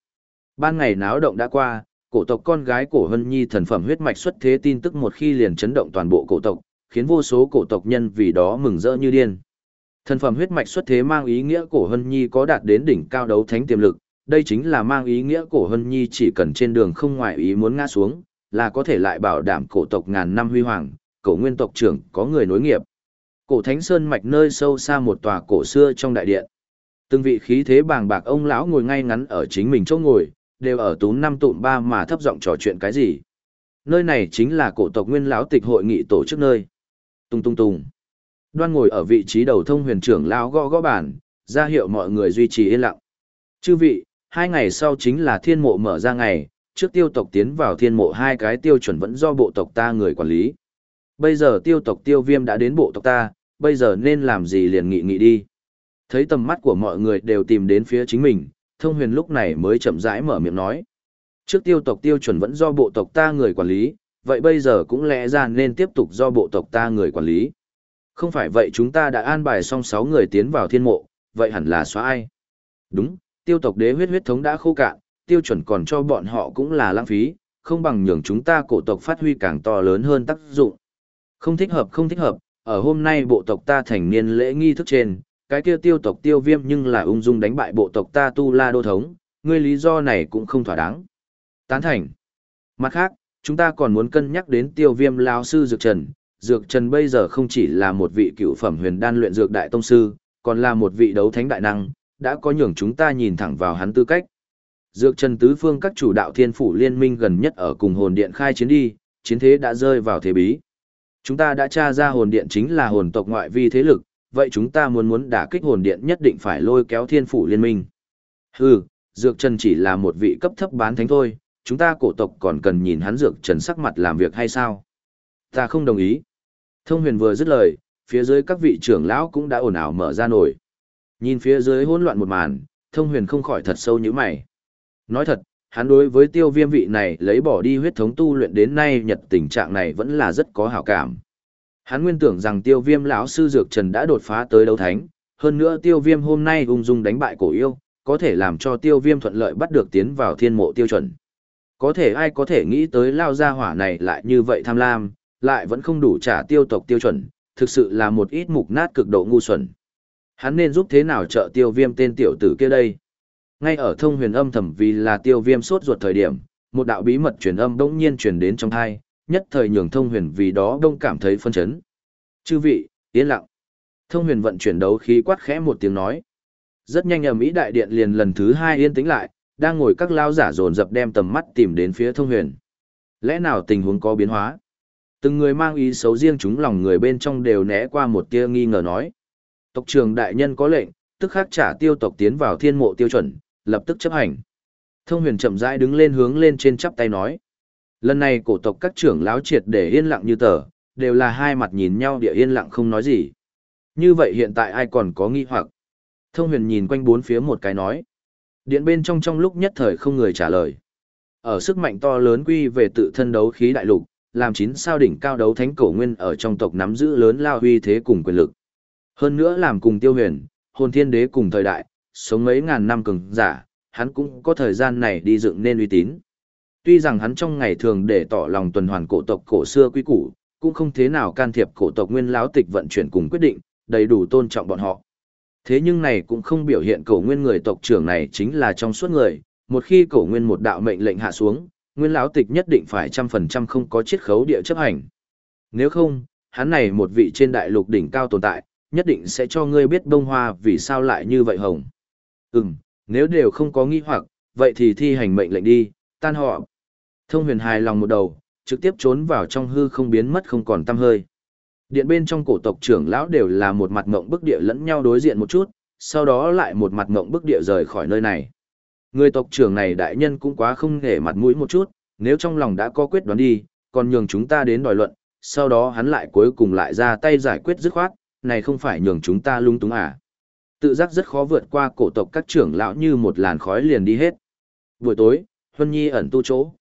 Ban ngày náo động đã qua, cổ tộc con gái cổ hân nhi thần phẩm huyết mạch xuất thế tin tức một khi liền chấn động toàn bộ cổ tộc, khiến vô số cổ tộc nhân vì đó mừng rỡ như điên. Thần phẩm huyết mạch xuất thế mang ý nghĩa cổ hân nhi có đạt đến đỉnh cao đấu thánh tiềm lực, đây chính là mang ý nghĩa cổ hân nhi chỉ cần trên đường không ngoại ý muốn ngã xuống, là có thể lại bảo đảm cổ tộc ngàn năm huy hoàng, cổ nguyên tộc trưởng có người nối nghiệp. Cổ thánh sơn mạch nơi sâu xa một tòa cổ xưa trong đại điện. Từng vị khí thế bàng bạc ông lão ngồi ngay ngắn ở chính mình chỗ ngồi, đều ở tú năm tụm ba mà thấp giọng trò chuyện cái gì. Nơi này chính là cổ tộc nguyên lão tịch hội nghị tổ chức nơi. Tung tung tung. Đoan ngồi ở vị trí đầu thông huyền trưởng lão gõ gõ bàn, ra hiệu mọi người duy trì yên lặng. Chư vị, hai ngày sau chính là thiên mộ mở ra ngày, trước tiêu tộc tiến vào thiên mộ hai cái tiêu chuẩn vẫn do bộ tộc ta người quản lý. Bây giờ tiêu tộc tiêu viêm đã đến bộ tộc ta, bây giờ nên làm gì liền nghị nghị đi. Thấy tầm mắt của mọi người đều tìm đến phía chính mình, thông huyền lúc này mới chậm rãi mở miệng nói. Trước tiêu tộc tiêu chuẩn vẫn do bộ tộc ta người quản lý, vậy bây giờ cũng lẽ ra nên tiếp tục do bộ tộc ta người quản lý. Không phải vậy chúng ta đã an bài xong 6 người tiến vào thiên mộ, vậy hẳn là xóa ai? Đúng, tiêu tộc đế huyết huyết thống đã khô cạn, tiêu chuẩn còn cho bọn họ cũng là lãng phí, không bằng nhường chúng ta cổ tộc phát huy càng to lớn hơn tác dụng. Không thích hợp không thích hợp, ở hôm nay bộ tộc ta thành niên lễ nghi thức trên, cái kia tiêu tộc tiêu viêm nhưng là ung dung đánh bại bộ tộc ta tu la đô thống, ngươi lý do này cũng không thỏa đáng. Tán thành. Mặt khác, chúng ta còn muốn cân nhắc đến tiêu viêm lao sư Dược Trần. Dược Trần bây giờ không chỉ là một vị cựu phẩm huyền đan luyện dược đại tông sư, còn là một vị đấu thánh đại năng, đã có nhường chúng ta nhìn thẳng vào hắn tư cách. Dược Trần tứ phương các chủ đạo thiên phủ liên minh gần nhất ở cùng hồn điện khai chiến đi, chiến thế đã rơi vào thế bí. Chúng ta đã tra ra hồn điện chính là hồn tộc ngoại vi thế lực, vậy chúng ta muốn muốn đả kích hồn điện nhất định phải lôi kéo thiên phủ liên minh. Hừ, Dược Trần chỉ là một vị cấp thấp bán thánh thôi, chúng ta cổ tộc còn cần nhìn hắn Dược Trần sắc mặt làm việc hay sao? Ta không đồng ý. Thông huyền vừa dứt lời, phía dưới các vị trưởng lão cũng đã ồn ào mở ra nổi. Nhìn phía dưới hỗn loạn một màn, thông huyền không khỏi thật sâu như mày. Nói thật, hắn đối với tiêu viêm vị này lấy bỏ đi huyết thống tu luyện đến nay nhật tình trạng này vẫn là rất có hảo cảm. Hắn nguyên tưởng rằng tiêu viêm lão sư dược trần đã đột phá tới đấu thánh, hơn nữa tiêu viêm hôm nay ung dung đánh bại cổ yêu, có thể làm cho tiêu viêm thuận lợi bắt được tiến vào thiên mộ tiêu chuẩn. Có thể ai có thể nghĩ tới lao gia hỏa này lại như vậy tham lam, lại vẫn không đủ trả tiêu tộc tiêu chuẩn, thực sự là một ít mục nát cực độ ngu xuẩn. Hắn nên giúp thế nào trợ tiêu viêm tên tiểu tử kia đây? Ngay ở thông huyền âm thầm vì là tiêu viêm sốt ruột thời điểm, một đạo bí mật truyền âm đông nhiên truyền đến trong thai, nhất thời nhường thông huyền vì đó đông cảm thấy phân chấn. Chư vị, yên lặng. Thông huyền vận chuyển đấu khí quát khẽ một tiếng nói. Rất nhanh ở Mỹ đại điện liền lần thứ hai yên tĩnh lại, đang ngồi các lao giả dồn dập đem tầm mắt tìm đến phía thông huyền. Lẽ nào tình huống có biến hóa? Từng người mang ý xấu riêng chúng lòng người bên trong đều né qua một tia nghi ngờ nói. Tộc trường đại nhân có lệnh, tức khắc trả tiêu tộc tiến vào thiên mộ tiêu chuẩn, lập tức chấp hành. Thông huyền chậm rãi đứng lên hướng lên trên chắp tay nói. Lần này cổ tộc các trưởng láo triệt để yên lặng như tờ, đều là hai mặt nhìn nhau địa yên lặng không nói gì. Như vậy hiện tại ai còn có nghi hoặc? Thông huyền nhìn quanh bốn phía một cái nói. Điện bên trong trong lúc nhất thời không người trả lời. Ở sức mạnh to lớn quy về tự thân đấu khí đại lục, làm chín sao đỉnh cao đấu thánh cổ nguyên ở trong tộc nắm giữ lớn lao huy thế cùng quyền lực. Hơn nữa làm cùng tiêu huyền, hồn thiên đế cùng thời đại, sống mấy ngàn năm cường giả, hắn cũng có thời gian này đi dựng nên uy tín. Tuy rằng hắn trong ngày thường để tỏ lòng tuần hoàn cổ tộc cổ xưa quý củ, cũng không thế nào can thiệp cổ tộc nguyên lão tịch vận chuyển cùng quyết định, đầy đủ tôn trọng bọn họ. Thế nhưng này cũng không biểu hiện cổ nguyên người tộc trưởng này chính là trong suốt người, một khi cổ nguyên một đạo mệnh lệnh hạ xuống, nguyên lão tịch nhất định phải trăm phần trăm không có chiết khấu địa chấp hành. Nếu không, hắn này một vị trên đại lục đỉnh cao tồn tại, nhất định sẽ cho ngươi biết bông hoa vì sao lại như vậy hồng. Ừm, nếu đều không có nghi hoặc, vậy thì thi hành mệnh lệnh đi, tan họ. Thông huyền hài lòng một đầu, trực tiếp trốn vào trong hư không biến mất không còn tăm hơi. Điện bên trong cổ tộc trưởng lão đều là một mặt ngộng bức địa lẫn nhau đối diện một chút, sau đó lại một mặt ngộng bức địa rời khỏi nơi này. Người tộc trưởng này đại nhân cũng quá không nghề mặt mũi một chút, nếu trong lòng đã có quyết đoán đi, còn nhường chúng ta đến đòi luận, sau đó hắn lại cuối cùng lại ra tay giải quyết dứt khoát, này không phải nhường chúng ta lung túng à. Tự giác rất khó vượt qua cổ tộc các trưởng lão như một làn khói liền đi hết. Buổi tối, Huân Nhi ẩn tu chỗ.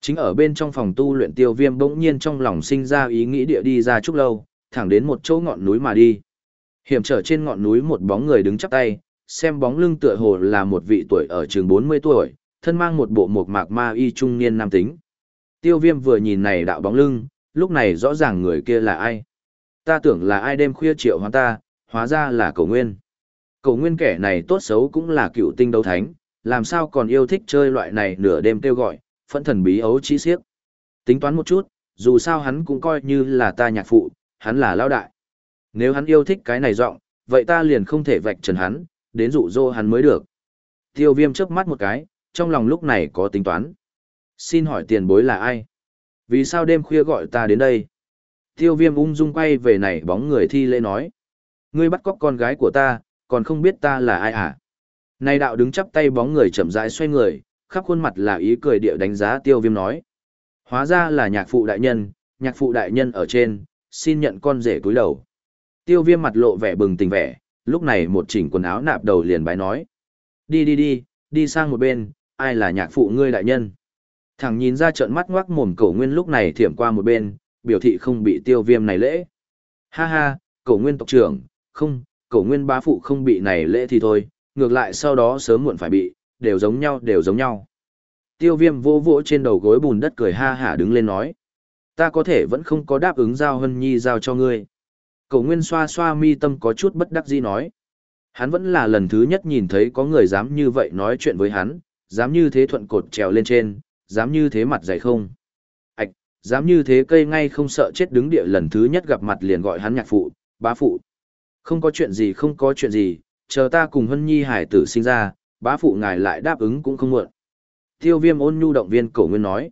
Chính ở bên trong phòng tu luyện tiêu viêm bỗng nhiên trong lòng sinh ra ý nghĩ địa đi ra chút lâu, thẳng đến một chỗ ngọn núi mà đi. Hiểm trở trên ngọn núi một bóng người đứng chắp tay, xem bóng lưng tựa hồ là một vị tuổi ở trường 40 tuổi, thân mang một bộ mộc mạc ma y trung niên nam tính. Tiêu viêm vừa nhìn này đạo bóng lưng, lúc này rõ ràng người kia là ai. Ta tưởng là ai đêm khuya triệu hóa ta, hóa ra là cầu nguyên. Cầu nguyên kẻ này tốt xấu cũng là cựu tinh đấu thánh, làm sao còn yêu thích chơi loại này nửa đêm kêu gọi, phẫn thần bí ấu trí siếc. Tính toán một chút, dù sao hắn cũng coi như là ta nhạc phụ, hắn là lao đại. Nếu hắn yêu thích cái này giọng, vậy ta liền không thể vạch trần hắn, đến dụ dỗ hắn mới được. Tiêu viêm chớp mắt một cái, trong lòng lúc này có tính toán. Xin hỏi tiền bối là ai? Vì sao đêm khuya gọi ta đến đây? Tiêu viêm ung dung quay về này bóng người thi lễ nói. Ngươi bắt cóc con gái của ta, còn không biết ta là ai à? Này đạo đứng chắp tay bóng người chậm rãi xoay người, khắp khuôn mặt là ý cười địa đánh giá tiêu viêm nói. Hóa ra là nhạc phụ đại nhân, nhạc phụ đại nhân ở trên, xin nhận con rể cúi đầu. Tiêu viêm mặt lộ vẻ bừng tình vẻ, lúc này một chỉnh quần áo nạp đầu liền bái nói. Đi đi đi, đi sang một bên, ai là nhạc phụ ngươi đại nhân. Thằng nhìn ra trận mắt ngoác mồm cổ nguyên lúc này thiểm qua một bên, biểu thị không bị tiêu viêm này lễ. Ha ha, cổ nguyên tộc trưởng, không, cổ nguyên bá phụ không bị này lễ thì thôi, ngược lại sau đó sớm muộn phải bị, đều giống nhau đều giống nhau. Tiêu viêm vô vỗ trên đầu gối bùn đất cười ha hả đứng lên nói. Ta có thể vẫn không có đáp ứng giao hân nhi giao cho ngươi. Cậu nguyên xoa xoa mi tâm có chút bất đắc dĩ nói. Hắn vẫn là lần thứ nhất nhìn thấy có người dám như vậy nói chuyện với hắn, dám như thế thuận cột trèo lên trên, dám như thế mặt dày không. Ảch, dám như thế cây ngay không sợ chết đứng địa lần thứ nhất gặp mặt liền gọi hắn nhạc phụ, bá phụ. Không có chuyện gì không có chuyện gì, chờ ta cùng Hân Nhi hải tử sinh ra, bá phụ ngài lại đáp ứng cũng không muộn. Tiêu viêm ôn nhu động viên cổ nguyên nói.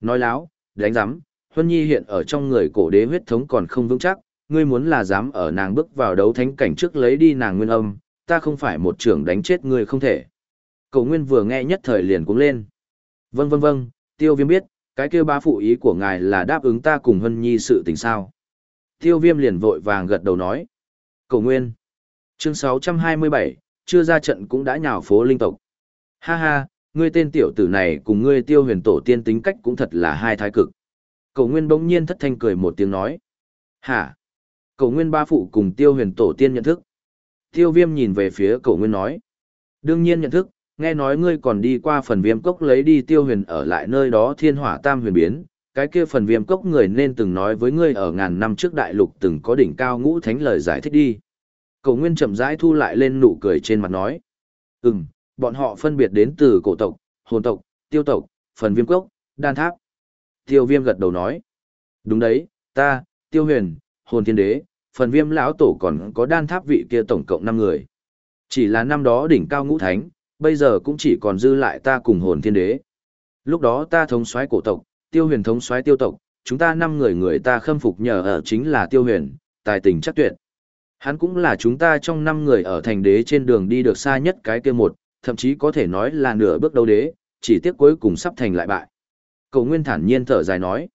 Nói láo, đánh giám, Hân Nhi hiện ở trong người cổ đế huyết thống còn không vững chắc, ngươi muốn là dám ở nàng bước vào đấu thánh cảnh trước lấy đi nàng nguyên âm, ta không phải một trưởng đánh chết ngươi không thể. Cổ nguyên vừa nghe nhất thời liền cũng lên. Vâng vâng vâng, tiêu viêm biết, cái kêu bá phụ ý của ngài là đáp ứng ta cùng Hân Nhi sự tình sao. Tiêu viêm liền vội vàng gật đầu nói. Cổ nguyên. Chương 627, chưa ra trận cũng đã nhào phố linh tộc. Ha ha, ngươi tên tiểu tử này cùng ngươi tiêu huyền tổ tiên tính cách cũng thật là hai thái cực. Cầu nguyên bỗng nhiên thất thanh cười một tiếng nói. Hả? Cầu nguyên ba phụ cùng tiêu huyền tổ tiên nhận thức. Tiêu viêm nhìn về phía cầu nguyên nói. Đương nhiên nhận thức, nghe nói ngươi còn đi qua phần viêm cốc lấy đi tiêu huyền ở lại nơi đó thiên hỏa tam huyền biến. Cái kia phần viêm cốc người nên từng nói với ngươi ở ngàn năm trước đại lục từng có đỉnh cao ngũ thánh lời giải thích đi. Cổ nguyên chậm rãi thu lại lên nụ cười trên mặt nói. Ừm, bọn họ phân biệt đến từ cổ tộc, hồn tộc, tiêu tộc, phần viêm cốc, đan tháp. Tiêu viêm gật đầu nói. Đúng đấy, ta, tiêu huyền, hồn thiên đế, phần viêm lão tổ còn có đan tháp vị kia tổng cộng 5 người. Chỉ là năm đó đỉnh cao ngũ thánh, bây giờ cũng chỉ còn dư lại ta cùng hồn thiên đế. Lúc đó ta thống soái cổ tộc, tiêu huyền thống soái tiêu tộc, chúng ta năm người người ta khâm phục nhờ ở chính là tiêu huyền, tài tình chắc tuyệt. Hắn cũng là chúng ta trong năm người ở thành đế trên đường đi được xa nhất cái kia một, thậm chí có thể nói là nửa bước đầu đế, chỉ tiếc cuối cùng sắp thành lại bại. Cầu Nguyên thản nhiên thở dài nói,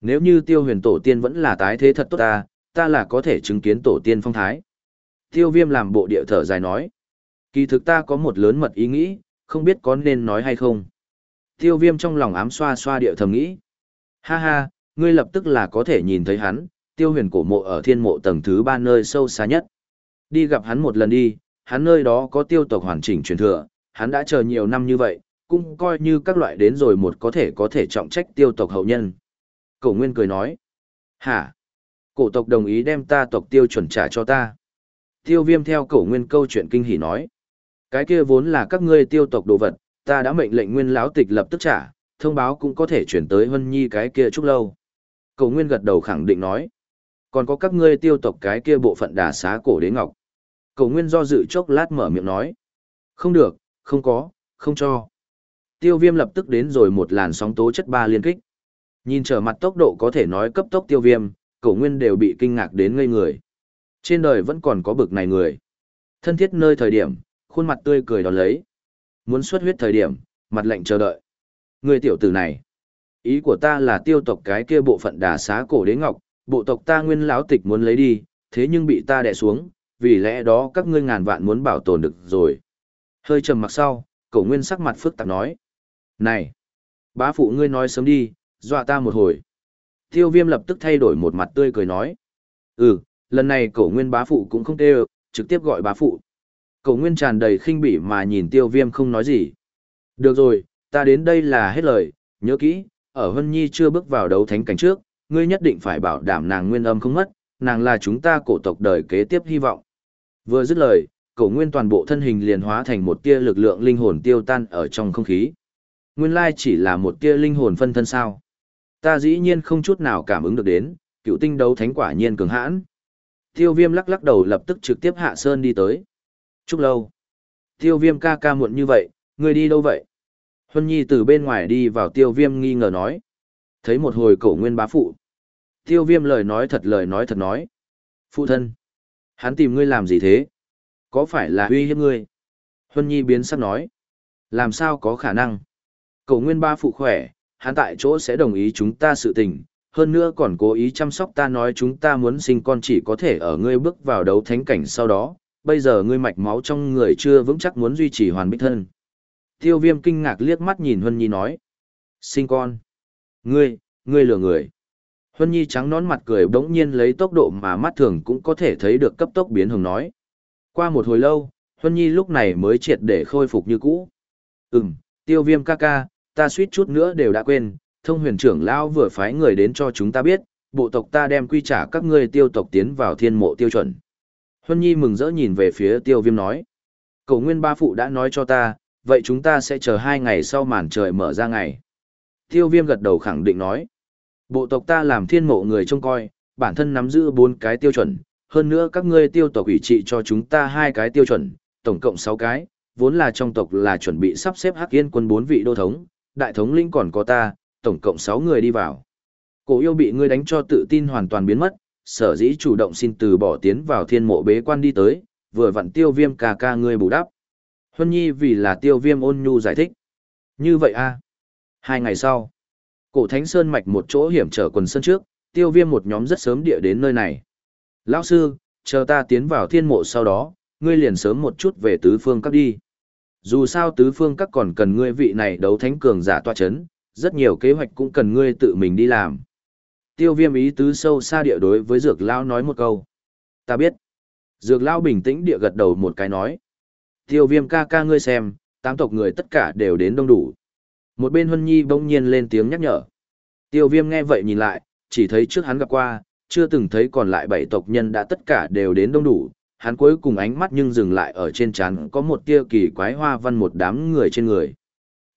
nếu như tiêu huyền tổ tiên vẫn là tái thế thật tốt ta, ta là có thể chứng kiến tổ tiên phong thái. Tiêu viêm làm bộ địa thở dài nói, kỳ thực ta có một lớn mật ý nghĩ, không biết có nên nói hay không. Tiêu viêm trong lòng ám xoa xoa địa thầm nghĩ, ha ha, ngươi lập tức là có thể nhìn thấy hắn, tiêu huyền cổ mộ ở thiên mộ tầng thứ ba nơi sâu xa nhất. Đi gặp hắn một lần đi, hắn nơi đó có tiêu tộc hoàn chỉnh truyền thừa, hắn đã chờ nhiều năm như vậy, cũng coi như các loại đến rồi một có thể có thể trọng trách tiêu tộc hậu nhân. Cổ Nguyên cười nói, hả? Cổ tộc đồng ý đem ta tộc tiêu chuẩn trả cho ta. Tiêu viêm theo cổ Nguyên câu chuyện kinh hỉ nói, cái kia vốn là các ngươi tiêu tộc đồ vật, ta đã mệnh lệnh Nguyên lão tịch lập tức trả, thông báo cũng có thể chuyển tới Vân Nhi cái kia chút lâu. Cổ Nguyên gật đầu khẳng định nói, còn có các ngươi tiêu tộc cái kia bộ phận đà xá cổ đế ngọc. Cầu nguyên do dự chốc lát mở miệng nói. Không được, không có, không cho. Tiêu viêm lập tức đến rồi một làn sóng tố chất ba liên kích. Nhìn trở mặt tốc độ có thể nói cấp tốc tiêu viêm, cổ nguyên đều bị kinh ngạc đến ngây người. Trên đời vẫn còn có bực này người. Thân thiết nơi thời điểm, khuôn mặt tươi cười đón lấy. Muốn xuất huyết thời điểm, mặt lạnh chờ đợi. Người tiểu tử này. Ý của ta là tiêu tộc cái kia bộ phận đà xá cổ đế ngọc, bộ tộc ta nguyên lão tịch muốn lấy đi, thế nhưng bị ta đè xuống, vì lẽ đó các ngươi ngàn vạn muốn bảo tồn được rồi. Hơi trầm mặc sau, cổ nguyên sắc mặt phức tạp nói. Này! Bá phụ ngươi nói sớm đi, dọa ta một hồi. Tiêu viêm lập tức thay đổi một mặt tươi cười nói. Ừ, lần này cổ nguyên bá phụ cũng không tê trực tiếp gọi bá phụ. Cổ nguyên tràn đầy khinh bỉ mà nhìn tiêu viêm không nói gì. Được rồi, ta đến đây là hết lời, nhớ kỹ, ở Hân Nhi chưa bước vào đấu thánh cảnh trước, ngươi nhất định phải bảo đảm nàng nguyên âm không mất, nàng là chúng ta cổ tộc đời kế tiếp hy vọng. Vừa dứt lời, cổ nguyên toàn bộ thân hình liền hóa thành một tia lực lượng linh hồn tiêu tan ở trong không khí. Nguyên lai chỉ là một tia linh hồn phân thân sao. Ta dĩ nhiên không chút nào cảm ứng được đến, cựu tinh đấu thánh quả nhiên cường hãn. Tiêu viêm lắc lắc đầu lập tức trực tiếp hạ sơn đi tới. Chúc lâu. Tiêu viêm ca ca muộn như vậy, người đi đâu vậy? Huân Nhi từ bên ngoài đi vào tiêu viêm nghi ngờ nói. Thấy một hồi cổ nguyên bá phụ. Tiêu viêm lời nói thật lời nói thật nói. Phụ thân. Hắn tìm ngươi làm gì thế? Có phải là uy hiếp ngươi? Huân Nhi biến sắc nói. Làm sao có khả năng? Cổ nguyên ba phụ khỏe, hắn tại chỗ sẽ đồng ý chúng ta sự tình, hơn nữa còn cố ý chăm sóc ta nói chúng ta muốn sinh con chỉ có thể ở ngươi bước vào đấu thánh cảnh sau đó, bây giờ ngươi mạch máu trong người chưa vững chắc muốn duy trì hoàn bích thân. Tiêu viêm kinh ngạc liếc mắt nhìn Huân Nhi nói. Sinh con. Ngươi, ngươi lừa người. Huân Nhi trắng nón mặt cười bỗng nhiên lấy tốc độ mà mắt thường cũng có thể thấy được cấp tốc biến hồng nói. Qua một hồi lâu, Huân Nhi lúc này mới triệt để khôi phục như cũ. Ừm, tiêu viêm ca ca, ta suýt chút nữa đều đã quên, thông huyền trưởng lão vừa phái người đến cho chúng ta biết, bộ tộc ta đem quy trả các ngươi tiêu tộc tiến vào thiên mộ tiêu chuẩn. Huân Nhi mừng rỡ nhìn về phía tiêu viêm nói. Cầu nguyên ba phụ đã nói cho ta, vậy chúng ta sẽ chờ hai ngày sau màn trời mở ra ngày. Tiêu viêm gật đầu khẳng định nói. Bộ tộc ta làm thiên mộ người trông coi, bản thân nắm giữ bốn cái tiêu chuẩn, hơn nữa các ngươi tiêu tộc ủy trị cho chúng ta hai cái tiêu chuẩn, tổng cộng sáu cái, vốn là trong tộc là chuẩn bị sắp xếp hắc yên quân bốn vị đô thống, đại thống lĩnh còn có ta, tổng cộng sáu người đi vào. Cổ yêu bị ngươi đánh cho tự tin hoàn toàn biến mất, sở dĩ chủ động xin từ bỏ tiến vào thiên mộ bế quan đi tới, vừa vặn tiêu viêm ca ca ngươi bù đắp. Huân Nhi vì là tiêu viêm ôn nhu giải thích. Như vậy a Hai ngày sau, cổ thánh sơn mạch một chỗ hiểm trở quần sơn trước, tiêu viêm một nhóm rất sớm địa đến nơi này. Lão sư, chờ ta tiến vào thiên mộ sau đó, ngươi liền sớm một chút về tứ phương các đi. Dù sao tứ phương các còn cần ngươi vị này đấu thánh cường giả toa chấn, rất nhiều kế hoạch cũng cần ngươi tự mình đi làm. Tiêu viêm ý tứ sâu xa địa đối với dược lão nói một câu. Ta biết. Dược lão bình tĩnh địa gật đầu một cái nói. Tiêu viêm ca ca ngươi xem, tám tộc người tất cả đều đến đông đủ. Một bên Huân Nhi bỗng nhiên lên tiếng nhắc nhở. Tiêu viêm nghe vậy nhìn lại, chỉ thấy trước hắn gặp qua, chưa từng thấy còn lại bảy tộc nhân đã tất cả đều đến đông đủ. Hắn cuối cùng ánh mắt nhưng dừng lại ở trên trán có một tia kỳ quái hoa văn một đám người trên người.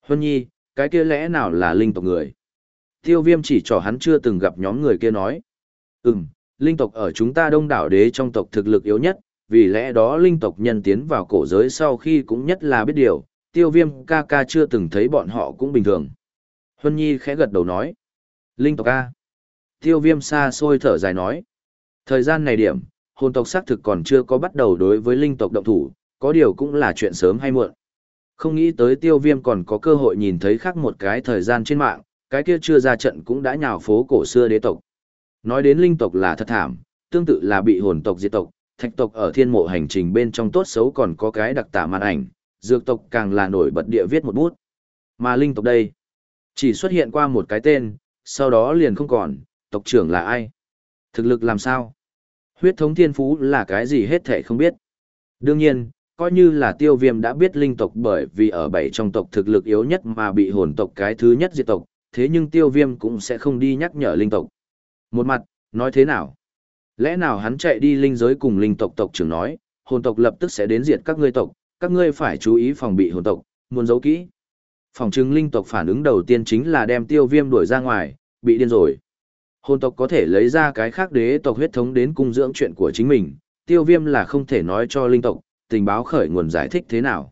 Huân Nhi, cái kia lẽ nào là linh tộc người? Tiêu viêm chỉ cho hắn chưa từng gặp nhóm người kia nói. Ừm, linh tộc ở chúng ta đông đảo đế trong tộc thực lực yếu nhất, vì lẽ đó linh tộc nhân tiến vào cổ giới sau khi cũng nhất là biết điều, tiêu viêm ca ca chưa từng thấy bọn họ cũng bình thường. Huân Nhi khẽ gật đầu nói. Linh tộc ca. Tiêu viêm xa xôi thở dài nói. Thời gian này điểm, hồn tộc xác thực còn chưa có bắt đầu đối với linh tộc động thủ, có điều cũng là chuyện sớm hay muộn. Không nghĩ tới tiêu viêm còn có cơ hội nhìn thấy khác một cái thời gian trên mạng, cái kia chưa ra trận cũng đã nhào phố cổ xưa đế tộc. Nói đến linh tộc là thật thảm, tương tự là bị hồn tộc diệt tộc, thạch tộc ở thiên mộ hành trình bên trong tốt xấu còn có cái đặc tả màn ảnh, dược tộc càng là nổi bật địa viết một bút. Mà linh tộc đây, chỉ xuất hiện qua một cái tên, sau đó liền không còn, tộc trưởng là ai? Thực lực làm sao? Huyết thống thiên phú là cái gì hết thể không biết. Đương nhiên, coi như là tiêu viêm đã biết linh tộc bởi vì ở bảy trong tộc thực lực yếu nhất mà bị hồn tộc cái thứ nhất diệt tộc, thế nhưng tiêu viêm cũng sẽ không đi nhắc nhở linh tộc. Một mặt, nói thế nào? Lẽ nào hắn chạy đi linh giới cùng linh tộc tộc trưởng nói, hồn tộc lập tức sẽ đến diệt các ngươi tộc, các ngươi phải chú ý phòng bị hồn tộc, muốn giấu kỹ. Phòng chứng linh tộc phản ứng đầu tiên chính là đem tiêu viêm đuổi ra ngoài, bị điên rồi. Hồn tộc có thể lấy ra cái khác đế tộc huyết thống đến cung dưỡng chuyện của chính mình, tiêu viêm là không thể nói cho linh tộc, tình báo khởi nguồn giải thích thế nào.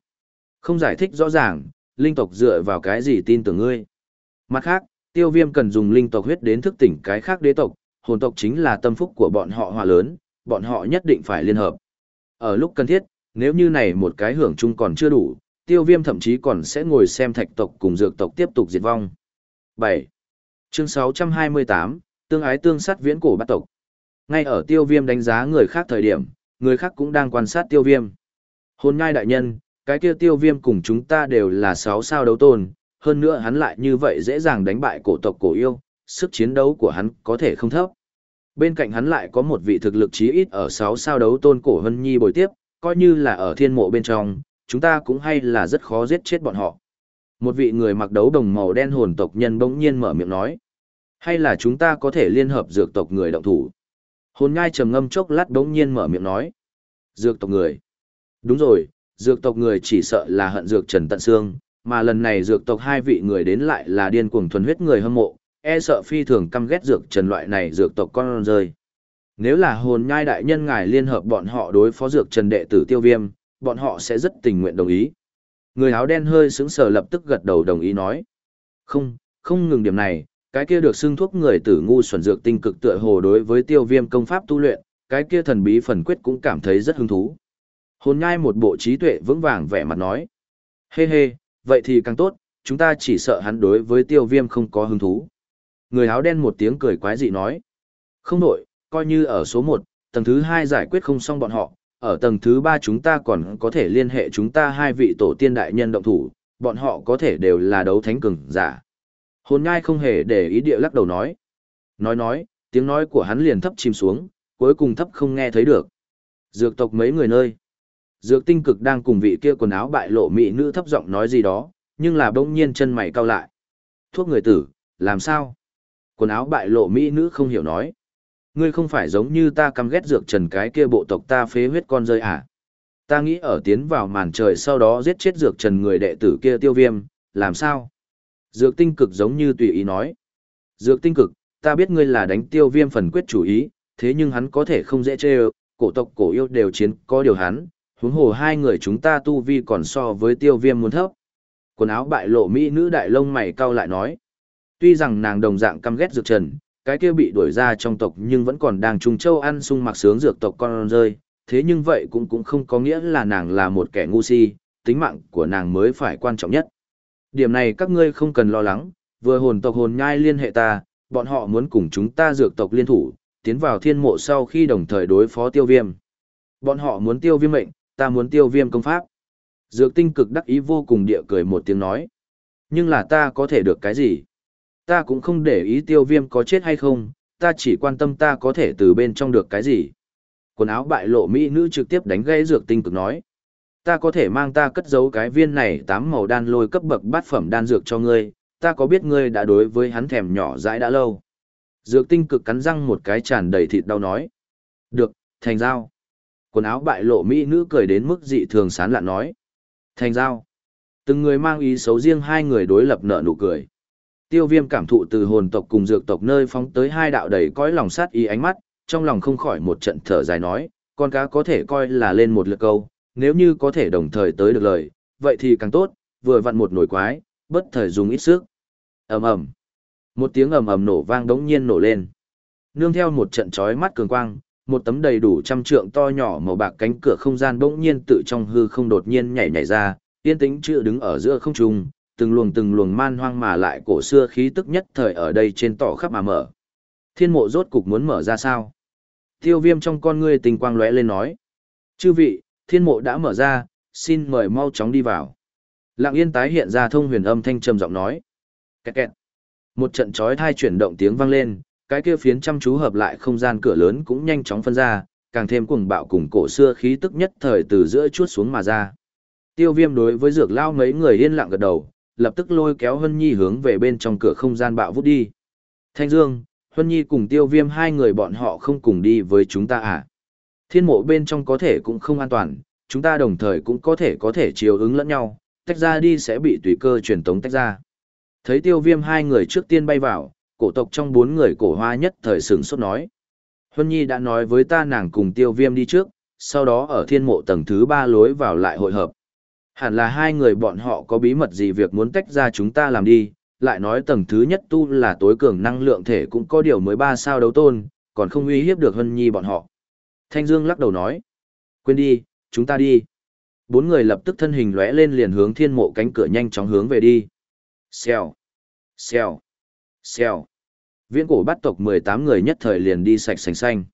Không giải thích rõ ràng, linh tộc dựa vào cái gì tin tưởng ngươi. Mặt khác, tiêu viêm cần dùng linh tộc huyết đến thức tỉnh cái khác đế tộc, hồn tộc chính là tâm phúc của bọn họ hòa lớn, bọn họ nhất định phải liên hợp. Ở lúc cần thiết, nếu như này một cái hưởng chung còn chưa đủ, tiêu viêm thậm chí còn sẽ ngồi xem thạch tộc cùng dược tộc tiếp tục diệt vong. 7. Chương 628, Tương ái tương sát viễn cổ bát tộc. Ngay ở tiêu viêm đánh giá người khác thời điểm, người khác cũng đang quan sát tiêu viêm. Hồn nhai đại nhân, cái kia tiêu viêm cùng chúng ta đều là sáu sao đấu tôn, hơn nữa hắn lại như vậy dễ dàng đánh bại cổ tộc cổ yêu, sức chiến đấu của hắn có thể không thấp. Bên cạnh hắn lại có một vị thực lực chí ít ở 6 sao đấu tôn cổ hân nhi bồi tiếp, coi như là ở thiên mộ bên trong, chúng ta cũng hay là rất khó giết chết bọn họ. Một vị người mặc đấu đồng màu đen hồn tộc nhân bỗng nhiên mở miệng nói. Hay là chúng ta có thể liên hợp dược tộc người động thủ. Hồn ngai trầm ngâm chốc lát bỗng nhiên mở miệng nói. Dược tộc người. Đúng rồi, dược tộc người chỉ sợ là hận dược Trần Tận Sương, mà lần này dược tộc hai vị người đến lại là điên cuồng thuần huyết người hâm mộ, e sợ phi thường căm ghét dược Trần loại này dược tộc con rơi. Nếu là hồn nhai đại nhân ngài liên hợp bọn họ đối phó dược Trần đệ tử tiêu viêm, bọn họ sẽ rất tình nguyện đồng ý. Người áo đen hơi sững sờ lập tức gật đầu đồng ý nói. Không, không ngừng điểm này, cái kia được xưng thuốc người tử ngu xuẩn dược tinh cực tựa hồ đối với tiêu viêm công pháp tu luyện, cái kia thần bí phần quyết cũng cảm thấy rất hứng thú. Hồn nhai một bộ trí tuệ vững vàng vẻ mặt nói. Hê hey hê, vậy thì càng tốt, chúng ta chỉ sợ hắn đối với tiêu viêm không có hứng thú. Người áo đen một tiếng cười quái dị nói. Không nổi, coi như ở số 1, tầng thứ 2 giải quyết không xong bọn họ, ở tầng thứ 3 chúng ta còn có thể liên hệ chúng ta hai vị tổ tiên đại nhân động thủ, bọn họ có thể đều là đấu thánh cường giả. Hồn nhai không hề để ý địa lắc đầu nói. Nói nói, tiếng nói của hắn liền thấp chìm xuống, cuối cùng thấp không nghe thấy được. Dược tộc mấy người nơi. Dược tinh cực đang cùng vị kia quần áo bại lộ mỹ nữ thấp giọng nói gì đó, nhưng là bỗng nhiên chân mày cau lại. Thuốc người tử, làm sao? Quần áo bại lộ mỹ nữ không hiểu nói. Ngươi không phải giống như ta căm ghét dược trần cái kia bộ tộc ta phế huyết con rơi à? Ta nghĩ ở tiến vào màn trời sau đó giết chết dược trần người đệ tử kia tiêu viêm, làm sao? Dược tinh cực giống như tùy ý nói. Dược tinh cực, ta biết ngươi là đánh tiêu viêm phần quyết chủ ý, thế nhưng hắn có thể không dễ chê cổ tộc cổ yêu đều chiến có điều hắn, huống hồ hai người chúng ta tu vi còn so với tiêu viêm muốn thấp. Quần áo bại lộ mỹ nữ đại lông mày cau lại nói. Tuy rằng nàng đồng dạng căm ghét dược trần, cái kia bị đuổi ra trong tộc nhưng vẫn còn đang trùng châu ăn sung mặc sướng dược tộc con rơi, thế nhưng vậy cũng cũng không có nghĩa là nàng là một kẻ ngu si, tính mạng của nàng mới phải quan trọng nhất. Điểm này các ngươi không cần lo lắng, vừa hồn tộc hồn nhai liên hệ ta, bọn họ muốn cùng chúng ta dược tộc liên thủ, tiến vào thiên mộ sau khi đồng thời đối phó tiêu viêm. Bọn họ muốn tiêu viêm mệnh, ta muốn tiêu viêm công pháp. Dược tinh cực đắc ý vô cùng địa cười một tiếng nói. Nhưng là ta có thể được cái gì? Ta cũng không để ý tiêu viêm có chết hay không, ta chỉ quan tâm ta có thể từ bên trong được cái gì. Quần áo bại lộ mỹ nữ trực tiếp đánh gây dược tinh cực nói. Ta có thể mang ta cất giấu cái viên này tám màu đan lôi cấp bậc bát phẩm đan dược cho ngươi, ta có biết ngươi đã đối với hắn thèm nhỏ dãi đã lâu. Dược tinh cực cắn răng một cái tràn đầy thịt đau nói. Được, thành giao. Quần áo bại lộ mỹ nữ cười đến mức dị thường sán lạn nói. Thành giao. Từng người mang ý xấu riêng hai người đối lập nợ nụ cười. Tiêu viêm cảm thụ từ hồn tộc cùng dược tộc nơi phóng tới hai đạo đầy cõi lòng sát ý ánh mắt, trong lòng không khỏi một trận thở dài nói, con cá có thể coi là lên một lượt câu, nếu như có thể đồng thời tới được lời, vậy thì càng tốt, vừa vặn một nổi quái, bất thời dùng ít sức. ầm ầm Một tiếng ầm ầm nổ vang đống nhiên nổ lên. Nương theo một trận chói mắt cường quang, một tấm đầy đủ trăm trượng to nhỏ màu bạc cánh cửa không gian bỗng nhiên tự trong hư không đột nhiên nhảy nhảy ra, yên tĩnh chưa đứng ở giữa không trung, từng luồng từng luồng man hoang mà lại cổ xưa khí tức nhất thời ở đây trên tỏ khắp mà mở. Thiên mộ rốt cục muốn mở ra sao? Tiêu viêm trong con ngươi tình quang lóe lên nói. Chư vị, thiên mộ đã mở ra, xin mời mau chóng đi vào. Lặng yên tái hiện ra thông huyền âm thanh trầm giọng nói. Kẹt kẹt. Một trận chói thai chuyển động tiếng vang lên, cái kia phiến chăm chú hợp lại không gian cửa lớn cũng nhanh chóng phân ra, càng thêm cuồng bạo cùng cổ xưa khí tức nhất thời từ giữa chuốt xuống mà ra. Tiêu viêm đối với dược lao mấy người yên lặng gật đầu, lập tức lôi kéo Hân Nhi hướng về bên trong cửa không gian bạo vút đi. Thanh Dương, Hân Nhi cùng tiêu viêm hai người bọn họ không cùng đi với chúng ta à? Thiên mộ bên trong có thể cũng không an toàn, chúng ta đồng thời cũng có thể có thể chiều ứng lẫn nhau, tách ra đi sẽ bị tùy cơ truyền tống tách ra. Thấy tiêu viêm hai người trước tiên bay vào, cổ tộc trong bốn người cổ hoa nhất thời sửng sốt nói. Hân Nhi đã nói với ta nàng cùng tiêu viêm đi trước, sau đó ở thiên mộ tầng thứ ba lối vào lại hội hợp. Hẳn là hai người bọn họ có bí mật gì việc muốn tách ra chúng ta làm đi, lại nói tầng thứ nhất tu là tối cường năng lượng thể cũng có điều mới ba sao đấu tôn, còn không uy hiếp được hân Nhi bọn họ. Thanh Dương lắc đầu nói, quên đi, chúng ta đi. Bốn người lập tức thân hình lóe lên liền hướng thiên mộ cánh cửa nhanh chóng hướng về đi. Xèo, xèo, xèo. Viễn cổ bắt tộc 18 người nhất thời liền đi sạch sành xanh.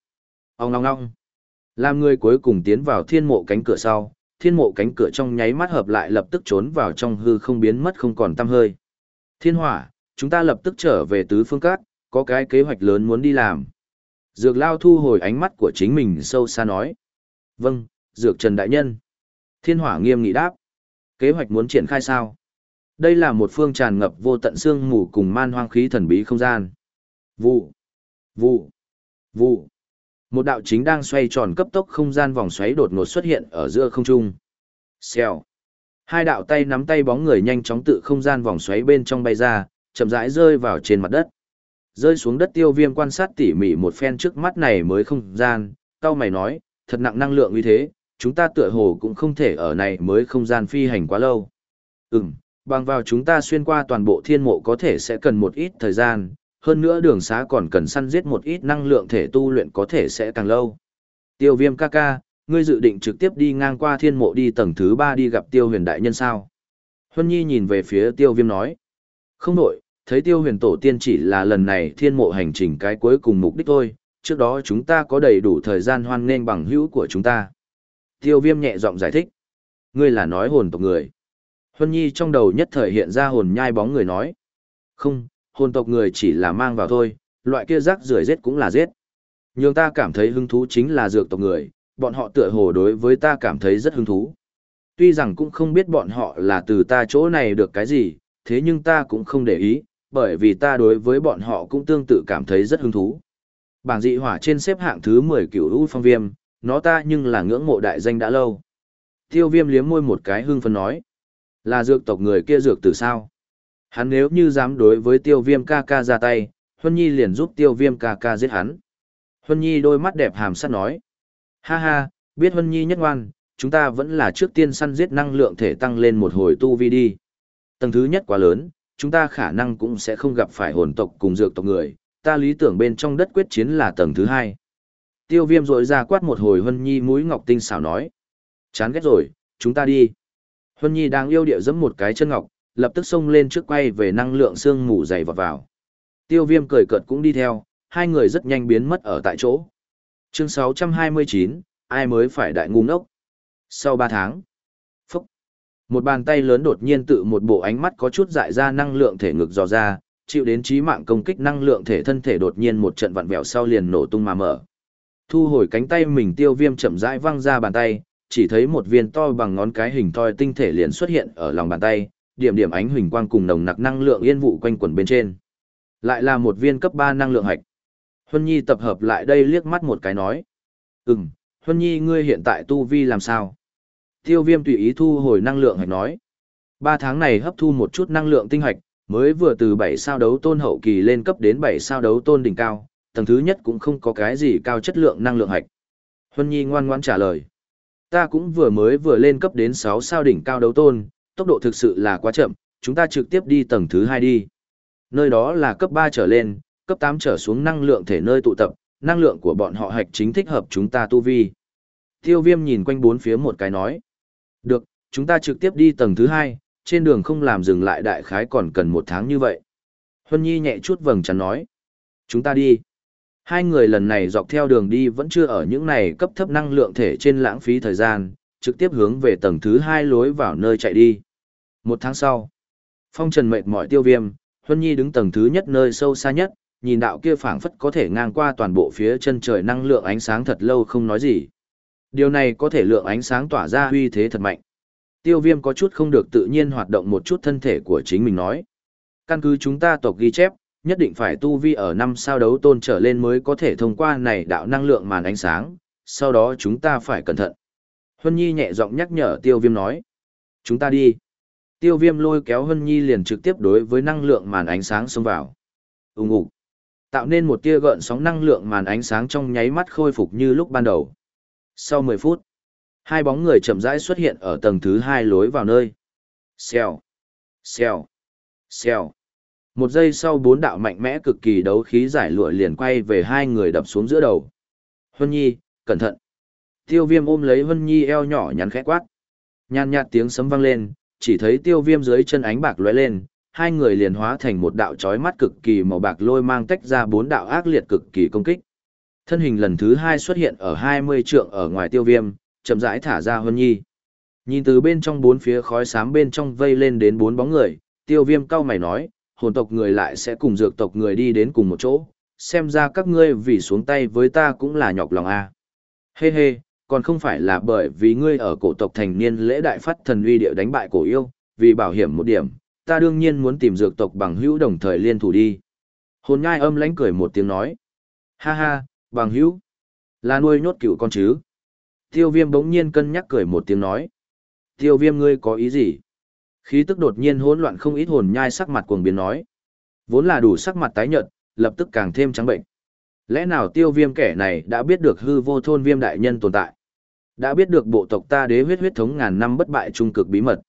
Ông ngong ngong. Làm người cuối cùng tiến vào thiên mộ cánh cửa sau, thiên mộ cánh cửa trong nháy mắt hợp lại lập tức trốn vào trong hư không biến mất không còn tăm hơi. Thiên hỏa, chúng ta lập tức trở về tứ phương cát, có cái kế hoạch lớn muốn đi làm. Dược lao thu hồi ánh mắt của chính mình sâu xa nói. Vâng, Dược Trần Đại Nhân. Thiên hỏa nghiêm nghị đáp. Kế hoạch muốn triển khai sao? Đây là một phương tràn ngập vô tận xương mù cùng man hoang khí thần bí không gian. Vụ, vụ, vụ. Một đạo chính đang xoay tròn cấp tốc không gian vòng xoáy đột ngột xuất hiện ở giữa không trung. Xèo. Hai đạo tay nắm tay bóng người nhanh chóng tự không gian vòng xoáy bên trong bay ra, chậm rãi rơi vào trên mặt đất. Rơi xuống đất tiêu viêm quan sát tỉ mỉ một phen trước mắt này mới không gian, cao mày nói, thật nặng năng lượng như thế, chúng ta tựa hồ cũng không thể ở này mới không gian phi hành quá lâu. Ừm, bằng vào chúng ta xuyên qua toàn bộ thiên mộ có thể sẽ cần một ít thời gian, hơn nữa đường xá còn cần săn giết một ít năng lượng thể tu luyện có thể sẽ càng lâu. Tiêu viêm ca ca, ngươi dự định trực tiếp đi ngang qua thiên mộ đi tầng thứ ba đi gặp tiêu huyền đại nhân sao? Huân Nhi nhìn về phía tiêu viêm nói. Không đổi, thấy tiêu huyền tổ tiên chỉ là lần này thiên mộ hành trình cái cuối cùng mục đích thôi, trước đó chúng ta có đầy đủ thời gian hoan nghênh bằng hữu của chúng ta. Tiêu viêm nhẹ giọng giải thích. Ngươi là nói hồn tộc người. Huân Nhi trong đầu nhất thời hiện ra hồn nhai bóng người nói. Không, hồn tộc người chỉ là mang vào thôi, loại kia rác rưởi giết cũng là giết. Nhưng ta cảm thấy hứng thú chính là dược tộc người, bọn họ tựa hồ đối với ta cảm thấy rất hứng thú. Tuy rằng cũng không biết bọn họ là từ ta chỗ này được cái gì, thế nhưng ta cũng không để ý, bởi vì ta đối với bọn họ cũng tương tự cảm thấy rất hứng thú. Bảng dị hỏa trên xếp hạng thứ 10 cửu u phong viêm, nó ta nhưng là ngưỡng mộ đại danh đã lâu. Tiêu viêm liếm môi một cái hưng phấn nói. Là dược tộc người kia dược từ sao? Hắn nếu như dám đối với tiêu viêm ca ca ra tay, Huân Nhi liền giúp tiêu viêm ca ca giết hắn. Huân Nhi đôi mắt đẹp hàm sắt nói. Ha ha, biết Huân Nhi nhất ngoan, chúng ta vẫn là trước tiên săn giết năng lượng thể tăng lên một hồi tu vi đi. Tầng thứ nhất quá lớn, chúng ta khả năng cũng sẽ không gặp phải hồn tộc cùng dược tộc người, ta lý tưởng bên trong đất quyết chiến là tầng thứ hai. Tiêu viêm rội ra quát một hồi Huân Nhi mũi ngọc tinh xảo nói. Chán ghét rồi, chúng ta đi. Huân Nhi đang yêu địa dẫm một cái chân ngọc, lập tức xông lên trước quay về năng lượng xương mù dày vọt vào. Tiêu viêm cười cợt cũng đi theo, hai người rất nhanh biến mất ở tại chỗ. Chương 629, ai mới phải đại ngu ngốc. Sau 3 tháng, phúc, một bàn tay lớn đột nhiên tự một bộ ánh mắt có chút dại ra năng lượng thể ngực dò ra, chịu đến trí mạng công kích năng lượng thể thân thể đột nhiên một trận vặn vẹo sau liền nổ tung mà mở. Thu hồi cánh tay mình tiêu viêm chậm rãi văng ra bàn tay, chỉ thấy một viên to bằng ngón cái hình thoi tinh thể liền xuất hiện ở lòng bàn tay, điểm điểm ánh huỳnh quang cùng nồng nặc năng lượng yên vụ quanh quẩn bên trên. Lại là một viên cấp 3 năng lượng hạch. Huân Nhi tập hợp lại đây liếc mắt một cái nói. Ừm, Huân Nhi ngươi hiện tại tu vi làm sao? Tiêu viêm tùy ý thu hồi năng lượng hạch nói. Ba tháng này hấp thu một chút năng lượng tinh hạch, mới vừa từ 7 sao đấu tôn hậu kỳ lên cấp đến 7 sao đấu tôn đỉnh cao, tầng thứ nhất cũng không có cái gì cao chất lượng năng lượng hạch. Huân Nhi ngoan ngoãn trả lời. Ta cũng vừa mới vừa lên cấp đến 6 sao đỉnh cao đấu tôn, tốc độ thực sự là quá chậm, chúng ta trực tiếp đi tầng thứ 2 đi. Nơi đó là cấp 3 trở lên, cấp 8 trở xuống năng lượng thể nơi tụ tập, năng lượng của bọn họ hạch chính thích hợp chúng ta tu vi. Tiêu viêm nhìn quanh bốn phía một cái nói. Được, chúng ta trực tiếp đi tầng thứ 2, trên đường không làm dừng lại đại khái còn cần một tháng như vậy. Huân Nhi nhẹ chút vầng chắn nói. Chúng ta đi. Hai người lần này dọc theo đường đi vẫn chưa ở những này cấp thấp năng lượng thể trên lãng phí thời gian, trực tiếp hướng về tầng thứ hai lối vào nơi chạy đi. Một tháng sau, phong trần mệt mỏi tiêu viêm, Huân Nhi đứng tầng thứ nhất nơi sâu xa nhất, nhìn đạo kia phảng phất có thể ngang qua toàn bộ phía chân trời năng lượng ánh sáng thật lâu không nói gì. Điều này có thể lượng ánh sáng tỏa ra uy thế thật mạnh. Tiêu viêm có chút không được tự nhiên hoạt động một chút thân thể của chính mình nói. Căn cứ chúng ta tộc ghi chép, nhất định phải tu vi ở năm sao đấu tôn trở lên mới có thể thông qua này đạo năng lượng màn ánh sáng, sau đó chúng ta phải cẩn thận. Huân Nhi nhẹ giọng nhắc nhở Tiêu Viêm nói. Chúng ta đi. Tiêu Viêm lôi kéo Hân Nhi liền trực tiếp đối với năng lượng màn ánh sáng xông vào. Úng ục Tạo nên một tia gợn sóng năng lượng màn ánh sáng trong nháy mắt khôi phục như lúc ban đầu. Sau 10 phút, hai bóng người chậm rãi xuất hiện ở tầng thứ hai lối vào nơi. Xèo, xèo, xèo. Một giây sau bốn đạo mạnh mẽ cực kỳ đấu khí giải lụa liền quay về hai người đập xuống giữa đầu. Hân Nhi, cẩn thận. Tiêu viêm ôm lấy Hân Nhi eo nhỏ nhắn khẽ quát. Nhàn nhạt tiếng sấm vang lên, chỉ thấy tiêu viêm dưới chân ánh bạc lóe lên, hai người liền hóa thành một đạo chói mắt cực kỳ màu bạc lôi mang tách ra bốn đạo ác liệt cực kỳ công kích. Thân hình lần thứ hai xuất hiện ở hai mươi trượng ở ngoài tiêu viêm, chậm rãi thả ra Huân Nhi. Nhìn từ bên trong bốn phía khói xám bên trong vây lên đến bốn bóng người, tiêu viêm cau mày nói, hồn tộc người lại sẽ cùng dược tộc người đi đến cùng một chỗ, xem ra các ngươi vì xuống tay với ta cũng là nhọc lòng a. À. Hê hê, còn không phải là bởi vì ngươi ở cổ tộc thành niên lễ đại phát thần uy địa đánh bại cổ yêu, vì bảo hiểm một điểm, ta đương nhiên muốn tìm dược tộc bằng hữu đồng thời liên thủ đi. Hồn nhai âm lãnh cười một tiếng nói. Ha ha, bằng hữu. Là nuôi nhốt cựu con chứ. Tiêu viêm bỗng nhiên cân nhắc cười một tiếng nói. Tiêu viêm ngươi có ý gì? Khí tức đột nhiên hỗn loạn không ít hồn nhai sắc mặt cuồng biến nói. Vốn là đủ sắc mặt tái nhợt, lập tức càng thêm trắng bệnh. Lẽ nào tiêu viêm kẻ này đã biết được hư vô thôn viêm đại nhân tồn tại? Đã biết được bộ tộc ta đế huyết huyết thống ngàn năm bất bại trung cực bí mật?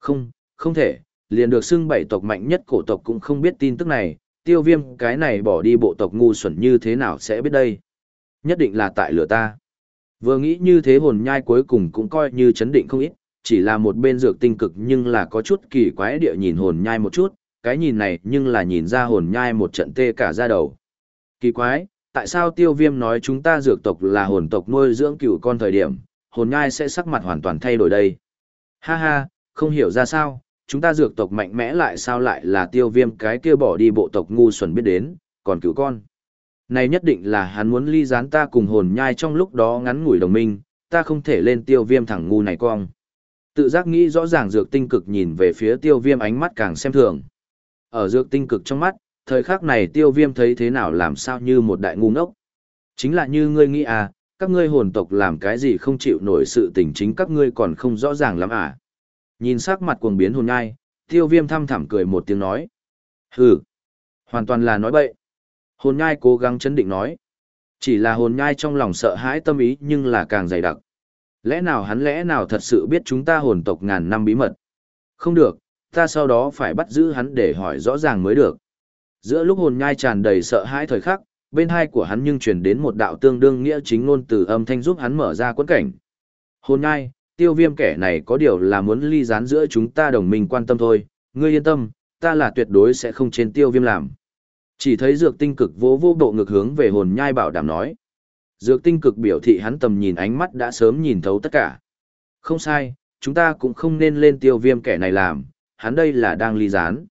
Không, không thể, liền được xưng bảy tộc mạnh nhất cổ tộc cũng không biết tin tức này, tiêu viêm cái này bỏ đi bộ tộc ngu xuẩn như thế nào sẽ biết đây? Nhất định là tại lửa ta. Vừa nghĩ như thế hồn nhai cuối cùng cũng coi như chấn định không ít, chỉ là một bên dược tinh cực nhưng là có chút kỳ quái địa nhìn hồn nhai một chút, cái nhìn này nhưng là nhìn ra hồn nhai một trận tê cả ra đầu. Kỳ quái, tại sao tiêu viêm nói chúng ta dược tộc là hồn tộc nuôi dưỡng cựu con thời điểm, hồn nhai sẽ sắc mặt hoàn toàn thay đổi đây? Ha ha, không hiểu ra sao, chúng ta dược tộc mạnh mẽ lại sao lại là tiêu viêm cái kia bỏ đi bộ tộc ngu xuẩn biết đến, còn cựu con. Này nhất định là hắn muốn ly gián ta cùng hồn nhai trong lúc đó ngắn ngủi đồng minh, ta không thể lên tiêu viêm thẳng ngu này cong. Tự giác nghĩ rõ ràng dược tinh cực nhìn về phía tiêu viêm ánh mắt càng xem thường. Ở dược tinh cực trong mắt, thời khắc này tiêu viêm thấy thế nào làm sao như một đại ngu ngốc. Chính là như ngươi nghĩ à, các ngươi hồn tộc làm cái gì không chịu nổi sự tình chính các ngươi còn không rõ ràng lắm à. Nhìn sắc mặt cuồng biến hồn nhai, tiêu viêm thăm thẳm cười một tiếng nói. Hừ, hoàn toàn là nói bậy. Hồn nhai cố gắng chấn định nói. Chỉ là hồn nhai trong lòng sợ hãi tâm ý nhưng là càng dày đặc. Lẽ nào hắn lẽ nào thật sự biết chúng ta hồn tộc ngàn năm bí mật? Không được, ta sau đó phải bắt giữ hắn để hỏi rõ ràng mới được. Giữa lúc hồn nhai tràn đầy sợ hãi thời khắc, bên hai của hắn nhưng truyền đến một đạo tương đương nghĩa chính ngôn từ âm thanh giúp hắn mở ra quẫn cảnh. Hồn nhai, tiêu viêm kẻ này có điều là muốn ly gián giữa chúng ta đồng minh quan tâm thôi, ngươi yên tâm, ta là tuyệt đối sẽ không trên tiêu viêm làm. Chỉ thấy dược tinh cực vỗ vô bộ ngược hướng về hồn nhai bảo đảm nói. Dược tinh cực biểu thị hắn tầm nhìn ánh mắt đã sớm nhìn thấu tất cả. Không sai, chúng ta cũng không nên lên tiêu viêm kẻ này làm, hắn đây là đang ly gián.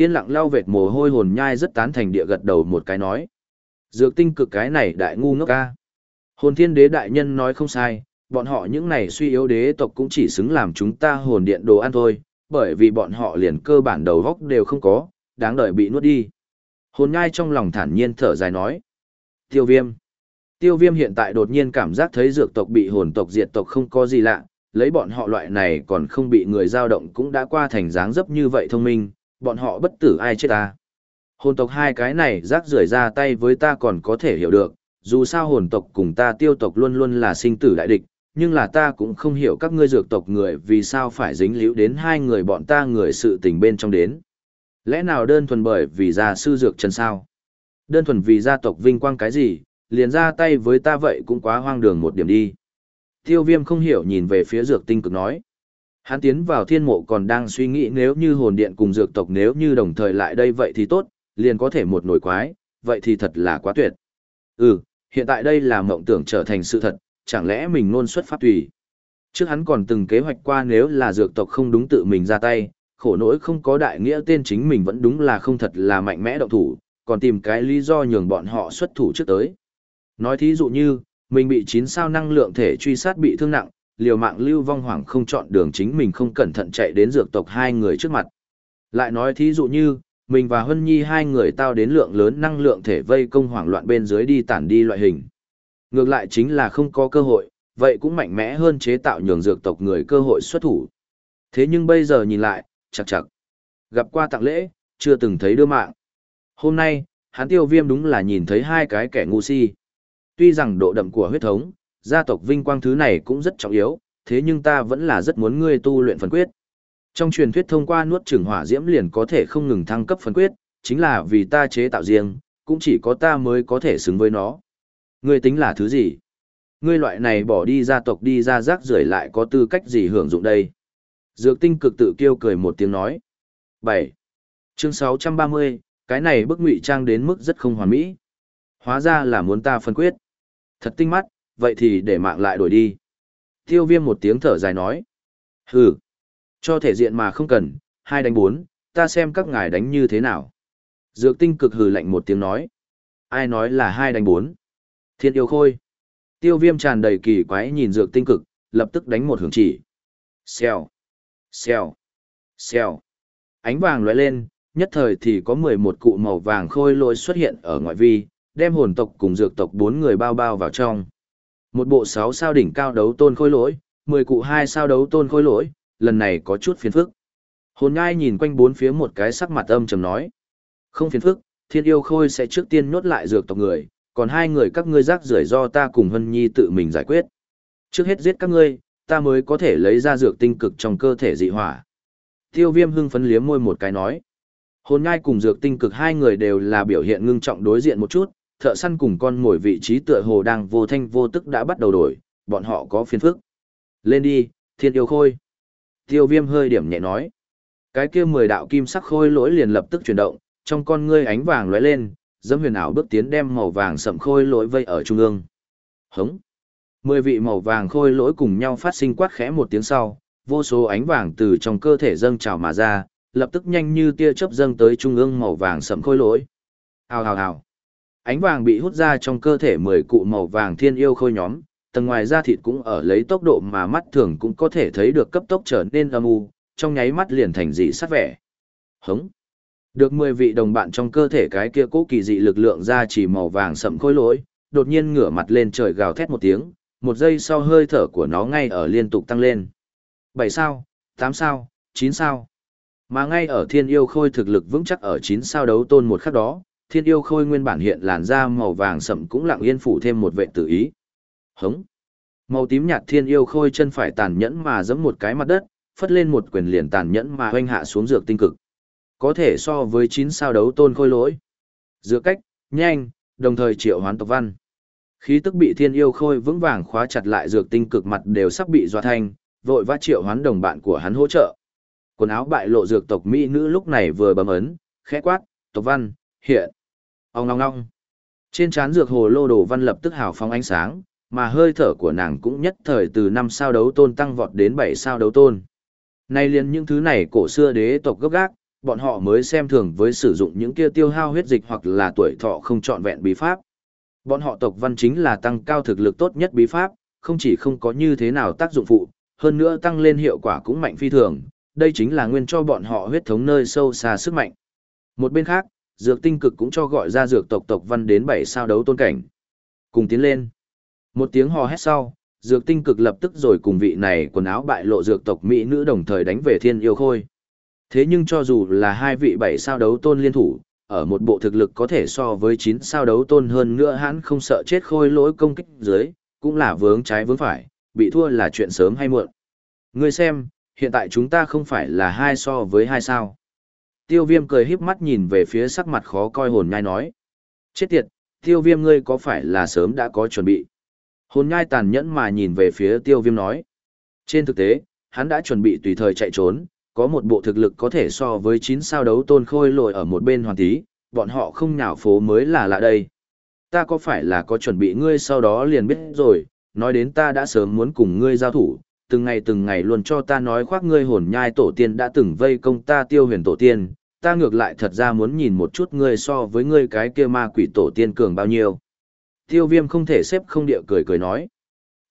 Yên lặng lau vệt mồ hôi hồn nhai rất tán thành địa gật đầu một cái nói. Dược tinh cực cái này đại ngu ngốc ca. Hồn thiên đế đại nhân nói không sai, bọn họ những này suy yếu đế tộc cũng chỉ xứng làm chúng ta hồn điện đồ ăn thôi, bởi vì bọn họ liền cơ bản đầu góc đều không có, đáng đợi bị nuốt đi. Hồn nhai trong lòng thản nhiên thở dài nói. Tiêu viêm. Tiêu viêm hiện tại đột nhiên cảm giác thấy dược tộc bị hồn tộc diệt tộc không có gì lạ, lấy bọn họ loại này còn không bị người giao động cũng đã qua thành dáng dấp như vậy thông minh, bọn họ bất tử ai chết ta. Hồn tộc hai cái này rác rưởi ra tay với ta còn có thể hiểu được, dù sao hồn tộc cùng ta tiêu tộc luôn luôn là sinh tử đại địch, nhưng là ta cũng không hiểu các ngươi dược tộc người vì sao phải dính líu đến hai người bọn ta người sự tình bên trong đến. Lẽ nào đơn thuần bởi vì gia sư dược chân sao? Đơn thuần vì gia tộc vinh quang cái gì, liền ra tay với ta vậy cũng quá hoang đường một điểm đi. Tiêu viêm không hiểu nhìn về phía dược tinh cực nói. Hắn tiến vào thiên mộ còn đang suy nghĩ nếu như hồn điện cùng dược tộc nếu như đồng thời lại đây vậy thì tốt, liền có thể một nổi quái, vậy thì thật là quá tuyệt. Ừ, hiện tại đây là mộng tưởng trở thành sự thật, chẳng lẽ mình luôn xuất pháp tùy. Trước hắn còn từng kế hoạch qua nếu là dược tộc không đúng tự mình ra tay, khổ nỗi không có đại nghĩa tên chính mình vẫn đúng là không thật là mạnh mẽ động thủ, còn tìm cái lý do nhường bọn họ xuất thủ trước tới. Nói thí dụ như, mình bị chín sao năng lượng thể truy sát bị thương nặng, liều mạng lưu vong hoảng không chọn đường chính mình không cẩn thận chạy đến dược tộc hai người trước mặt. Lại nói thí dụ như, mình và Hân Nhi hai người tao đến lượng lớn năng lượng thể vây công hoảng loạn bên dưới đi tản đi loại hình. Ngược lại chính là không có cơ hội, vậy cũng mạnh mẽ hơn chế tạo nhường dược tộc người cơ hội xuất thủ. Thế nhưng bây giờ nhìn lại, chặt chặt. Gặp qua tặng lễ, chưa từng thấy đưa mạng. Hôm nay, hắn tiêu viêm đúng là nhìn thấy hai cái kẻ ngu si. Tuy rằng độ đậm của huyết thống, gia tộc vinh quang thứ này cũng rất trọng yếu, thế nhưng ta vẫn là rất muốn ngươi tu luyện phần quyết. Trong truyền thuyết thông qua nuốt chửng hỏa diễm liền có thể không ngừng thăng cấp phần quyết, chính là vì ta chế tạo riêng, cũng chỉ có ta mới có thể xứng với nó. Ngươi tính là thứ gì? Ngươi loại này bỏ đi gia tộc đi ra rác rưởi lại có tư cách gì hưởng dụng đây? Dược tinh cực tự kêu cười một tiếng nói. 7. Chương 630, cái này bức ngụy trang đến mức rất không hoàn mỹ. Hóa ra là muốn ta phân quyết. Thật tinh mắt, vậy thì để mạng lại đổi đi. Tiêu viêm một tiếng thở dài nói. Hừ, cho thể diện mà không cần, hai đánh bốn, ta xem các ngài đánh như thế nào. Dược tinh cực hừ lạnh một tiếng nói. Ai nói là hai đánh bốn? Thiên yêu khôi. Tiêu viêm tràn đầy kỳ quái nhìn dược tinh cực, lập tức đánh một hướng chỉ. Xèo. Xèo. Xèo. Ánh vàng lóe lên, nhất thời thì có 11 cụ màu vàng khôi lỗi xuất hiện ở ngoại vi, đem hồn tộc cùng dược tộc bốn người bao bao vào trong. Một bộ 6 sao đỉnh cao đấu tôn khôi lỗi, 10 cụ 2 sao đấu tôn khôi lỗi, lần này có chút phiền phức. Hồn ngai nhìn quanh bốn phía một cái sắc mặt âm trầm nói. Không phiền phức, thiên yêu khôi sẽ trước tiên nhốt lại dược tộc người, còn hai người các ngươi rác rưởi do ta cùng Hân Nhi tự mình giải quyết. Trước hết giết các ngươi, ta mới có thể lấy ra dược tinh cực trong cơ thể dị hỏa. Tiêu viêm hưng phấn liếm môi một cái nói. Hồn ngai cùng dược tinh cực hai người đều là biểu hiện ngưng trọng đối diện một chút, thợ săn cùng con ngồi vị trí tựa hồ đang vô thanh vô tức đã bắt đầu đổi, bọn họ có phiền phức. Lên đi, thiên yêu khôi. Tiêu viêm hơi điểm nhẹ nói. Cái kia mười đạo kim sắc khôi lỗi liền lập tức chuyển động, trong con ngươi ánh vàng lóe lên, dẫm huyền ảo bước tiến đem màu vàng sậm khôi lỗi vây ở trung ương. Hống. Mười vị màu vàng khôi lỗi cùng nhau phát sinh quát khẽ một tiếng sau, vô số ánh vàng từ trong cơ thể dâng trào mà ra, lập tức nhanh như tia chớp dâng tới trung ương màu vàng sậm khôi lỗi. Hào hào hào. Ánh vàng bị hút ra trong cơ thể mười cụ màu vàng thiên yêu khôi nhóm, tầng ngoài da thịt cũng ở lấy tốc độ mà mắt thường cũng có thể thấy được cấp tốc trở nên âm u, trong nháy mắt liền thành dị sát vẻ. Hống. Được 10 vị đồng bạn trong cơ thể cái kia cố kỳ dị lực lượng ra chỉ màu vàng sậm khôi lỗi, đột nhiên ngửa mặt lên trời gào thét một tiếng, một giây sau hơi thở của nó ngay ở liên tục tăng lên. 7 sao, 8 sao, 9 sao. Mà ngay ở thiên yêu khôi thực lực vững chắc ở 9 sao đấu tôn một khắc đó, thiên yêu khôi nguyên bản hiện làn da màu vàng sậm cũng lặng yên phủ thêm một vệ tự ý. Hống. Màu tím nhạt thiên yêu khôi chân phải tàn nhẫn mà giẫm một cái mặt đất, phất lên một quyền liền tàn nhẫn mà hoanh hạ xuống dược tinh cực. Có thể so với 9 sao đấu tôn khôi lỗi. Dựa cách, nhanh, đồng thời triệu hoán tộc văn. Khí tức bị thiên yêu khôi vững vàng khóa chặt lại dược tinh cực mặt đều sắp bị dọa thanh, vội vã triệu hoán đồng bạn của hắn hỗ trợ. Quần áo bại lộ dược tộc mỹ nữ lúc này vừa bấm ấn, khẽ quát, tộc văn, hiện. Ông ngong ngong. Trên trán dược hồ lô đồ văn lập tức hào phóng ánh sáng, mà hơi thở của nàng cũng nhất thời từ 5 sao đấu tôn tăng vọt đến 7 sao đấu tôn. Nay liền những thứ này cổ xưa đế tộc gấp gác, bọn họ mới xem thường với sử dụng những kia tiêu hao huyết dịch hoặc là tuổi thọ không trọn vẹn bí pháp. Bọn họ tộc văn chính là tăng cao thực lực tốt nhất bí pháp, không chỉ không có như thế nào tác dụng phụ, hơn nữa tăng lên hiệu quả cũng mạnh phi thường, đây chính là nguyên cho bọn họ huyết thống nơi sâu xa sức mạnh. Một bên khác, dược tinh cực cũng cho gọi ra dược tộc tộc văn đến bảy sao đấu tôn cảnh. Cùng tiến lên. Một tiếng hò hét sau, dược tinh cực lập tức rồi cùng vị này quần áo bại lộ dược tộc Mỹ nữ đồng thời đánh về thiên yêu khôi. Thế nhưng cho dù là hai vị bảy sao đấu tôn liên thủ, ở một bộ thực lực có thể so với chín sao đấu tôn hơn nữa hắn không sợ chết khôi lỗi công kích dưới, cũng là vướng trái vướng phải, bị thua là chuyện sớm hay muộn. Ngươi xem, hiện tại chúng ta không phải là hai so với hai sao. Tiêu viêm cười híp mắt nhìn về phía sắc mặt khó coi hồn nhai nói. Chết tiệt, tiêu viêm ngươi có phải là sớm đã có chuẩn bị? Hồn nhai tàn nhẫn mà nhìn về phía tiêu viêm nói. Trên thực tế, hắn đã chuẩn bị tùy thời chạy trốn, có một bộ thực lực có thể so với 9 sao đấu tôn khôi lội ở một bên hoàn tí, bọn họ không nhào phố mới là lạ đây. Ta có phải là có chuẩn bị ngươi sau đó liền biết rồi, nói đến ta đã sớm muốn cùng ngươi giao thủ, từng ngày từng ngày luôn cho ta nói khoác ngươi hồn nhai tổ tiên đã từng vây công ta tiêu huyền tổ tiên, ta ngược lại thật ra muốn nhìn một chút ngươi so với ngươi cái kia ma quỷ tổ tiên cường bao nhiêu. Tiêu viêm không thể xếp không địa cười cười nói.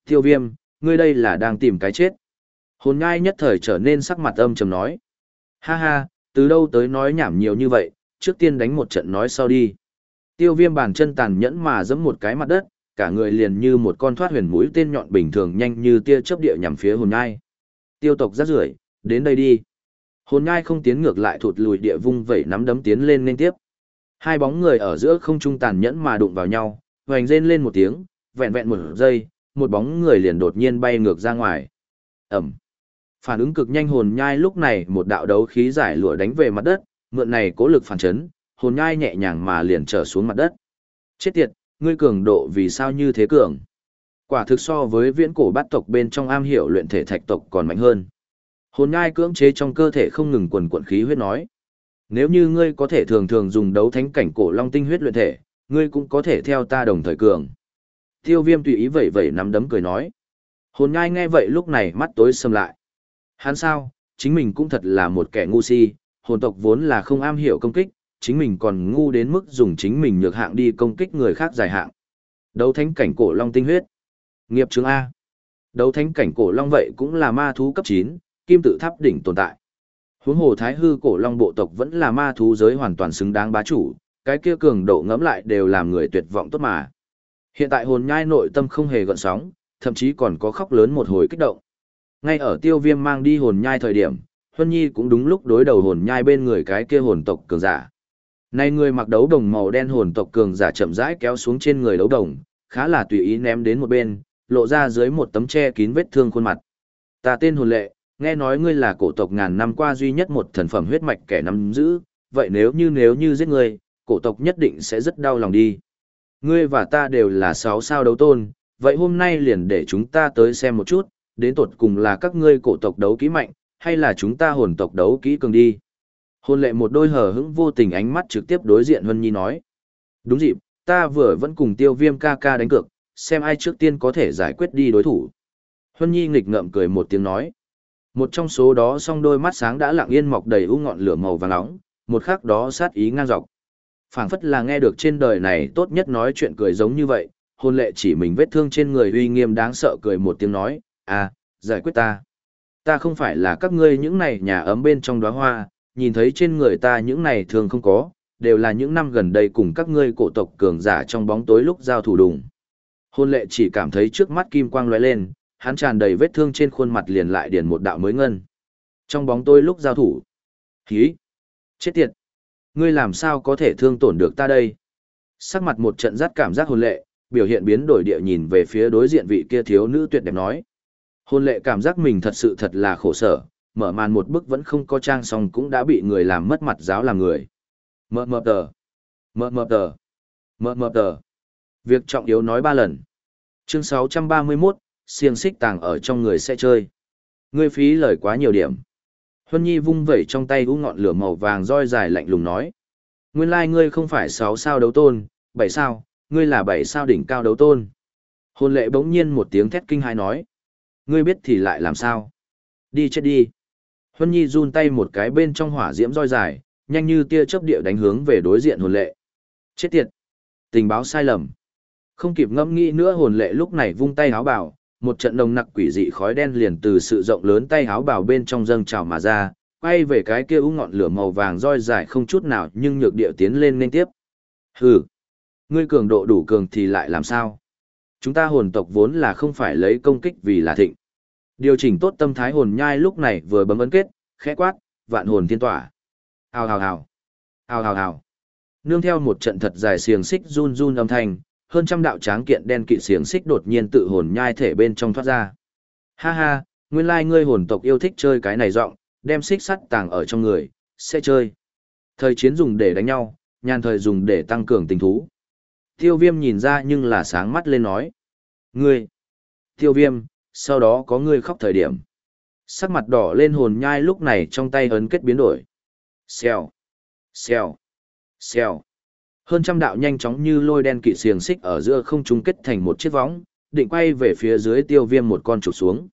Tiêu viêm, ngươi đây là đang tìm cái chết. Hồn ngai nhất thời trở nên sắc mặt âm trầm nói. Ha ha, từ đâu tới nói nhảm nhiều như vậy, trước tiên đánh một trận nói sau đi. Tiêu viêm bàn chân tàn nhẫn mà giẫm một cái mặt đất, cả người liền như một con thoát huyền mũi tên nhọn bình thường nhanh như tia chớp địa nhằm phía hồn ngai. Tiêu tộc rác rưởi, đến đây đi. Hồn ngai không tiến ngược lại thụt lùi địa vung vẩy nắm đấm tiến lên liên tiếp. Hai bóng người ở giữa không trung tàn nhẫn mà đụng vào nhau, hoành rên lên một tiếng, vẹn vẹn một giây, một bóng người liền đột nhiên bay ngược ra ngoài. Ẩm. Phản ứng cực nhanh hồn nhai lúc này một đạo đấu khí giải lụa đánh về mặt đất, mượn này cố lực phản chấn, hồn nhai nhẹ nhàng mà liền trở xuống mặt đất. Chết tiệt, ngươi cường độ vì sao như thế cường? Quả thực so với viễn cổ bát tộc bên trong am hiểu luyện thể thạch tộc còn mạnh hơn. Hồn nhai cưỡng chế trong cơ thể không ngừng quần quần khí huyết nói. Nếu như ngươi có thể thường thường dùng đấu thánh cảnh cổ long tinh huyết luyện thể, ngươi cũng có thể theo ta đồng thời cường. Tiêu viêm tùy ý vẩy vẩy nắm đấm cười nói. Hồn nhai nghe vậy lúc này mắt tối sầm lại. Hắn sao, chính mình cũng thật là một kẻ ngu si, hồn tộc vốn là không am hiểu công kích, chính mình còn ngu đến mức dùng chính mình nhược hạng đi công kích người khác dài hạng. Đấu thánh cảnh cổ long tinh huyết. Nghiệp chứng A. Đấu thánh cảnh cổ long vậy cũng là ma thú cấp 9, kim tự tháp đỉnh tồn tại. Huống hồ thái hư cổ long bộ tộc vẫn là ma thú giới hoàn toàn xứng đáng bá chủ, cái kia cường độ ngẫm lại đều làm người tuyệt vọng tốt mà. Hiện tại hồn nhai nội tâm không hề gợn sóng, thậm chí còn có khóc lớn một hồi kích động. Ngay ở tiêu viêm mang đi hồn nhai thời điểm, Huân Nhi cũng đúng lúc đối đầu hồn nhai bên người cái kia hồn tộc cường giả. Này người mặc đấu đồng màu đen hồn tộc cường giả chậm rãi kéo xuống trên người đấu đồng, khá là tùy ý ném đến một bên, lộ ra dưới một tấm che kín vết thương khuôn mặt. Ta tên hồn lệ, nghe nói ngươi là cổ tộc ngàn năm qua duy nhất một thần phẩm huyết mạch kẻ nắm giữ, vậy nếu như nếu như giết ngươi, cổ tộc nhất định sẽ rất đau lòng đi. Ngươi và ta đều là sáu sao đấu tôn, vậy hôm nay liền để chúng ta tới xem một chút, đến tột cùng là các ngươi cổ tộc đấu kỹ mạnh, hay là chúng ta hồn tộc đấu kỹ cường đi. Hôn lệ một đôi hờ hững vô tình ánh mắt trực tiếp đối diện Hân Nhi nói. Đúng dịp, ta vừa vẫn cùng tiêu viêm ca ca đánh cược, xem ai trước tiên có thể giải quyết đi đối thủ. Hân Nhi nghịch ngợm cười một tiếng nói. Một trong số đó song đôi mắt sáng đã lặng yên mọc đầy u ngọn lửa màu vàng nóng, một khắc đó sát ý ngang dọc. phảng phất là nghe được trên đời này tốt nhất nói chuyện cười giống như vậy, hôn lệ chỉ mình vết thương trên người uy nghiêm đáng sợ cười một tiếng nói, à, giải quyết ta. Ta không phải là các ngươi những này nhà ấm bên trong đóa hoa, nhìn thấy trên người ta những này thường không có, đều là những năm gần đây cùng các ngươi cổ tộc cường giả trong bóng tối lúc giao thủ đùng. Hôn lệ chỉ cảm thấy trước mắt kim quang lóe lên, hắn tràn đầy vết thương trên khuôn mặt liền lại điền một đạo mới ngân. Trong bóng tối lúc giao thủ. Hí! Chết tiệt! Ngươi làm sao có thể thương tổn được ta đây? Sắc mặt một trận rát cảm giác hôn lệ, biểu hiện biến đổi địa nhìn về phía đối diện vị kia thiếu nữ tuyệt đẹp nói. Hôn lệ cảm giác mình thật sự thật là khổ sở, mở màn một bức vẫn không có trang xong cũng đã bị người làm mất mặt giáo làm người. Mơ mơ tờ. Mơ mơ tờ. Mơ mơ tờ. Việc trọng yếu nói ba lần. Chương 631, xiềng xích tàng ở trong người sẽ chơi. Ngươi phí lời quá nhiều điểm. Huân Nhi vung vẩy trong tay u ngọn lửa màu vàng roi dài lạnh lùng nói. Nguyên lai ngươi không phải 6 sao đấu tôn, 7 sao, ngươi là 7 sao đỉnh cao đấu tôn. Hôn lệ bỗng nhiên một tiếng thét kinh hai nói. Ngươi biết thì lại làm sao? Đi chết đi. Huân Nhi run tay một cái bên trong hỏa diễm roi dài, nhanh như tia chớp địa đánh hướng về đối diện hồn lệ. Chết tiệt! Tình báo sai lầm. Không kịp ngẫm nghĩ nữa hồn lệ lúc này vung tay háo bảo, một trận nồng nặc quỷ dị khói đen liền từ sự rộng lớn tay háo bảo bên trong dâng trào mà ra, quay về cái kia u ngọn lửa màu vàng roi dài không chút nào nhưng nhược địa tiến lên nên tiếp. Hừ! Ngươi cường độ đủ cường thì lại làm sao? Chúng ta hồn tộc vốn là không phải lấy công kích vì là thịnh. Điều chỉnh tốt tâm thái hồn nhai lúc này vừa bấm ấn kết, khẽ quát, vạn hồn thiên tỏa. Hào hào hào. Hào hào hào. Nương theo một trận thật dài xiềng xích run run âm thanh, hơn trăm đạo tráng kiện đen kỵ xiềng xích đột nhiên tự hồn nhai thể bên trong thoát ra. Ha ha, nguyên lai ngươi hồn tộc yêu thích chơi cái này rộng, đem xích sắt tàng ở trong người, sẽ chơi. Thời chiến dùng để đánh nhau, nhàn thời dùng để tăng cường tình thú. Tiêu viêm nhìn ra nhưng là sáng mắt lên nói. Ngươi! Tiêu viêm, sau đó có ngươi khóc thời điểm. Sắc mặt đỏ lên hồn nhai lúc này trong tay ấn kết biến đổi. Xèo, xèo, xèo. Hơn trăm đạo nhanh chóng như lôi đen kỵ xiềng xích ở giữa không trung kết thành một chiếc võng, định quay về phía dưới tiêu viêm một con trục xuống.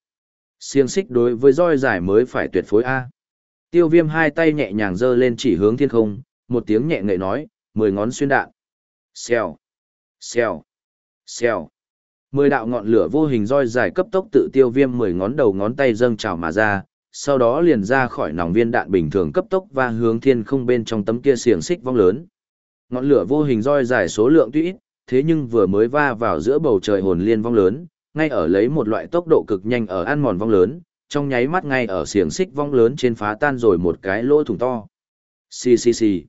Xiềng xích đối với roi dài mới phải tuyệt phối A. Tiêu viêm hai tay nhẹ nhàng giơ lên chỉ hướng thiên không, một tiếng nhẹ ngậy nói, mười ngón xuyên đạn. Xèo, xèo, xèo. Mười đạo ngọn lửa vô hình roi dài cấp tốc tự tiêu viêm mười ngón đầu ngón tay dâng trào mà ra, sau đó liền ra khỏi nòng viên đạn bình thường cấp tốc và hướng thiên không bên trong tấm kia xiềng xích vong lớn. Ngọn lửa vô hình roi dài số lượng tuy ít, thế nhưng vừa mới va vào giữa bầu trời hồn liên vong lớn, ngay ở lấy một loại tốc độ cực nhanh ở ăn mòn vong lớn, trong nháy mắt ngay ở xiềng xích vong lớn trên phá tan rồi một cái lỗ thủng to. Xì xì xì.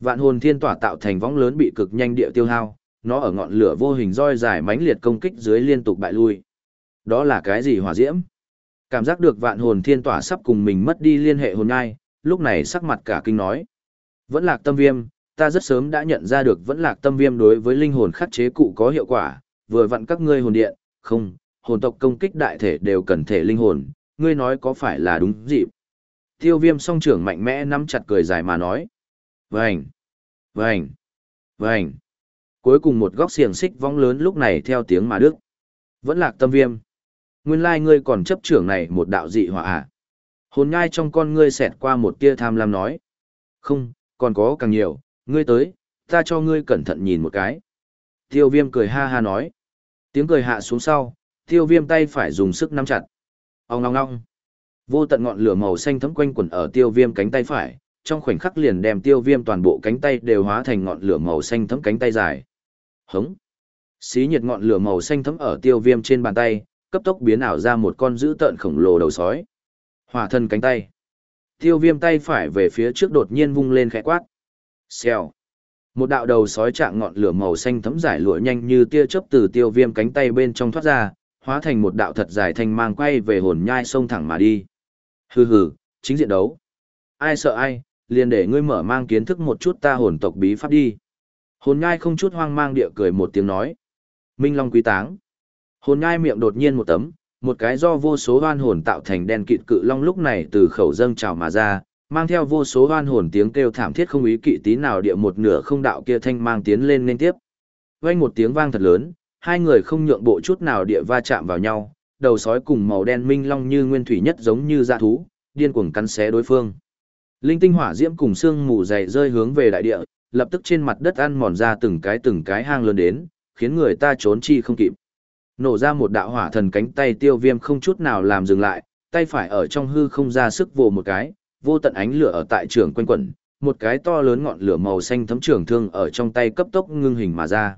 Vạn hồn thiên tỏa tạo thành vong lớn bị cực nhanh địa tiêu hao, nó ở ngọn lửa vô hình roi dài mãnh liệt công kích dưới liên tục bại lui. Đó là cái gì hỏa diễm? Cảm giác được vạn hồn thiên tỏa sắp cùng mình mất đi liên hệ hồn nhai, lúc này sắc mặt cả kinh nói. Vẫn lạc tâm viêm, ta rất sớm đã nhận ra được vẫn lạc tâm viêm đối với linh hồn khắc chế cụ có hiệu quả, vừa vặn các ngươi hồn điện, không, hồn tộc công kích đại thể đều cần thể linh hồn, ngươi nói có phải là đúng dịp. Tiêu viêm song trưởng mạnh mẽ nắm chặt cười dài mà nói. Vânh, vânh, vânh. Cuối cùng một góc xiềng xích vong lớn lúc này theo tiếng mà đức. Vẫn lạc tâm viêm. Nguyên lai ngươi còn chấp trưởng này một đạo dị hỏa à. Hồn ngai trong con ngươi xẹt qua một tia tham lam nói. Không, còn có càng nhiều, ngươi tới, ta cho ngươi cẩn thận nhìn một cái. Tiêu viêm cười ha ha nói. Tiếng cười hạ xuống sau, tiêu viêm tay phải dùng sức nắm chặt. Ông ngong ngong. Vô tận ngọn lửa màu xanh thấm quanh quẩn ở tiêu viêm cánh tay phải, trong khoảnh khắc liền đem tiêu viêm toàn bộ cánh tay đều hóa thành ngọn lửa màu xanh thấm cánh tay dài. Hống. Xí nhiệt ngọn lửa màu xanh thấm ở tiêu viêm trên bàn tay, cấp tốc biến ảo ra một con dữ tợn khổng lồ đầu sói. Hỏa thân cánh tay. Tiêu viêm tay phải về phía trước đột nhiên vung lên khẽ quát. Xèo. Một đạo đầu sói trạng ngọn lửa màu xanh thấm giải lụa nhanh như tia chớp từ tiêu viêm cánh tay bên trong thoát ra, hóa thành một đạo thật dài thanh mang quay về hồn nhai sông thẳng mà đi. Hừ hừ, chính diện đấu. Ai sợ ai, liền để ngươi mở mang kiến thức một chút ta hồn tộc bí pháp đi. Hồn nhai không chút hoang mang địa cười một tiếng nói. Minh Long quý táng. Hồn nhai miệng đột nhiên một tấm, một cái do vô số hoan hồn tạo thành đen kịt cự long lúc này từ khẩu dâng trào mà ra, mang theo vô số hoan hồn tiếng kêu thảm thiết không ý kỵ tí nào địa một nửa không đạo kia thanh mang tiến lên nên tiếp. Vang một tiếng vang thật lớn, hai người không nhượng bộ chút nào địa va chạm vào nhau, đầu sói cùng màu đen minh long như nguyên thủy nhất giống như dạ thú, điên cuồng cắn xé đối phương. Linh tinh hỏa diễm cùng xương mù dày rơi hướng về đại địa, lập tức trên mặt đất ăn mòn ra từng cái từng cái hang lớn đến, khiến người ta trốn chi không kịp. Nổ ra một đạo hỏa thần cánh tay tiêu viêm không chút nào làm dừng lại, tay phải ở trong hư không ra sức vồ một cái, vô tận ánh lửa ở tại trường quanh quẩn, một cái to lớn ngọn lửa màu xanh thấm trường thương ở trong tay cấp tốc ngưng hình mà ra.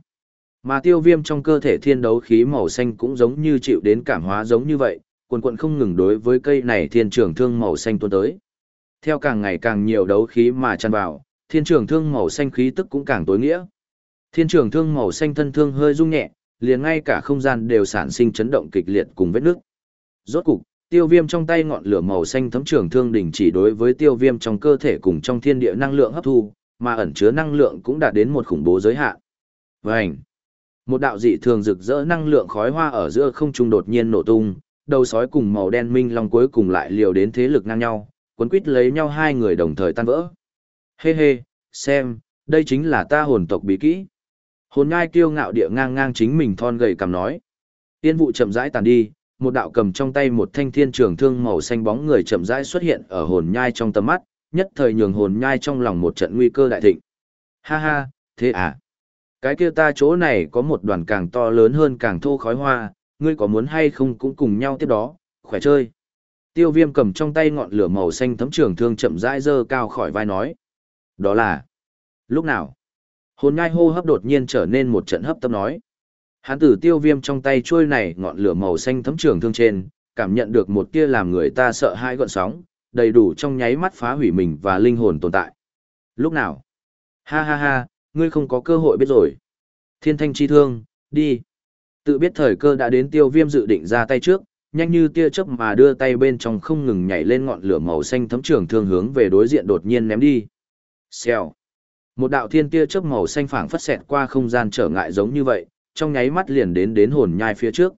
Mà tiêu viêm trong cơ thể thiên đấu khí màu xanh cũng giống như chịu đến cảm hóa giống như vậy, quần quận không ngừng đối với cây này thiên trường thương màu xanh tuôn tới. Theo càng ngày càng nhiều đấu khí mà tràn vào, thiên trường thương màu xanh khí tức cũng càng tối nghĩa. Thiên trường thương màu xanh thân thương hơi rung nhẹ, liền ngay cả không gian đều sản sinh chấn động kịch liệt cùng vết nước. Rốt cục, tiêu viêm trong tay ngọn lửa màu xanh thấm trường thương đình chỉ đối với tiêu viêm trong cơ thể cùng trong thiên địa năng lượng hấp thu, mà ẩn chứa năng lượng cũng đạt đến một khủng bố giới hạn. Vành! Một đạo dị thường rực rỡ năng lượng khói hoa ở giữa không trung đột nhiên nổ tung, đầu sói cùng màu đen minh long cuối cùng lại liều đến thế lực ngang nhau, cuốn quýt lấy nhau hai người đồng thời tan vỡ. Hê hê, xem, đây chính là ta hồn tộc bí kỹ. Hồn ngai kiêu ngạo địa ngang ngang chính mình thon gầy cầm nói. Tiên vụ chậm rãi tàn đi, một đạo cầm trong tay một thanh thiên trường thương màu xanh bóng người chậm rãi xuất hiện ở hồn nhai trong tầm mắt, nhất thời nhường hồn nhai trong lòng một trận nguy cơ đại thịnh. Ha ha, thế à? Cái kia ta chỗ này có một đoàn càng to lớn hơn càng thô khói hoa, ngươi có muốn hay không cũng cùng nhau tiếp đó, khỏe chơi. Tiêu viêm cầm trong tay ngọn lửa màu xanh thấm trường thương chậm rãi dơ cao khỏi vai nói. Đó là... Lúc nào? Hồn nhai hô hấp đột nhiên trở nên một trận hấp tâm nói. Hán tử tiêu viêm trong tay trôi này ngọn lửa màu xanh thấm trường thương trên, cảm nhận được một tia làm người ta sợ hãi gọn sóng, đầy đủ trong nháy mắt phá hủy mình và linh hồn tồn tại. Lúc nào? Ha ha ha, ngươi không có cơ hội biết rồi. Thiên thanh chi thương, đi. Tự biết thời cơ đã đến tiêu viêm dự định ra tay trước, nhanh như tia chớp mà đưa tay bên trong không ngừng nhảy lên ngọn lửa màu xanh thấm trường thương hướng về đối diện đột nhiên ném đi. Xèo. Một đạo thiên tia chớp màu xanh phảng phất xẹt qua không gian trở ngại giống như vậy, trong nháy mắt liền đến đến hồn nhai phía trước.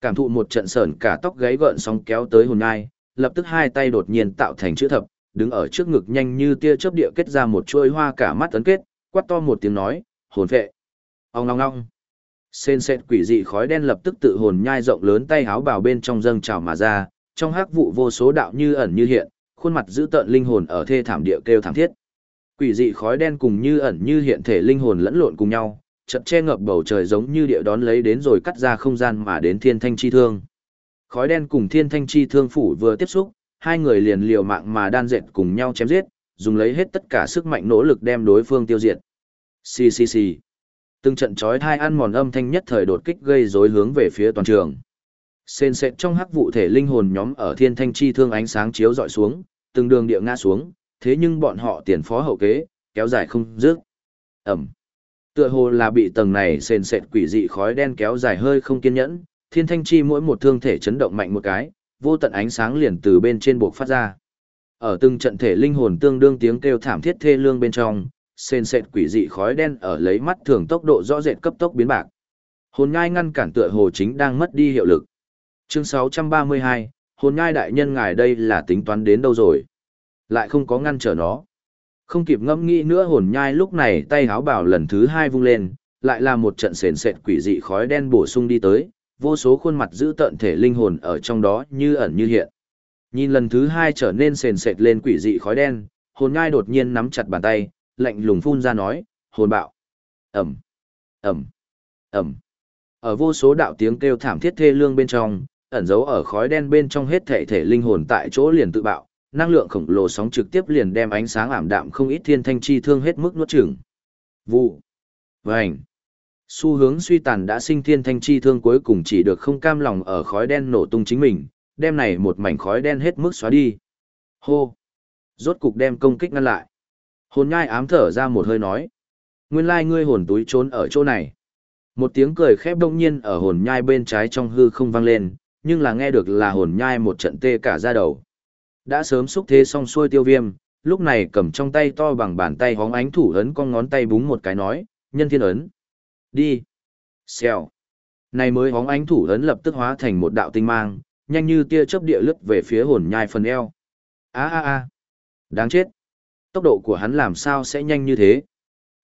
Cảm thụ một trận sởn cả tóc gáy gợn sóng kéo tới hồn nhai, lập tức hai tay đột nhiên tạo thành chữ thập, đứng ở trước ngực nhanh như tia chớp địa kết ra một chuôi hoa cả mắt ấn kết, quát to một tiếng nói, hồn vệ. Ông ngong ngong. Sên sệt quỷ dị khói đen lập tức tự hồn nhai rộng lớn tay háo bào bên trong dâng trào mà ra, trong hắc vụ vô số đạo như ẩn như hiện, khuôn mặt giữ tợn linh hồn ở thê thảm địa kêu thảm thiết. Quỷ dị khói đen cùng như ẩn như hiện thể linh hồn lẫn lộn cùng nhau, chật che ngập bầu trời giống như địa đón lấy đến rồi cắt ra không gian mà đến thiên thanh chi thương. Khói đen cùng thiên thanh chi thương phủ vừa tiếp xúc, hai người liền liều mạng mà đan dệt cùng nhau chém giết, dùng lấy hết tất cả sức mạnh nỗ lực đem đối phương tiêu diệt. Xì xì xì. Từng trận chói thai ăn mòn âm thanh nhất thời đột kích gây rối hướng về phía toàn trường. Xên xệt trong hắc vụ thể linh hồn nhóm ở thiên thanh chi thương ánh sáng chiếu dọi xuống, từng đường địa ngã xuống, thế nhưng bọn họ tiền phó hậu kế, kéo dài không dứt. Ẩm. Tựa hồ là bị tầng này sền sệt quỷ dị khói đen kéo dài hơi không kiên nhẫn, thiên thanh chi mỗi một thương thể chấn động mạnh một cái, vô tận ánh sáng liền từ bên trên buộc phát ra. Ở từng trận thể linh hồn tương đương tiếng kêu thảm thiết thê lương bên trong, sền sệt quỷ dị khói đen ở lấy mắt thường tốc độ rõ rệt cấp tốc biến bạc. Hồn nhai ngăn cản tựa hồ chính đang mất đi hiệu lực. Chương 632, hồn nhai đại nhân ngài đây là tính toán đến đâu rồi? Lại không có ngăn trở nó. Không kịp ngẫm nghĩ nữa hồn nhai lúc này tay háo bảo lần thứ hai vung lên, lại là một trận sền sệt quỷ dị khói đen bổ sung đi tới, vô số khuôn mặt giữ tợn thể linh hồn ở trong đó như ẩn như hiện. Nhìn lần thứ hai trở nên sền sệt lên quỷ dị khói đen, hồn nhai đột nhiên nắm chặt bàn tay, lạnh lùng phun ra nói, hồn bạo. Ẩm, Ẩm, Ẩm. Ở vô số đạo tiếng kêu thảm thiết thê lương bên trong, ẩn giấu ở khói đen bên trong hết thể thể linh hồn tại chỗ liền tự bạo, năng lượng khổng lồ sóng trực tiếp liền đem ánh sáng ảm đạm không ít thiên thanh chi thương hết mức nuốt chửng. Vụ. Vành. Xu hướng suy tàn đã sinh thiên thanh chi thương cuối cùng chỉ được không cam lòng ở khói đen nổ tung chính mình, đem này một mảnh khói đen hết mức xóa đi. Hô. Rốt cục đem công kích ngăn lại. Hồn nhai ám thở ra một hơi nói. Nguyên lai ngươi hồn túi trốn ở chỗ này. Một tiếng cười khép đông nhiên ở hồn nhai bên trái trong hư không vang lên, nhưng là nghe được là hồn nhai một trận tê cả ra đầu. Đã sớm xúc thế xong xuôi tiêu viêm, lúc này cầm trong tay to bằng bàn tay hóng ánh thủ ấn con ngón tay búng một cái nói, nhân thiên ấn. Đi. Xèo. Này mới hóng ánh thủ ấn lập tức hóa thành một đạo tinh mang, nhanh như tia chớp địa lướt về phía hồn nhai phần eo. A a a. Đáng chết. Tốc độ của hắn làm sao sẽ nhanh như thế?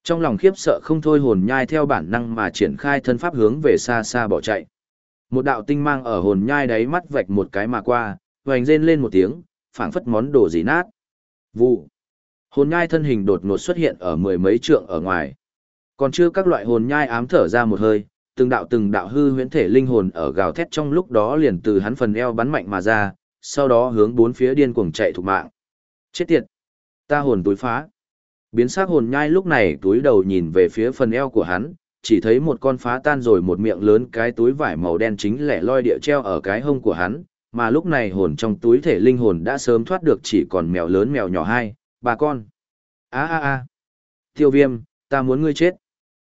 Trong lòng khiếp sợ không thôi hồn nhai theo bản năng mà triển khai thân pháp hướng về xa xa bỏ chạy. Một đạo tinh mang ở hồn nhai đáy mắt vạch một cái mà qua, hoành rên lên một tiếng, phảng phất món đồ gì nát. Vụ. Hồn nhai thân hình đột ngột xuất hiện ở mười mấy trượng ở ngoài. Còn chưa các loại hồn nhai ám thở ra một hơi, từng đạo từng đạo hư huyễn thể linh hồn ở gào thét trong lúc đó liền từ hắn phần eo bắn mạnh mà ra, sau đó hướng bốn phía điên cuồng chạy thục mạng. Chết tiệt! Ta hồn túi phá. Biến sắc hồn nhai lúc này túi đầu nhìn về phía phần eo của hắn, chỉ thấy một con phá tan rồi một miệng lớn cái túi vải màu đen chính lẻ loi địa treo ở cái hông của hắn, mà lúc này hồn trong túi thể linh hồn đã sớm thoát được chỉ còn mèo lớn mèo nhỏ hai, bà con. a a a Tiêu viêm, ta muốn ngươi chết.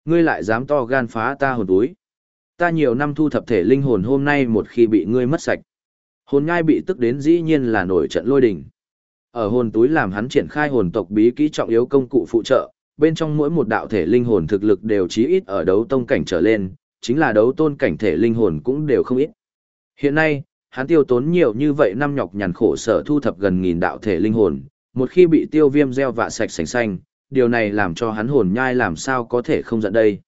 Ngươi lại dám to gan phá ta hồn túi. Ta nhiều năm thu thập thể linh hồn hôm nay một khi bị ngươi mất sạch. Hồn nhai bị tức đến dĩ nhiên là nổi trận lôi đình. Ở hồn túi làm hắn triển khai hồn tộc bí kỹ trọng yếu công cụ phụ trợ, bên trong mỗi một đạo thể linh hồn thực lực đều chí ít ở đấu tông cảnh trở lên, chính là đấu tôn cảnh thể linh hồn cũng đều không ít. Hiện nay, hắn tiêu tốn nhiều như vậy năm nhọc nhằn khổ sở thu thập gần nghìn đạo thể linh hồn, một khi bị tiêu viêm gieo vạ sạch sành xanh, điều này làm cho hắn hồn nhai làm sao có thể không giận đây.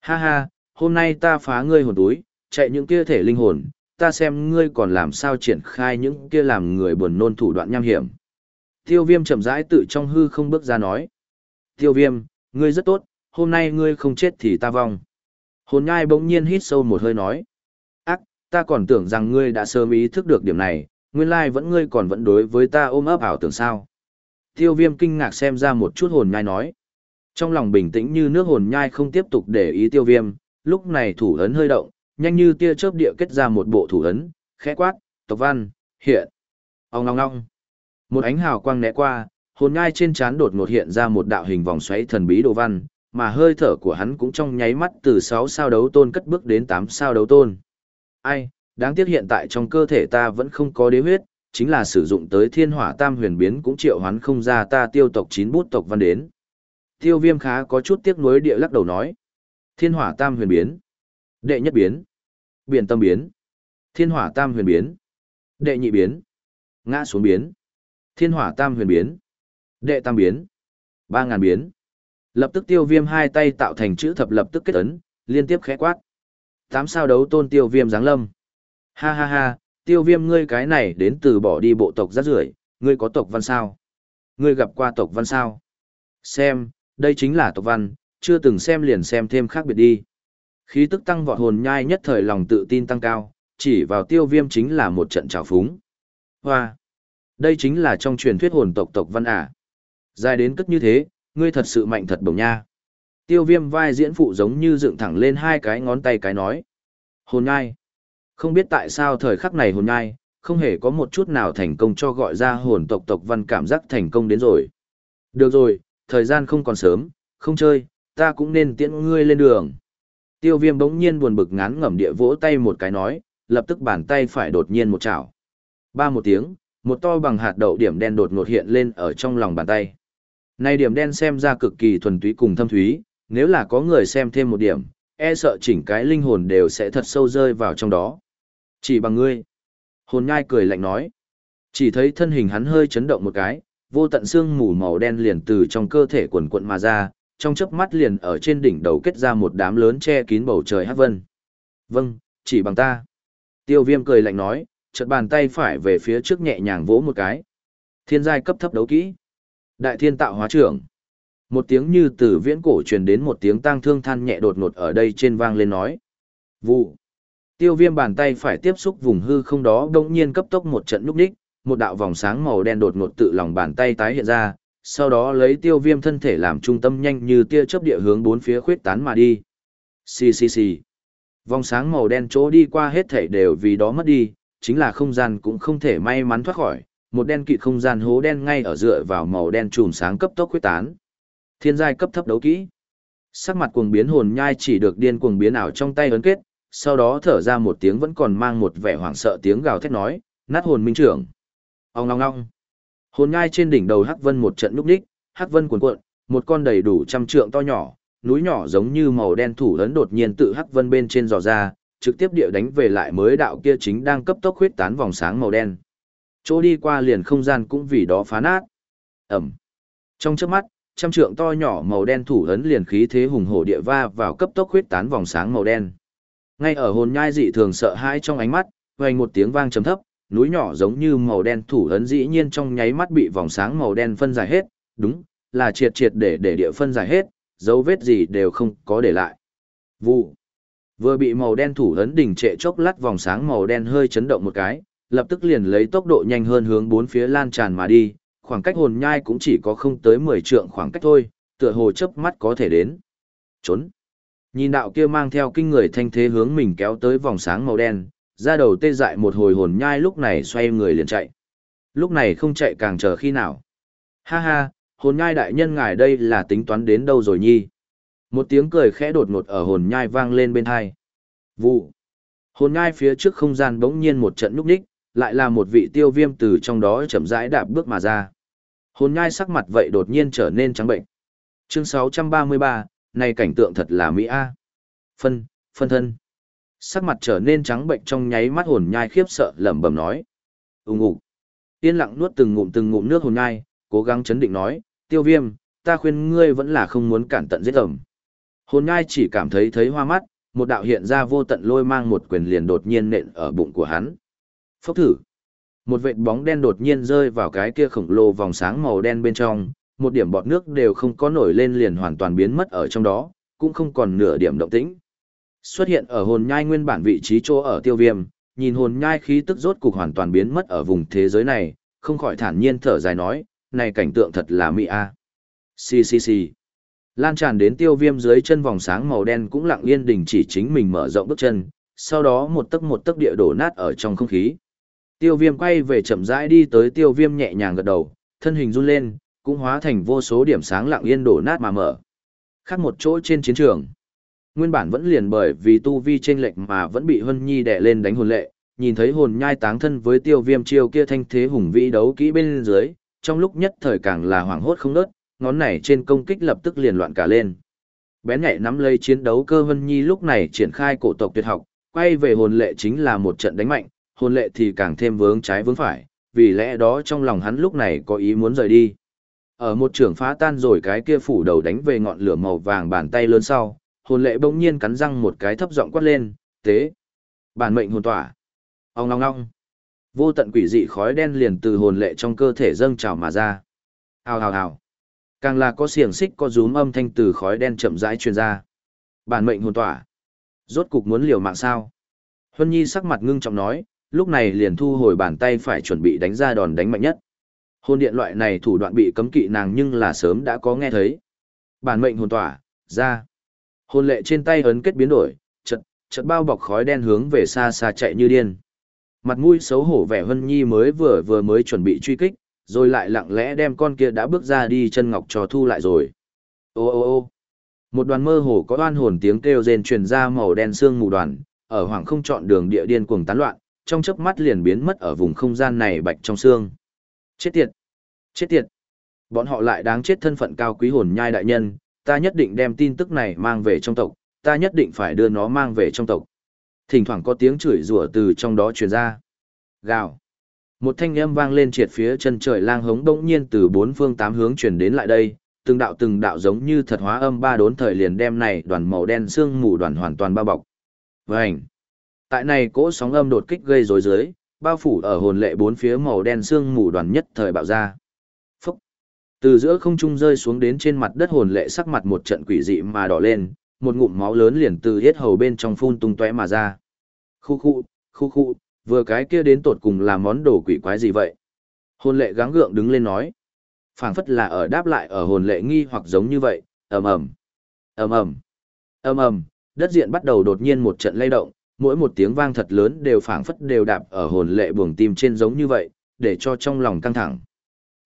Ha ha, hôm nay ta phá ngươi hồn túi, chạy những kia thể linh hồn, ta xem ngươi còn làm sao triển khai những kia làm người buồn nôn thủ đoạn nham hiểm. Tiêu viêm chậm rãi tự trong hư không bước ra nói. Tiêu viêm, ngươi rất tốt, hôm nay ngươi không chết thì ta vong. Hồn nhai bỗng nhiên hít sâu một hơi nói. Ta còn tưởng rằng ngươi đã sớm ý thức được điểm này, nguyên lai vẫn ngươi còn vẫn đối với ta ôm ấp ảo tưởng sao. Tiêu viêm kinh ngạc xem ra một chút hồn nhai nói. Trong lòng bình tĩnh như nước hồn nhai không tiếp tục để ý tiêu viêm, lúc này thủ ấn hơi động, nhanh như tia chớp địa kết ra một bộ thủ ấn, khẽ quát, tộc văn, hiện. Ông ngong ngong. Một ánh hào quang né qua, hồn nhai trên trán đột ngột hiện ra một đạo hình vòng xoáy thần bí đồ văn, mà hơi thở của hắn cũng trong nháy mắt từ 6 sao đấu tôn cất bước đến 8 sao đấu tôn. Ai, đáng tiếc hiện tại trong cơ thể ta vẫn không có đế huyết, chính là sử dụng tới thiên hỏa tam huyền biến cũng triệu hoán không ra ta tiêu tộc chín bút tộc văn đến. Tiêu viêm khá có chút tiếc nuối địa lắc đầu nói. Thiên hỏa tam huyền biến. Đệ nhất biến. Biển tâm biến. Thiên hỏa tam huyền biến. Đệ nhị biến. Ngã xuống biến. Thiên hỏa tam huyền biến. Đệ tam biến. Ba ngàn biến. Lập tức tiêu viêm hai tay tạo thành chữ thập lập tức kết ấn, liên tiếp khẽ quát. Tám sao đấu tôn tiêu viêm giáng lâm. Ha ha ha, tiêu viêm ngươi cái này đến từ bỏ đi bộ tộc rát rưởi ngươi có tộc văn sao? Ngươi gặp qua tộc văn sao? Xem, đây chính là tộc văn, chưa từng xem liền xem thêm khác biệt đi. Khí tức tăng vọt hồn nhai nhất thời lòng tự tin tăng cao, chỉ vào tiêu viêm chính là một trận trào phúng. Hoa! Đây chính là trong truyền thuyết hồn tộc tộc văn à. Dài đến cất như thế, ngươi thật sự mạnh thật bổng nha. Tiêu viêm vai diễn phụ giống như dựng thẳng lên hai cái ngón tay cái nói. Hồn nhai. Không biết tại sao thời khắc này hồn nhai, không hề có một chút nào thành công cho gọi ra hồn tộc tộc văn cảm giác thành công đến rồi. Được rồi, thời gian không còn sớm, không chơi, ta cũng nên tiễn ngươi lên đường. Tiêu viêm bỗng nhiên buồn bực ngán ngẩm địa vỗ tay một cái nói, lập tức bàn tay phải đột nhiên một chảo. Ba một tiếng, một to bằng hạt đậu điểm đen đột ngột hiện lên ở trong lòng bàn tay. Này điểm đen xem ra cực kỳ thuần túy cùng thâm thúy, nếu là có người xem thêm một điểm, e sợ chỉnh cái linh hồn đều sẽ thật sâu rơi vào trong đó. Chỉ bằng ngươi. Hồn nhai cười lạnh nói. Chỉ thấy thân hình hắn hơi chấn động một cái, vô tận xương mù màu đen liền từ trong cơ thể quần quận mà ra, trong chớp mắt liền ở trên đỉnh đầu kết ra một đám lớn che kín bầu trời hát vân. Vâng, chỉ bằng ta. Tiêu viêm cười lạnh nói, chợt bàn tay phải về phía trước nhẹ nhàng vỗ một cái. Thiên giai cấp thấp đấu kỹ. Đại thiên tạo hóa trưởng. Một tiếng như từ viễn cổ truyền đến một tiếng tang thương than nhẹ đột ngột ở đây trên vang lên nói. Vụ. Tiêu viêm bàn tay phải tiếp xúc vùng hư không đó đông nhiên cấp tốc một trận nhúc đích, một đạo vòng sáng màu đen đột ngột tự lòng bàn tay tái hiện ra, sau đó lấy tiêu viêm thân thể làm trung tâm nhanh như tia chớp địa hướng bốn phía khuyết tán mà đi. Xì xì xì. Vòng sáng màu đen chỗ đi qua hết thể đều vì đó mất đi, chính là không gian cũng không thể may mắn thoát khỏi, một đen kịt không gian hố đen ngay ở dựa vào màu đen chùm sáng cấp tốc khuyết tán. Thiên giai cấp thấp đấu kỹ. Sắc mặt cuồng biến hồn nhai chỉ được điên cuồng biến ảo trong tay ấn kết, sau đó thở ra một tiếng vẫn còn mang một vẻ hoảng sợ tiếng gào thét nói, nát hồn minh trưởng. Ông ngong ngong. Hồn nhai trên đỉnh đầu Hắc Vân một trận lúc đích, Hắc Vân cuồn cuộn, một con đầy đủ trăm trượng to nhỏ, núi nhỏ giống như màu đen thủ lớn đột nhiên tự Hắc Vân bên trên dò ra, trực tiếp địa đánh về lại mới đạo kia chính đang cấp tốc huyết tán vòng sáng màu đen. Chỗ đi qua liền không gian cũng vì đó phá nát. Ẩm. Trong chớp mắt, trăm trượng to nhỏ màu đen thủ ấn liền khí thế hùng hổ địa va vào cấp tốc huyết tán vòng sáng màu đen. Ngay ở hồn nhai dị thường sợ hãi trong ánh mắt, vang một tiếng vang trầm thấp, núi nhỏ giống như màu đen thủ ấn dĩ nhiên trong nháy mắt bị vòng sáng màu đen phân giải hết, đúng, là triệt triệt để để địa phân giải hết, dấu vết gì đều không có để lại. Vụ. Vừa bị màu đen thủ ấn đỉnh trệ chốc lát vòng sáng màu đen hơi chấn động một cái, lập tức liền lấy tốc độ nhanh hơn hướng bốn phía lan tràn mà đi, khoảng cách hồn nhai cũng chỉ có không tới 10 trượng khoảng cách thôi, tựa hồ chớp mắt có thể đến. Trốn. Nhìn đạo kia mang theo kinh người thanh thế hướng mình kéo tới vòng sáng màu đen, ra đầu tê dại một hồi hồn nhai lúc này xoay người liền chạy. Lúc này không chạy càng chờ khi nào. Ha ha, hồn nhai đại nhân ngài đây là tính toán đến đâu rồi nhi. Một tiếng cười khẽ đột ngột ở hồn nhai vang lên bên hai. Vụ. Hồn nhai phía trước không gian bỗng nhiên một trận nhúc nhích, lại là một vị tiêu viêm từ trong đó chậm rãi đạp bước mà ra. Hồn nhai sắc mặt vậy đột nhiên trở nên trắng bệnh. Chương 633, này cảnh tượng thật là mỹ a. Phân, phân thân. Sắc mặt trở nên trắng bệnh trong nháy mắt hồn nhai khiếp sợ lẩm bẩm nói. Ùng ục. Yên lặng nuốt từng ngụm từng ngụm nước hồn nhai, cố gắng chấn định nói, "Tiêu Viêm, ta khuyên ngươi vẫn là không muốn cản tận giết ẩm." Hồn nhai chỉ cảm thấy thấy hoa mắt, một đạo hiện ra vô tận lôi mang một quyền liền đột nhiên nện ở bụng của hắn. Phốc thử. Một vệt bóng đen đột nhiên rơi vào cái kia khổng lồ vòng sáng màu đen bên trong, một điểm bọt nước đều không có nổi lên liền hoàn toàn biến mất ở trong đó, cũng không còn nửa điểm động tĩnh. Xuất hiện ở hồn nhai nguyên bản vị trí chỗ ở tiêu viêm, nhìn hồn nhai khí tức rốt cục hoàn toàn biến mất ở vùng thế giới này, không khỏi thản nhiên thở dài nói, này cảnh tượng thật là mỹ a. Xì xì xì. Lan tràn đến tiêu viêm dưới chân vòng sáng màu đen cũng lặng yên đình chỉ chính mình mở rộng bước chân, sau đó một tấc một tấc địa đổ nát ở trong không khí. Tiêu viêm quay về chậm rãi đi tới tiêu viêm nhẹ nhàng gật đầu, thân hình run lên, cũng hóa thành vô số điểm sáng lặng yên đổ nát mà mở. Khác một chỗ trên chiến trường, nguyên bản vẫn liền bởi vì tu vi chênh lệch mà vẫn bị Hân Nhi đè lên đánh hồn lệ, nhìn thấy hồn nhai táng thân với tiêu viêm chiêu kia thanh thế hùng vĩ đấu kỹ bên dưới, trong lúc nhất thời càng là hoảng hốt không nớt, ngón này trên công kích lập tức liền loạn cả lên. Bén nhạy nắm lấy chiến đấu cơ Hân Nhi lúc này triển khai cổ tộc tuyệt học, quay về hồn lệ chính là một trận đánh mạnh, hồn lệ thì càng thêm vướng trái vướng phải, vì lẽ đó trong lòng hắn lúc này có ý muốn rời đi. Ở một trường phá tan rồi cái kia phủ đầu đánh về ngọn lửa màu vàng bàn tay lớn sau, hồn lệ bỗng nhiên cắn răng một cái thấp giọng quát lên, tế. Bản mệnh hồn tỏa. Ông ngong ngong. Vô tận quỷ dị khói đen liền từ hồn lệ trong cơ thể dâng trào mà ra. Hào hào hào. Càng là có xiềng xích có rúm âm thanh từ khói đen chậm rãi truyền ra. Bản mệnh hồn tỏa. Rốt cục muốn liều mạng sao? Huân Nhi sắc mặt ngưng trọng nói, lúc này liền thu hồi bàn tay phải chuẩn bị đánh ra đòn đánh mạnh nhất. Hồn điện loại này thủ đoạn bị cấm kỵ nàng nhưng là sớm đã có nghe thấy. Bản mệnh hồn tỏa, ra. Hồn lệ trên tay ấn kết biến đổi, chật, chật bao bọc khói đen hướng về xa xa chạy như điên. Mặt mũi xấu hổ vẻ Hân Nhi mới vừa vừa mới chuẩn bị truy kích, rồi lại lặng lẽ đem con kia đã bước ra đi chân ngọc trò thu lại rồi. Ô ô ô một đoàn mơ hồ có oan hồn tiếng kêu rên truyền ra màu đen xương mù đoàn, ở hoàng không chọn đường địa điên cuồng tán loạn, trong chớp mắt liền biến mất ở vùng không gian này bạch trong xương. Chết tiệt! Chết tiệt! Bọn họ lại đáng chết thân phận cao quý hồn nhai đại nhân, ta nhất định đem tin tức này mang về trong tộc, ta nhất định phải đưa nó mang về trong tộc. Thỉnh thoảng có tiếng chửi rủa từ trong đó truyền ra. Gào! Một thanh âm vang lên triệt phía chân trời lang hống đống nhiên từ bốn phương tám hướng truyền đến lại đây, từng đạo từng đạo giống như thật hóa âm ba đốn thời liền đem này đoàn màu đen xương mù đoàn hoàn toàn bao bọc. Vành! Tại này cỗ sóng âm đột kích gây rối dưới, bao phủ ở hồn lệ bốn phía màu đen xương mù đoàn nhất thời bạo ra. Phúc! Từ giữa không trung rơi xuống đến trên mặt đất hồn lệ sắc mặt một trận quỷ dị mà đỏ lên, một ngụm máu lớn liền từ hết hầu bên trong phun tung tóe mà ra. Khu khu, khu khu, vừa cái kia đến tột cùng là món đồ quỷ quái gì vậy? Hồn lệ gắng gượng đứng lên nói. phảng phất là ở đáp lại ở hồn lệ nghi hoặc giống như vậy, ầm ầm, ầm ầm, ầm ầm, đất diện bắt đầu đột nhiên một trận lay động, mỗi một tiếng vang thật lớn đều phảng phất đều đạp ở hồn lệ buồng tim trên giống như vậy, để cho trong lòng căng thẳng.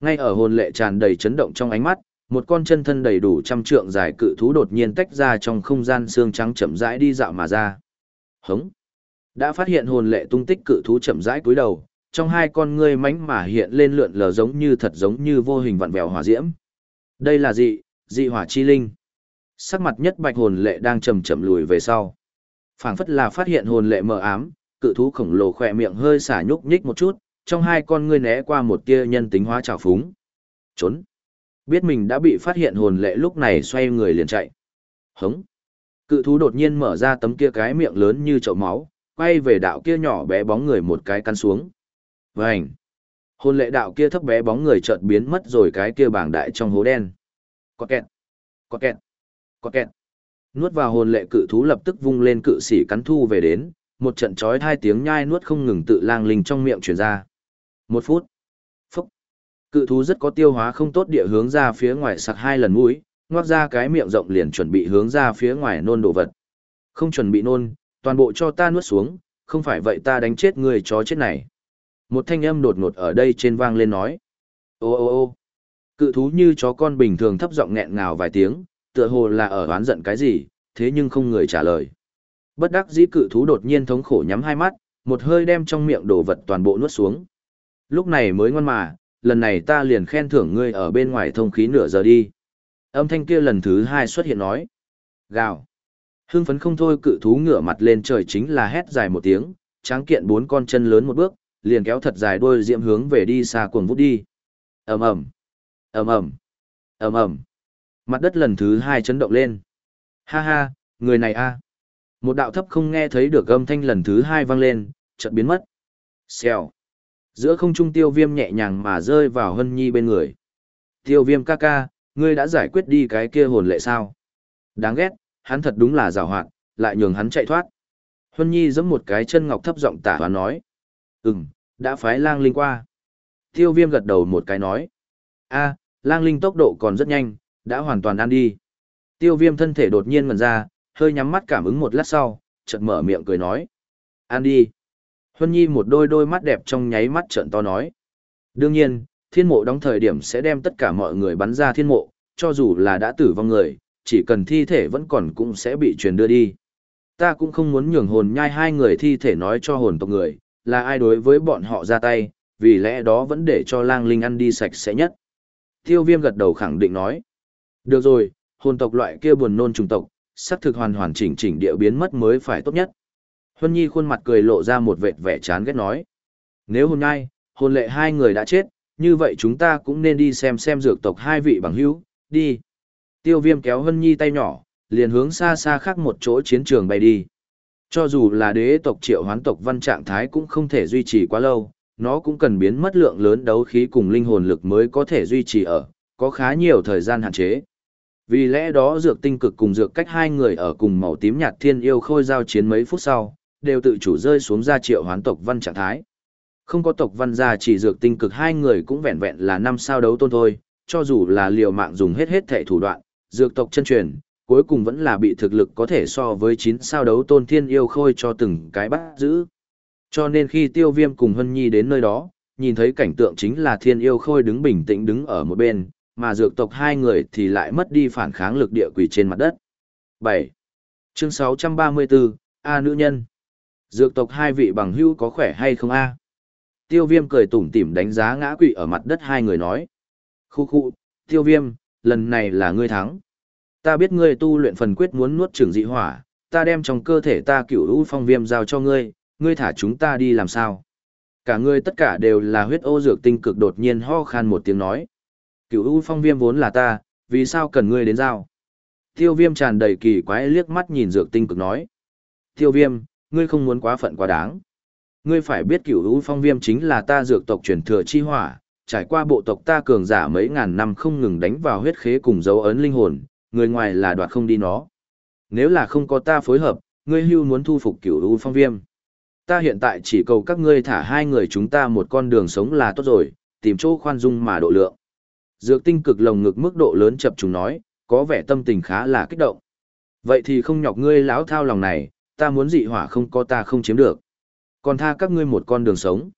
Ngay ở hồn lệ tràn đầy chấn động trong ánh mắt, một con chân thân đầy đủ trăm trượng dài cự thú đột nhiên tách ra trong không gian xương trắng chậm rãi đi dạo mà ra. Hống! Đã phát hiện hồn lệ tung tích cự thú chậm rãi cúi đầu, trong hai con ngươi mánh mà hiện lên lượn lờ giống như thật giống như vô hình vặn vẹo hỏa diễm. Đây là dị, dị hỏa chi linh. Sắc mặt nhất bạch hồn lệ đang chậm chậm lùi về sau phảng phất là phát hiện hồn lệ mờ ám, cự thú khổng lồ khỏe miệng hơi xả nhúc nhích một chút, trong hai con ngươi né qua một tia nhân tính hóa trào phúng. Trốn. Biết mình đã bị phát hiện hồn lệ lúc này xoay người liền chạy. Hống. Cự thú đột nhiên mở ra tấm kia cái miệng lớn như chậu máu, quay về đạo kia nhỏ bé bóng người một cái căn xuống. Vành. Hồn lệ đạo kia thấp bé bóng người chợt biến mất rồi cái kia bảng đại trong hố đen. Có kẹt. Có kẹt. Có kẹt. Nuốt vào hồn lệ cự thú lập tức vung lên cự sĩ cắn thu về đến, một trận chói hai tiếng nhai nuốt không ngừng tự lang linh trong miệng truyền ra. Một phút. Phúc. Cự thú rất có tiêu hóa không tốt địa hướng ra phía ngoài sặc hai lần mũi, ngoác ra cái miệng rộng liền chuẩn bị hướng ra phía ngoài nôn đồ vật. Không chuẩn bị nôn, toàn bộ cho ta nuốt xuống, không phải vậy ta đánh chết người chó chết này. Một thanh âm đột ngột ở đây trên vang lên nói. Ô ô ô cự thú như chó con bình thường thấp giọng nghẹn ngào vài tiếng, tựa hồ là ở oán giận cái gì, thế nhưng không người trả lời. Bất đắc dĩ cự thú đột nhiên thống khổ nhắm hai mắt, một hơi đem trong miệng đồ vật toàn bộ nuốt xuống. Lúc này mới ngoan mà, lần này ta liền khen thưởng ngươi ở bên ngoài thông khí nửa giờ đi. Âm thanh kia lần thứ hai xuất hiện nói. Gào. Hưng phấn không thôi cự thú ngửa mặt lên trời chính là hét dài một tiếng, tráng kiện bốn con chân lớn một bước, liền kéo thật dài đôi diễm hướng về đi xa cuồng vút đi. ầm ầm, ầm ầm, ầm ầm. Mặt đất lần thứ hai chấn động lên. Ha ha, người này a. Một đạo thấp không nghe thấy được âm thanh lần thứ hai vang lên, chợt biến mất. Xèo. Giữa không trung tiêu viêm nhẹ nhàng mà rơi vào hân nhi bên người. Tiêu viêm ca ca, ngươi đã giải quyết đi cái kia hồn lệ sao? Đáng ghét, hắn thật đúng là rào hoạt, lại nhường hắn chạy thoát. Hân nhi giẫm một cái chân ngọc thấp giọng tả và nói. Ừm, đã phái lang linh qua. Tiêu viêm gật đầu một cái nói. a lang linh tốc độ còn rất nhanh, đã hoàn toàn ăn đi. Tiêu viêm thân thể đột nhiên ngần ra, hơi nhắm mắt cảm ứng một lát sau, chợt mở miệng cười nói. Ăn đi. Huân Nhi một đôi đôi mắt đẹp trong nháy mắt trợn to nói. Đương nhiên, thiên mộ đóng thời điểm sẽ đem tất cả mọi người bắn ra thiên mộ, cho dù là đã tử vong người, chỉ cần thi thể vẫn còn cũng sẽ bị truyền đưa đi. Ta cũng không muốn nhường hồn nhai hai người thi thể nói cho hồn tộc người, là ai đối với bọn họ ra tay, vì lẽ đó vẫn để cho lang linh ăn đi sạch sẽ nhất. Tiêu viêm gật đầu khẳng định nói. Được rồi, hồn tộc loại kia buồn nôn trùng tộc, sắc thực hoàn hoàn chỉnh chỉnh địa biến mất mới phải tốt nhất. Huân Nhi khuôn mặt cười lộ ra một vệt vẻ chán ghét nói. Nếu hôm nay, hồn lệ hai người đã chết, như vậy chúng ta cũng nên đi xem xem dược tộc hai vị bằng hữu, đi. Tiêu viêm kéo Huân Nhi tay nhỏ, liền hướng xa xa khác một chỗ chiến trường bay đi. Cho dù là đế tộc triệu hoán tộc văn trạng thái cũng không thể duy trì quá lâu, nó cũng cần biến mất lượng lớn đấu khí cùng linh hồn lực mới có thể duy trì ở, có khá nhiều thời gian hạn chế. Vì lẽ đó dược tinh cực cùng dược cách hai người ở cùng màu tím nhạt thiên yêu khôi giao chiến mấy phút sau, đều tự chủ rơi xuống ra triệu hoán tộc văn trạng thái. Không có tộc văn gia chỉ dược tinh cực hai người cũng vẹn vẹn là năm sao đấu tôn thôi, cho dù là liều mạng dùng hết hết thể thủ đoạn, dược tộc chân truyền, cuối cùng vẫn là bị thực lực có thể so với 9 sao đấu tôn thiên yêu khôi cho từng cái bắt giữ. Cho nên khi tiêu viêm cùng Hân Nhi đến nơi đó, nhìn thấy cảnh tượng chính là thiên yêu khôi đứng bình tĩnh đứng ở một bên, mà dược tộc hai người thì lại mất đi phản kháng lực địa quỷ trên mặt đất. 7. Chương 634, A nữ nhân. Dược tộc hai vị bằng hữu có khỏe hay không a? Tiêu viêm cười tủm tỉm đánh giá ngã quỵ ở mặt đất hai người nói. Khu khu, tiêu viêm, lần này là ngươi thắng. Ta biết ngươi tu luyện phần quyết muốn nuốt trường dị hỏa, ta đem trong cơ thể ta cửu u phong viêm giao cho ngươi, ngươi thả chúng ta đi làm sao? Cả ngươi tất cả đều là huyết ô dược tinh cực đột nhiên ho khan một tiếng nói cựu u phong viêm vốn là ta, vì sao cần ngươi đến giao? Tiêu viêm tràn đầy kỳ quái liếc mắt nhìn dược tinh cực nói. Tiêu viêm, ngươi không muốn quá phận quá đáng. Ngươi phải biết cửu u phong viêm chính là ta dược tộc truyền thừa chi hỏa, trải qua bộ tộc ta cường giả mấy ngàn năm không ngừng đánh vào huyết khế cùng dấu ấn linh hồn, người ngoài là đoạt không đi nó. Nếu là không có ta phối hợp, ngươi hưu muốn thu phục cửu u phong viêm. Ta hiện tại chỉ cầu các ngươi thả hai người chúng ta một con đường sống là tốt rồi, tìm chỗ khoan dung mà độ lượng. Dược tinh cực lồng ngực mức độ lớn chập trùng nói, có vẻ tâm tình khá là kích động. Vậy thì không nhọc ngươi lão thao lòng này, ta muốn dị hỏa không có ta không chiếm được. Còn tha các ngươi một con đường sống.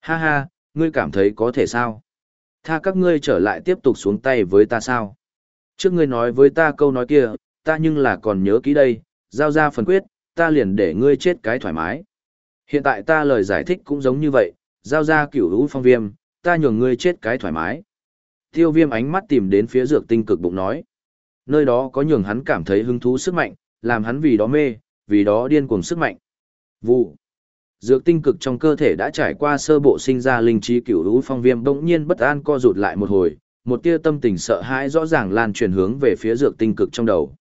Ha ha, ngươi cảm thấy có thể sao? Tha các ngươi trở lại tiếp tục xuống tay với ta sao? Trước ngươi nói với ta câu nói kia, ta nhưng là còn nhớ kỹ đây, giao ra phần quyết, ta liền để ngươi chết cái thoải mái. Hiện tại ta lời giải thích cũng giống như vậy, giao ra cửu hữu phong viêm, ta nhường ngươi chết cái thoải mái. Tiêu viêm ánh mắt tìm đến phía dược tinh cực bụng nói. Nơi đó có nhường hắn cảm thấy hứng thú sức mạnh, làm hắn vì đó mê, vì đó điên cuồng sức mạnh. Vụ. Dược tinh cực trong cơ thể đã trải qua sơ bộ sinh ra linh trí cửu lũ phong viêm bỗng nhiên bất an co rụt lại một hồi, một tia tâm tình sợ hãi rõ ràng lan truyền hướng về phía dược tinh cực trong đầu.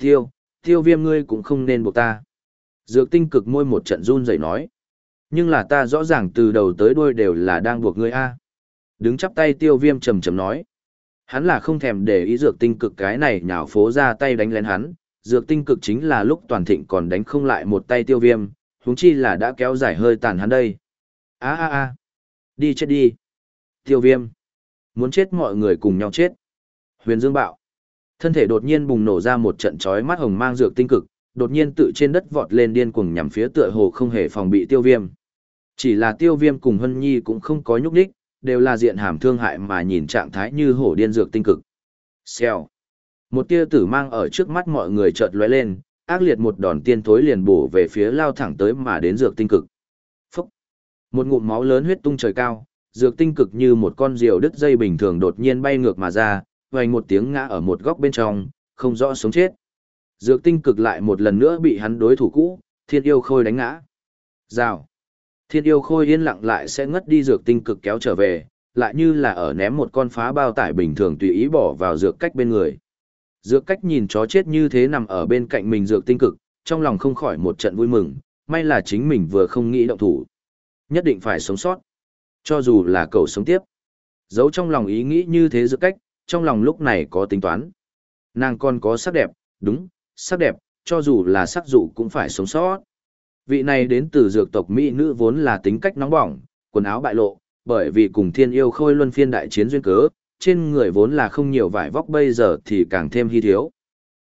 Tiêu, tiêu viêm ngươi cũng không nên buộc ta. Dược tinh cực môi một trận run rẩy nói. Nhưng là ta rõ ràng từ đầu tới đuôi đều là đang buộc ngươi a. Đứng chắp tay tiêu viêm trầm trầm nói. Hắn là không thèm để ý dược tinh cực cái này nhào phố ra tay đánh lén hắn. Dược tinh cực chính là lúc toàn thịnh còn đánh không lại một tay tiêu viêm, huống chi là đã kéo dài hơi tàn hắn đây. a a a đi chết đi. Tiêu viêm. Muốn chết mọi người cùng nhau chết. Huyền Dương bạo. Thân thể đột nhiên bùng nổ ra một trận chói mắt hồng mang dược tinh cực, đột nhiên tự trên đất vọt lên điên cuồng nhằm phía tựa hồ không hề phòng bị tiêu viêm. Chỉ là tiêu viêm cùng Hân Nhi cũng không có nhúc đích, đều là diện hàm thương hại mà nhìn trạng thái như hổ điên dược tinh cực. Xèo. Một tia tử mang ở trước mắt mọi người chợt lóe lên, ác liệt một đòn tiên thối liền bổ về phía lao thẳng tới mà đến dược tinh cực. Phúc. Một ngụm máu lớn huyết tung trời cao, dược tinh cực như một con diều đứt dây bình thường đột nhiên bay ngược mà ra, vành một tiếng ngã ở một góc bên trong, không rõ sống chết. Dược tinh cực lại một lần nữa bị hắn đối thủ cũ, thiên yêu khôi đánh ngã. Rào. Thiên yêu khôi yên lặng lại sẽ ngất đi dược tinh cực kéo trở về, lại như là ở ném một con phá bao tải bình thường tùy ý bỏ vào dược cách bên người. Dược cách nhìn chó chết như thế nằm ở bên cạnh mình dược tinh cực, trong lòng không khỏi một trận vui mừng, may là chính mình vừa không nghĩ động thủ. Nhất định phải sống sót. Cho dù là cầu sống tiếp. Giấu trong lòng ý nghĩ như thế dược cách, trong lòng lúc này có tính toán. Nàng còn có sắc đẹp, đúng, sắc đẹp, cho dù là sắc dụ cũng phải sống sót. Vị này đến từ dược tộc Mỹ nữ vốn là tính cách nóng bỏng, quần áo bại lộ, bởi vì cùng thiên yêu khôi luân phiên đại chiến duyên cớ, trên người vốn là không nhiều vải vóc bây giờ thì càng thêm hy thiếu.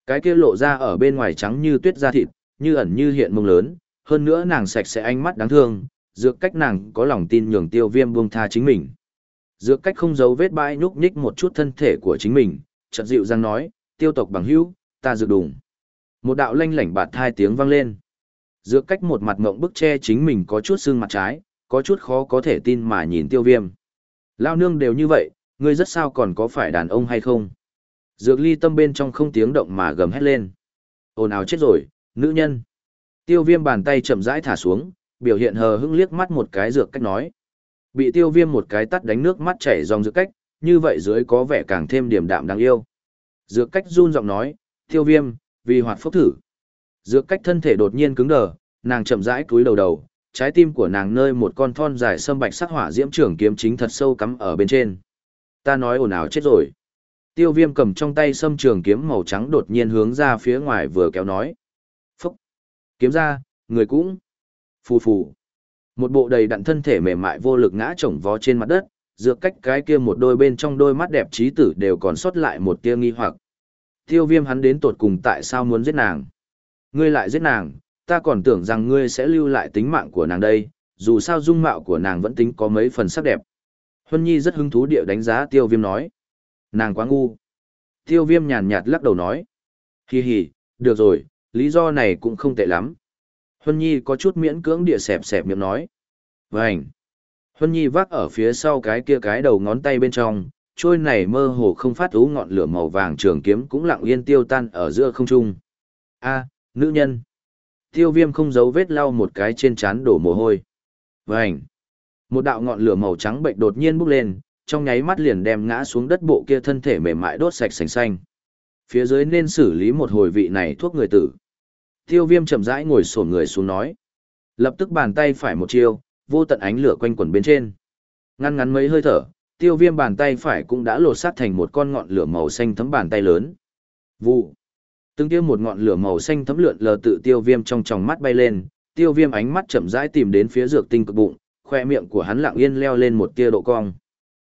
Cái kia lộ ra ở bên ngoài trắng như tuyết da thịt, như ẩn như hiện mông lớn, hơn nữa nàng sạch sẽ ánh mắt đáng thương, dược cách nàng có lòng tin nhường tiêu viêm buông tha chính mình. Dược cách không giấu vết bãi nhúc nhích một chút thân thể của chính mình, chợt dịu dàng nói, tiêu tộc bằng hữu, ta dược đùng. Một đạo lanh lảnh bạt hai tiếng vang lên. Dược cách một mặt ngộng bức che chính mình có chút xương mặt trái, có chút khó có thể tin mà nhìn tiêu viêm. Lao nương đều như vậy, ngươi rất sao còn có phải đàn ông hay không? Dược ly tâm bên trong không tiếng động mà gầm hét lên. Ồn ào chết rồi, nữ nhân. Tiêu viêm bàn tay chậm rãi thả xuống, biểu hiện hờ hững liếc mắt một cái dược cách nói. Bị tiêu viêm một cái tắt đánh nước mắt chảy dòng dược cách, như vậy dưới có vẻ càng thêm điềm đạm đáng yêu. Dược cách run giọng nói, tiêu viêm, vì hoạt phúc thử. Dược cách thân thể đột nhiên cứng đờ, nàng chậm rãi cúi đầu đầu, trái tim của nàng nơi một con thon dài sâm bạch sắc hỏa diễm trưởng kiếm chính thật sâu cắm ở bên trên. Ta nói ồn ào chết rồi. Tiêu viêm cầm trong tay sâm trường kiếm màu trắng đột nhiên hướng ra phía ngoài vừa kéo nói. Phúc! Kiếm ra, người cũng. Phù phù. Một bộ đầy đặn thân thể mềm mại vô lực ngã chồng vó trên mặt đất, dựa cách cái kia một đôi bên trong đôi mắt đẹp trí tử đều còn sót lại một tia nghi hoặc. Tiêu viêm hắn đến tột cùng tại sao muốn giết nàng. Ngươi lại giết nàng, ta còn tưởng rằng ngươi sẽ lưu lại tính mạng của nàng đây, dù sao dung mạo của nàng vẫn tính có mấy phần sắc đẹp. Huân Nhi rất hứng thú địa đánh giá tiêu viêm nói. Nàng quá ngu. Tiêu viêm nhàn nhạt lắc đầu nói. Hi hi, được rồi, lý do này cũng không tệ lắm. Huân Nhi có chút miễn cưỡng địa xẹp xẹp miệng nói. Vânh. Huân Nhi vác ở phía sau cái kia cái đầu ngón tay bên trong, trôi này mơ hồ không phát ú ngọn lửa màu vàng trường kiếm cũng lặng yên tiêu tan ở giữa không trung. A, nữ nhân. Tiêu viêm không giấu vết lau một cái trên trán đổ mồ hôi. Vành. Một đạo ngọn lửa màu trắng bệnh đột nhiên bốc lên, trong nháy mắt liền đem ngã xuống đất bộ kia thân thể mềm mại đốt sạch sành xanh. Phía dưới nên xử lý một hồi vị này thuốc người tử. Tiêu viêm chậm rãi ngồi sổn người xuống nói. Lập tức bàn tay phải một chiêu, vô tận ánh lửa quanh quẩn bên trên. Ngăn ngắn mấy hơi thở, tiêu viêm bàn tay phải cũng đã lột sát thành một con ngọn lửa màu xanh thấm bàn tay lớn. Vụ. Từng tiêu một ngọn lửa màu xanh thấm lượn lờ tự tiêu viêm trong tròng mắt bay lên, tiêu viêm ánh mắt chậm rãi tìm đến phía dược tinh cực bụng, khoe miệng của hắn lặng yên leo lên một tia độ cong.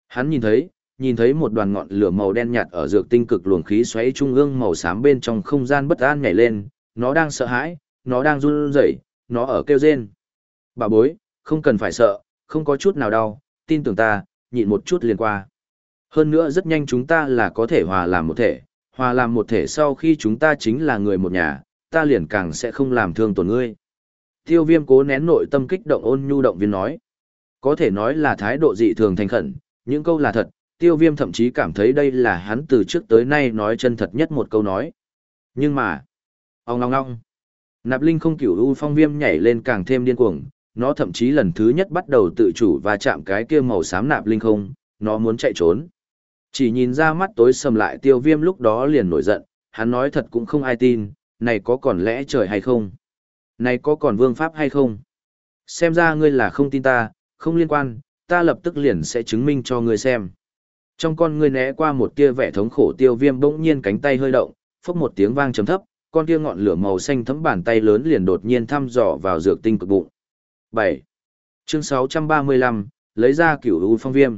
Hắn nhìn thấy, nhìn thấy một đoàn ngọn lửa màu đen nhạt ở dược tinh cực luồng khí xoáy trung ương màu xám bên trong không gian bất an nhảy lên, nó đang sợ hãi, nó đang run rẩy, nó ở kêu rên. Bà bối, không cần phải sợ, không có chút nào đau, tin tưởng ta, nhịn một chút liền qua. Hơn nữa rất nhanh chúng ta là có thể hòa làm một thể, hòa làm một thể sau khi chúng ta chính là người một nhà, ta liền càng sẽ không làm thương tổn ngươi. Tiêu viêm cố nén nội tâm kích động ôn nhu động viên nói. Có thể nói là thái độ dị thường thành khẩn, những câu là thật, tiêu viêm thậm chí cảm thấy đây là hắn từ trước tới nay nói chân thật nhất một câu nói. Nhưng mà, ông ngong ngong, nạp linh không cửu u phong viêm nhảy lên càng thêm điên cuồng, nó thậm chí lần thứ nhất bắt đầu tự chủ và chạm cái kia màu xám nạp linh không, nó muốn chạy trốn. Chỉ nhìn ra mắt tối sầm lại tiêu viêm lúc đó liền nổi giận, hắn nói thật cũng không ai tin, này có còn lẽ trời hay không? Này có còn vương pháp hay không? Xem ra ngươi là không tin ta, không liên quan, ta lập tức liền sẽ chứng minh cho ngươi xem. Trong con ngươi né qua một tia vẻ thống khổ tiêu viêm bỗng nhiên cánh tay hơi động, phốc một tiếng vang trầm thấp, con kia ngọn lửa màu xanh thấm bàn tay lớn liền đột nhiên thăm dò vào dược tinh cực bụng. 7. Chương 635, lấy ra cửu u phong viêm.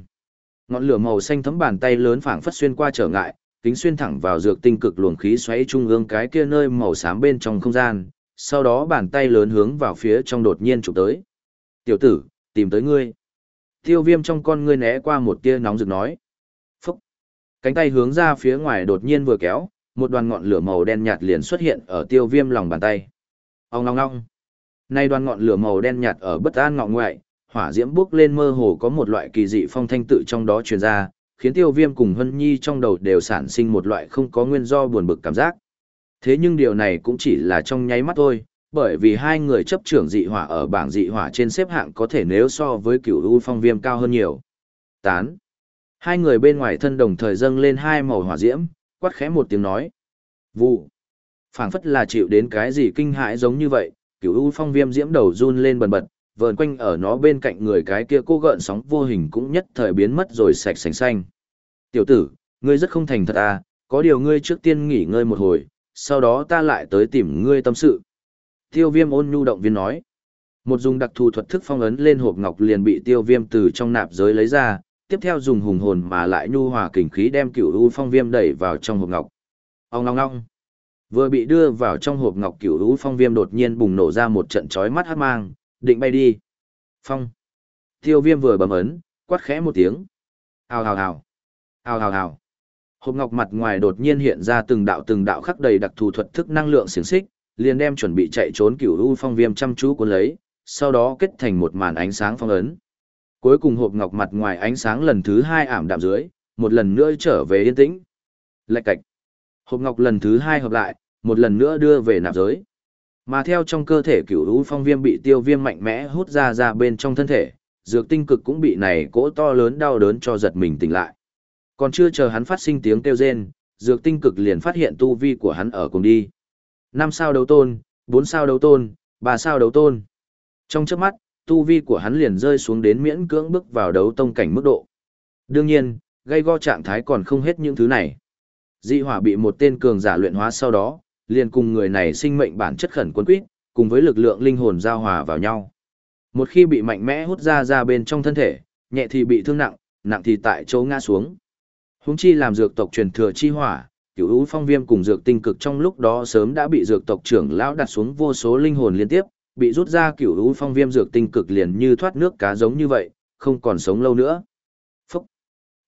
Ngọn lửa màu xanh thấm bàn tay lớn phảng phất xuyên qua trở ngại, kính xuyên thẳng vào dược tinh cực luồng khí xoáy trung ương cái kia nơi màu xám bên trong không gian, sau đó bàn tay lớn hướng vào phía trong đột nhiên chụp tới. "Tiểu tử, tìm tới ngươi." Tiêu Viêm trong con ngươi né qua một tia nóng rực nói. Phúc. Cánh tay hướng ra phía ngoài đột nhiên vừa kéo, một đoàn ngọn lửa màu đen nhạt liền xuất hiện ở Tiêu Viêm lòng bàn tay. Ong ong ong. Nay đoàn ngọn lửa màu đen nhạt ở bất an ngọ ngoại, hỏa diễm bước lên mơ hồ có một loại kỳ dị phong thanh tự trong đó truyền ra, khiến tiêu viêm cùng hân nhi trong đầu đều sản sinh một loại không có nguyên do buồn bực cảm giác. Thế nhưng điều này cũng chỉ là trong nháy mắt thôi, bởi vì hai người chấp trưởng dị hỏa ở bảng dị hỏa trên xếp hạng có thể nếu so với cửu u phong viêm cao hơn nhiều. Tán. Hai người bên ngoài thân đồng thời dâng lên hai màu hỏa diễm, quát khẽ một tiếng nói. Vụ. phảng phất là chịu đến cái gì kinh hãi giống như vậy, cửu u phong viêm diễm đầu run lên bần bật, vờn quanh ở nó bên cạnh người cái kia cô gợn sóng vô hình cũng nhất thời biến mất rồi sạch sành xanh. Tiểu tử, ngươi rất không thành thật à, có điều ngươi trước tiên nghỉ ngơi một hồi, sau đó ta lại tới tìm ngươi tâm sự. Tiêu viêm ôn nhu động viên nói. Một dùng đặc thù thuật thức phong ấn lên hộp ngọc liền bị tiêu viêm từ trong nạp giới lấy ra, tiếp theo dùng hùng hồn mà lại nhu hòa kình khí đem cửu u phong viêm đẩy vào trong hộp ngọc. Ông ngong ngong. Vừa bị đưa vào trong hộp ngọc cửu u phong viêm đột nhiên bùng nổ ra một trận chói mắt hát mang, định bay đi. Phong. Tiêu viêm vừa bấm ấn, quát khẽ một tiếng. Hào hào hào. Hào hào hào. Hộp ngọc mặt ngoài đột nhiên hiện ra từng đạo từng đạo khắc đầy đặc thù thuật thức năng lượng xiềng xích, liền đem chuẩn bị chạy trốn cửu u phong viêm chăm chú cuốn lấy, sau đó kết thành một màn ánh sáng phong ấn. Cuối cùng hộp ngọc mặt ngoài ánh sáng lần thứ hai ảm đạm dưới, một lần nữa trở về yên tĩnh. Lạch cạch. Hộp ngọc lần thứ hai hợp lại, một lần nữa đưa về nạp giới. Mà theo trong cơ thể cửu u phong viêm bị tiêu viêm mạnh mẽ hút ra ra bên trong thân thể, dược tinh cực cũng bị này cỗ to lớn đau đớn cho giật mình tỉnh lại. Còn chưa chờ hắn phát sinh tiếng kêu rên, dược tinh cực liền phát hiện tu vi của hắn ở cùng đi. năm sao đấu tôn, bốn sao đấu tôn, ba sao đấu tôn. Trong chớp mắt, tu vi của hắn liền rơi xuống đến miễn cưỡng bước vào đấu tông cảnh mức độ. Đương nhiên, gây go trạng thái còn không hết những thứ này. Dị hỏa bị một tên cường giả luyện hóa sau đó, liền cùng người này sinh mệnh bản chất khẩn quân quýt, cùng với lực lượng linh hồn giao hòa vào nhau. Một khi bị mạnh mẽ hút ra ra bên trong thân thể, nhẹ thì bị thương nặng, nặng thì tại chỗ ngã xuống. Húng chi làm dược tộc truyền thừa chi hỏa, cửu hữu phong viêm cùng dược tinh cực trong lúc đó sớm đã bị dược tộc trưởng lão đặt xuống vô số linh hồn liên tiếp, bị rút ra cửu hữu phong viêm dược tinh cực liền như thoát nước cá giống như vậy, không còn sống lâu nữa. Phúc!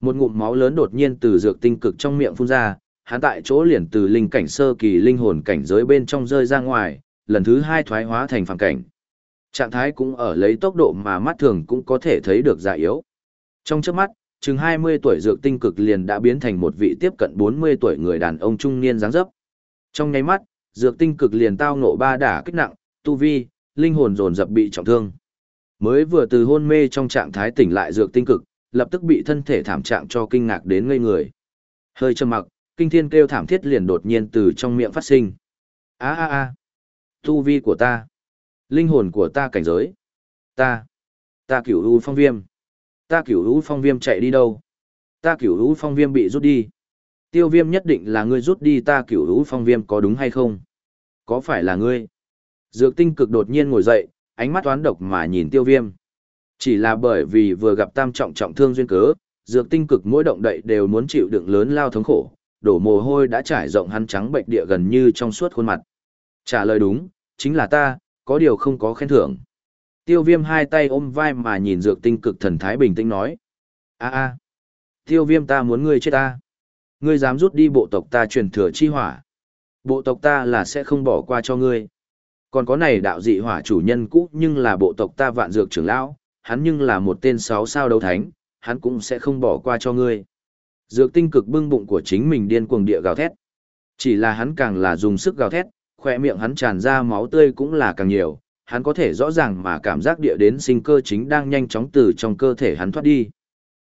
Một ngụm máu lớn đột nhiên từ dược tinh cực trong miệng phun ra, hắn tại chỗ liền từ linh cảnh sơ kỳ linh hồn cảnh giới bên trong rơi ra ngoài, lần thứ hai thoái hóa thành phản cảnh. Trạng thái cũng ở lấy tốc độ mà mắt thường cũng có thể thấy được dạ yếu. Trong trước mắt, chừng 20 tuổi dược tinh cực liền đã biến thành một vị tiếp cận 40 tuổi người đàn ông trung niên dáng dấp. Trong nháy mắt, dược tinh cực liền tao ngộ ba đả kích nặng, tu vi, linh hồn dồn dập bị trọng thương. Mới vừa từ hôn mê trong trạng thái tỉnh lại dược tinh cực, lập tức bị thân thể thảm trạng cho kinh ngạc đến ngây người. Hơi trầm mặc, kinh thiên kêu thảm thiết liền đột nhiên từ trong miệng phát sinh. A a a, tu vi của ta, linh hồn của ta cảnh giới, ta, ta cửu u phong viêm, ta cửu u phong viêm chạy đi đâu, Ta cửu lũ phong viêm bị rút đi. Tiêu viêm nhất định là ngươi rút đi ta cửu lũ phong viêm có đúng hay không? Có phải là ngươi? Dược tinh cực đột nhiên ngồi dậy, ánh mắt toán độc mà nhìn tiêu viêm. Chỉ là bởi vì vừa gặp tam trọng trọng thương duyên cớ, dược tinh cực mỗi động đậy đều muốn chịu đựng lớn lao thống khổ, đổ mồ hôi đã trải rộng hắn trắng bệnh địa gần như trong suốt khuôn mặt. Trả lời đúng, chính là ta, có điều không có khen thưởng. Tiêu viêm hai tay ôm vai mà nhìn dược tinh cực thần thái bình tĩnh nói. a a tiêu viêm ta muốn ngươi chết ta. Ngươi dám rút đi bộ tộc ta truyền thừa chi hỏa. Bộ tộc ta là sẽ không bỏ qua cho ngươi. Còn có này đạo dị hỏa chủ nhân cũ nhưng là bộ tộc ta vạn dược trưởng lão, hắn nhưng là một tên sáu sao đấu thánh, hắn cũng sẽ không bỏ qua cho ngươi. Dược tinh cực bưng bụng của chính mình điên cuồng địa gào thét. Chỉ là hắn càng là dùng sức gào thét, khỏe miệng hắn tràn ra máu tươi cũng là càng nhiều, hắn có thể rõ ràng mà cảm giác địa đến sinh cơ chính đang nhanh chóng từ trong cơ thể hắn thoát đi.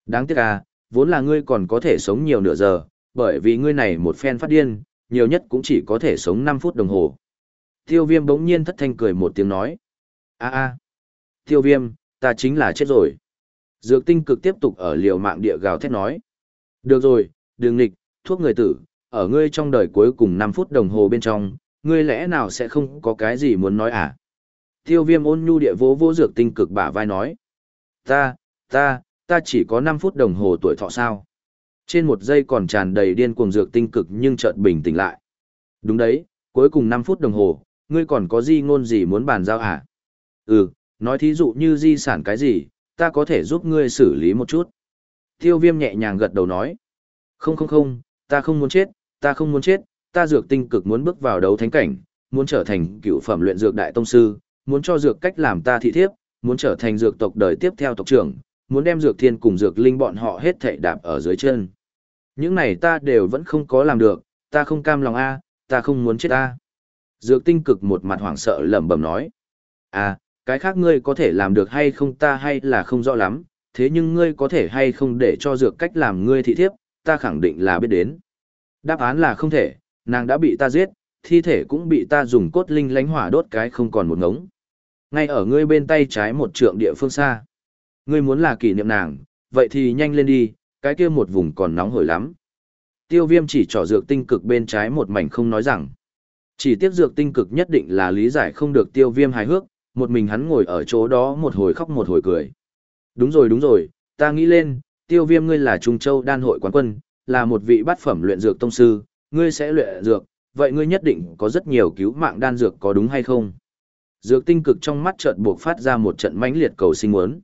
Đáng tiếc à, vốn là ngươi còn có thể sống nhiều nửa giờ, bởi vì ngươi này một phen phát điên, nhiều nhất cũng chỉ có thể sống 5 phút đồng hồ. Tiêu viêm bỗng nhiên thất thanh cười một tiếng nói. a a tiêu viêm, ta chính là chết rồi. Dược tinh cực tiếp tục ở liều mạng địa gào thét nói. Được rồi, đường nghịch, thuốc người tử, ở ngươi trong đời cuối cùng 5 phút đồng hồ bên trong, ngươi lẽ nào sẽ không có cái gì muốn nói à? Tiêu viêm ôn nhu địa vô vô dược tinh cực bả vai nói. Ta, ta, ta chỉ có 5 phút đồng hồ tuổi thọ sao? Trên một giây còn tràn đầy điên cuồng dược tinh cực nhưng chợt bình tĩnh lại. Đúng đấy, cuối cùng 5 phút đồng hồ, ngươi còn có gì ngôn gì muốn bàn giao hả? Ừ, nói thí dụ như di sản cái gì, ta có thể giúp ngươi xử lý một chút. Tiêu viêm nhẹ nhàng gật đầu nói. Không không không, ta không muốn chết, ta không muốn chết, ta dược tinh cực muốn bước vào đấu thánh cảnh, muốn trở thành cựu phẩm luyện dược đại tông sư, muốn cho dược cách làm ta thị thiếp, muốn trở thành dược tộc đời tiếp theo tộc trưởng, muốn đem dược thiên cùng dược linh bọn họ hết thảy đạp ở dưới chân. Những này ta đều vẫn không có làm được, ta không cam lòng a, ta không muốn chết a. Dược tinh cực một mặt hoảng sợ lẩm bẩm nói. À, cái khác ngươi có thể làm được hay không ta hay là không rõ lắm, thế nhưng ngươi có thể hay không để cho dược cách làm ngươi thị thiếp, ta khẳng định là biết đến. Đáp án là không thể, nàng đã bị ta giết, thi thể cũng bị ta dùng cốt linh lánh hỏa đốt cái không còn một ngống. Ngay ở ngươi bên tay trái một trượng địa phương xa. Ngươi muốn là kỷ niệm nàng, vậy thì nhanh lên đi, cái kia một vùng còn nóng hổi lắm. Tiêu viêm chỉ trỏ dược tinh cực bên trái một mảnh không nói rằng. Chỉ tiếc dược tinh cực nhất định là lý giải không được tiêu viêm hài hước, một mình hắn ngồi ở chỗ đó một hồi khóc một hồi cười. Đúng rồi đúng rồi, ta nghĩ lên, tiêu viêm ngươi là Trung Châu đan hội quán quân, là một vị bát phẩm luyện dược tông sư, ngươi sẽ luyện dược, vậy ngươi nhất định có rất nhiều cứu mạng đan dược có đúng hay không? Dược tinh cực trong mắt chợt buộc phát ra một trận mãnh liệt cầu sinh muốn.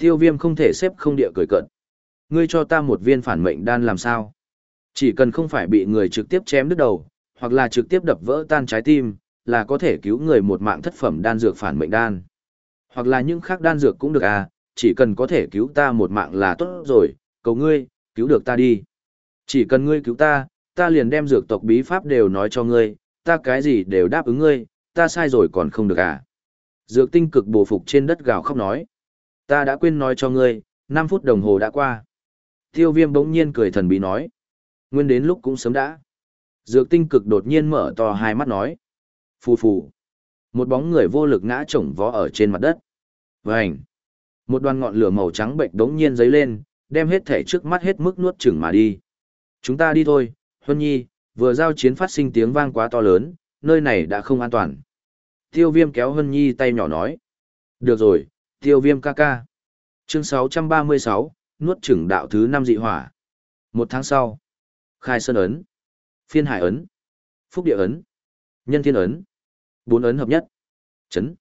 Tiêu viêm không thể xếp không địa cười cận. Ngươi cho ta một viên phản mệnh đan làm sao? Chỉ cần không phải bị người trực tiếp chém đứt đầu, hoặc là trực tiếp đập vỡ tan trái tim, là có thể cứu người một mạng thất phẩm đan dược phản mệnh đan. Hoặc là những khác đan dược cũng được à, chỉ cần có thể cứu ta một mạng là tốt rồi, cầu ngươi, cứu được ta đi. Chỉ cần ngươi cứu ta, ta liền đem dược tộc bí pháp đều nói cho ngươi, ta cái gì đều đáp ứng ngươi, ta sai rồi còn không được à. Dược tinh cực bổ phục trên đất gào khóc nói. Ta đã quên nói cho ngươi, 5 phút đồng hồ đã qua. Tiêu viêm bỗng nhiên cười thần bí nói. Nguyên đến lúc cũng sớm đã. Dược tinh cực đột nhiên mở to hai mắt nói. Phù phù. Một bóng người vô lực ngã chổng vó ở trên mặt đất. Vành. Một đoàn ngọn lửa màu trắng bệnh đống nhiên dấy lên, đem hết thể trước mắt hết mức nuốt chửng mà đi. Chúng ta đi thôi, Huân Nhi, vừa giao chiến phát sinh tiếng vang quá to lớn, nơi này đã không an toàn. Tiêu viêm kéo Huân Nhi tay nhỏ nói. Được rồi, tiêu viêm ca ca. Chương 636, nuốt chửng đạo thứ năm dị hỏa. Một tháng sau, khai sơn ấn, phiên hải ấn, phúc địa ấn, nhân thiên ấn, bốn ấn hợp nhất, chấn.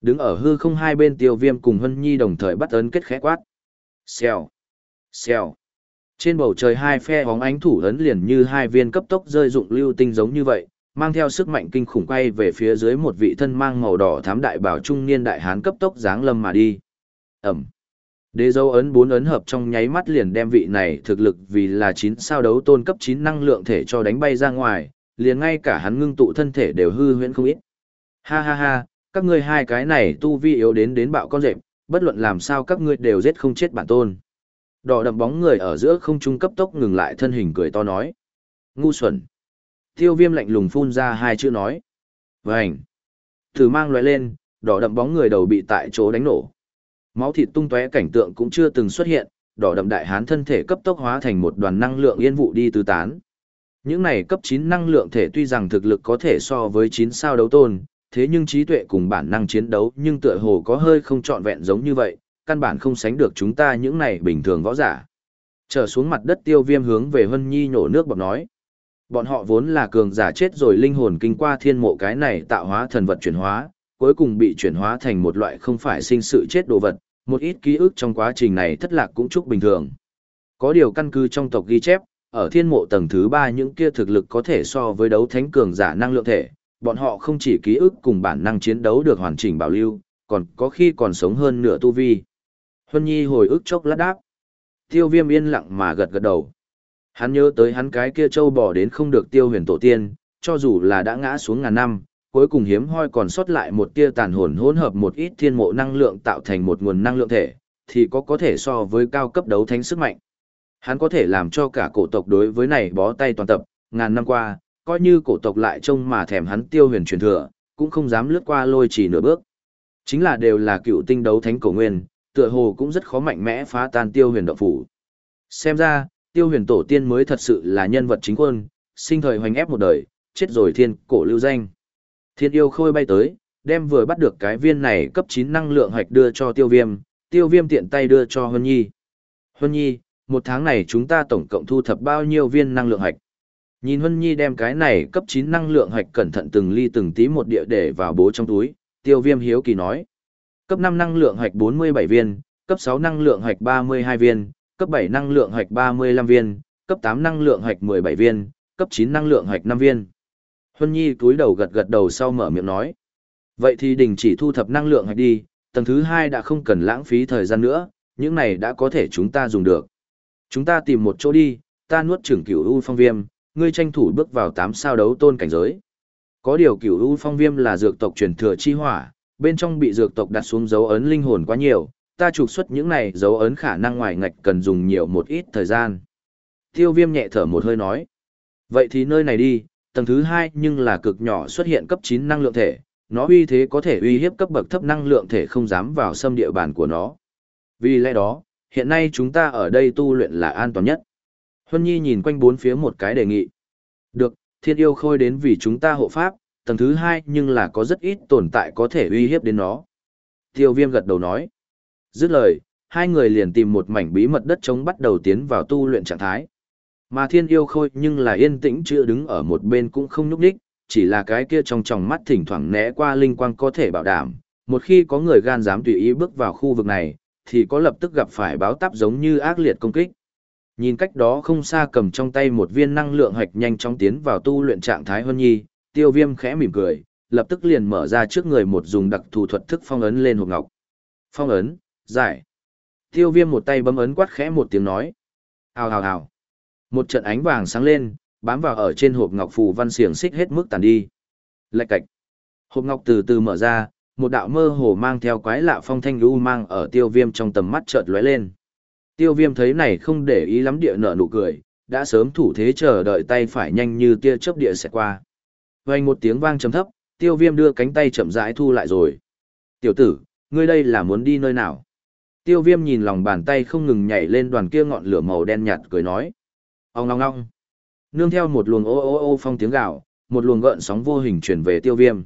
Đứng ở hư không hai bên tiêu viêm cùng Hân Nhi đồng thời bắt ấn kết khẽ quát. Xèo, xèo. Trên bầu trời hai phe hóng ánh thủ ấn liền như hai viên cấp tốc rơi dụng lưu tinh giống như vậy, mang theo sức mạnh kinh khủng quay về phía dưới một vị thân mang màu đỏ thám đại bảo trung niên đại hán cấp tốc giáng lâm mà đi. Ẩm. Đế dấu ấn bốn ấn hợp trong nháy mắt liền đem vị này thực lực vì là chín sao đấu tôn cấp 9 năng lượng thể cho đánh bay ra ngoài, liền ngay cả hắn ngưng tụ thân thể đều hư huyễn không ít. Ha ha ha, các ngươi hai cái này tu vi yếu đến đến bạo con rệp, bất luận làm sao các ngươi đều giết không chết bản tôn. Đỏ đậm bóng người ở giữa không trung cấp tốc ngừng lại thân hình cười to nói. Ngu xuẩn. Tiêu viêm lạnh lùng phun ra hai chữ nói. Vânh. Thử mang loại lên, đỏ đậm bóng người đầu bị tại chỗ đánh nổ. Máu thịt tung tóe cảnh tượng cũng chưa từng xuất hiện, đỏ đậm đại hán thân thể cấp tốc hóa thành một đoàn năng lượng yên vụ đi tứ tán. Những này cấp 9 năng lượng thể tuy rằng thực lực có thể so với 9 sao đấu tôn, thế nhưng trí tuệ cùng bản năng chiến đấu nhưng tựa hồ có hơi không trọn vẹn giống như vậy, căn bản không sánh được chúng ta những này bình thường võ giả. Trở xuống mặt đất tiêu viêm hướng về Hân Nhi nhổ nước bọt nói. Bọn họ vốn là cường giả chết rồi linh hồn kinh qua thiên mộ cái này tạo hóa thần vật chuyển hóa, cuối cùng bị chuyển hóa thành một loại không phải sinh sự chết đồ vật, một ít ký ức trong quá trình này thất lạc cũng chúc bình thường. Có điều căn cứ trong tộc ghi chép, ở thiên mộ tầng thứ ba những kia thực lực có thể so với đấu thánh cường giả năng lượng thể, bọn họ không chỉ ký ức cùng bản năng chiến đấu được hoàn chỉnh bảo lưu, còn có khi còn sống hơn nửa tu vi. Huân Nhi hồi ức chốc lát đáp. Tiêu viêm yên lặng mà gật gật đầu. Hắn nhớ tới hắn cái kia châu bò đến không được tiêu huyền tổ tiên, cho dù là đã ngã xuống ngàn năm, cuối cùng hiếm hoi còn sót lại một tia tàn hồn hỗn hợp một ít thiên mộ năng lượng tạo thành một nguồn năng lượng thể, thì có có thể so với cao cấp đấu thánh sức mạnh. Hắn có thể làm cho cả cổ tộc đối với này bó tay toàn tập, ngàn năm qua, coi như cổ tộc lại trông mà thèm hắn tiêu huyền truyền thừa, cũng không dám lướt qua lôi chỉ nửa bước. Chính là đều là cựu tinh đấu thánh cổ nguyên, tựa hồ cũng rất khó mạnh mẽ phá tan tiêu huyền động phủ. Xem ra, tiêu huyền tổ tiên mới thật sự là nhân vật chính quân, sinh thời hoành ép một đời, chết rồi thiên cổ lưu danh. Thiên yêu khôi bay tới, đem vừa bắt được cái viên này cấp 9 năng lượng hạch đưa cho tiêu viêm, tiêu viêm tiện tay đưa cho Huân Nhi. Huân Nhi, một tháng này chúng ta tổng cộng thu thập bao nhiêu viên năng lượng hạch? Nhìn Huân Nhi đem cái này cấp 9 năng lượng hạch cẩn thận từng ly từng tí một địa để vào bố trong túi, tiêu viêm hiếu kỳ nói. Cấp 5 năng lượng hạch 47 viên, cấp 6 năng lượng hạch 32 viên, cấp 7 năng lượng hạch 35 viên, cấp 8 năng lượng hạch 17 viên, cấp 9 năng lượng hạch 5 viên. Huân Nhi túi đầu gật gật đầu sau mở miệng nói. Vậy thì đình chỉ thu thập năng lượng hạch đi, tầng thứ 2 đã không cần lãng phí thời gian nữa, những này đã có thể chúng ta dùng được. Chúng ta tìm một chỗ đi, ta nuốt trưởng cửu u phong viêm, ngươi tranh thủ bước vào tám sao đấu tôn cảnh giới. Có điều cửu u phong viêm là dược tộc truyền thừa chi hỏa, bên trong bị dược tộc đặt xuống dấu ấn linh hồn quá nhiều, ta trục xuất những này dấu ấn khả năng ngoài ngạch cần dùng nhiều một ít thời gian. Tiêu viêm nhẹ thở một hơi nói. Vậy thì nơi này đi, tầng thứ hai nhưng là cực nhỏ xuất hiện cấp 9 năng lượng thể, nó uy thế có thể uy hiếp cấp bậc thấp năng lượng thể không dám vào xâm địa bàn của nó. Vì lẽ đó, hiện nay chúng ta ở đây tu luyện là an toàn nhất. Huân Nhi nhìn quanh bốn phía một cái đề nghị. Được, thiên yêu khôi đến vì chúng ta hộ pháp, tầng thứ hai nhưng là có rất ít tồn tại có thể uy hiếp đến nó. Tiêu viêm gật đầu nói. Dứt lời, hai người liền tìm một mảnh bí mật đất trống bắt đầu tiến vào tu luyện trạng thái. Mà thiên yêu khôi nhưng là yên tĩnh chưa đứng ở một bên cũng không nhúc đích, chỉ là cái kia trong tròng mắt thỉnh thoảng né qua linh quang có thể bảo đảm, một khi có người gan dám tùy ý bước vào khu vực này, thì có lập tức gặp phải báo táp giống như ác liệt công kích. Nhìn cách đó không xa cầm trong tay một viên năng lượng hạch nhanh chóng tiến vào tu luyện trạng thái hơn nhi, tiêu viêm khẽ mỉm cười, lập tức liền mở ra trước người một dùng đặc thù thuật thức phong ấn lên hộp ngọc. Phong ấn, giải. Tiêu viêm một tay bấm ấn quát khẽ một tiếng nói. Hào hào hào. Một trận ánh vàng sáng lên, bám vào ở trên hộp ngọc phù văn xiềng xích hết mức tàn đi. Lạch cạch. Hộp ngọc từ từ mở ra, một đạo mơ hồ mang theo quái lạ phong thanh lưu mang ở tiêu viêm trong tầm mắt chợt lóe lên. Tiêu viêm thấy này không để ý lắm địa nợ nụ cười, đã sớm thủ thế chờ đợi tay phải nhanh như tia chớp địa sẽ qua. Vành một tiếng vang trầm thấp, tiêu viêm đưa cánh tay chậm rãi thu lại rồi. Tiểu tử, ngươi đây là muốn đi nơi nào? Tiêu viêm nhìn lòng bàn tay không ngừng nhảy lên đoàn kia ngọn lửa màu đen nhạt cười nói. Ông ngong ngong. Nương theo một luồng ô ô ô phong tiếng gạo, một luồng gợn sóng vô hình chuyển về tiêu viêm.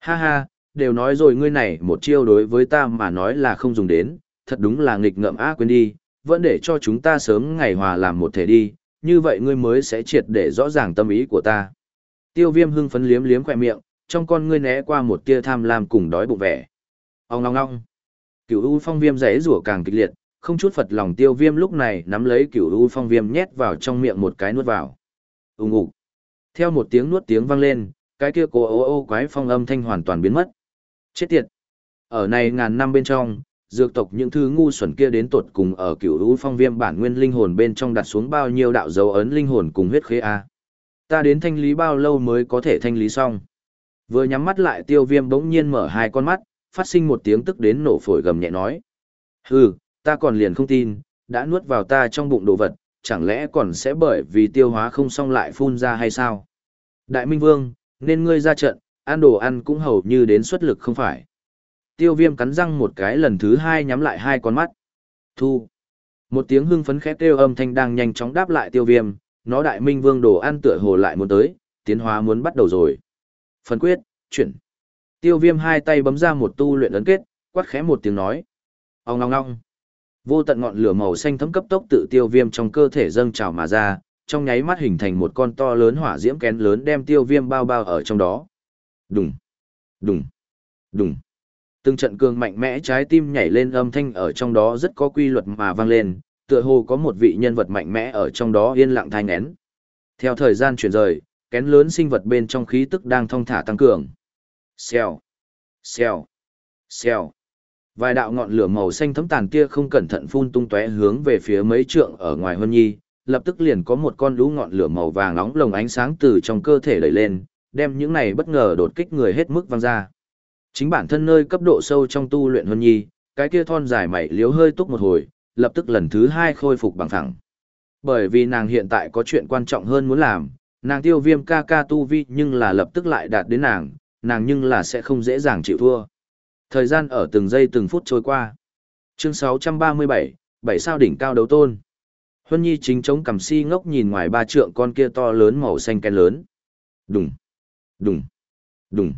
Ha ha, đều nói rồi ngươi này một chiêu đối với ta mà nói là không dùng đến, thật đúng là nghịch ngợm á quên đi, vẫn để cho chúng ta sớm ngày hòa làm một thể đi, như vậy ngươi mới sẽ triệt để rõ ràng tâm ý của ta. Tiêu viêm hưng phấn liếm liếm khỏe miệng, trong con ngươi né qua một tia tham lam cùng đói bụng vẻ. Ông ngong ngong. Cửu u phong viêm rẽ rủa càng kịch liệt, không chút phật lòng tiêu viêm lúc này nắm lấy cửu u phong viêm nhét vào trong miệng một cái nuốt vào. Úng ủ. Theo một tiếng nuốt tiếng vang lên, cái kia cố ô ô quái phong âm thanh hoàn toàn biến mất. Chết tiệt. Ở này ngàn năm bên trong, dược tộc những thứ ngu xuẩn kia đến tột cùng ở cửu u phong viêm bản nguyên linh hồn bên trong đặt xuống bao nhiêu đạo dấu ấn linh hồn cùng huyết khế a. Ta đến thanh lý bao lâu mới có thể thanh lý xong. Vừa nhắm mắt lại tiêu viêm bỗng nhiên mở hai con mắt, phát sinh một tiếng tức đến nổ phổi gầm nhẹ nói. Hừ, ta còn liền không tin, đã nuốt vào ta trong bụng đồ vật, chẳng lẽ còn sẽ bởi vì tiêu hóa không xong lại phun ra hay sao? Đại Minh Vương, nên ngươi ra trận, ăn đồ ăn cũng hầu như đến xuất lực không phải. Tiêu viêm cắn răng một cái lần thứ hai nhắm lại hai con mắt. Thu. Một tiếng hưng phấn khét kêu âm thanh đang nhanh chóng đáp lại tiêu viêm, nó đại minh vương đồ ăn tựa hồ lại muốn tới, tiến hóa muốn bắt đầu rồi. Phần quyết, chuyển. Tiêu viêm hai tay bấm ra một tu luyện ấn kết, quát khẽ một tiếng nói. Ông ngong ngong. Vô tận ngọn lửa màu xanh thấm cấp tốc tự tiêu viêm trong cơ thể dâng trào mà ra, trong nháy mắt hình thành một con to lớn hỏa diễm kén lớn đem tiêu viêm bao bao ở trong đó. Đùng, đùng, đùng. Từng trận cường mạnh mẽ trái tim nhảy lên âm thanh ở trong đó rất có quy luật mà vang lên, tựa hồ có một vị nhân vật mạnh mẽ ở trong đó yên lặng thai ngén. Theo thời gian chuyển rời, kén lớn sinh vật bên trong khí tức đang thong thả tăng cường. Xèo, xèo, xèo. Vài đạo ngọn lửa màu xanh thấm tàn kia không cẩn thận phun tung tóe hướng về phía mấy trượng ở ngoài Huân Nhi, lập tức liền có một con lũ ngọn lửa màu vàng nóng lồng ánh sáng từ trong cơ thể đẩy lên, đem những này bất ngờ đột kích người hết mức văng ra. Chính bản thân nơi cấp độ sâu trong tu luyện Huân Nhi, cái kia thon dài mày liếu hơi túc một hồi, lập tức lần thứ hai khôi phục bằng thẳng. Bởi vì nàng hiện tại có chuyện quan trọng hơn muốn làm, nàng tiêu viêm ca ca tu vi nhưng là lập tức lại đạt đến nàng, nàng nhưng là sẽ không dễ dàng chịu thua. Thời gian ở từng giây từng phút trôi qua. Chương 637, bảy sao đỉnh cao đấu tôn. Huân Nhi chính chống cầm si ngốc nhìn ngoài ba trượng con kia to lớn màu xanh kén lớn. Đùng, đùng, đùng.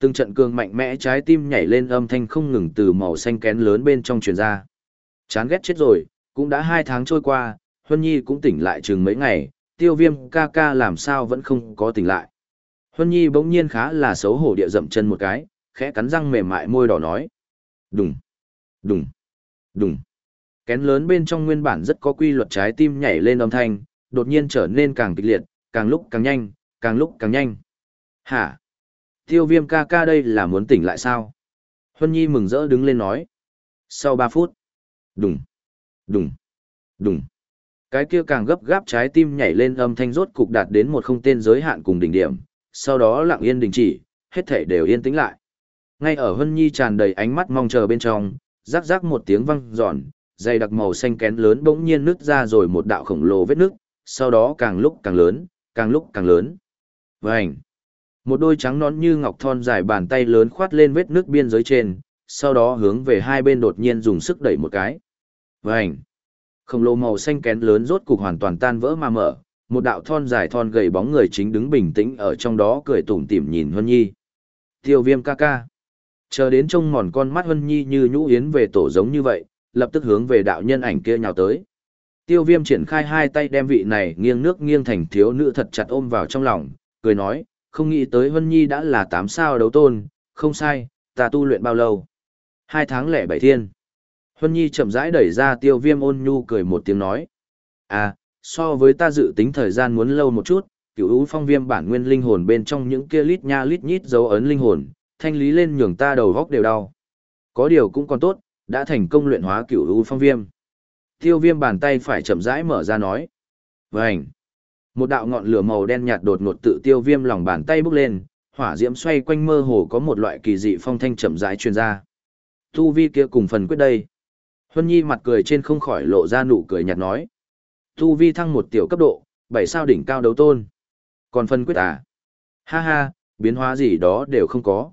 Từng trận cường mạnh mẽ trái tim nhảy lên âm thanh không ngừng từ màu xanh kén lớn bên trong truyền ra. Chán ghét chết rồi, cũng đã hai tháng trôi qua, Huân Nhi cũng tỉnh lại chừng mấy ngày, tiêu viêm ca ca làm sao vẫn không có tỉnh lại. Huân Nhi bỗng nhiên khá là xấu hổ địa dậm chân một cái, khẽ cắn răng mềm mại môi đỏ nói. Đùng, đùng, đùng. Kén lớn bên trong nguyên bản rất có quy luật trái tim nhảy lên âm thanh, đột nhiên trở nên càng kịch liệt, càng lúc càng nhanh, càng lúc càng nhanh. Hả? Tiêu viêm ca ca đây là muốn tỉnh lại sao? Huân Nhi mừng rỡ đứng lên nói. Sau ba phút. Đùng, đùng, đùng. Cái kia càng gấp gáp trái tim nhảy lên âm thanh rốt cục đạt đến một không tên giới hạn cùng đỉnh điểm, sau đó lặng yên đình chỉ, hết thể đều yên tĩnh lại. Ngay ở Hân Nhi tràn đầy ánh mắt mong chờ bên trong, rắc rắc một tiếng vang giòn, dày đặc màu xanh kén lớn bỗng nhiên nứt ra rồi một đạo khổng lồ vết nước, sau đó càng lúc càng lớn, càng lúc càng lớn. Vành! Một đôi trắng nón như ngọc thon dài bàn tay lớn khoát lên vết nước biên giới trên, sau đó hướng về hai bên đột nhiên dùng sức đẩy một cái. Vành! Khổng lồ màu xanh kén lớn rốt cục hoàn toàn tan vỡ mà mở, một đạo thon dài thon gầy bóng người chính đứng bình tĩnh ở trong đó cười tủm tỉm nhìn Huân Nhi. Tiêu viêm ca ca. Chờ đến trông mòn con mắt Huân Nhi như nhũ yến về tổ giống như vậy, lập tức hướng về đạo nhân ảnh kia nhào tới. Tiêu viêm triển khai hai tay đem vị này nghiêng nước nghiêng thành thiếu nữ thật chặt ôm vào trong lòng, cười nói, không nghĩ tới Vân Nhi đã là tám sao đấu tôn, không sai, ta tu luyện bao lâu. Hai tháng lẻ bảy thiên. Vân Nhi chậm rãi đẩy ra tiêu viêm ôn nhu cười một tiếng nói. À, so với ta dự tính thời gian muốn lâu một chút, cửu ú phong viêm bản nguyên linh hồn bên trong những kia lít nha lít nhít dấu ấn linh hồn, thanh lý lên nhường ta đầu góc đều đau. Có điều cũng còn tốt, đã thành công luyện hóa cửu U phong viêm. Tiêu viêm bàn tay phải chậm rãi mở ra nói. Vânh! Một đạo ngọn lửa màu đen nhạt đột ngột tự tiêu viêm lòng bàn tay bốc lên, hỏa diễm xoay quanh mơ hồ có một loại kỳ dị phong thanh chậm rãi truyền ra. Tu vi kia cùng phần quyết đây. Huân Nhi mặt cười trên không khỏi lộ ra nụ cười nhạt nói. Tu vi thăng một tiểu cấp độ, bảy sao đỉnh cao đấu tôn. Còn phần quyết à? Ha ha, biến hóa gì đó đều không có.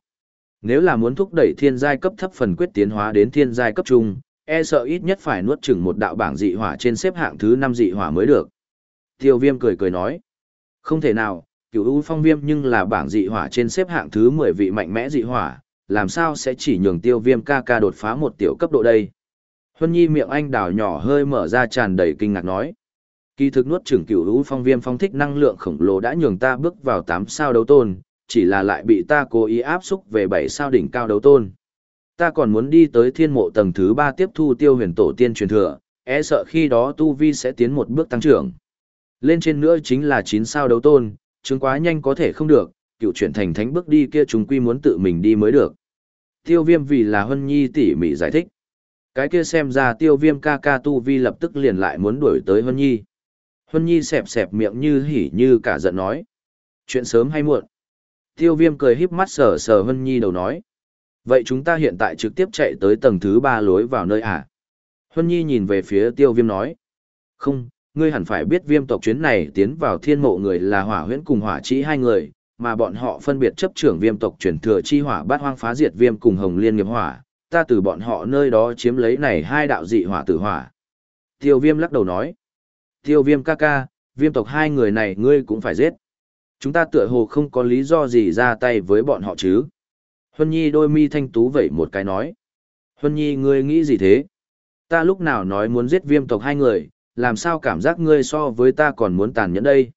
Nếu là muốn thúc đẩy thiên giai cấp thấp phần quyết tiến hóa đến thiên giai cấp trung, e sợ ít nhất phải nuốt chừng một đạo bảng dị hỏa trên xếp hạng thứ năm dị hỏa mới được. Tiêu viêm cười cười nói. Không thể nào, cửu u phong viêm nhưng là bảng dị hỏa trên xếp hạng thứ mười vị mạnh mẽ dị hỏa, làm sao sẽ chỉ nhường tiêu viêm ca ca đột phá một tiểu cấp độ đây. Huân nhi miệng anh đào nhỏ hơi mở ra tràn đầy kinh ngạc nói. Kỳ thực nuốt chửng cửu u phong viêm phong thích năng lượng khổng lồ đã nhường ta bước vào tám sao đấu tôn, chỉ là lại bị ta cố ý áp xúc về bảy sao đỉnh cao đấu tôn. Ta còn muốn đi tới thiên mộ tầng thứ ba tiếp thu tiêu huyền tổ tiên truyền thừa, e sợ khi đó tu vi sẽ tiến một bước tăng trưởng. Lên trên nữa chính là chín sao đấu tôn, chứng quá nhanh có thể không được, cựu chuyển thành thánh bước đi kia chúng quy muốn tự mình đi mới được. Tiêu viêm vì là Hân Nhi tỉ mỉ giải thích. Cái kia xem ra tiêu viêm ca ca tu vi lập tức liền lại muốn đuổi tới Hân Nhi. Hân Nhi xẹp xẹp miệng như hỉ như cả giận nói. Chuyện sớm hay muộn. Tiêu viêm cười híp mắt sờ sờ Hân Nhi đầu nói. Vậy chúng ta hiện tại trực tiếp chạy tới tầng thứ ba lối vào nơi à? Hân Nhi nhìn về phía tiêu viêm nói. Không, ngươi hẳn phải biết viêm tộc chuyến này tiến vào thiên mộ người là hỏa huyễn cùng hỏa trí hai người, mà bọn họ phân biệt chấp trưởng viêm tộc chuyển thừa chi hỏa bát hoang phá diệt viêm cùng hồng liên nghiệp hỏa, ta từ bọn họ nơi đó chiếm lấy này hai đạo dị hỏa tử hỏa. Tiêu viêm lắc đầu nói. Tiêu viêm ca ca, viêm tộc hai người này ngươi cũng phải giết. Chúng ta tựa hồ không có lý do gì ra tay với bọn họ chứ. Huân Nhi đôi mi thanh tú vẩy một cái nói. Huân Nhi ngươi nghĩ gì thế? Ta lúc nào nói muốn giết viêm tộc hai người, làm sao cảm giác ngươi so với ta còn muốn tàn nhẫn đây?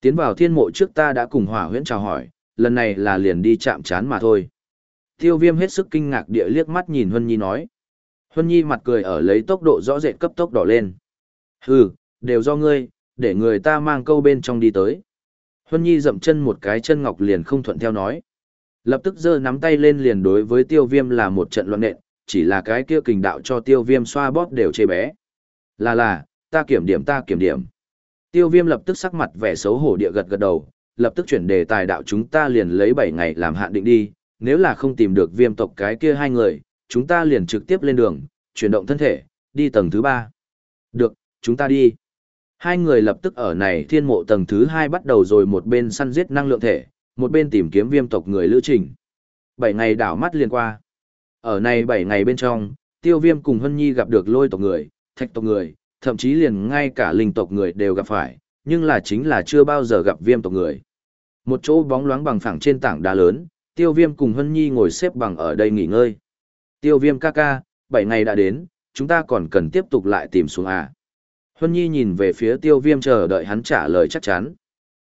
Tiến vào thiên mộ trước ta đã cùng hỏa huyễn chào hỏi, lần này là liền đi chạm chán mà thôi. Tiêu viêm hết sức kinh ngạc địa liếc mắt nhìn Huân Nhi nói. Huân Nhi mặt cười ở lấy tốc độ rõ rệt cấp tốc đỏ lên. Hừ, đều do ngươi, để người ta mang câu bên trong đi tới. Huân Nhi dậm chân một cái chân ngọc liền không thuận theo nói. Lập tức giơ nắm tay lên liền đối với tiêu viêm là một trận loạn nện, chỉ là cái kia kình đạo cho tiêu viêm xoa bóp đều chê bé. Là là, ta kiểm điểm ta kiểm điểm. Tiêu viêm lập tức sắc mặt vẻ xấu hổ địa gật gật đầu, lập tức chuyển đề tài đạo chúng ta liền lấy 7 ngày làm hạn định đi, nếu là không tìm được viêm tộc cái kia hai người, chúng ta liền trực tiếp lên đường, chuyển động thân thể, đi tầng thứ 3. Được, chúng ta đi. Hai người lập tức ở này thiên mộ tầng thứ 2 bắt đầu rồi một bên săn giết năng lượng thể, một bên tìm kiếm viêm tộc người lữ trình. 7 ngày đảo mắt liền qua. Ở này 7 ngày bên trong, tiêu viêm cùng Hân Nhi gặp được lôi tộc người, thạch tộc người, thậm chí liền ngay cả linh tộc người đều gặp phải, nhưng là chính là chưa bao giờ gặp viêm tộc người. Một chỗ bóng loáng bằng phẳng trên tảng đá lớn, tiêu viêm cùng Hân Nhi ngồi xếp bằng ở đây nghỉ ngơi. Tiêu viêm ca ca, 7 ngày đã đến, chúng ta còn cần tiếp tục lại tìm xuống à. Hân Nhi nhìn về phía tiêu viêm chờ đợi hắn trả lời chắc chắn.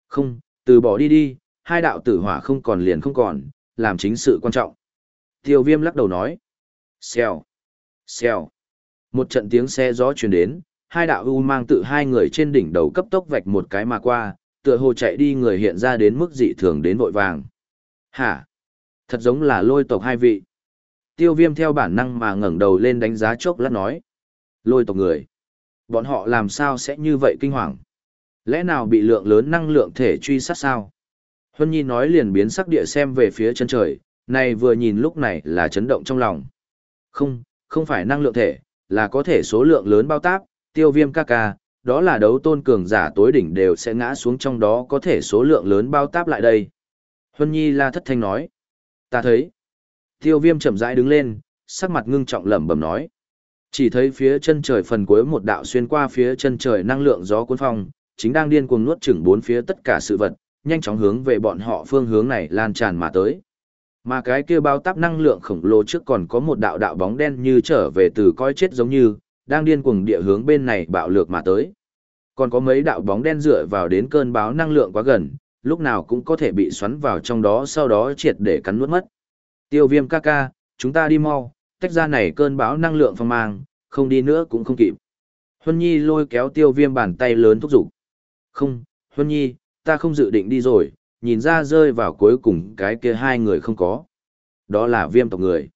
Không, từ bỏ đi đi, hai đạo tử hỏa không còn liền không còn, làm chính sự quan trọng. Tiêu viêm lắc đầu nói. Xèo, xèo. Một trận tiếng xe gió truyền đến, hai đạo u mang tự hai người trên đỉnh đầu cấp tốc vạch một cái mà qua, tựa hồ chạy đi người hiện ra đến mức dị thường đến vội vàng. Hả? Thật giống là lôi tộc hai vị. Tiêu viêm theo bản năng mà ngẩng đầu lên đánh giá chốc lát nói. Lôi tộc người. Bọn họ làm sao sẽ như vậy kinh hoàng? Lẽ nào bị lượng lớn năng lượng thể truy sát sao? Huân Nhi nói liền biến sắc địa xem về phía chân trời, này vừa nhìn lúc này là chấn động trong lòng. Không, không phải năng lượng thể, là có thể số lượng lớn bao táp, tiêu viêm ca ca, đó là đấu tôn cường giả tối đỉnh đều sẽ ngã xuống trong đó có thể số lượng lớn bao táp lại đây. Huân Nhi la thất thanh nói. Ta thấy. Tiêu viêm chậm rãi đứng lên, sắc mặt ngưng trọng lẩm bẩm nói. Chỉ thấy phía chân trời phần cuối một đạo xuyên qua phía chân trời năng lượng gió cuốn phong, chính đang điên cuồng nuốt chửng bốn phía tất cả sự vật, nhanh chóng hướng về bọn họ phương hướng này lan tràn mà tới. Mà cái kia bao táp năng lượng khổng lồ trước còn có một đạo đạo bóng đen như trở về từ coi chết giống như, đang điên cuồng địa hướng bên này bạo lược mà tới. Còn có mấy đạo bóng đen dựa vào đến cơn báo năng lượng quá gần, lúc nào cũng có thể bị xoắn vào trong đó sau đó triệt để cắn nuốt mất. Tiêu viêm ca ca, chúng ta đi mau, tách ra này cơn báo năng lượng phong mang, không đi nữa cũng không kịp. Huân Nhi lôi kéo tiêu viêm bàn tay lớn thúc giục. Không, Huân Nhi, ta không dự định đi rồi, nhìn ra rơi vào cuối cùng cái kia hai người không có. Đó là viêm tộc người.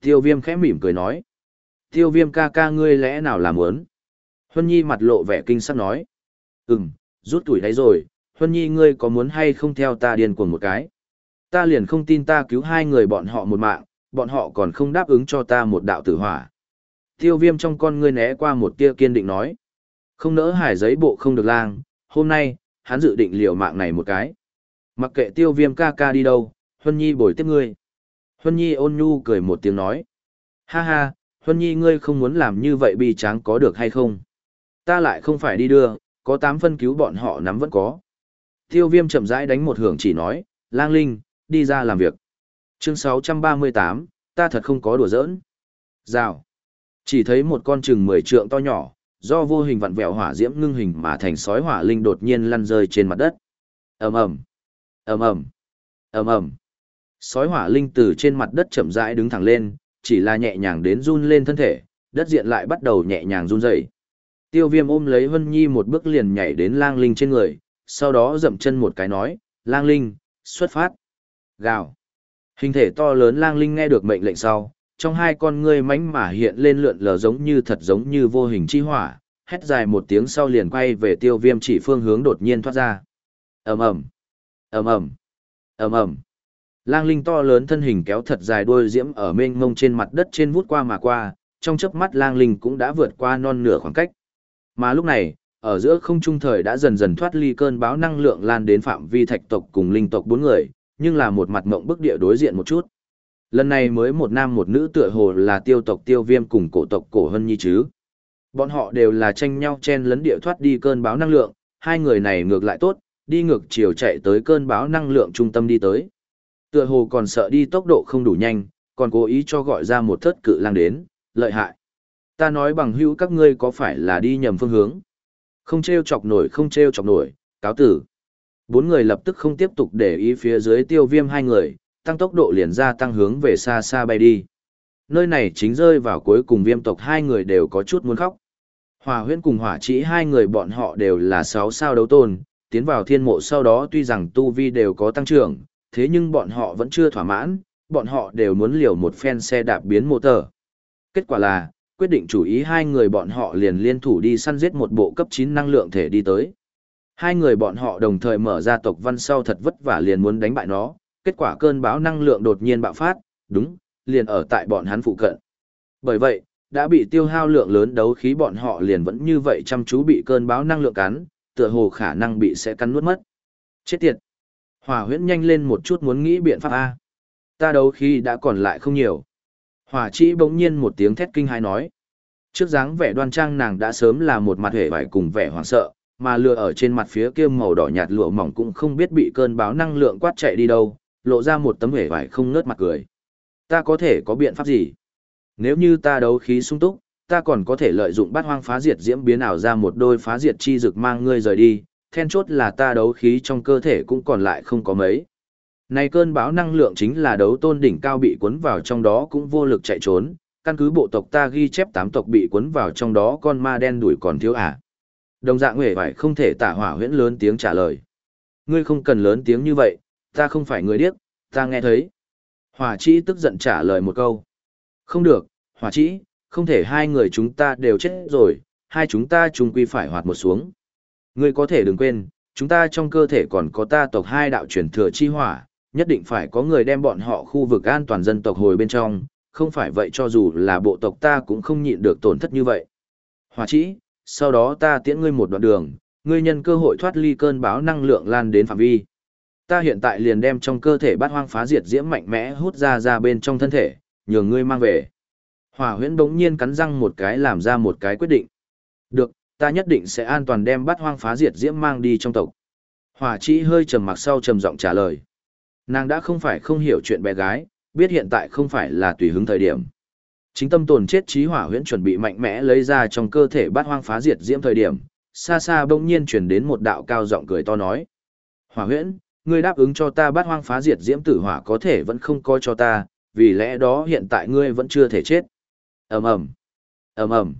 Tiêu viêm khẽ mỉm cười nói. Tiêu viêm ca ca ngươi lẽ nào làm muốn? Huân Nhi mặt lộ vẻ kinh sắc nói. Ừm, rút tuổi đấy rồi, Huân Nhi ngươi có muốn hay không theo ta điên cuồng một cái? Ta liền không tin ta cứu hai người bọn họ một mạng, bọn họ còn không đáp ứng cho ta một đạo tử hỏa. Tiêu viêm trong con ngươi né qua một tia kiên định nói. Không nỡ hải giấy bộ không được lang, hôm nay, hắn dự định liều mạng này một cái. Mặc kệ tiêu viêm ca ca đi đâu, Huân Nhi bồi tiếp ngươi. Huân Nhi ôn nhu cười một tiếng nói. Ha ha, Huân Nhi ngươi không muốn làm như vậy bi tráng có được hay không? Ta lại không phải đi đưa, có tám phân cứu bọn họ nắm vẫn có. Tiêu viêm chậm rãi đánh một hưởng chỉ nói, lang linh, đi ra làm việc. Chương 638, ta thật không có đùa giỡn. Rào. Chỉ thấy một con chừng mười trượng to nhỏ, do vô hình vặn vẹo hỏa diễm ngưng hình mà thành sói hỏa linh đột nhiên lăn rơi trên mặt đất. Ầm ầm, ầm ầm, ầm ầm. Sói hỏa linh từ trên mặt đất chậm rãi đứng thẳng lên, chỉ là nhẹ nhàng đến run lên thân thể, đất diện lại bắt đầu nhẹ nhàng run rẩy. Tiêu Viêm ôm lấy Vân Nhi một bước liền nhảy đến Lang Linh trên người, sau đó dậm chân một cái nói, "Lang Linh, xuất phát." Gào. Hình thể to lớn Lang Linh nghe được mệnh lệnh sau, trong hai con ngươi mánh mà hiện lên lượn lờ giống như thật giống như vô hình chi hỏa, hét dài một tiếng sau liền quay về tiêu viêm chỉ phương hướng đột nhiên thoát ra. ầm ầm ầm ầm ầm ầm Lang linh to lớn thân hình kéo thật dài đuôi diễm ở mênh mông trên mặt đất trên vút qua mà qua, trong chớp mắt lang linh cũng đã vượt qua non nửa khoảng cách. Mà lúc này, ở giữa không trung thời đã dần dần thoát ly cơn báo năng lượng lan đến phạm vi thạch tộc cùng linh tộc bốn người, nhưng là một mặt mộng bức địa đối diện một chút. Lần này mới một nam một nữ tựa hồ là tiêu tộc tiêu viêm cùng cổ tộc cổ hân nhi chứ. Bọn họ đều là tranh nhau chen lấn địa thoát đi cơn báo năng lượng, hai người này ngược lại tốt, đi ngược chiều chạy tới cơn báo năng lượng trung tâm đi tới. Tựa hồ còn sợ đi tốc độ không đủ nhanh, còn cố ý cho gọi ra một thất cự lang đến, lợi hại. Ta nói bằng hữu các ngươi có phải là đi nhầm phương hướng? Không treo chọc nổi không treo chọc nổi, cáo tử. Bốn người lập tức không tiếp tục để ý phía dưới tiêu viêm hai người, tăng tốc độ liền ra tăng hướng về xa xa bay đi. Nơi này chính rơi vào cuối cùng viêm tộc hai người đều có chút muốn khóc. Hòa huyễn cùng hỏa chỉ hai người bọn họ đều là sáu sao đấu tôn, tiến vào thiên mộ sau đó tuy rằng tu vi đều có tăng trưởng, thế nhưng bọn họ vẫn chưa thỏa mãn, bọn họ đều muốn liều một phen xe đạp biến mô tờ. Kết quả là, quyết định chủ ý hai người bọn họ liền liên thủ đi săn giết một bộ cấp 9 năng lượng thể đi tới. Hai người bọn họ đồng thời mở ra tộc văn sau thật vất vả liền muốn đánh bại nó, kết quả cơn bão năng lượng đột nhiên bạo phát, đúng, liền ở tại bọn hắn phụ cận. Bởi vậy, đã bị tiêu hao lượng lớn đấu khí bọn họ liền vẫn như vậy chăm chú bị cơn bão năng lượng cắn, tựa hồ khả năng bị sẽ cắn nuốt mất. Chết tiệt! Hỏa huyễn nhanh lên một chút muốn nghĩ biện pháp A. Ta đấu khí đã còn lại không nhiều. Hỏa chỉ bỗng nhiên một tiếng thét kinh hãi nói. Trước dáng vẻ đoan trang nàng đã sớm là một mặt hề vải cùng vẻ hoảng sợ, mà lừa ở trên mặt phía kia màu đỏ nhạt lụa mỏng cũng không biết bị cơn báo năng lượng quát chạy đi đâu, lộ ra một tấm hề vải không ngớt mặt cười. Ta có thể có biện pháp gì? Nếu như ta đấu khí sung túc, ta còn có thể lợi dụng bát hoang phá diệt diễm biến ảo ra một đôi phá diệt chi dực mang ngươi rời đi, then chốt là ta đấu khí trong cơ thể cũng còn lại không có mấy. Này cơn bão năng lượng chính là đấu tôn đỉnh cao bị cuốn vào trong đó cũng vô lực chạy trốn, căn cứ bộ tộc ta ghi chép tám tộc bị cuốn vào trong đó con ma đen đuổi còn thiếu à. Đồng dạng huệ phải không thể tả hỏa huyễn lớn tiếng trả lời. Ngươi không cần lớn tiếng như vậy, ta không phải người điếc, ta nghe thấy. Hỏa chỉ tức giận trả lời một câu. Không được, hỏa chỉ, không thể hai người chúng ta đều chết rồi, hai chúng ta chung quy phải hoạt một xuống. Ngươi có thể đừng quên, chúng ta trong cơ thể còn có ta tộc hai đạo truyền thừa chi hỏa, nhất định phải có người đem bọn họ khu vực an toàn dân tộc hồi bên trong, không phải vậy cho dù là bộ tộc ta cũng không nhịn được tổn thất như vậy. Hỏa chỉ, sau đó ta tiễn ngươi một đoạn đường, ngươi nhân cơ hội thoát ly cơn báo năng lượng lan đến phạm vi. Ta hiện tại liền đem trong cơ thể bát hoang phá diệt diễm mạnh mẽ hút ra ra bên trong thân thể, nhường ngươi mang về. Hỏa huyễn đống nhiên cắn răng một cái làm ra một cái quyết định. Được, ta nhất định sẽ an toàn đem bát hoang phá diệt diễm mang đi trong tộc. Hỏa chỉ hơi trầm mặc sau trầm giọng trả lời. Nàng đã không phải không hiểu chuyện bé gái, biết hiện tại không phải là tùy hứng thời điểm. Chính tâm tồn chết trí hỏa huyễn chuẩn bị mạnh mẽ lấy ra trong cơ thể bát hoang phá diệt diễm thời điểm, xa xa bỗng nhiên chuyển đến một đạo cao giọng cười to nói. Hỏa huyễn, ngươi đáp ứng cho ta bát hoang phá diệt diễm tử hỏa có thể vẫn không coi cho ta, vì lẽ đó hiện tại ngươi vẫn chưa thể chết. ầm ầm ầm ầm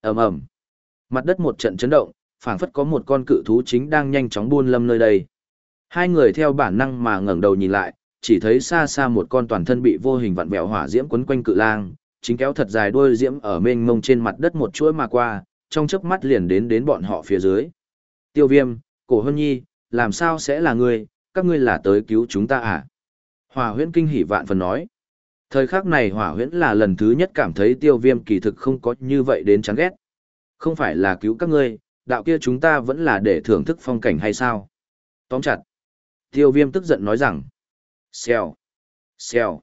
ầm ầm Mặt đất một trận chấn động, phảng phất có một con cự thú chính đang nhanh chóng buôn lâm nơi đây. Hai người theo bản năng mà ngẩng đầu nhìn lại, chỉ thấy xa xa một con toàn thân bị vô hình vặn vẹo hỏa diễm quấn quanh cự lang, chính kéo thật dài đuôi diễm ở mênh mông trên mặt đất một chuỗi mà qua, trong chớp mắt liền đến đến bọn họ phía dưới. Tiêu Viêm, Cổ Hân Nhi, làm sao sẽ là ngươi, các ngươi là tới cứu chúng ta à? Hỏa huyễn kinh hỉ vạn phần nói. Thời khắc này hỏa huyễn là lần thứ nhất cảm thấy tiêu viêm kỳ thực không có như vậy đến chán ghét. Không phải là cứu các ngươi, đạo kia chúng ta vẫn là để thưởng thức phong cảnh hay sao? Tóm chặt. Tiêu viêm tức giận nói rằng. Xèo. Xèo.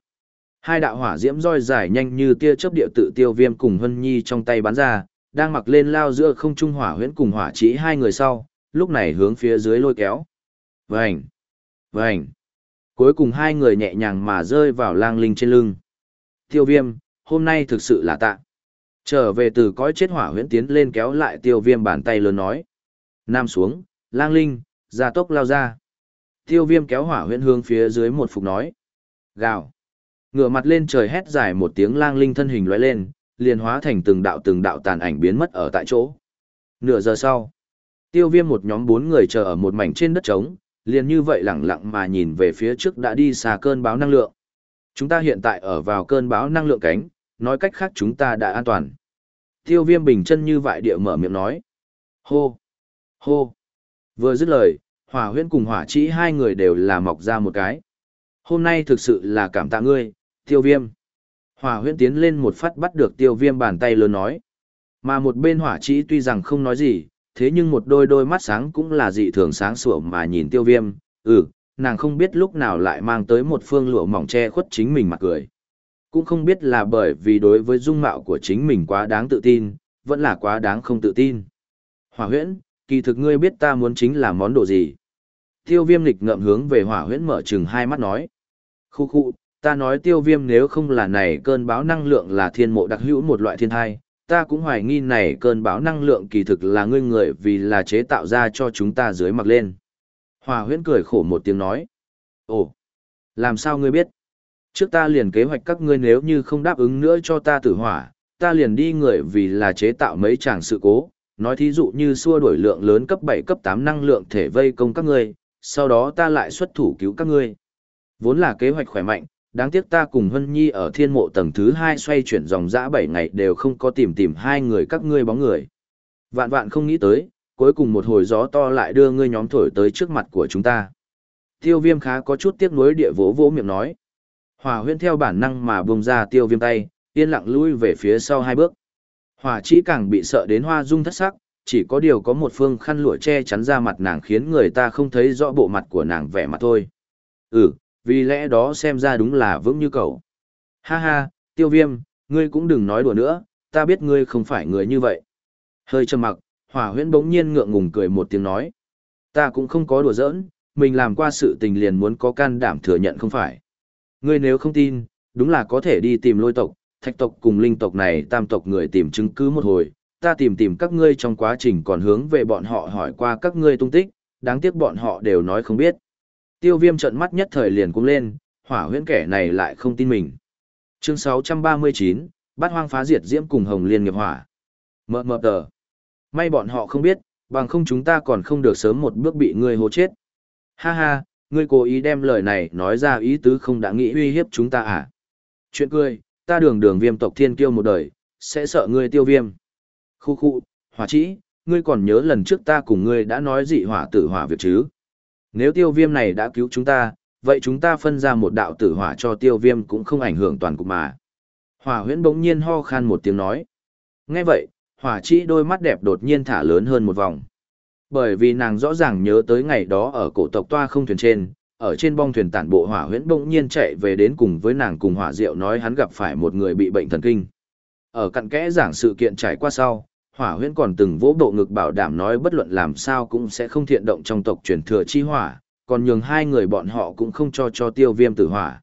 Hai đạo hỏa diễm roi dài nhanh như tia chớp địa tự tiêu viêm cùng Hân Nhi trong tay bắn ra, đang mặc lên lao giữa không trung hỏa huyễn cùng hỏa chỉ hai người sau, lúc này hướng phía dưới lôi kéo. Vành. Vành. Cuối cùng hai người nhẹ nhàng mà rơi vào lang linh trên lưng. Tiêu viêm, hôm nay thực sự là tạ. Trở về từ cõi chết hỏa huyễn tiến lên kéo lại tiêu viêm bàn tay lớn nói. Nam xuống, lang linh, ra tốc lao ra. Tiêu viêm kéo hỏa huyễn hướng phía dưới một phục nói. Gào. Ngửa mặt lên trời hét dài một tiếng lang linh thân hình lóe lên, liền hóa thành từng đạo từng đạo tàn ảnh biến mất ở tại chỗ. Nửa giờ sau, tiêu viêm một nhóm bốn người chờ ở một mảnh trên đất trống, liền như vậy lặng lặng mà nhìn về phía trước đã đi xa cơn báo năng lượng. Chúng ta hiện tại ở vào cơn báo năng lượng cánh, nói cách khác chúng ta đã an toàn. Tiêu viêm bình chân như vậy địa mở miệng nói. Hô! Hô! Vừa dứt lời, hỏa huyễn cùng hỏa chỉ hai người đều là mọc ra một cái. Hôm nay thực sự là cảm tạ ngươi, tiêu viêm. Hỏa huyễn tiến lên một phát bắt được tiêu viêm bàn tay lớn nói. Mà một bên hỏa chỉ tuy rằng không nói gì, thế nhưng một đôi đôi mắt sáng cũng là dị thường sáng sủa mà nhìn tiêu viêm, ừ, nàng không biết lúc nào lại mang tới một phương lụa mỏng che khuất chính mình mặt cười. Cũng không biết là bởi vì đối với dung mạo của chính mình quá đáng tự tin, vẫn là quá đáng không tự tin. Hỏa huyễn, kỳ thực ngươi biết ta muốn chính là món đồ gì. Tiêu viêm lịch ngậm hướng về hỏa huyễn mở chừng hai mắt nói. Khu khu, ta nói tiêu viêm nếu không là này cơn báo năng lượng là thiên mộ đặc hữu một loại thiên thai, ta cũng hoài nghi này cơn báo năng lượng kỳ thực là ngươi người vì là chế tạo ra cho chúng ta dưới mặt lên. Hỏa huyễn cười khổ một tiếng nói. Ồ, làm sao ngươi biết? Trước ta liền kế hoạch các ngươi nếu như không đáp ứng nữa cho ta tử hỏa, ta liền đi người vì là chế tạo mấy chàng sự cố, nói thí dụ như xua đổi lượng lớn cấp 7 cấp 8 năng lượng thể vây công các ngươi, sau đó ta lại xuất thủ cứu các ngươi. Vốn là kế hoạch khỏe mạnh, đáng tiếc ta cùng Hân Nhi ở thiên mộ tầng thứ 2 xoay chuyển dòng dã 7 ngày đều không có tìm tìm hai người các ngươi bóng người. Vạn vạn không nghĩ tới, cuối cùng một hồi gió to lại đưa ngươi nhóm thổi tới trước mặt của chúng ta. Tiêu viêm khá có chút tiếc nuối địa vỗ vỗ miệng nói. Hỏa huyên theo bản năng mà buông ra tiêu viêm tay, yên lặng lui về phía sau hai bước. Hỏa chỉ càng bị sợ đến hoa dung thất sắc, chỉ có điều có một phương khăn lụa che chắn ra mặt nàng khiến người ta không thấy rõ bộ mặt của nàng vẻ mặt thôi. Ừ, vì lẽ đó xem ra đúng là vững như cầu. Ha ha, tiêu viêm, ngươi cũng đừng nói đùa nữa, ta biết ngươi không phải người như vậy. Hơi trầm mặc, hỏa huyễn bỗng nhiên ngượng ngùng cười một tiếng nói. Ta cũng không có đùa giỡn, mình làm qua sự tình liền muốn có can đảm thừa nhận không phải. Ngươi nếu không tin, đúng là có thể đi tìm lôi tộc, thạch tộc cùng linh tộc này tam tộc người tìm chứng cứ một hồi, ta tìm tìm các ngươi trong quá trình còn hướng về bọn họ hỏi qua các ngươi tung tích, đáng tiếc bọn họ đều nói không biết. Tiêu viêm trận mắt nhất thời liền cũng lên, hỏa huyễn kẻ này lại không tin mình. Chương 639, bát hoang phá diệt diễm cùng hồng liên nghiệp hỏa. Mờ mờ tờ. May bọn họ không biết, bằng không chúng ta còn không được sớm một bước bị ngươi hố chết. Ha ha, ngươi cố ý đem lời này nói ra ý tứ không đã nghĩ uy hiếp chúng ta à? Chuyện cười, ta đường đường viêm tộc thiên kiêu một đời, sẽ sợ ngươi tiêu viêm. Khu khu, hỏa chỉ, ngươi còn nhớ lần trước ta cùng ngươi đã nói dị hỏa tử hỏa việc chứ? Nếu tiêu viêm này đã cứu chúng ta, vậy chúng ta phân ra một đạo tử hỏa cho tiêu viêm cũng không ảnh hưởng toàn cục mà. Hỏa huyễn bỗng nhiên ho khan một tiếng nói. Nghe vậy, hỏa chỉ đôi mắt đẹp đột nhiên thả lớn hơn một vòng. Bởi vì nàng rõ ràng nhớ tới ngày đó ở cổ tộc toa không thuyền trên, ở trên bong thuyền tản bộ hỏa huyễn bỗng nhiên chạy về đến cùng với nàng cùng hỏa diệu nói hắn gặp phải một người bị bệnh thần kinh. Ở cặn kẽ giảng sự kiện trải qua sau, hỏa huyễn còn từng vỗ bộ ngực bảo đảm nói bất luận làm sao cũng sẽ không thiện động trong tộc truyền thừa chi hỏa, còn nhường hai người bọn họ cũng không cho cho tiêu viêm tử hỏa.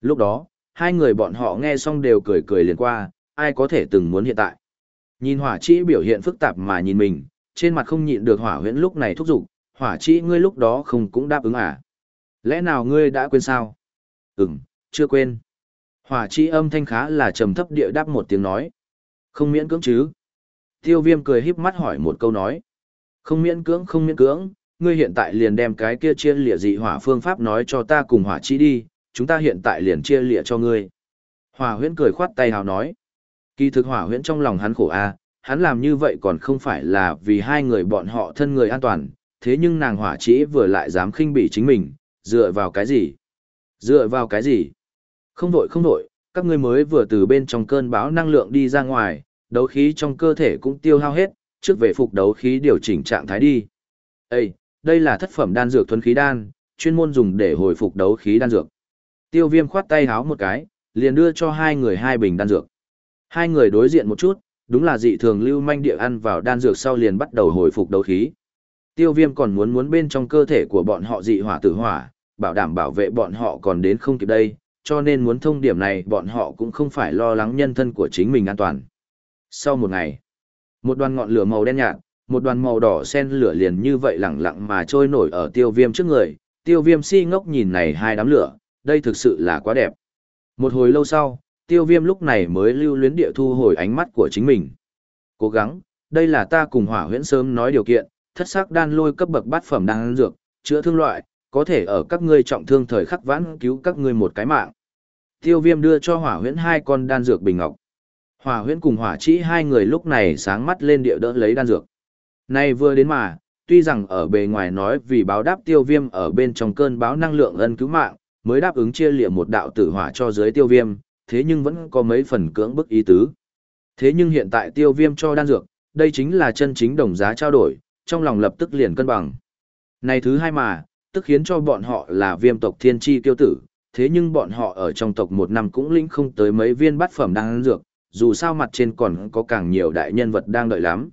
Lúc đó, hai người bọn họ nghe xong đều cười cười liền qua, ai có thể từng muốn hiện tại. Nhìn hỏa chi biểu hiện phức tạp mà nhìn mình, trên mặt không nhịn được hỏa huyễn lúc này thúc giục, hỏa chi ngươi lúc đó không cũng đáp ứng à? Lẽ nào ngươi đã quên sao? Ừm, chưa quên. Hỏa chi âm thanh khá là trầm thấp địa đáp một tiếng nói. Không miễn cưỡng chứ? Tiêu viêm cười híp mắt hỏi một câu nói. Không miễn cưỡng không miễn cưỡng, ngươi hiện tại liền đem cái kia chia lịa dị hỏa phương pháp nói cho ta cùng hỏa chi đi, chúng ta hiện tại liền chia lịa cho ngươi. Hỏa huyễn cười khoát tay hào nói. Kỳ thực hỏa huyễn trong lòng hắn khổ a, hắn làm như vậy còn không phải là vì hai người bọn họ thân người an toàn, thế nhưng nàng hỏa chỉ vừa lại dám khinh bỉ chính mình, dựa vào cái gì? Dựa vào cái gì? Không vội không vội, các ngươi mới vừa từ bên trong cơn bão năng lượng đi ra ngoài, đấu khí trong cơ thể cũng tiêu hao hết, trước về phục đấu khí điều chỉnh trạng thái đi. Ê, đây là thất phẩm đan dược thuần khí đan, chuyên môn dùng để hồi phục đấu khí đan dược. Tiêu viêm khoát tay háo một cái, liền đưa cho hai người hai bình đan dược. Hai người đối diện một chút, đúng là dị thường lưu manh địa ăn vào đan dược sau liền bắt đầu hồi phục đấu khí. Tiêu viêm còn muốn muốn bên trong cơ thể của bọn họ dị hỏa tử hỏa, bảo đảm bảo vệ bọn họ còn đến không kịp đây, cho nên muốn thông điểm này bọn họ cũng không phải lo lắng nhân thân của chính mình an toàn. Sau một ngày, một đoàn ngọn lửa màu đen nhạt, một đoàn màu đỏ sen lửa liền như vậy lặng lặng mà trôi nổi ở tiêu viêm trước người, tiêu viêm si ngốc nhìn này hai đám lửa, đây thực sự là quá đẹp. Một hồi lâu sau, tiêu viêm lúc này mới lưu luyến địa thu hồi ánh mắt của chính mình. Cố gắng, đây là ta cùng hỏa huyễn sớm nói điều kiện, thất sắc đan lôi cấp bậc bát phẩm đan dược, chữa thương loại, có thể ở các ngươi trọng thương thời khắc vãn cứu các ngươi một cái mạng. Tiêu viêm đưa cho hỏa huyễn hai con đan dược bình ngọc. Hỏa huyễn cùng hỏa chỉ hai người lúc này sáng mắt lên địa đỡ lấy đan dược. Nay vừa đến mà, tuy rằng ở bề ngoài nói vì báo đáp tiêu viêm ở bên trong cơn báo năng lượng ân cứu mạng, mới đáp ứng chia liệm một đạo tử hỏa cho dưới tiêu viêm, thế nhưng vẫn có mấy phần cưỡng bức ý tứ. Thế nhưng hiện tại tiêu viêm cho đan dược, đây chính là chân chính đồng giá trao đổi, trong lòng lập tức liền cân bằng. Này thứ hai mà, tức khiến cho bọn họ là viêm tộc thiên tri tiêu tử, thế nhưng bọn họ ở trong tộc một năm cũng lĩnh không tới mấy viên bát phẩm đan dược, dù sao mặt trên còn có càng nhiều đại nhân vật đang đợi lắm.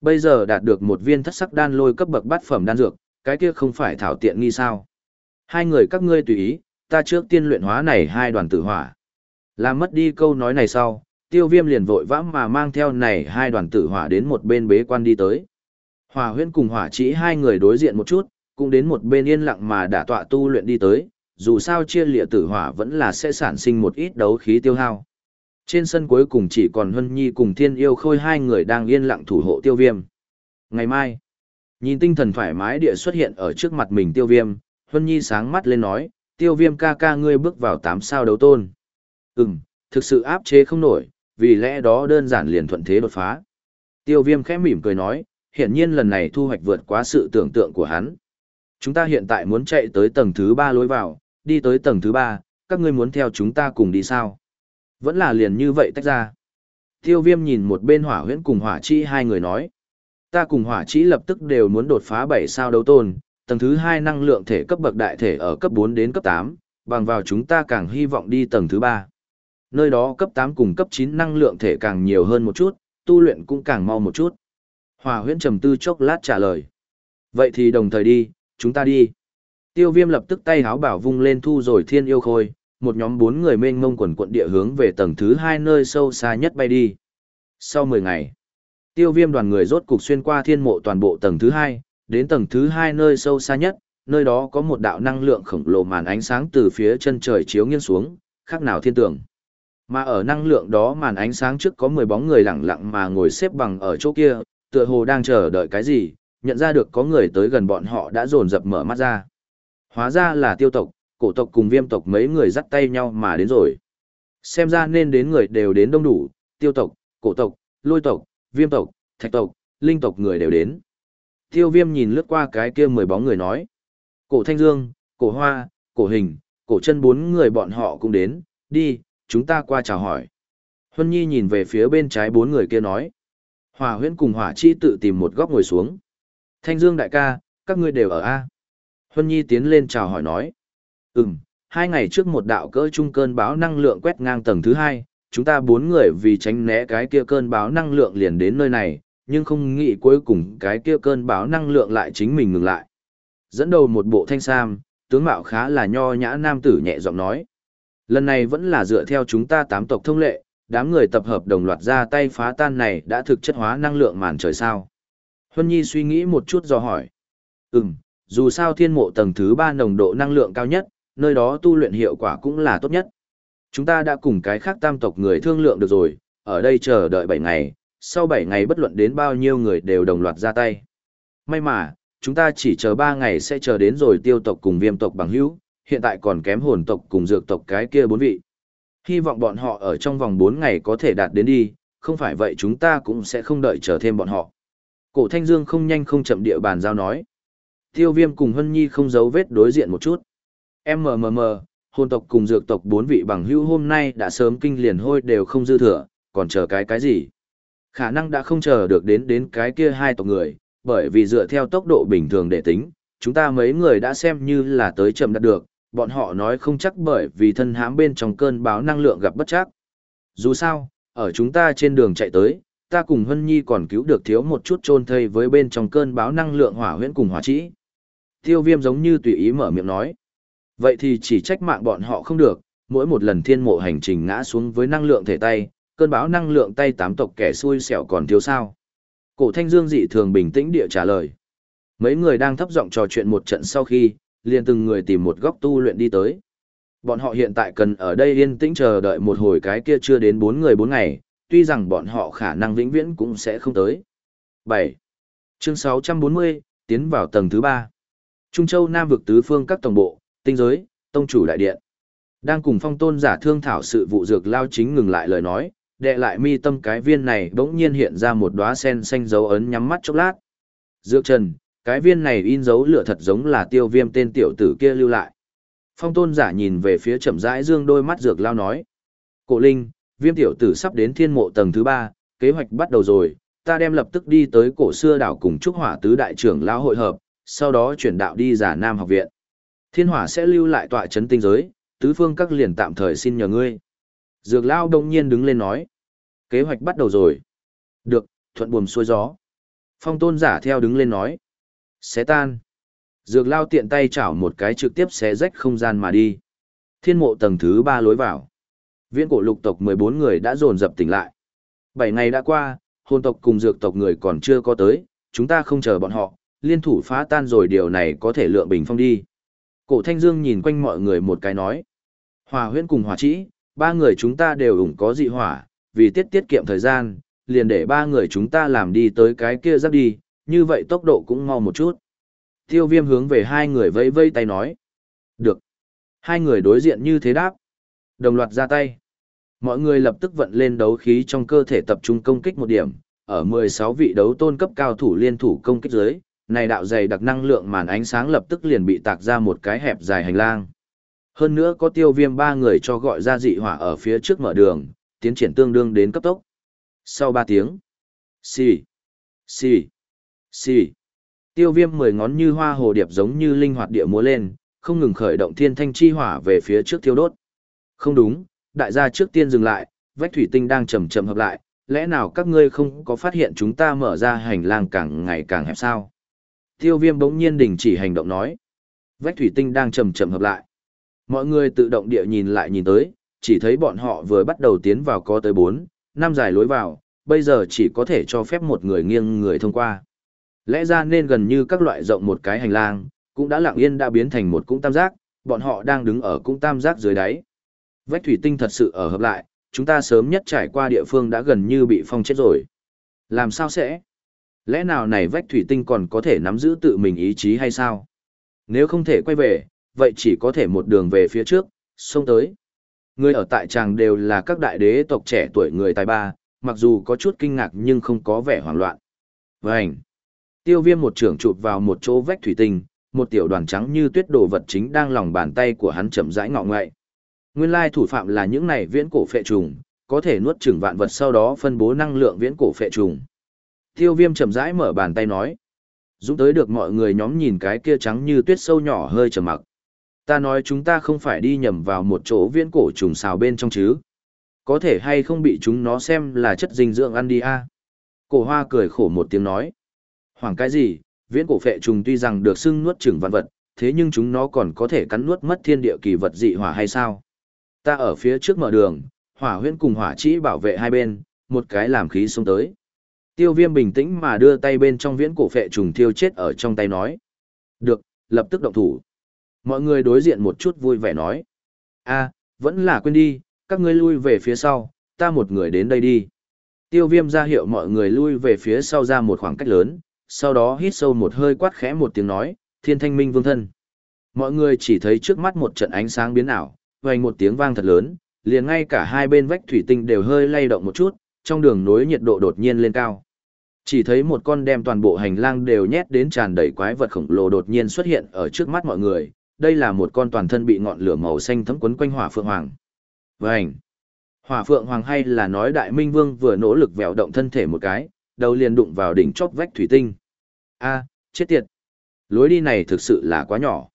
Bây giờ đạt được một viên thất sắc đan lôi cấp bậc bát phẩm đan dược, cái kia không phải thảo tiện nghi sao. Hai người các ngươi tùy ý, ta trước tiên luyện hóa này hai đoàn tử hỏa. Làm mất đi câu nói này sau, tiêu viêm liền vội vã mà mang theo này hai đoàn tử hỏa đến một bên bế quan đi tới. Hỏa huyễn cùng hỏa chỉ hai người đối diện một chút, cũng đến một bên yên lặng mà đã tọa tu luyện đi tới, dù sao chia lịa tử hỏa vẫn là sẽ sản sinh một ít đấu khí tiêu hao. Trên sân cuối cùng chỉ còn Hân Nhi cùng Thiên Yêu Khôi hai người đang yên lặng thủ hộ tiêu viêm. Ngày mai, nhìn tinh thần thoải mái địa xuất hiện ở trước mặt mình tiêu viêm, Hân Nhi sáng mắt lên nói, tiêu viêm ca ca ngươi bước vào tám sao đấu tôn. Ừm, thực sự áp chế không nổi, vì lẽ đó đơn giản liền thuận thế đột phá. Tiêu viêm khẽ mỉm cười nói, hiện nhiên lần này thu hoạch vượt quá sự tưởng tượng của hắn. Chúng ta hiện tại muốn chạy tới tầng thứ ba lối vào, đi tới tầng thứ ba, các ngươi muốn theo chúng ta cùng đi sao? Vẫn là liền như vậy tách ra. Tiêu viêm nhìn một bên hỏa huyễn cùng hỏa chi hai người nói. Ta cùng hỏa chi lập tức đều muốn đột phá 7 sao đấu tôn, tầng thứ 2 năng lượng thể cấp bậc đại thể ở cấp 4 đến cấp 8, bằng vào chúng ta càng hy vọng đi tầng thứ 3. Nơi đó cấp 8 cùng cấp 9 năng lượng thể càng nhiều hơn một chút, tu luyện cũng càng mau một chút. Hòa huyễn trầm tư chốc lát trả lời. Vậy thì đồng thời đi, chúng ta đi. Tiêu viêm lập tức tay háo bảo vung lên thu rồi thiên yêu khôi, một nhóm bốn người mênh mông quần quận địa hướng về tầng thứ hai nơi sâu xa nhất bay đi. Sau 10 ngày, tiêu viêm đoàn người rốt cục xuyên qua thiên mộ toàn bộ tầng thứ hai, đến tầng thứ hai nơi sâu xa nhất, nơi đó có một đạo năng lượng khổng lồ màn ánh sáng từ phía chân trời chiếu nghiêng xuống, khác nào thiên tượng. Mà ở năng lượng đó màn ánh sáng trước có 10 bóng người lặng lặng mà ngồi xếp bằng ở chỗ kia, tựa hồ đang chờ đợi cái gì, nhận ra được có người tới gần bọn họ đã dồn dập mở mắt ra. Hóa ra là tiêu tộc, cổ tộc cùng viêm tộc mấy người dắt tay nhau mà đến rồi. Xem ra nên đến người đều đến đông đủ, tiêu tộc, cổ tộc, lôi tộc, viêm tộc, thạch tộc, linh tộc người đều đến. Tiêu viêm nhìn lướt qua cái kia mười bóng người nói. Cổ thanh dương, cổ hoa, cổ hình, cổ chân bốn người bọn họ cũng đến, đi, chúng ta qua chào hỏi. Huân Nhi nhìn về phía bên trái bốn người kia nói. Hỏa huyễn cùng hỏa chi tự tìm một góc ngồi xuống. Thanh dương đại ca, các ngươi đều ở A. Huân Nhi tiến lên chào hỏi nói. Ừm, hai ngày trước một đạo cỡ trung cơn báo năng lượng quét ngang tầng thứ hai, chúng ta bốn người vì tránh né cái kia cơn báo năng lượng liền đến nơi này, nhưng không nghĩ cuối cùng cái kia cơn báo năng lượng lại chính mình ngừng lại. Dẫn đầu một bộ thanh sam, tướng mạo khá là nho nhã nam tử nhẹ giọng nói. Lần này vẫn là dựa theo chúng ta tám tộc thông lệ, đám người tập hợp đồng loạt ra tay phá tan này đã thực chất hóa năng lượng màn trời sao. Huân Nhi suy nghĩ một chút do hỏi. Ừm, dù sao thiên mộ tầng thứ ba nồng độ năng lượng cao nhất, nơi đó tu luyện hiệu quả cũng là tốt nhất. Chúng ta đã cùng cái khác tam tộc người thương lượng được rồi, ở đây chờ đợi bảy ngày, sau bảy ngày bất luận đến bao nhiêu người đều đồng loạt ra tay. May mà, chúng ta chỉ chờ ba ngày sẽ chờ đến rồi tiêu tộc cùng viêm tộc bằng hữu, hiện tại còn kém hồn tộc cùng dược tộc cái kia bốn vị. Hy vọng bọn họ ở trong vòng 4 ngày có thể đạt đến đi, không phải vậy chúng ta cũng sẽ không đợi chờ thêm bọn họ. Cổ Thanh Dương không nhanh không chậm địa bàn giao nói. Tiêu viêm cùng Hân Nhi không giấu vết đối diện một chút. MMM, hồn tộc cùng dược tộc bốn vị bằng hữu hôm nay đã sớm kinh liền hôi đều không dư thừa, còn chờ cái cái gì? Khả năng đã không chờ được đến đến cái kia hai tộc người, bởi vì dựa theo tốc độ bình thường để tính, chúng ta mấy người đã xem như là tới chậm đạt được, bọn họ nói không chắc bởi vì thân hãm bên trong cơn báo năng lượng gặp bất chắc. Dù sao, ở chúng ta trên đường chạy tới, ta cùng Hân Nhi còn cứu được thiếu một chút trôn thây với bên trong cơn báo năng lượng hỏa huyễn cùng hỏa trĩ. Tiêu viêm giống như tùy ý mở miệng nói. Vậy thì chỉ trách mạng bọn họ không được, mỗi một lần thiên mộ hành trình ngã xuống với năng lượng thể tay, cơn bão năng lượng tay tám tộc kẻ xui xẻo còn thiếu sao. Cổ thanh dương dị thường bình tĩnh địa trả lời. Mấy người đang thấp giọng trò chuyện một trận sau khi, liền từng người tìm một góc tu luyện đi tới. Bọn họ hiện tại cần ở đây yên tĩnh chờ đợi một hồi cái kia chưa đến bốn người bốn ngày, tuy rằng bọn họ khả năng vĩnh viễn cũng sẽ không tới. 7. Chương 640, tiến vào tầng thứ 3. Trung Châu Nam vực tứ phương các tổng bộ, tinh giới, tông chủ đại điện. Đang cùng phong tôn giả thương thảo sự vụ dược lao chính ngừng lại lời nói, đệ lại mi tâm cái viên này bỗng nhiên hiện ra một đóa sen xanh dấu ấn nhắm mắt chốc lát. Dược trần, cái viên này in dấu lửa thật giống là tiêu viêm tên tiểu tử kia lưu lại. Phong tôn giả nhìn về phía chậm rãi dương đôi mắt dược lao nói. Cổ linh, viêm tiểu tử sắp đến thiên mộ tầng thứ ba, kế hoạch bắt đầu rồi, ta đem lập tức đi tới cổ xưa đảo cùng trúc hỏa tứ đại trưởng lao hội hợp, sau đó chuyển đạo đi giả nam học viện. Thiên hỏa sẽ lưu lại tọa chấn tinh giới, tứ phương các liền tạm thời xin nhờ ngươi. Dược lao đông nhiên đứng lên nói. Kế hoạch bắt đầu rồi. Được, thuận buồm xuôi gió. Phong tôn giả theo đứng lên nói. Xé tan. Dược lao tiện tay chảo một cái trực tiếp xé rách không gian mà đi. Thiên mộ tầng thứ ba lối vào. Viễn cổ lục tộc 14 người đã dồn dập tỉnh lại. Bảy ngày đã qua, hồn tộc cùng dược tộc người còn chưa có tới, chúng ta không chờ bọn họ, liên thủ phá tan rồi điều này có thể lượng bình phong đi. Cổ Thanh Dương nhìn quanh mọi người một cái nói. Hòa huyễn cùng hòa trĩ, ba người chúng ta đều ủng có dị hỏa, vì tiết tiết kiệm thời gian, liền để ba người chúng ta làm đi tới cái kia giáp đi, như vậy tốc độ cũng mau một chút. Tiêu viêm hướng về hai người vẫy vây tay nói. Được. Hai người đối diện như thế đáp. Đồng loạt ra tay. Mọi người lập tức vận lên đấu khí trong cơ thể tập trung công kích một điểm, ở 16 vị đấu tôn cấp cao thủ liên thủ công kích dưới, này đạo dày đặc năng lượng màn ánh sáng lập tức liền bị tạc ra một cái hẹp dài hành lang. Hơn nữa có tiêu viêm ba người cho gọi ra dị hỏa ở phía trước mở đường, tiến triển tương đương đến cấp tốc. Sau 3 tiếng, xì, xì, xì, tiêu viêm mười ngón như hoa hồ điệp giống như linh hoạt địa múa lên, không ngừng khởi động thiên thanh chi hỏa về phía trước thiêu đốt. Không đúng, đại gia trước tiên dừng lại, vách thủy tinh đang chậm chậm hợp lại, lẽ nào các ngươi không có phát hiện chúng ta mở ra hành lang càng ngày càng hẹp sao? Tiêu viêm bỗng nhiên đình chỉ hành động nói. Vách thủy tinh đang chậm chậm hợp lại. Mọi người tự động địa nhìn lại nhìn tới, chỉ thấy bọn họ vừa bắt đầu tiến vào có tới 4, năm dài lối vào, bây giờ chỉ có thể cho phép một người nghiêng người thông qua. Lẽ ra nên gần như các loại rộng một cái hành lang, cũng đã lặng yên đã biến thành một cung tam giác, bọn họ đang đứng ở cung tam giác dưới đáy. Vách thủy tinh thật sự ở hợp lại, chúng ta sớm nhất trải qua địa phương đã gần như bị phong chết rồi. Làm sao sẽ? Lẽ nào này vách thủy tinh còn có thể nắm giữ tự mình ý chí hay sao? Nếu không thể quay về, vậy chỉ có thể một đường về phía trước, xông tới. Người ở tại tràng đều là các đại đế tộc trẻ tuổi người tài ba, mặc dù có chút kinh ngạc nhưng không có vẻ hoảng loạn. Vânh! Tiêu viêm một trưởng chụp vào một chỗ vách thủy tinh, một tiểu đoàn trắng như tuyết đồ vật chính đang lòng bàn tay của hắn chậm rãi ngọ ngoại. Nguyên lai thủ phạm là những này viễn cổ phệ trùng, có thể nuốt chửng vạn vật sau đó phân bố năng lượng viễn cổ phệ trùng. Tiêu viêm chậm rãi mở bàn tay nói. Dũng tới được mọi người nhóm nhìn cái kia trắng như tuyết sâu nhỏ hơi trầm mặc. Ta nói chúng ta không phải đi nhầm vào một chỗ viễn cổ trùng xào bên trong chứ. Có thể hay không bị chúng nó xem là chất dinh dưỡng ăn đi a Cổ hoa cười khổ một tiếng nói. Hoàng cái gì, viễn cổ phệ trùng tuy rằng được xưng nuốt chửng vạn vật, thế nhưng chúng nó còn có thể cắn nuốt mất thiên địa kỳ vật dị hỏa hay sao? Ta ở phía trước mở đường, hỏa huyễn cùng hỏa chỉ bảo vệ hai bên, một cái làm khí xông tới. Tiêu viêm bình tĩnh mà đưa tay bên trong viễn cổ phệ trùng thiêu chết ở trong tay nói. Được, lập tức động thủ. Mọi người đối diện một chút vui vẻ nói. a vẫn là quên đi, các ngươi lui về phía sau, ta một người đến đây đi. Tiêu viêm ra hiệu mọi người lui về phía sau ra một khoảng cách lớn, sau đó hít sâu một hơi quát khẽ một tiếng nói, thiên thanh minh vương thân. Mọi người chỉ thấy trước mắt một trận ánh sáng biến ảo, vành một tiếng vang thật lớn, liền ngay cả hai bên vách thủy tinh đều hơi lay động một chút, trong đường nối nhiệt độ đột nhiên lên cao. Chỉ thấy một con đem toàn bộ hành lang đều nhét đến tràn đầy quái vật khổng lồ đột nhiên xuất hiện ở trước mắt mọi người, đây là một con toàn thân bị ngọn lửa màu xanh thấm quấn quanh hỏa phượng hoàng. Vành! Hỏa phượng hoàng hay là nói đại minh vương vừa nỗ lực vẹo động thân thể một cái, đầu liền đụng vào đỉnh chóp vách thủy tinh. A, chết tiệt! Lối đi này thực sự là quá nhỏ.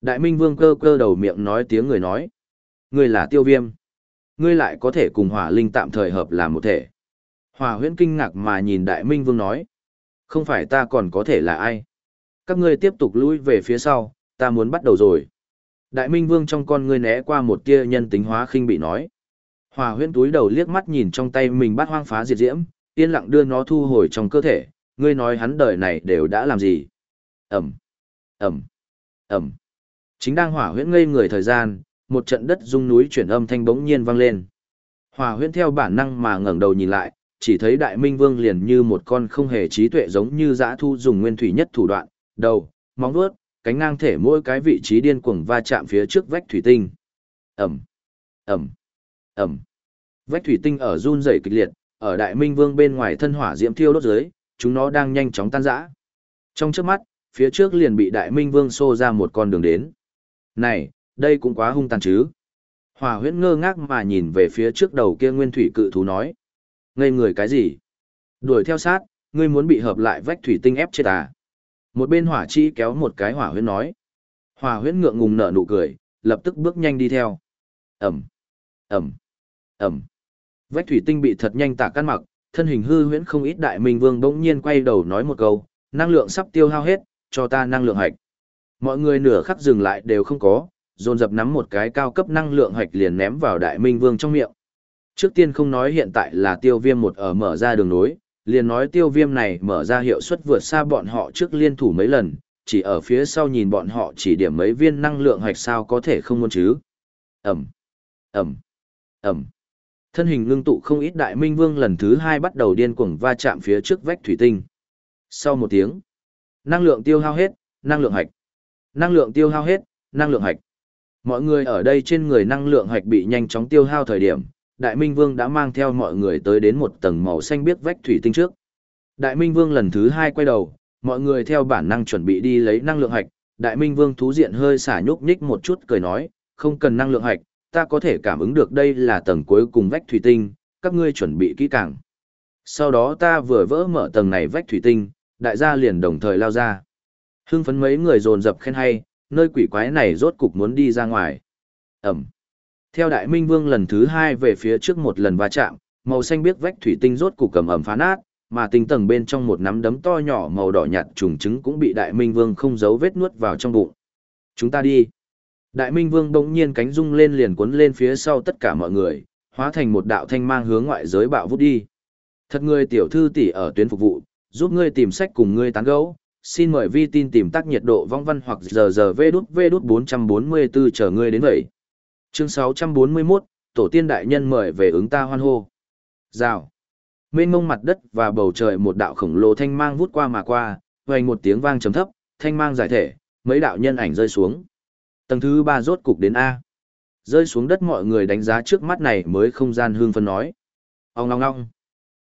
Đại minh vương cơ cơ đầu miệng nói tiếng người nói. Ngươi là tiêu viêm. Ngươi lại có thể cùng hỏa linh tạm thời hợp làm một thể. Hỏa huyễn kinh ngạc mà nhìn đại minh vương nói. Không phải ta còn có thể là ai. Các ngươi tiếp tục lui về phía sau, ta muốn bắt đầu rồi. Đại minh vương trong con ngươi né qua một tia nhân tính hóa khinh bị nói. hòa huyễn túi đầu liếc mắt nhìn trong tay mình bắt hoang phá diệt diễm, yên lặng đưa nó thu hồi trong cơ thể, ngươi nói hắn đời này đều đã làm gì. Ẩm, Ẩm, Ẩm. Chính đang hỏa huyễn ngây người thời gian, một trận đất rung núi chuyển âm thanh bỗng nhiên vang lên. Hỏa huyễn theo bản năng mà ngẩng đầu nhìn lại, chỉ thấy đại minh vương liền như một con không hề trí tuệ giống như dã thu dùng nguyên thủy nhất thủ đoạn, đầu, móng vuốt, cánh ngang thể mỗi cái vị trí điên cuồng va chạm phía trước vách thủy tinh. Ẩm, Ẩm, Ẩm. Vách thủy tinh ở run rẩy kịch liệt, ở đại minh vương bên ngoài thân hỏa diễm thiêu đốt dưới, chúng nó đang nhanh chóng tan rã. Trong trước mắt, phía trước liền bị đại minh vương xô ra một con đường đến. Này, đây cũng quá hung tàn chứ. Hỏa huyễn ngơ ngác mà nhìn về phía trước đầu kia nguyên thủy cự thú nói. Ngây người cái gì? Đuổi theo sát, ngươi muốn bị hợp lại vách thủy tinh ép chết à? Một bên hỏa chi kéo một cái hỏa huyễn nói. Hỏa huyễn ngượng ngùng nở nụ cười, lập tức bước nhanh đi theo. Ẩm, Ẩm, Ẩm. Vách thủy tinh bị thật nhanh tạc căn mặc, thân hình hư huyễn không ít đại minh vương bỗng nhiên quay đầu nói một câu, năng lượng sắp tiêu hao hết, cho ta năng lượng hạch. Mọi người nửa khắc dừng lại đều không có, dồn dập nắm một cái cao cấp năng lượng hạch liền ném vào đại minh vương trong miệng. Trước tiên không nói hiện tại là tiêu viêm một ở mở ra đường nối, liền nói tiêu viêm này mở ra hiệu suất vượt xa bọn họ trước liên thủ mấy lần, chỉ ở phía sau nhìn bọn họ chỉ điểm mấy viên năng lượng hạch sao có thể không muốn chứ. Ẩm, Ẩm, Ẩm. Thân hình ngưng tụ không ít đại minh vương lần thứ hai bắt đầu điên cuồng va chạm phía trước vách thủy tinh. Sau một tiếng, năng lượng tiêu hao hết, năng lượng hạch. Năng lượng tiêu hao hết, năng lượng hạch. Mọi người ở đây trên người năng lượng hạch bị nhanh chóng tiêu hao thời điểm, Đại Minh Vương đã mang theo mọi người tới đến một tầng màu xanh biếc vách thủy tinh trước. Đại Minh Vương lần thứ hai quay đầu, mọi người theo bản năng chuẩn bị đi lấy năng lượng hạch. Đại Minh Vương thú diện hơi xả nhúc nhích một chút cười nói, không cần năng lượng hạch, ta có thể cảm ứng được đây là tầng cuối cùng vách thủy tinh, các ngươi chuẩn bị kỹ càng. Sau đó ta vừa vỡ mở tầng này vách thủy tinh, đại gia liền đồng thời lao ra. Hưng phấn mấy người dồn dập khen hay, nơi quỷ quái này rốt cục muốn đi ra ngoài. Ẩm. Theo Đại Minh Vương lần thứ hai về phía trước một lần va chạm, màu xanh biếc vách thủy tinh rốt cục cầm ẩm phá nát, mà tinh tầng bên trong một nắm đấm to nhỏ màu đỏ nhạt trùng trứng cũng bị Đại Minh Vương không giấu vết nuốt vào trong bụng. Chúng ta đi. Đại Minh Vương bỗng nhiên cánh rung lên liền cuốn lên phía sau tất cả mọi người, hóa thành một đạo thanh mang hướng ngoại giới bạo vút đi. Thật người tiểu thư tỷ ở tuyến phục vụ, giúp ngươi tìm sách cùng ngươi tán gẫu. Xin mời vi tin tìm tác nhiệt độ vong văn hoặc giờ giờ vê đút vê đút 444 chờ ngươi đến vậy. Chương 641, Tổ tiên đại nhân mời về ứng ta hoan hô. Rào. Mênh mông mặt đất và bầu trời một đạo khổng lồ thanh mang vút qua mà qua, vang một tiếng vang trầm thấp, thanh mang giải thể, mấy đạo nhân ảnh rơi xuống. Tầng thứ ba rốt cục đến A. Rơi xuống đất mọi người đánh giá trước mắt này mới không gian hương phân nói. Ông ngong ngong.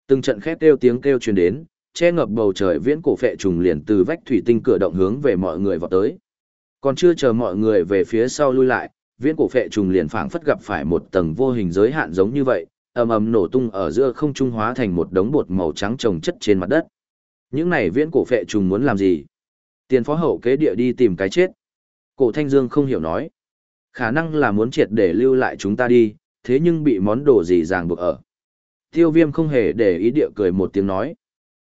Từng trận khét kêu tiếng kêu truyền đến, che ngập bầu trời viễn cổ phệ trùng liền từ vách thủy tinh cửa động hướng về mọi người vào tới. Còn chưa chờ mọi người về phía sau lui lại, viễn cổ phệ trùng liền phảng phất gặp phải một tầng vô hình giới hạn giống như vậy, ầm ầm nổ tung ở giữa không trung hóa thành một đống bột màu trắng trồng chất trên mặt đất. Những này viễn cổ phệ trùng muốn làm gì? Tiền phó hậu kế địa đi tìm cái chết. Cổ Thanh Dương không hiểu nói. Khả năng là muốn triệt để lưu lại chúng ta đi, thế nhưng bị món đồ gì ràng buộc ở. Tiêu viêm không hề để ý địa cười một tiếng nói.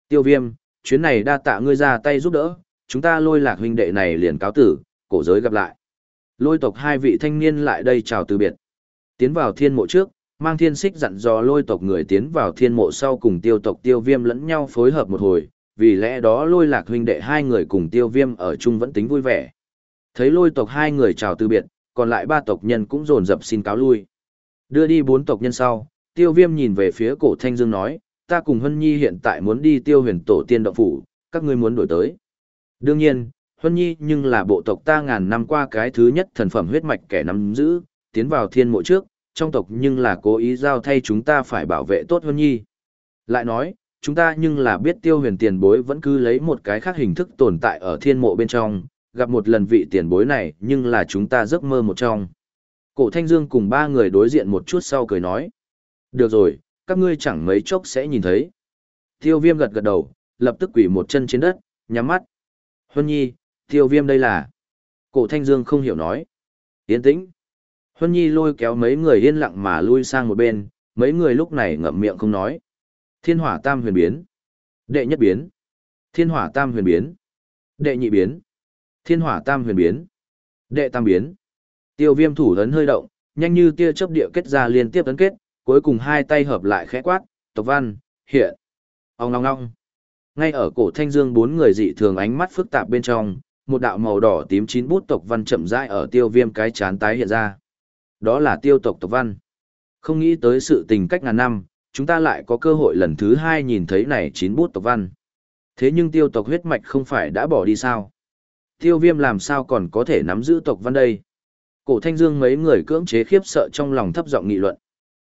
Tiêu viêm, chuyến này đa tạ ngươi ra tay giúp đỡ, chúng ta lôi lạc huynh đệ này liền cáo tử, cổ giới gặp lại. Lôi tộc hai vị thanh niên lại đây chào từ biệt. Tiến vào thiên mộ trước, mang thiên xích dặn dò lôi tộc người tiến vào thiên mộ sau cùng tiêu tộc tiêu viêm lẫn nhau phối hợp một hồi, vì lẽ đó lôi lạc huynh đệ hai người cùng tiêu viêm ở chung vẫn tính vui vẻ. Thấy lôi tộc hai người chào từ biệt, còn lại ba tộc nhân cũng dồn dập xin cáo lui. Đưa đi bốn tộc nhân sau, tiêu viêm nhìn về phía cổ thanh dương nói, ta cùng Hân Nhi hiện tại muốn đi tiêu huyền tổ tiên động phủ, các ngươi muốn đổi tới. Đương nhiên, Hân Nhi nhưng là bộ tộc ta ngàn năm qua cái thứ nhất thần phẩm huyết mạch kẻ nắm giữ, tiến vào thiên mộ trước, trong tộc nhưng là cố ý giao thay chúng ta phải bảo vệ tốt Hân Nhi. Lại nói, chúng ta nhưng là biết tiêu huyền tiền bối vẫn cứ lấy một cái khác hình thức tồn tại ở thiên mộ bên trong, gặp một lần vị tiền bối này nhưng là chúng ta giấc mơ một trong. Cổ Thanh Dương cùng ba người đối diện một chút sau cười nói. Được rồi, các ngươi chẳng mấy chốc sẽ nhìn thấy. Tiêu viêm gật gật đầu, lập tức quỷ một chân trên đất, nhắm mắt. Huân nhi, tiêu viêm đây là. Cổ Thanh Dương không hiểu nói. Yên tĩnh. Huân nhi lôi kéo mấy người yên lặng mà lui sang một bên, mấy người lúc này ngậm miệng không nói. Thiên hỏa tam huyền biến. Đệ nhất biến. Thiên hỏa tam huyền biến. Đệ nhị biến. Thiên hỏa tam huyền biến. Đệ tam biến. Tiêu viêm thủ ấn hơi động, nhanh như tia chớp địa kết ra liên tiếp ấn kết, cuối cùng hai tay hợp lại khẽ quát, tộc văn, hiện. Ông long long. Ngay ở cổ thanh dương bốn người dị thường ánh mắt phức tạp bên trong, một đạo màu đỏ tím chín bút tộc văn chậm rãi ở tiêu viêm cái chán tái hiện ra. Đó là tiêu tộc tộc văn. Không nghĩ tới sự tình cách ngàn năm, chúng ta lại có cơ hội lần thứ hai nhìn thấy này chín bút tộc văn. Thế nhưng tiêu tộc huyết mạch không phải đã bỏ đi sao? Tiêu viêm làm sao còn có thể nắm giữ tộc văn đây? Cổ thanh dương mấy người cưỡng chế khiếp sợ trong lòng thấp giọng nghị luận.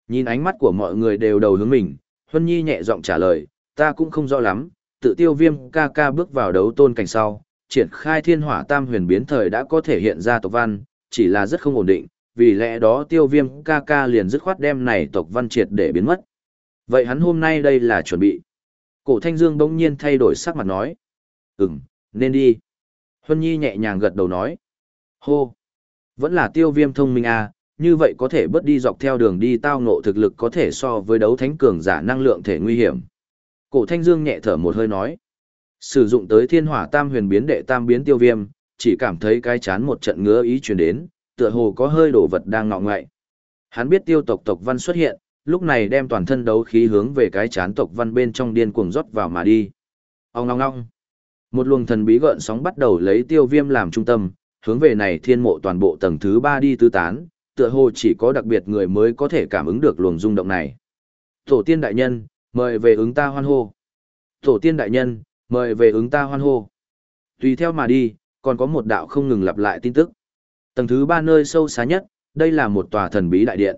Nhìn ánh mắt của mọi người đều đầu hướng mình, Huân Nhi nhẹ giọng trả lời, ta cũng không rõ lắm, tự tiêu viêm ca ca bước vào đấu tôn cảnh sau, triển khai thiên hỏa tam huyền biến thời đã có thể hiện ra tộc văn, chỉ là rất không ổn định, vì lẽ đó tiêu viêm ca ca liền dứt khoát đem này tộc văn triệt để biến mất. Vậy hắn hôm nay đây là chuẩn bị. Cổ thanh dương bỗng nhiên thay đổi sắc mặt nói. Ừm, nên đi. Huân Nhi nhẹ nhàng gật đầu nói. Hô! Vẫn là tiêu viêm thông minh à, như vậy có thể bớt đi dọc theo đường đi tao ngộ thực lực có thể so với đấu thánh cường giả năng lượng thể nguy hiểm. Cổ Thanh Dương nhẹ thở một hơi nói. Sử dụng tới thiên hỏa tam huyền biến đệ tam biến tiêu viêm, chỉ cảm thấy cái chán một trận ngứa ý truyền đến, tựa hồ có hơi đổ vật đang ngọ ngậy. Hắn biết tiêu tộc tộc văn xuất hiện, lúc này đem toàn thân đấu khí hướng về cái chán tộc văn bên trong điên cuồng rót vào mà đi. Ông ngong ngong. Một luồng thần bí gợn sóng bắt đầu lấy tiêu viêm làm trung tâm, hướng về này thiên mộ toàn bộ tầng thứ ba đi tứ tán, tựa hồ chỉ có đặc biệt người mới có thể cảm ứng được luồng rung động này. Tổ tiên đại nhân, mời về ứng ta hoan hô. Tổ tiên đại nhân, mời về ứng ta hoan hô. Tùy theo mà đi, còn có một đạo không ngừng lặp lại tin tức. Tầng thứ ba nơi sâu xa nhất, đây là một tòa thần bí đại điện.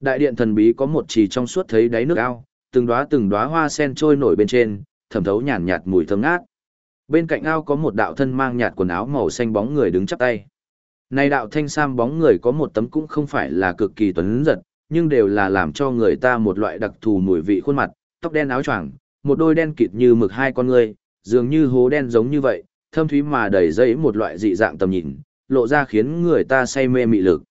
Đại điện thần bí có một trì trong suốt thấy đáy nước ao, từng đóa từng đóa hoa sen trôi nổi bên trên, thẩm thấu nhàn nhạt mùi thơm ngát. Bên cạnh ao có một đạo thân mang nhạt quần áo màu xanh bóng người đứng chắp tay. Này đạo thanh sam bóng người có một tấm cũng không phải là cực kỳ tuấn giật, nhưng đều là làm cho người ta một loại đặc thù mùi vị khuôn mặt, tóc đen áo choàng, một đôi đen kịt như mực hai con người, dường như hố đen giống như vậy, thâm thúy mà đầy dẫy một loại dị dạng tầm nhìn, lộ ra khiến người ta say mê mị lực.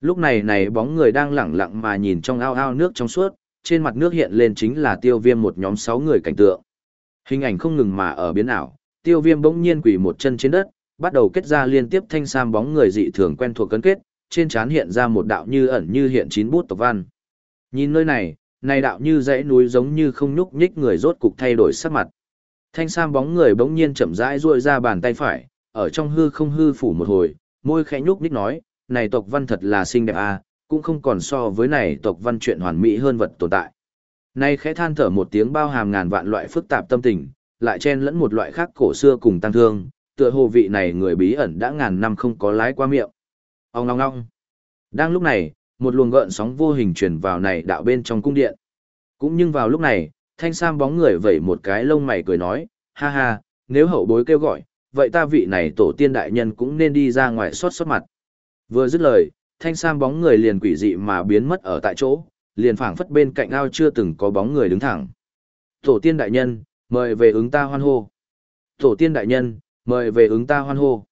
Lúc này này bóng người đang lẳng lặng mà nhìn trong ao ao nước trong suốt, trên mặt nước hiện lên chính là tiêu viêm một nhóm sáu người cảnh tượng. Hình ảnh không ngừng mà ở biến ảo, tiêu viêm bỗng nhiên quỳ một chân trên đất, bắt đầu kết ra liên tiếp thanh sam bóng người dị thường quen thuộc cấn kết, trên trán hiện ra một đạo như ẩn như hiện chín bút tộc văn. Nhìn nơi này, này đạo như dãy núi giống như không nhúc nhích người rốt cục thay đổi sắc mặt. Thanh sam bóng người bỗng nhiên chậm rãi duỗi ra bàn tay phải, ở trong hư không hư phủ một hồi, môi khẽ nhúc nhích nói, này tộc văn thật là xinh đẹp à, cũng không còn so với này tộc văn chuyện hoàn mỹ hơn vật tồn tại. Này khẽ than thở một tiếng bao hàm ngàn vạn loại phức tạp tâm tình, lại chen lẫn một loại khác cổ xưa cùng tăng thương, tựa hồ vị này người bí ẩn đã ngàn năm không có lái qua miệng. Ông ngong ngong. Đang lúc này, một luồng gợn sóng vô hình truyền vào này đạo bên trong cung điện. Cũng nhưng vào lúc này, thanh sam bóng người vẩy một cái lông mày cười nói, ha ha, nếu hậu bối kêu gọi, vậy ta vị này tổ tiên đại nhân cũng nên đi ra ngoài xót xót mặt. Vừa dứt lời, thanh sam bóng người liền quỷ dị mà biến mất ở tại chỗ, liền phảng phất bên cạnh ao chưa từng có bóng người đứng thẳng. Tổ tiên đại nhân, mời về ứng ta hoan hô. Tổ tiên đại nhân, mời về ứng ta hoan hô.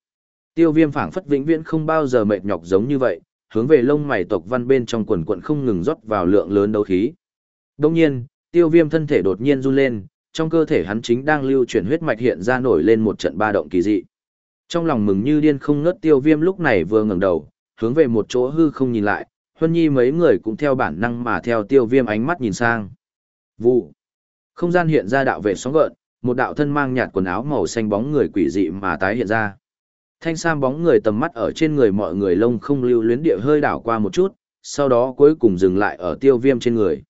Tiêu viêm phảng phất vĩnh viễn không bao giờ mệt nhọc giống như vậy, hướng về lông mày tộc văn bên trong quần quận không ngừng rót vào lượng lớn đấu khí. Đông nhiên, tiêu viêm thân thể đột nhiên run lên, trong cơ thể hắn chính đang lưu chuyển huyết mạch hiện ra nổi lên một trận ba động kỳ dị. Trong lòng mừng như điên không ngớt tiêu viêm lúc này vừa ngẩng đầu, hướng về một chỗ hư không nhìn lại, huân nhi mấy người cũng theo bản năng mà theo tiêu viêm ánh mắt nhìn sang. Vụ. Không gian hiện ra đạo vệ sóng gợn, một đạo thân mang nhạt quần áo màu xanh bóng người quỷ dị mà tái hiện ra. Thanh sam bóng người tầm mắt ở trên người mọi người lông không lưu luyến địa hơi đảo qua một chút, sau đó cuối cùng dừng lại ở tiêu viêm trên người.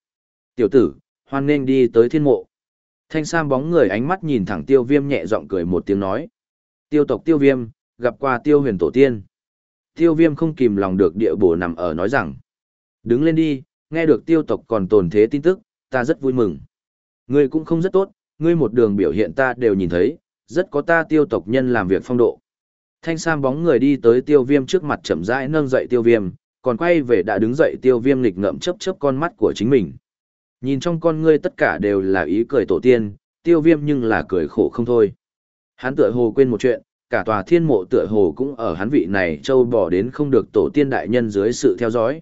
Tiểu tử, hoan nghênh đi tới thiên mộ. Thanh sam bóng người ánh mắt nhìn thẳng tiêu viêm nhẹ giọng cười một tiếng nói. Tiêu tộc tiêu viêm, gặp qua tiêu huyền tổ tiên. Tiêu viêm không kìm lòng được địa bổ nằm ở nói rằng. Đứng lên đi, nghe được tiêu tộc còn tồn thế tin tức, ta rất vui mừng. Ngươi cũng không rất tốt, ngươi một đường biểu hiện ta đều nhìn thấy, rất có ta tiêu tộc nhân làm việc phong độ. Thanh sam bóng người đi tới tiêu viêm trước mặt chậm rãi nâng dậy tiêu viêm, còn quay về đã đứng dậy tiêu viêm nghịch ngậm chấp chấp con mắt của chính mình. Nhìn trong con ngươi tất cả đều là ý cười tổ tiên, tiêu viêm nhưng là cười khổ không thôi. Hắn tựa hồ quên một chuyện, cả tòa thiên mộ tựa hồ cũng ở hắn vị này châu bỏ đến không được tổ tiên đại nhân dưới sự theo dõi.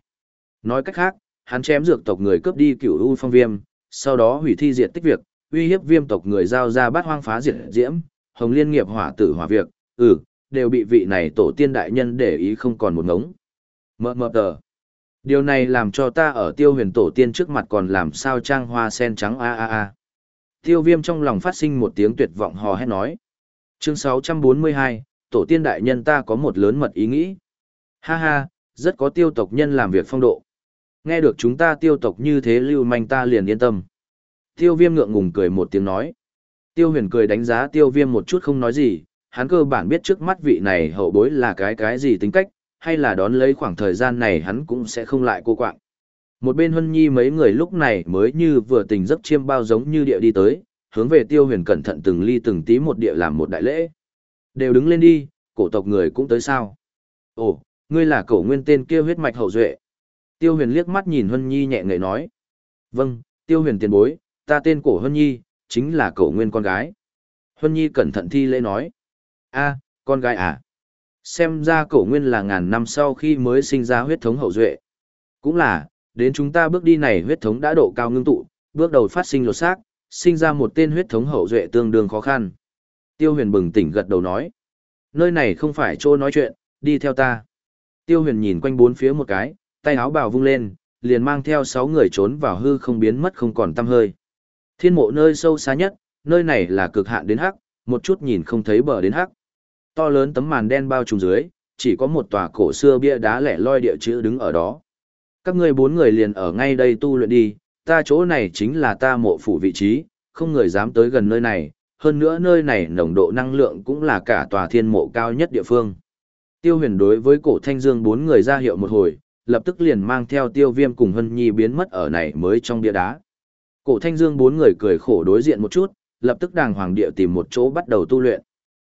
Nói cách khác, hắn chém dược tộc người cướp đi cửu u phong viêm, sau đó hủy thi diệt tích việc, uy hiếp viêm tộc người giao ra bát hoang phá diệt diễm, hồng liên nghiệp hỏa tử hỏa việc, ừ, đều bị vị này tổ tiên đại nhân để ý không còn một ngống. Mơ mơ tờ. Điều này làm cho ta ở tiêu huyền tổ tiên trước mặt còn làm sao trang hoa sen trắng a a a. Tiêu viêm trong lòng phát sinh một tiếng tuyệt vọng hò hét nói. Chương 642, tổ tiên đại nhân ta có một lớn mật ý nghĩ. Ha ha, rất có tiêu tộc nhân làm việc phong độ. Nghe được chúng ta tiêu tộc như thế lưu manh ta liền yên tâm. Tiêu viêm ngượng ngùng cười một tiếng nói. Tiêu huyền cười đánh giá tiêu viêm một chút không nói gì, hắn cơ bản biết trước mắt vị này hậu bối là cái cái gì tính cách, hay là đón lấy khoảng thời gian này hắn cũng sẽ không lại cô quạng. Một bên Huân Nhi mấy người lúc này mới như vừa tình giấc chiêm bao giống như địa đi tới, hướng về tiêu huyền cẩn thận từng ly từng tí một địa làm một đại lễ. Đều đứng lên đi, cổ tộc người cũng tới sao. Ồ, ngươi là cổ nguyên tên kia huyết mạch hậu duệ. Tiêu huyền liếc mắt nhìn Hân Nhi nhẹ ngậy nói. Vâng, tiêu huyền tiền bối, ta tên cổ Hân Nhi, chính là cổ nguyên con gái. Hân Nhi cẩn thận thi lễ nói. a con gái à? Xem ra cổ nguyên là ngàn năm sau khi mới sinh ra huyết thống hậu duệ. Cũng là, đến chúng ta bước đi này huyết thống đã độ cao ngưng tụ, bước đầu phát sinh lột xác, sinh ra một tên huyết thống hậu duệ tương đương khó khăn. Tiêu huyền bừng tỉnh gật đầu nói. Nơi này không phải chỗ nói chuyện, đi theo ta. Tiêu huyền nhìn quanh bốn phía một cái, tay áo bào vung lên, liền mang theo sáu người trốn vào hư không biến mất không còn tăm hơi. Thiên mộ nơi sâu xa nhất, nơi này là cực hạn đến hắc, một chút nhìn không thấy bờ đến hắc. To lớn tấm màn đen bao trùm dưới, chỉ có một tòa cổ xưa bia đá lẻ loi địa chữ đứng ở đó. Các ngươi bốn người liền ở ngay đây tu luyện đi, ta chỗ này chính là ta mộ phủ vị trí, không người dám tới gần nơi này, hơn nữa nơi này nồng độ năng lượng cũng là cả tòa thiên mộ cao nhất địa phương. Tiêu huyền đối với cổ thanh dương bốn người ra hiệu một hồi, lập tức liền mang theo tiêu viêm cùng hân nhi biến mất ở này mới trong bia đá. Cổ thanh dương bốn người cười khổ đối diện một chút, lập tức đàng hoàng địa tìm một chỗ bắt đầu tu luyện.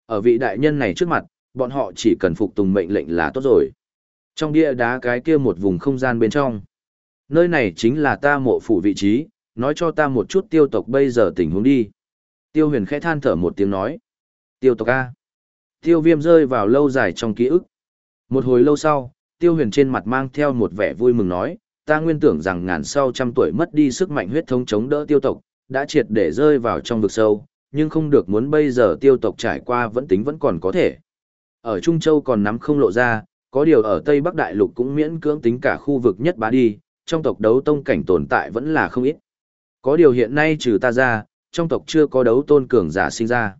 Ở vị đại nhân này trước mặt, bọn họ chỉ cần phục tùng mệnh lệnh là tốt rồi. Trong bia đá cái kia một vùng không gian bên trong. Nơi này chính là ta mộ phủ vị trí, nói cho ta một chút tiêu tộc bây giờ tình huống đi. Tiêu huyền khẽ than thở một tiếng nói. Tiêu tộc A. Tiêu viêm rơi vào lâu dài trong ký ức. Một hồi lâu sau, tiêu huyền trên mặt mang theo một vẻ vui mừng nói, ta nguyên tưởng rằng ngàn sau trăm tuổi mất đi sức mạnh huyết thống chống đỡ tiêu tộc, đã triệt để rơi vào trong vực sâu, nhưng không được muốn bây giờ tiêu tộc trải qua vẫn tính vẫn còn có thể. Ở Trung Châu còn nắm không lộ ra, có điều ở Tây Bắc Đại Lục cũng miễn cưỡng tính cả khu vực nhất bá đi, trong tộc đấu tông cảnh tồn tại vẫn là không ít. Có điều hiện nay trừ ta ra, trong tộc chưa có đấu tôn cường giả sinh ra.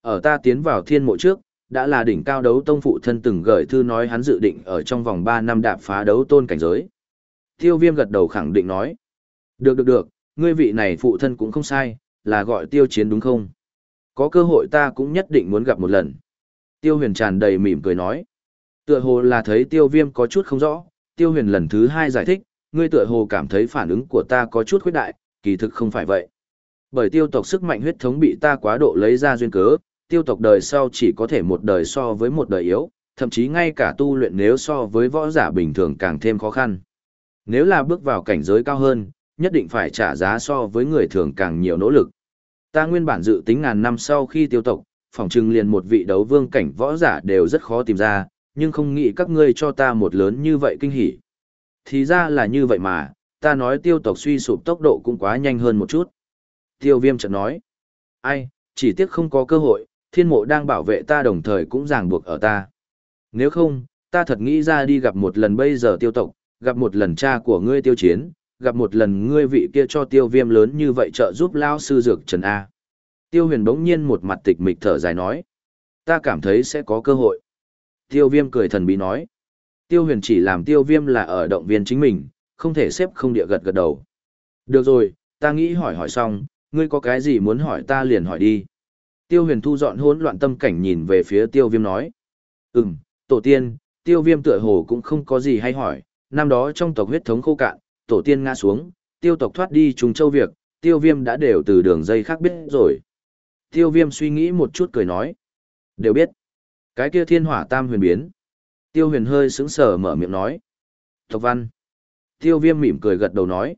Ở ta tiến vào thiên mộ trước, đã là đỉnh cao đấu tông phụ thân từng gửi thư nói hắn dự định ở trong vòng 3 năm đạp phá đấu tôn cảnh giới. Tiêu viêm gật đầu khẳng định nói. Được được được, ngươi vị này phụ thân cũng không sai, là gọi tiêu chiến đúng không? Có cơ hội ta cũng nhất định muốn gặp một lần. Tiêu huyền tràn đầy mỉm cười nói. Tựa hồ là thấy tiêu viêm có chút không rõ, tiêu huyền lần thứ hai giải thích, ngươi tựa hồ cảm thấy phản ứng của ta có chút khuyết đại, kỳ thực không phải vậy. Bởi tiêu tộc sức mạnh huyết thống bị ta quá độ lấy ra duyên cớ, tiêu tộc đời sau chỉ có thể một đời so với một đời yếu, thậm chí ngay cả tu luyện nếu so với võ giả bình thường càng thêm khó khăn. Nếu là bước vào cảnh giới cao hơn, nhất định phải trả giá so với người thường càng nhiều nỗ lực. Ta nguyên bản dự tính ngàn năm sau khi tiêu tộc, phòng trừng liền một vị đấu vương cảnh võ giả đều rất khó tìm ra, nhưng không nghĩ các ngươi cho ta một lớn như vậy kinh hỉ. Thì ra là như vậy mà, ta nói tiêu tộc suy sụp tốc độ cũng quá nhanh hơn một chút. Tiêu viêm chợt nói, ai, chỉ tiếc không có cơ hội, thiên mộ đang bảo vệ ta đồng thời cũng ràng buộc ở ta. Nếu không, ta thật nghĩ ra đi gặp một lần bây giờ tiêu tộc, gặp một lần cha của ngươi tiêu chiến, gặp một lần ngươi vị kia cho tiêu viêm lớn như vậy trợ giúp lao sư dược trần A. Tiêu huyền bỗng nhiên một mặt tịch mịch thở dài nói. Ta cảm thấy sẽ có cơ hội. Tiêu viêm cười thần bí nói. Tiêu huyền chỉ làm tiêu viêm là ở động viên chính mình, không thể xếp không địa gật gật đầu. Được rồi, ta nghĩ hỏi hỏi xong, ngươi có cái gì muốn hỏi ta liền hỏi đi. Tiêu huyền thu dọn hỗn loạn tâm cảnh nhìn về phía tiêu viêm nói. Ừm, tổ tiên, tiêu viêm tựa hồ cũng không có gì hay hỏi, năm đó trong tộc huyết thống khô cạn, tổ tiên ngã xuống, tiêu tộc thoát đi trùng châu việc, tiêu viêm đã đều từ đường dây khác biết rồi. Tiêu viêm suy nghĩ một chút cười nói. Đều biết. Cái kia thiên hỏa tam huyền biến. Tiêu huyền hơi sững sờ mở miệng nói. Tộc văn. Tiêu viêm mỉm cười gật đầu nói.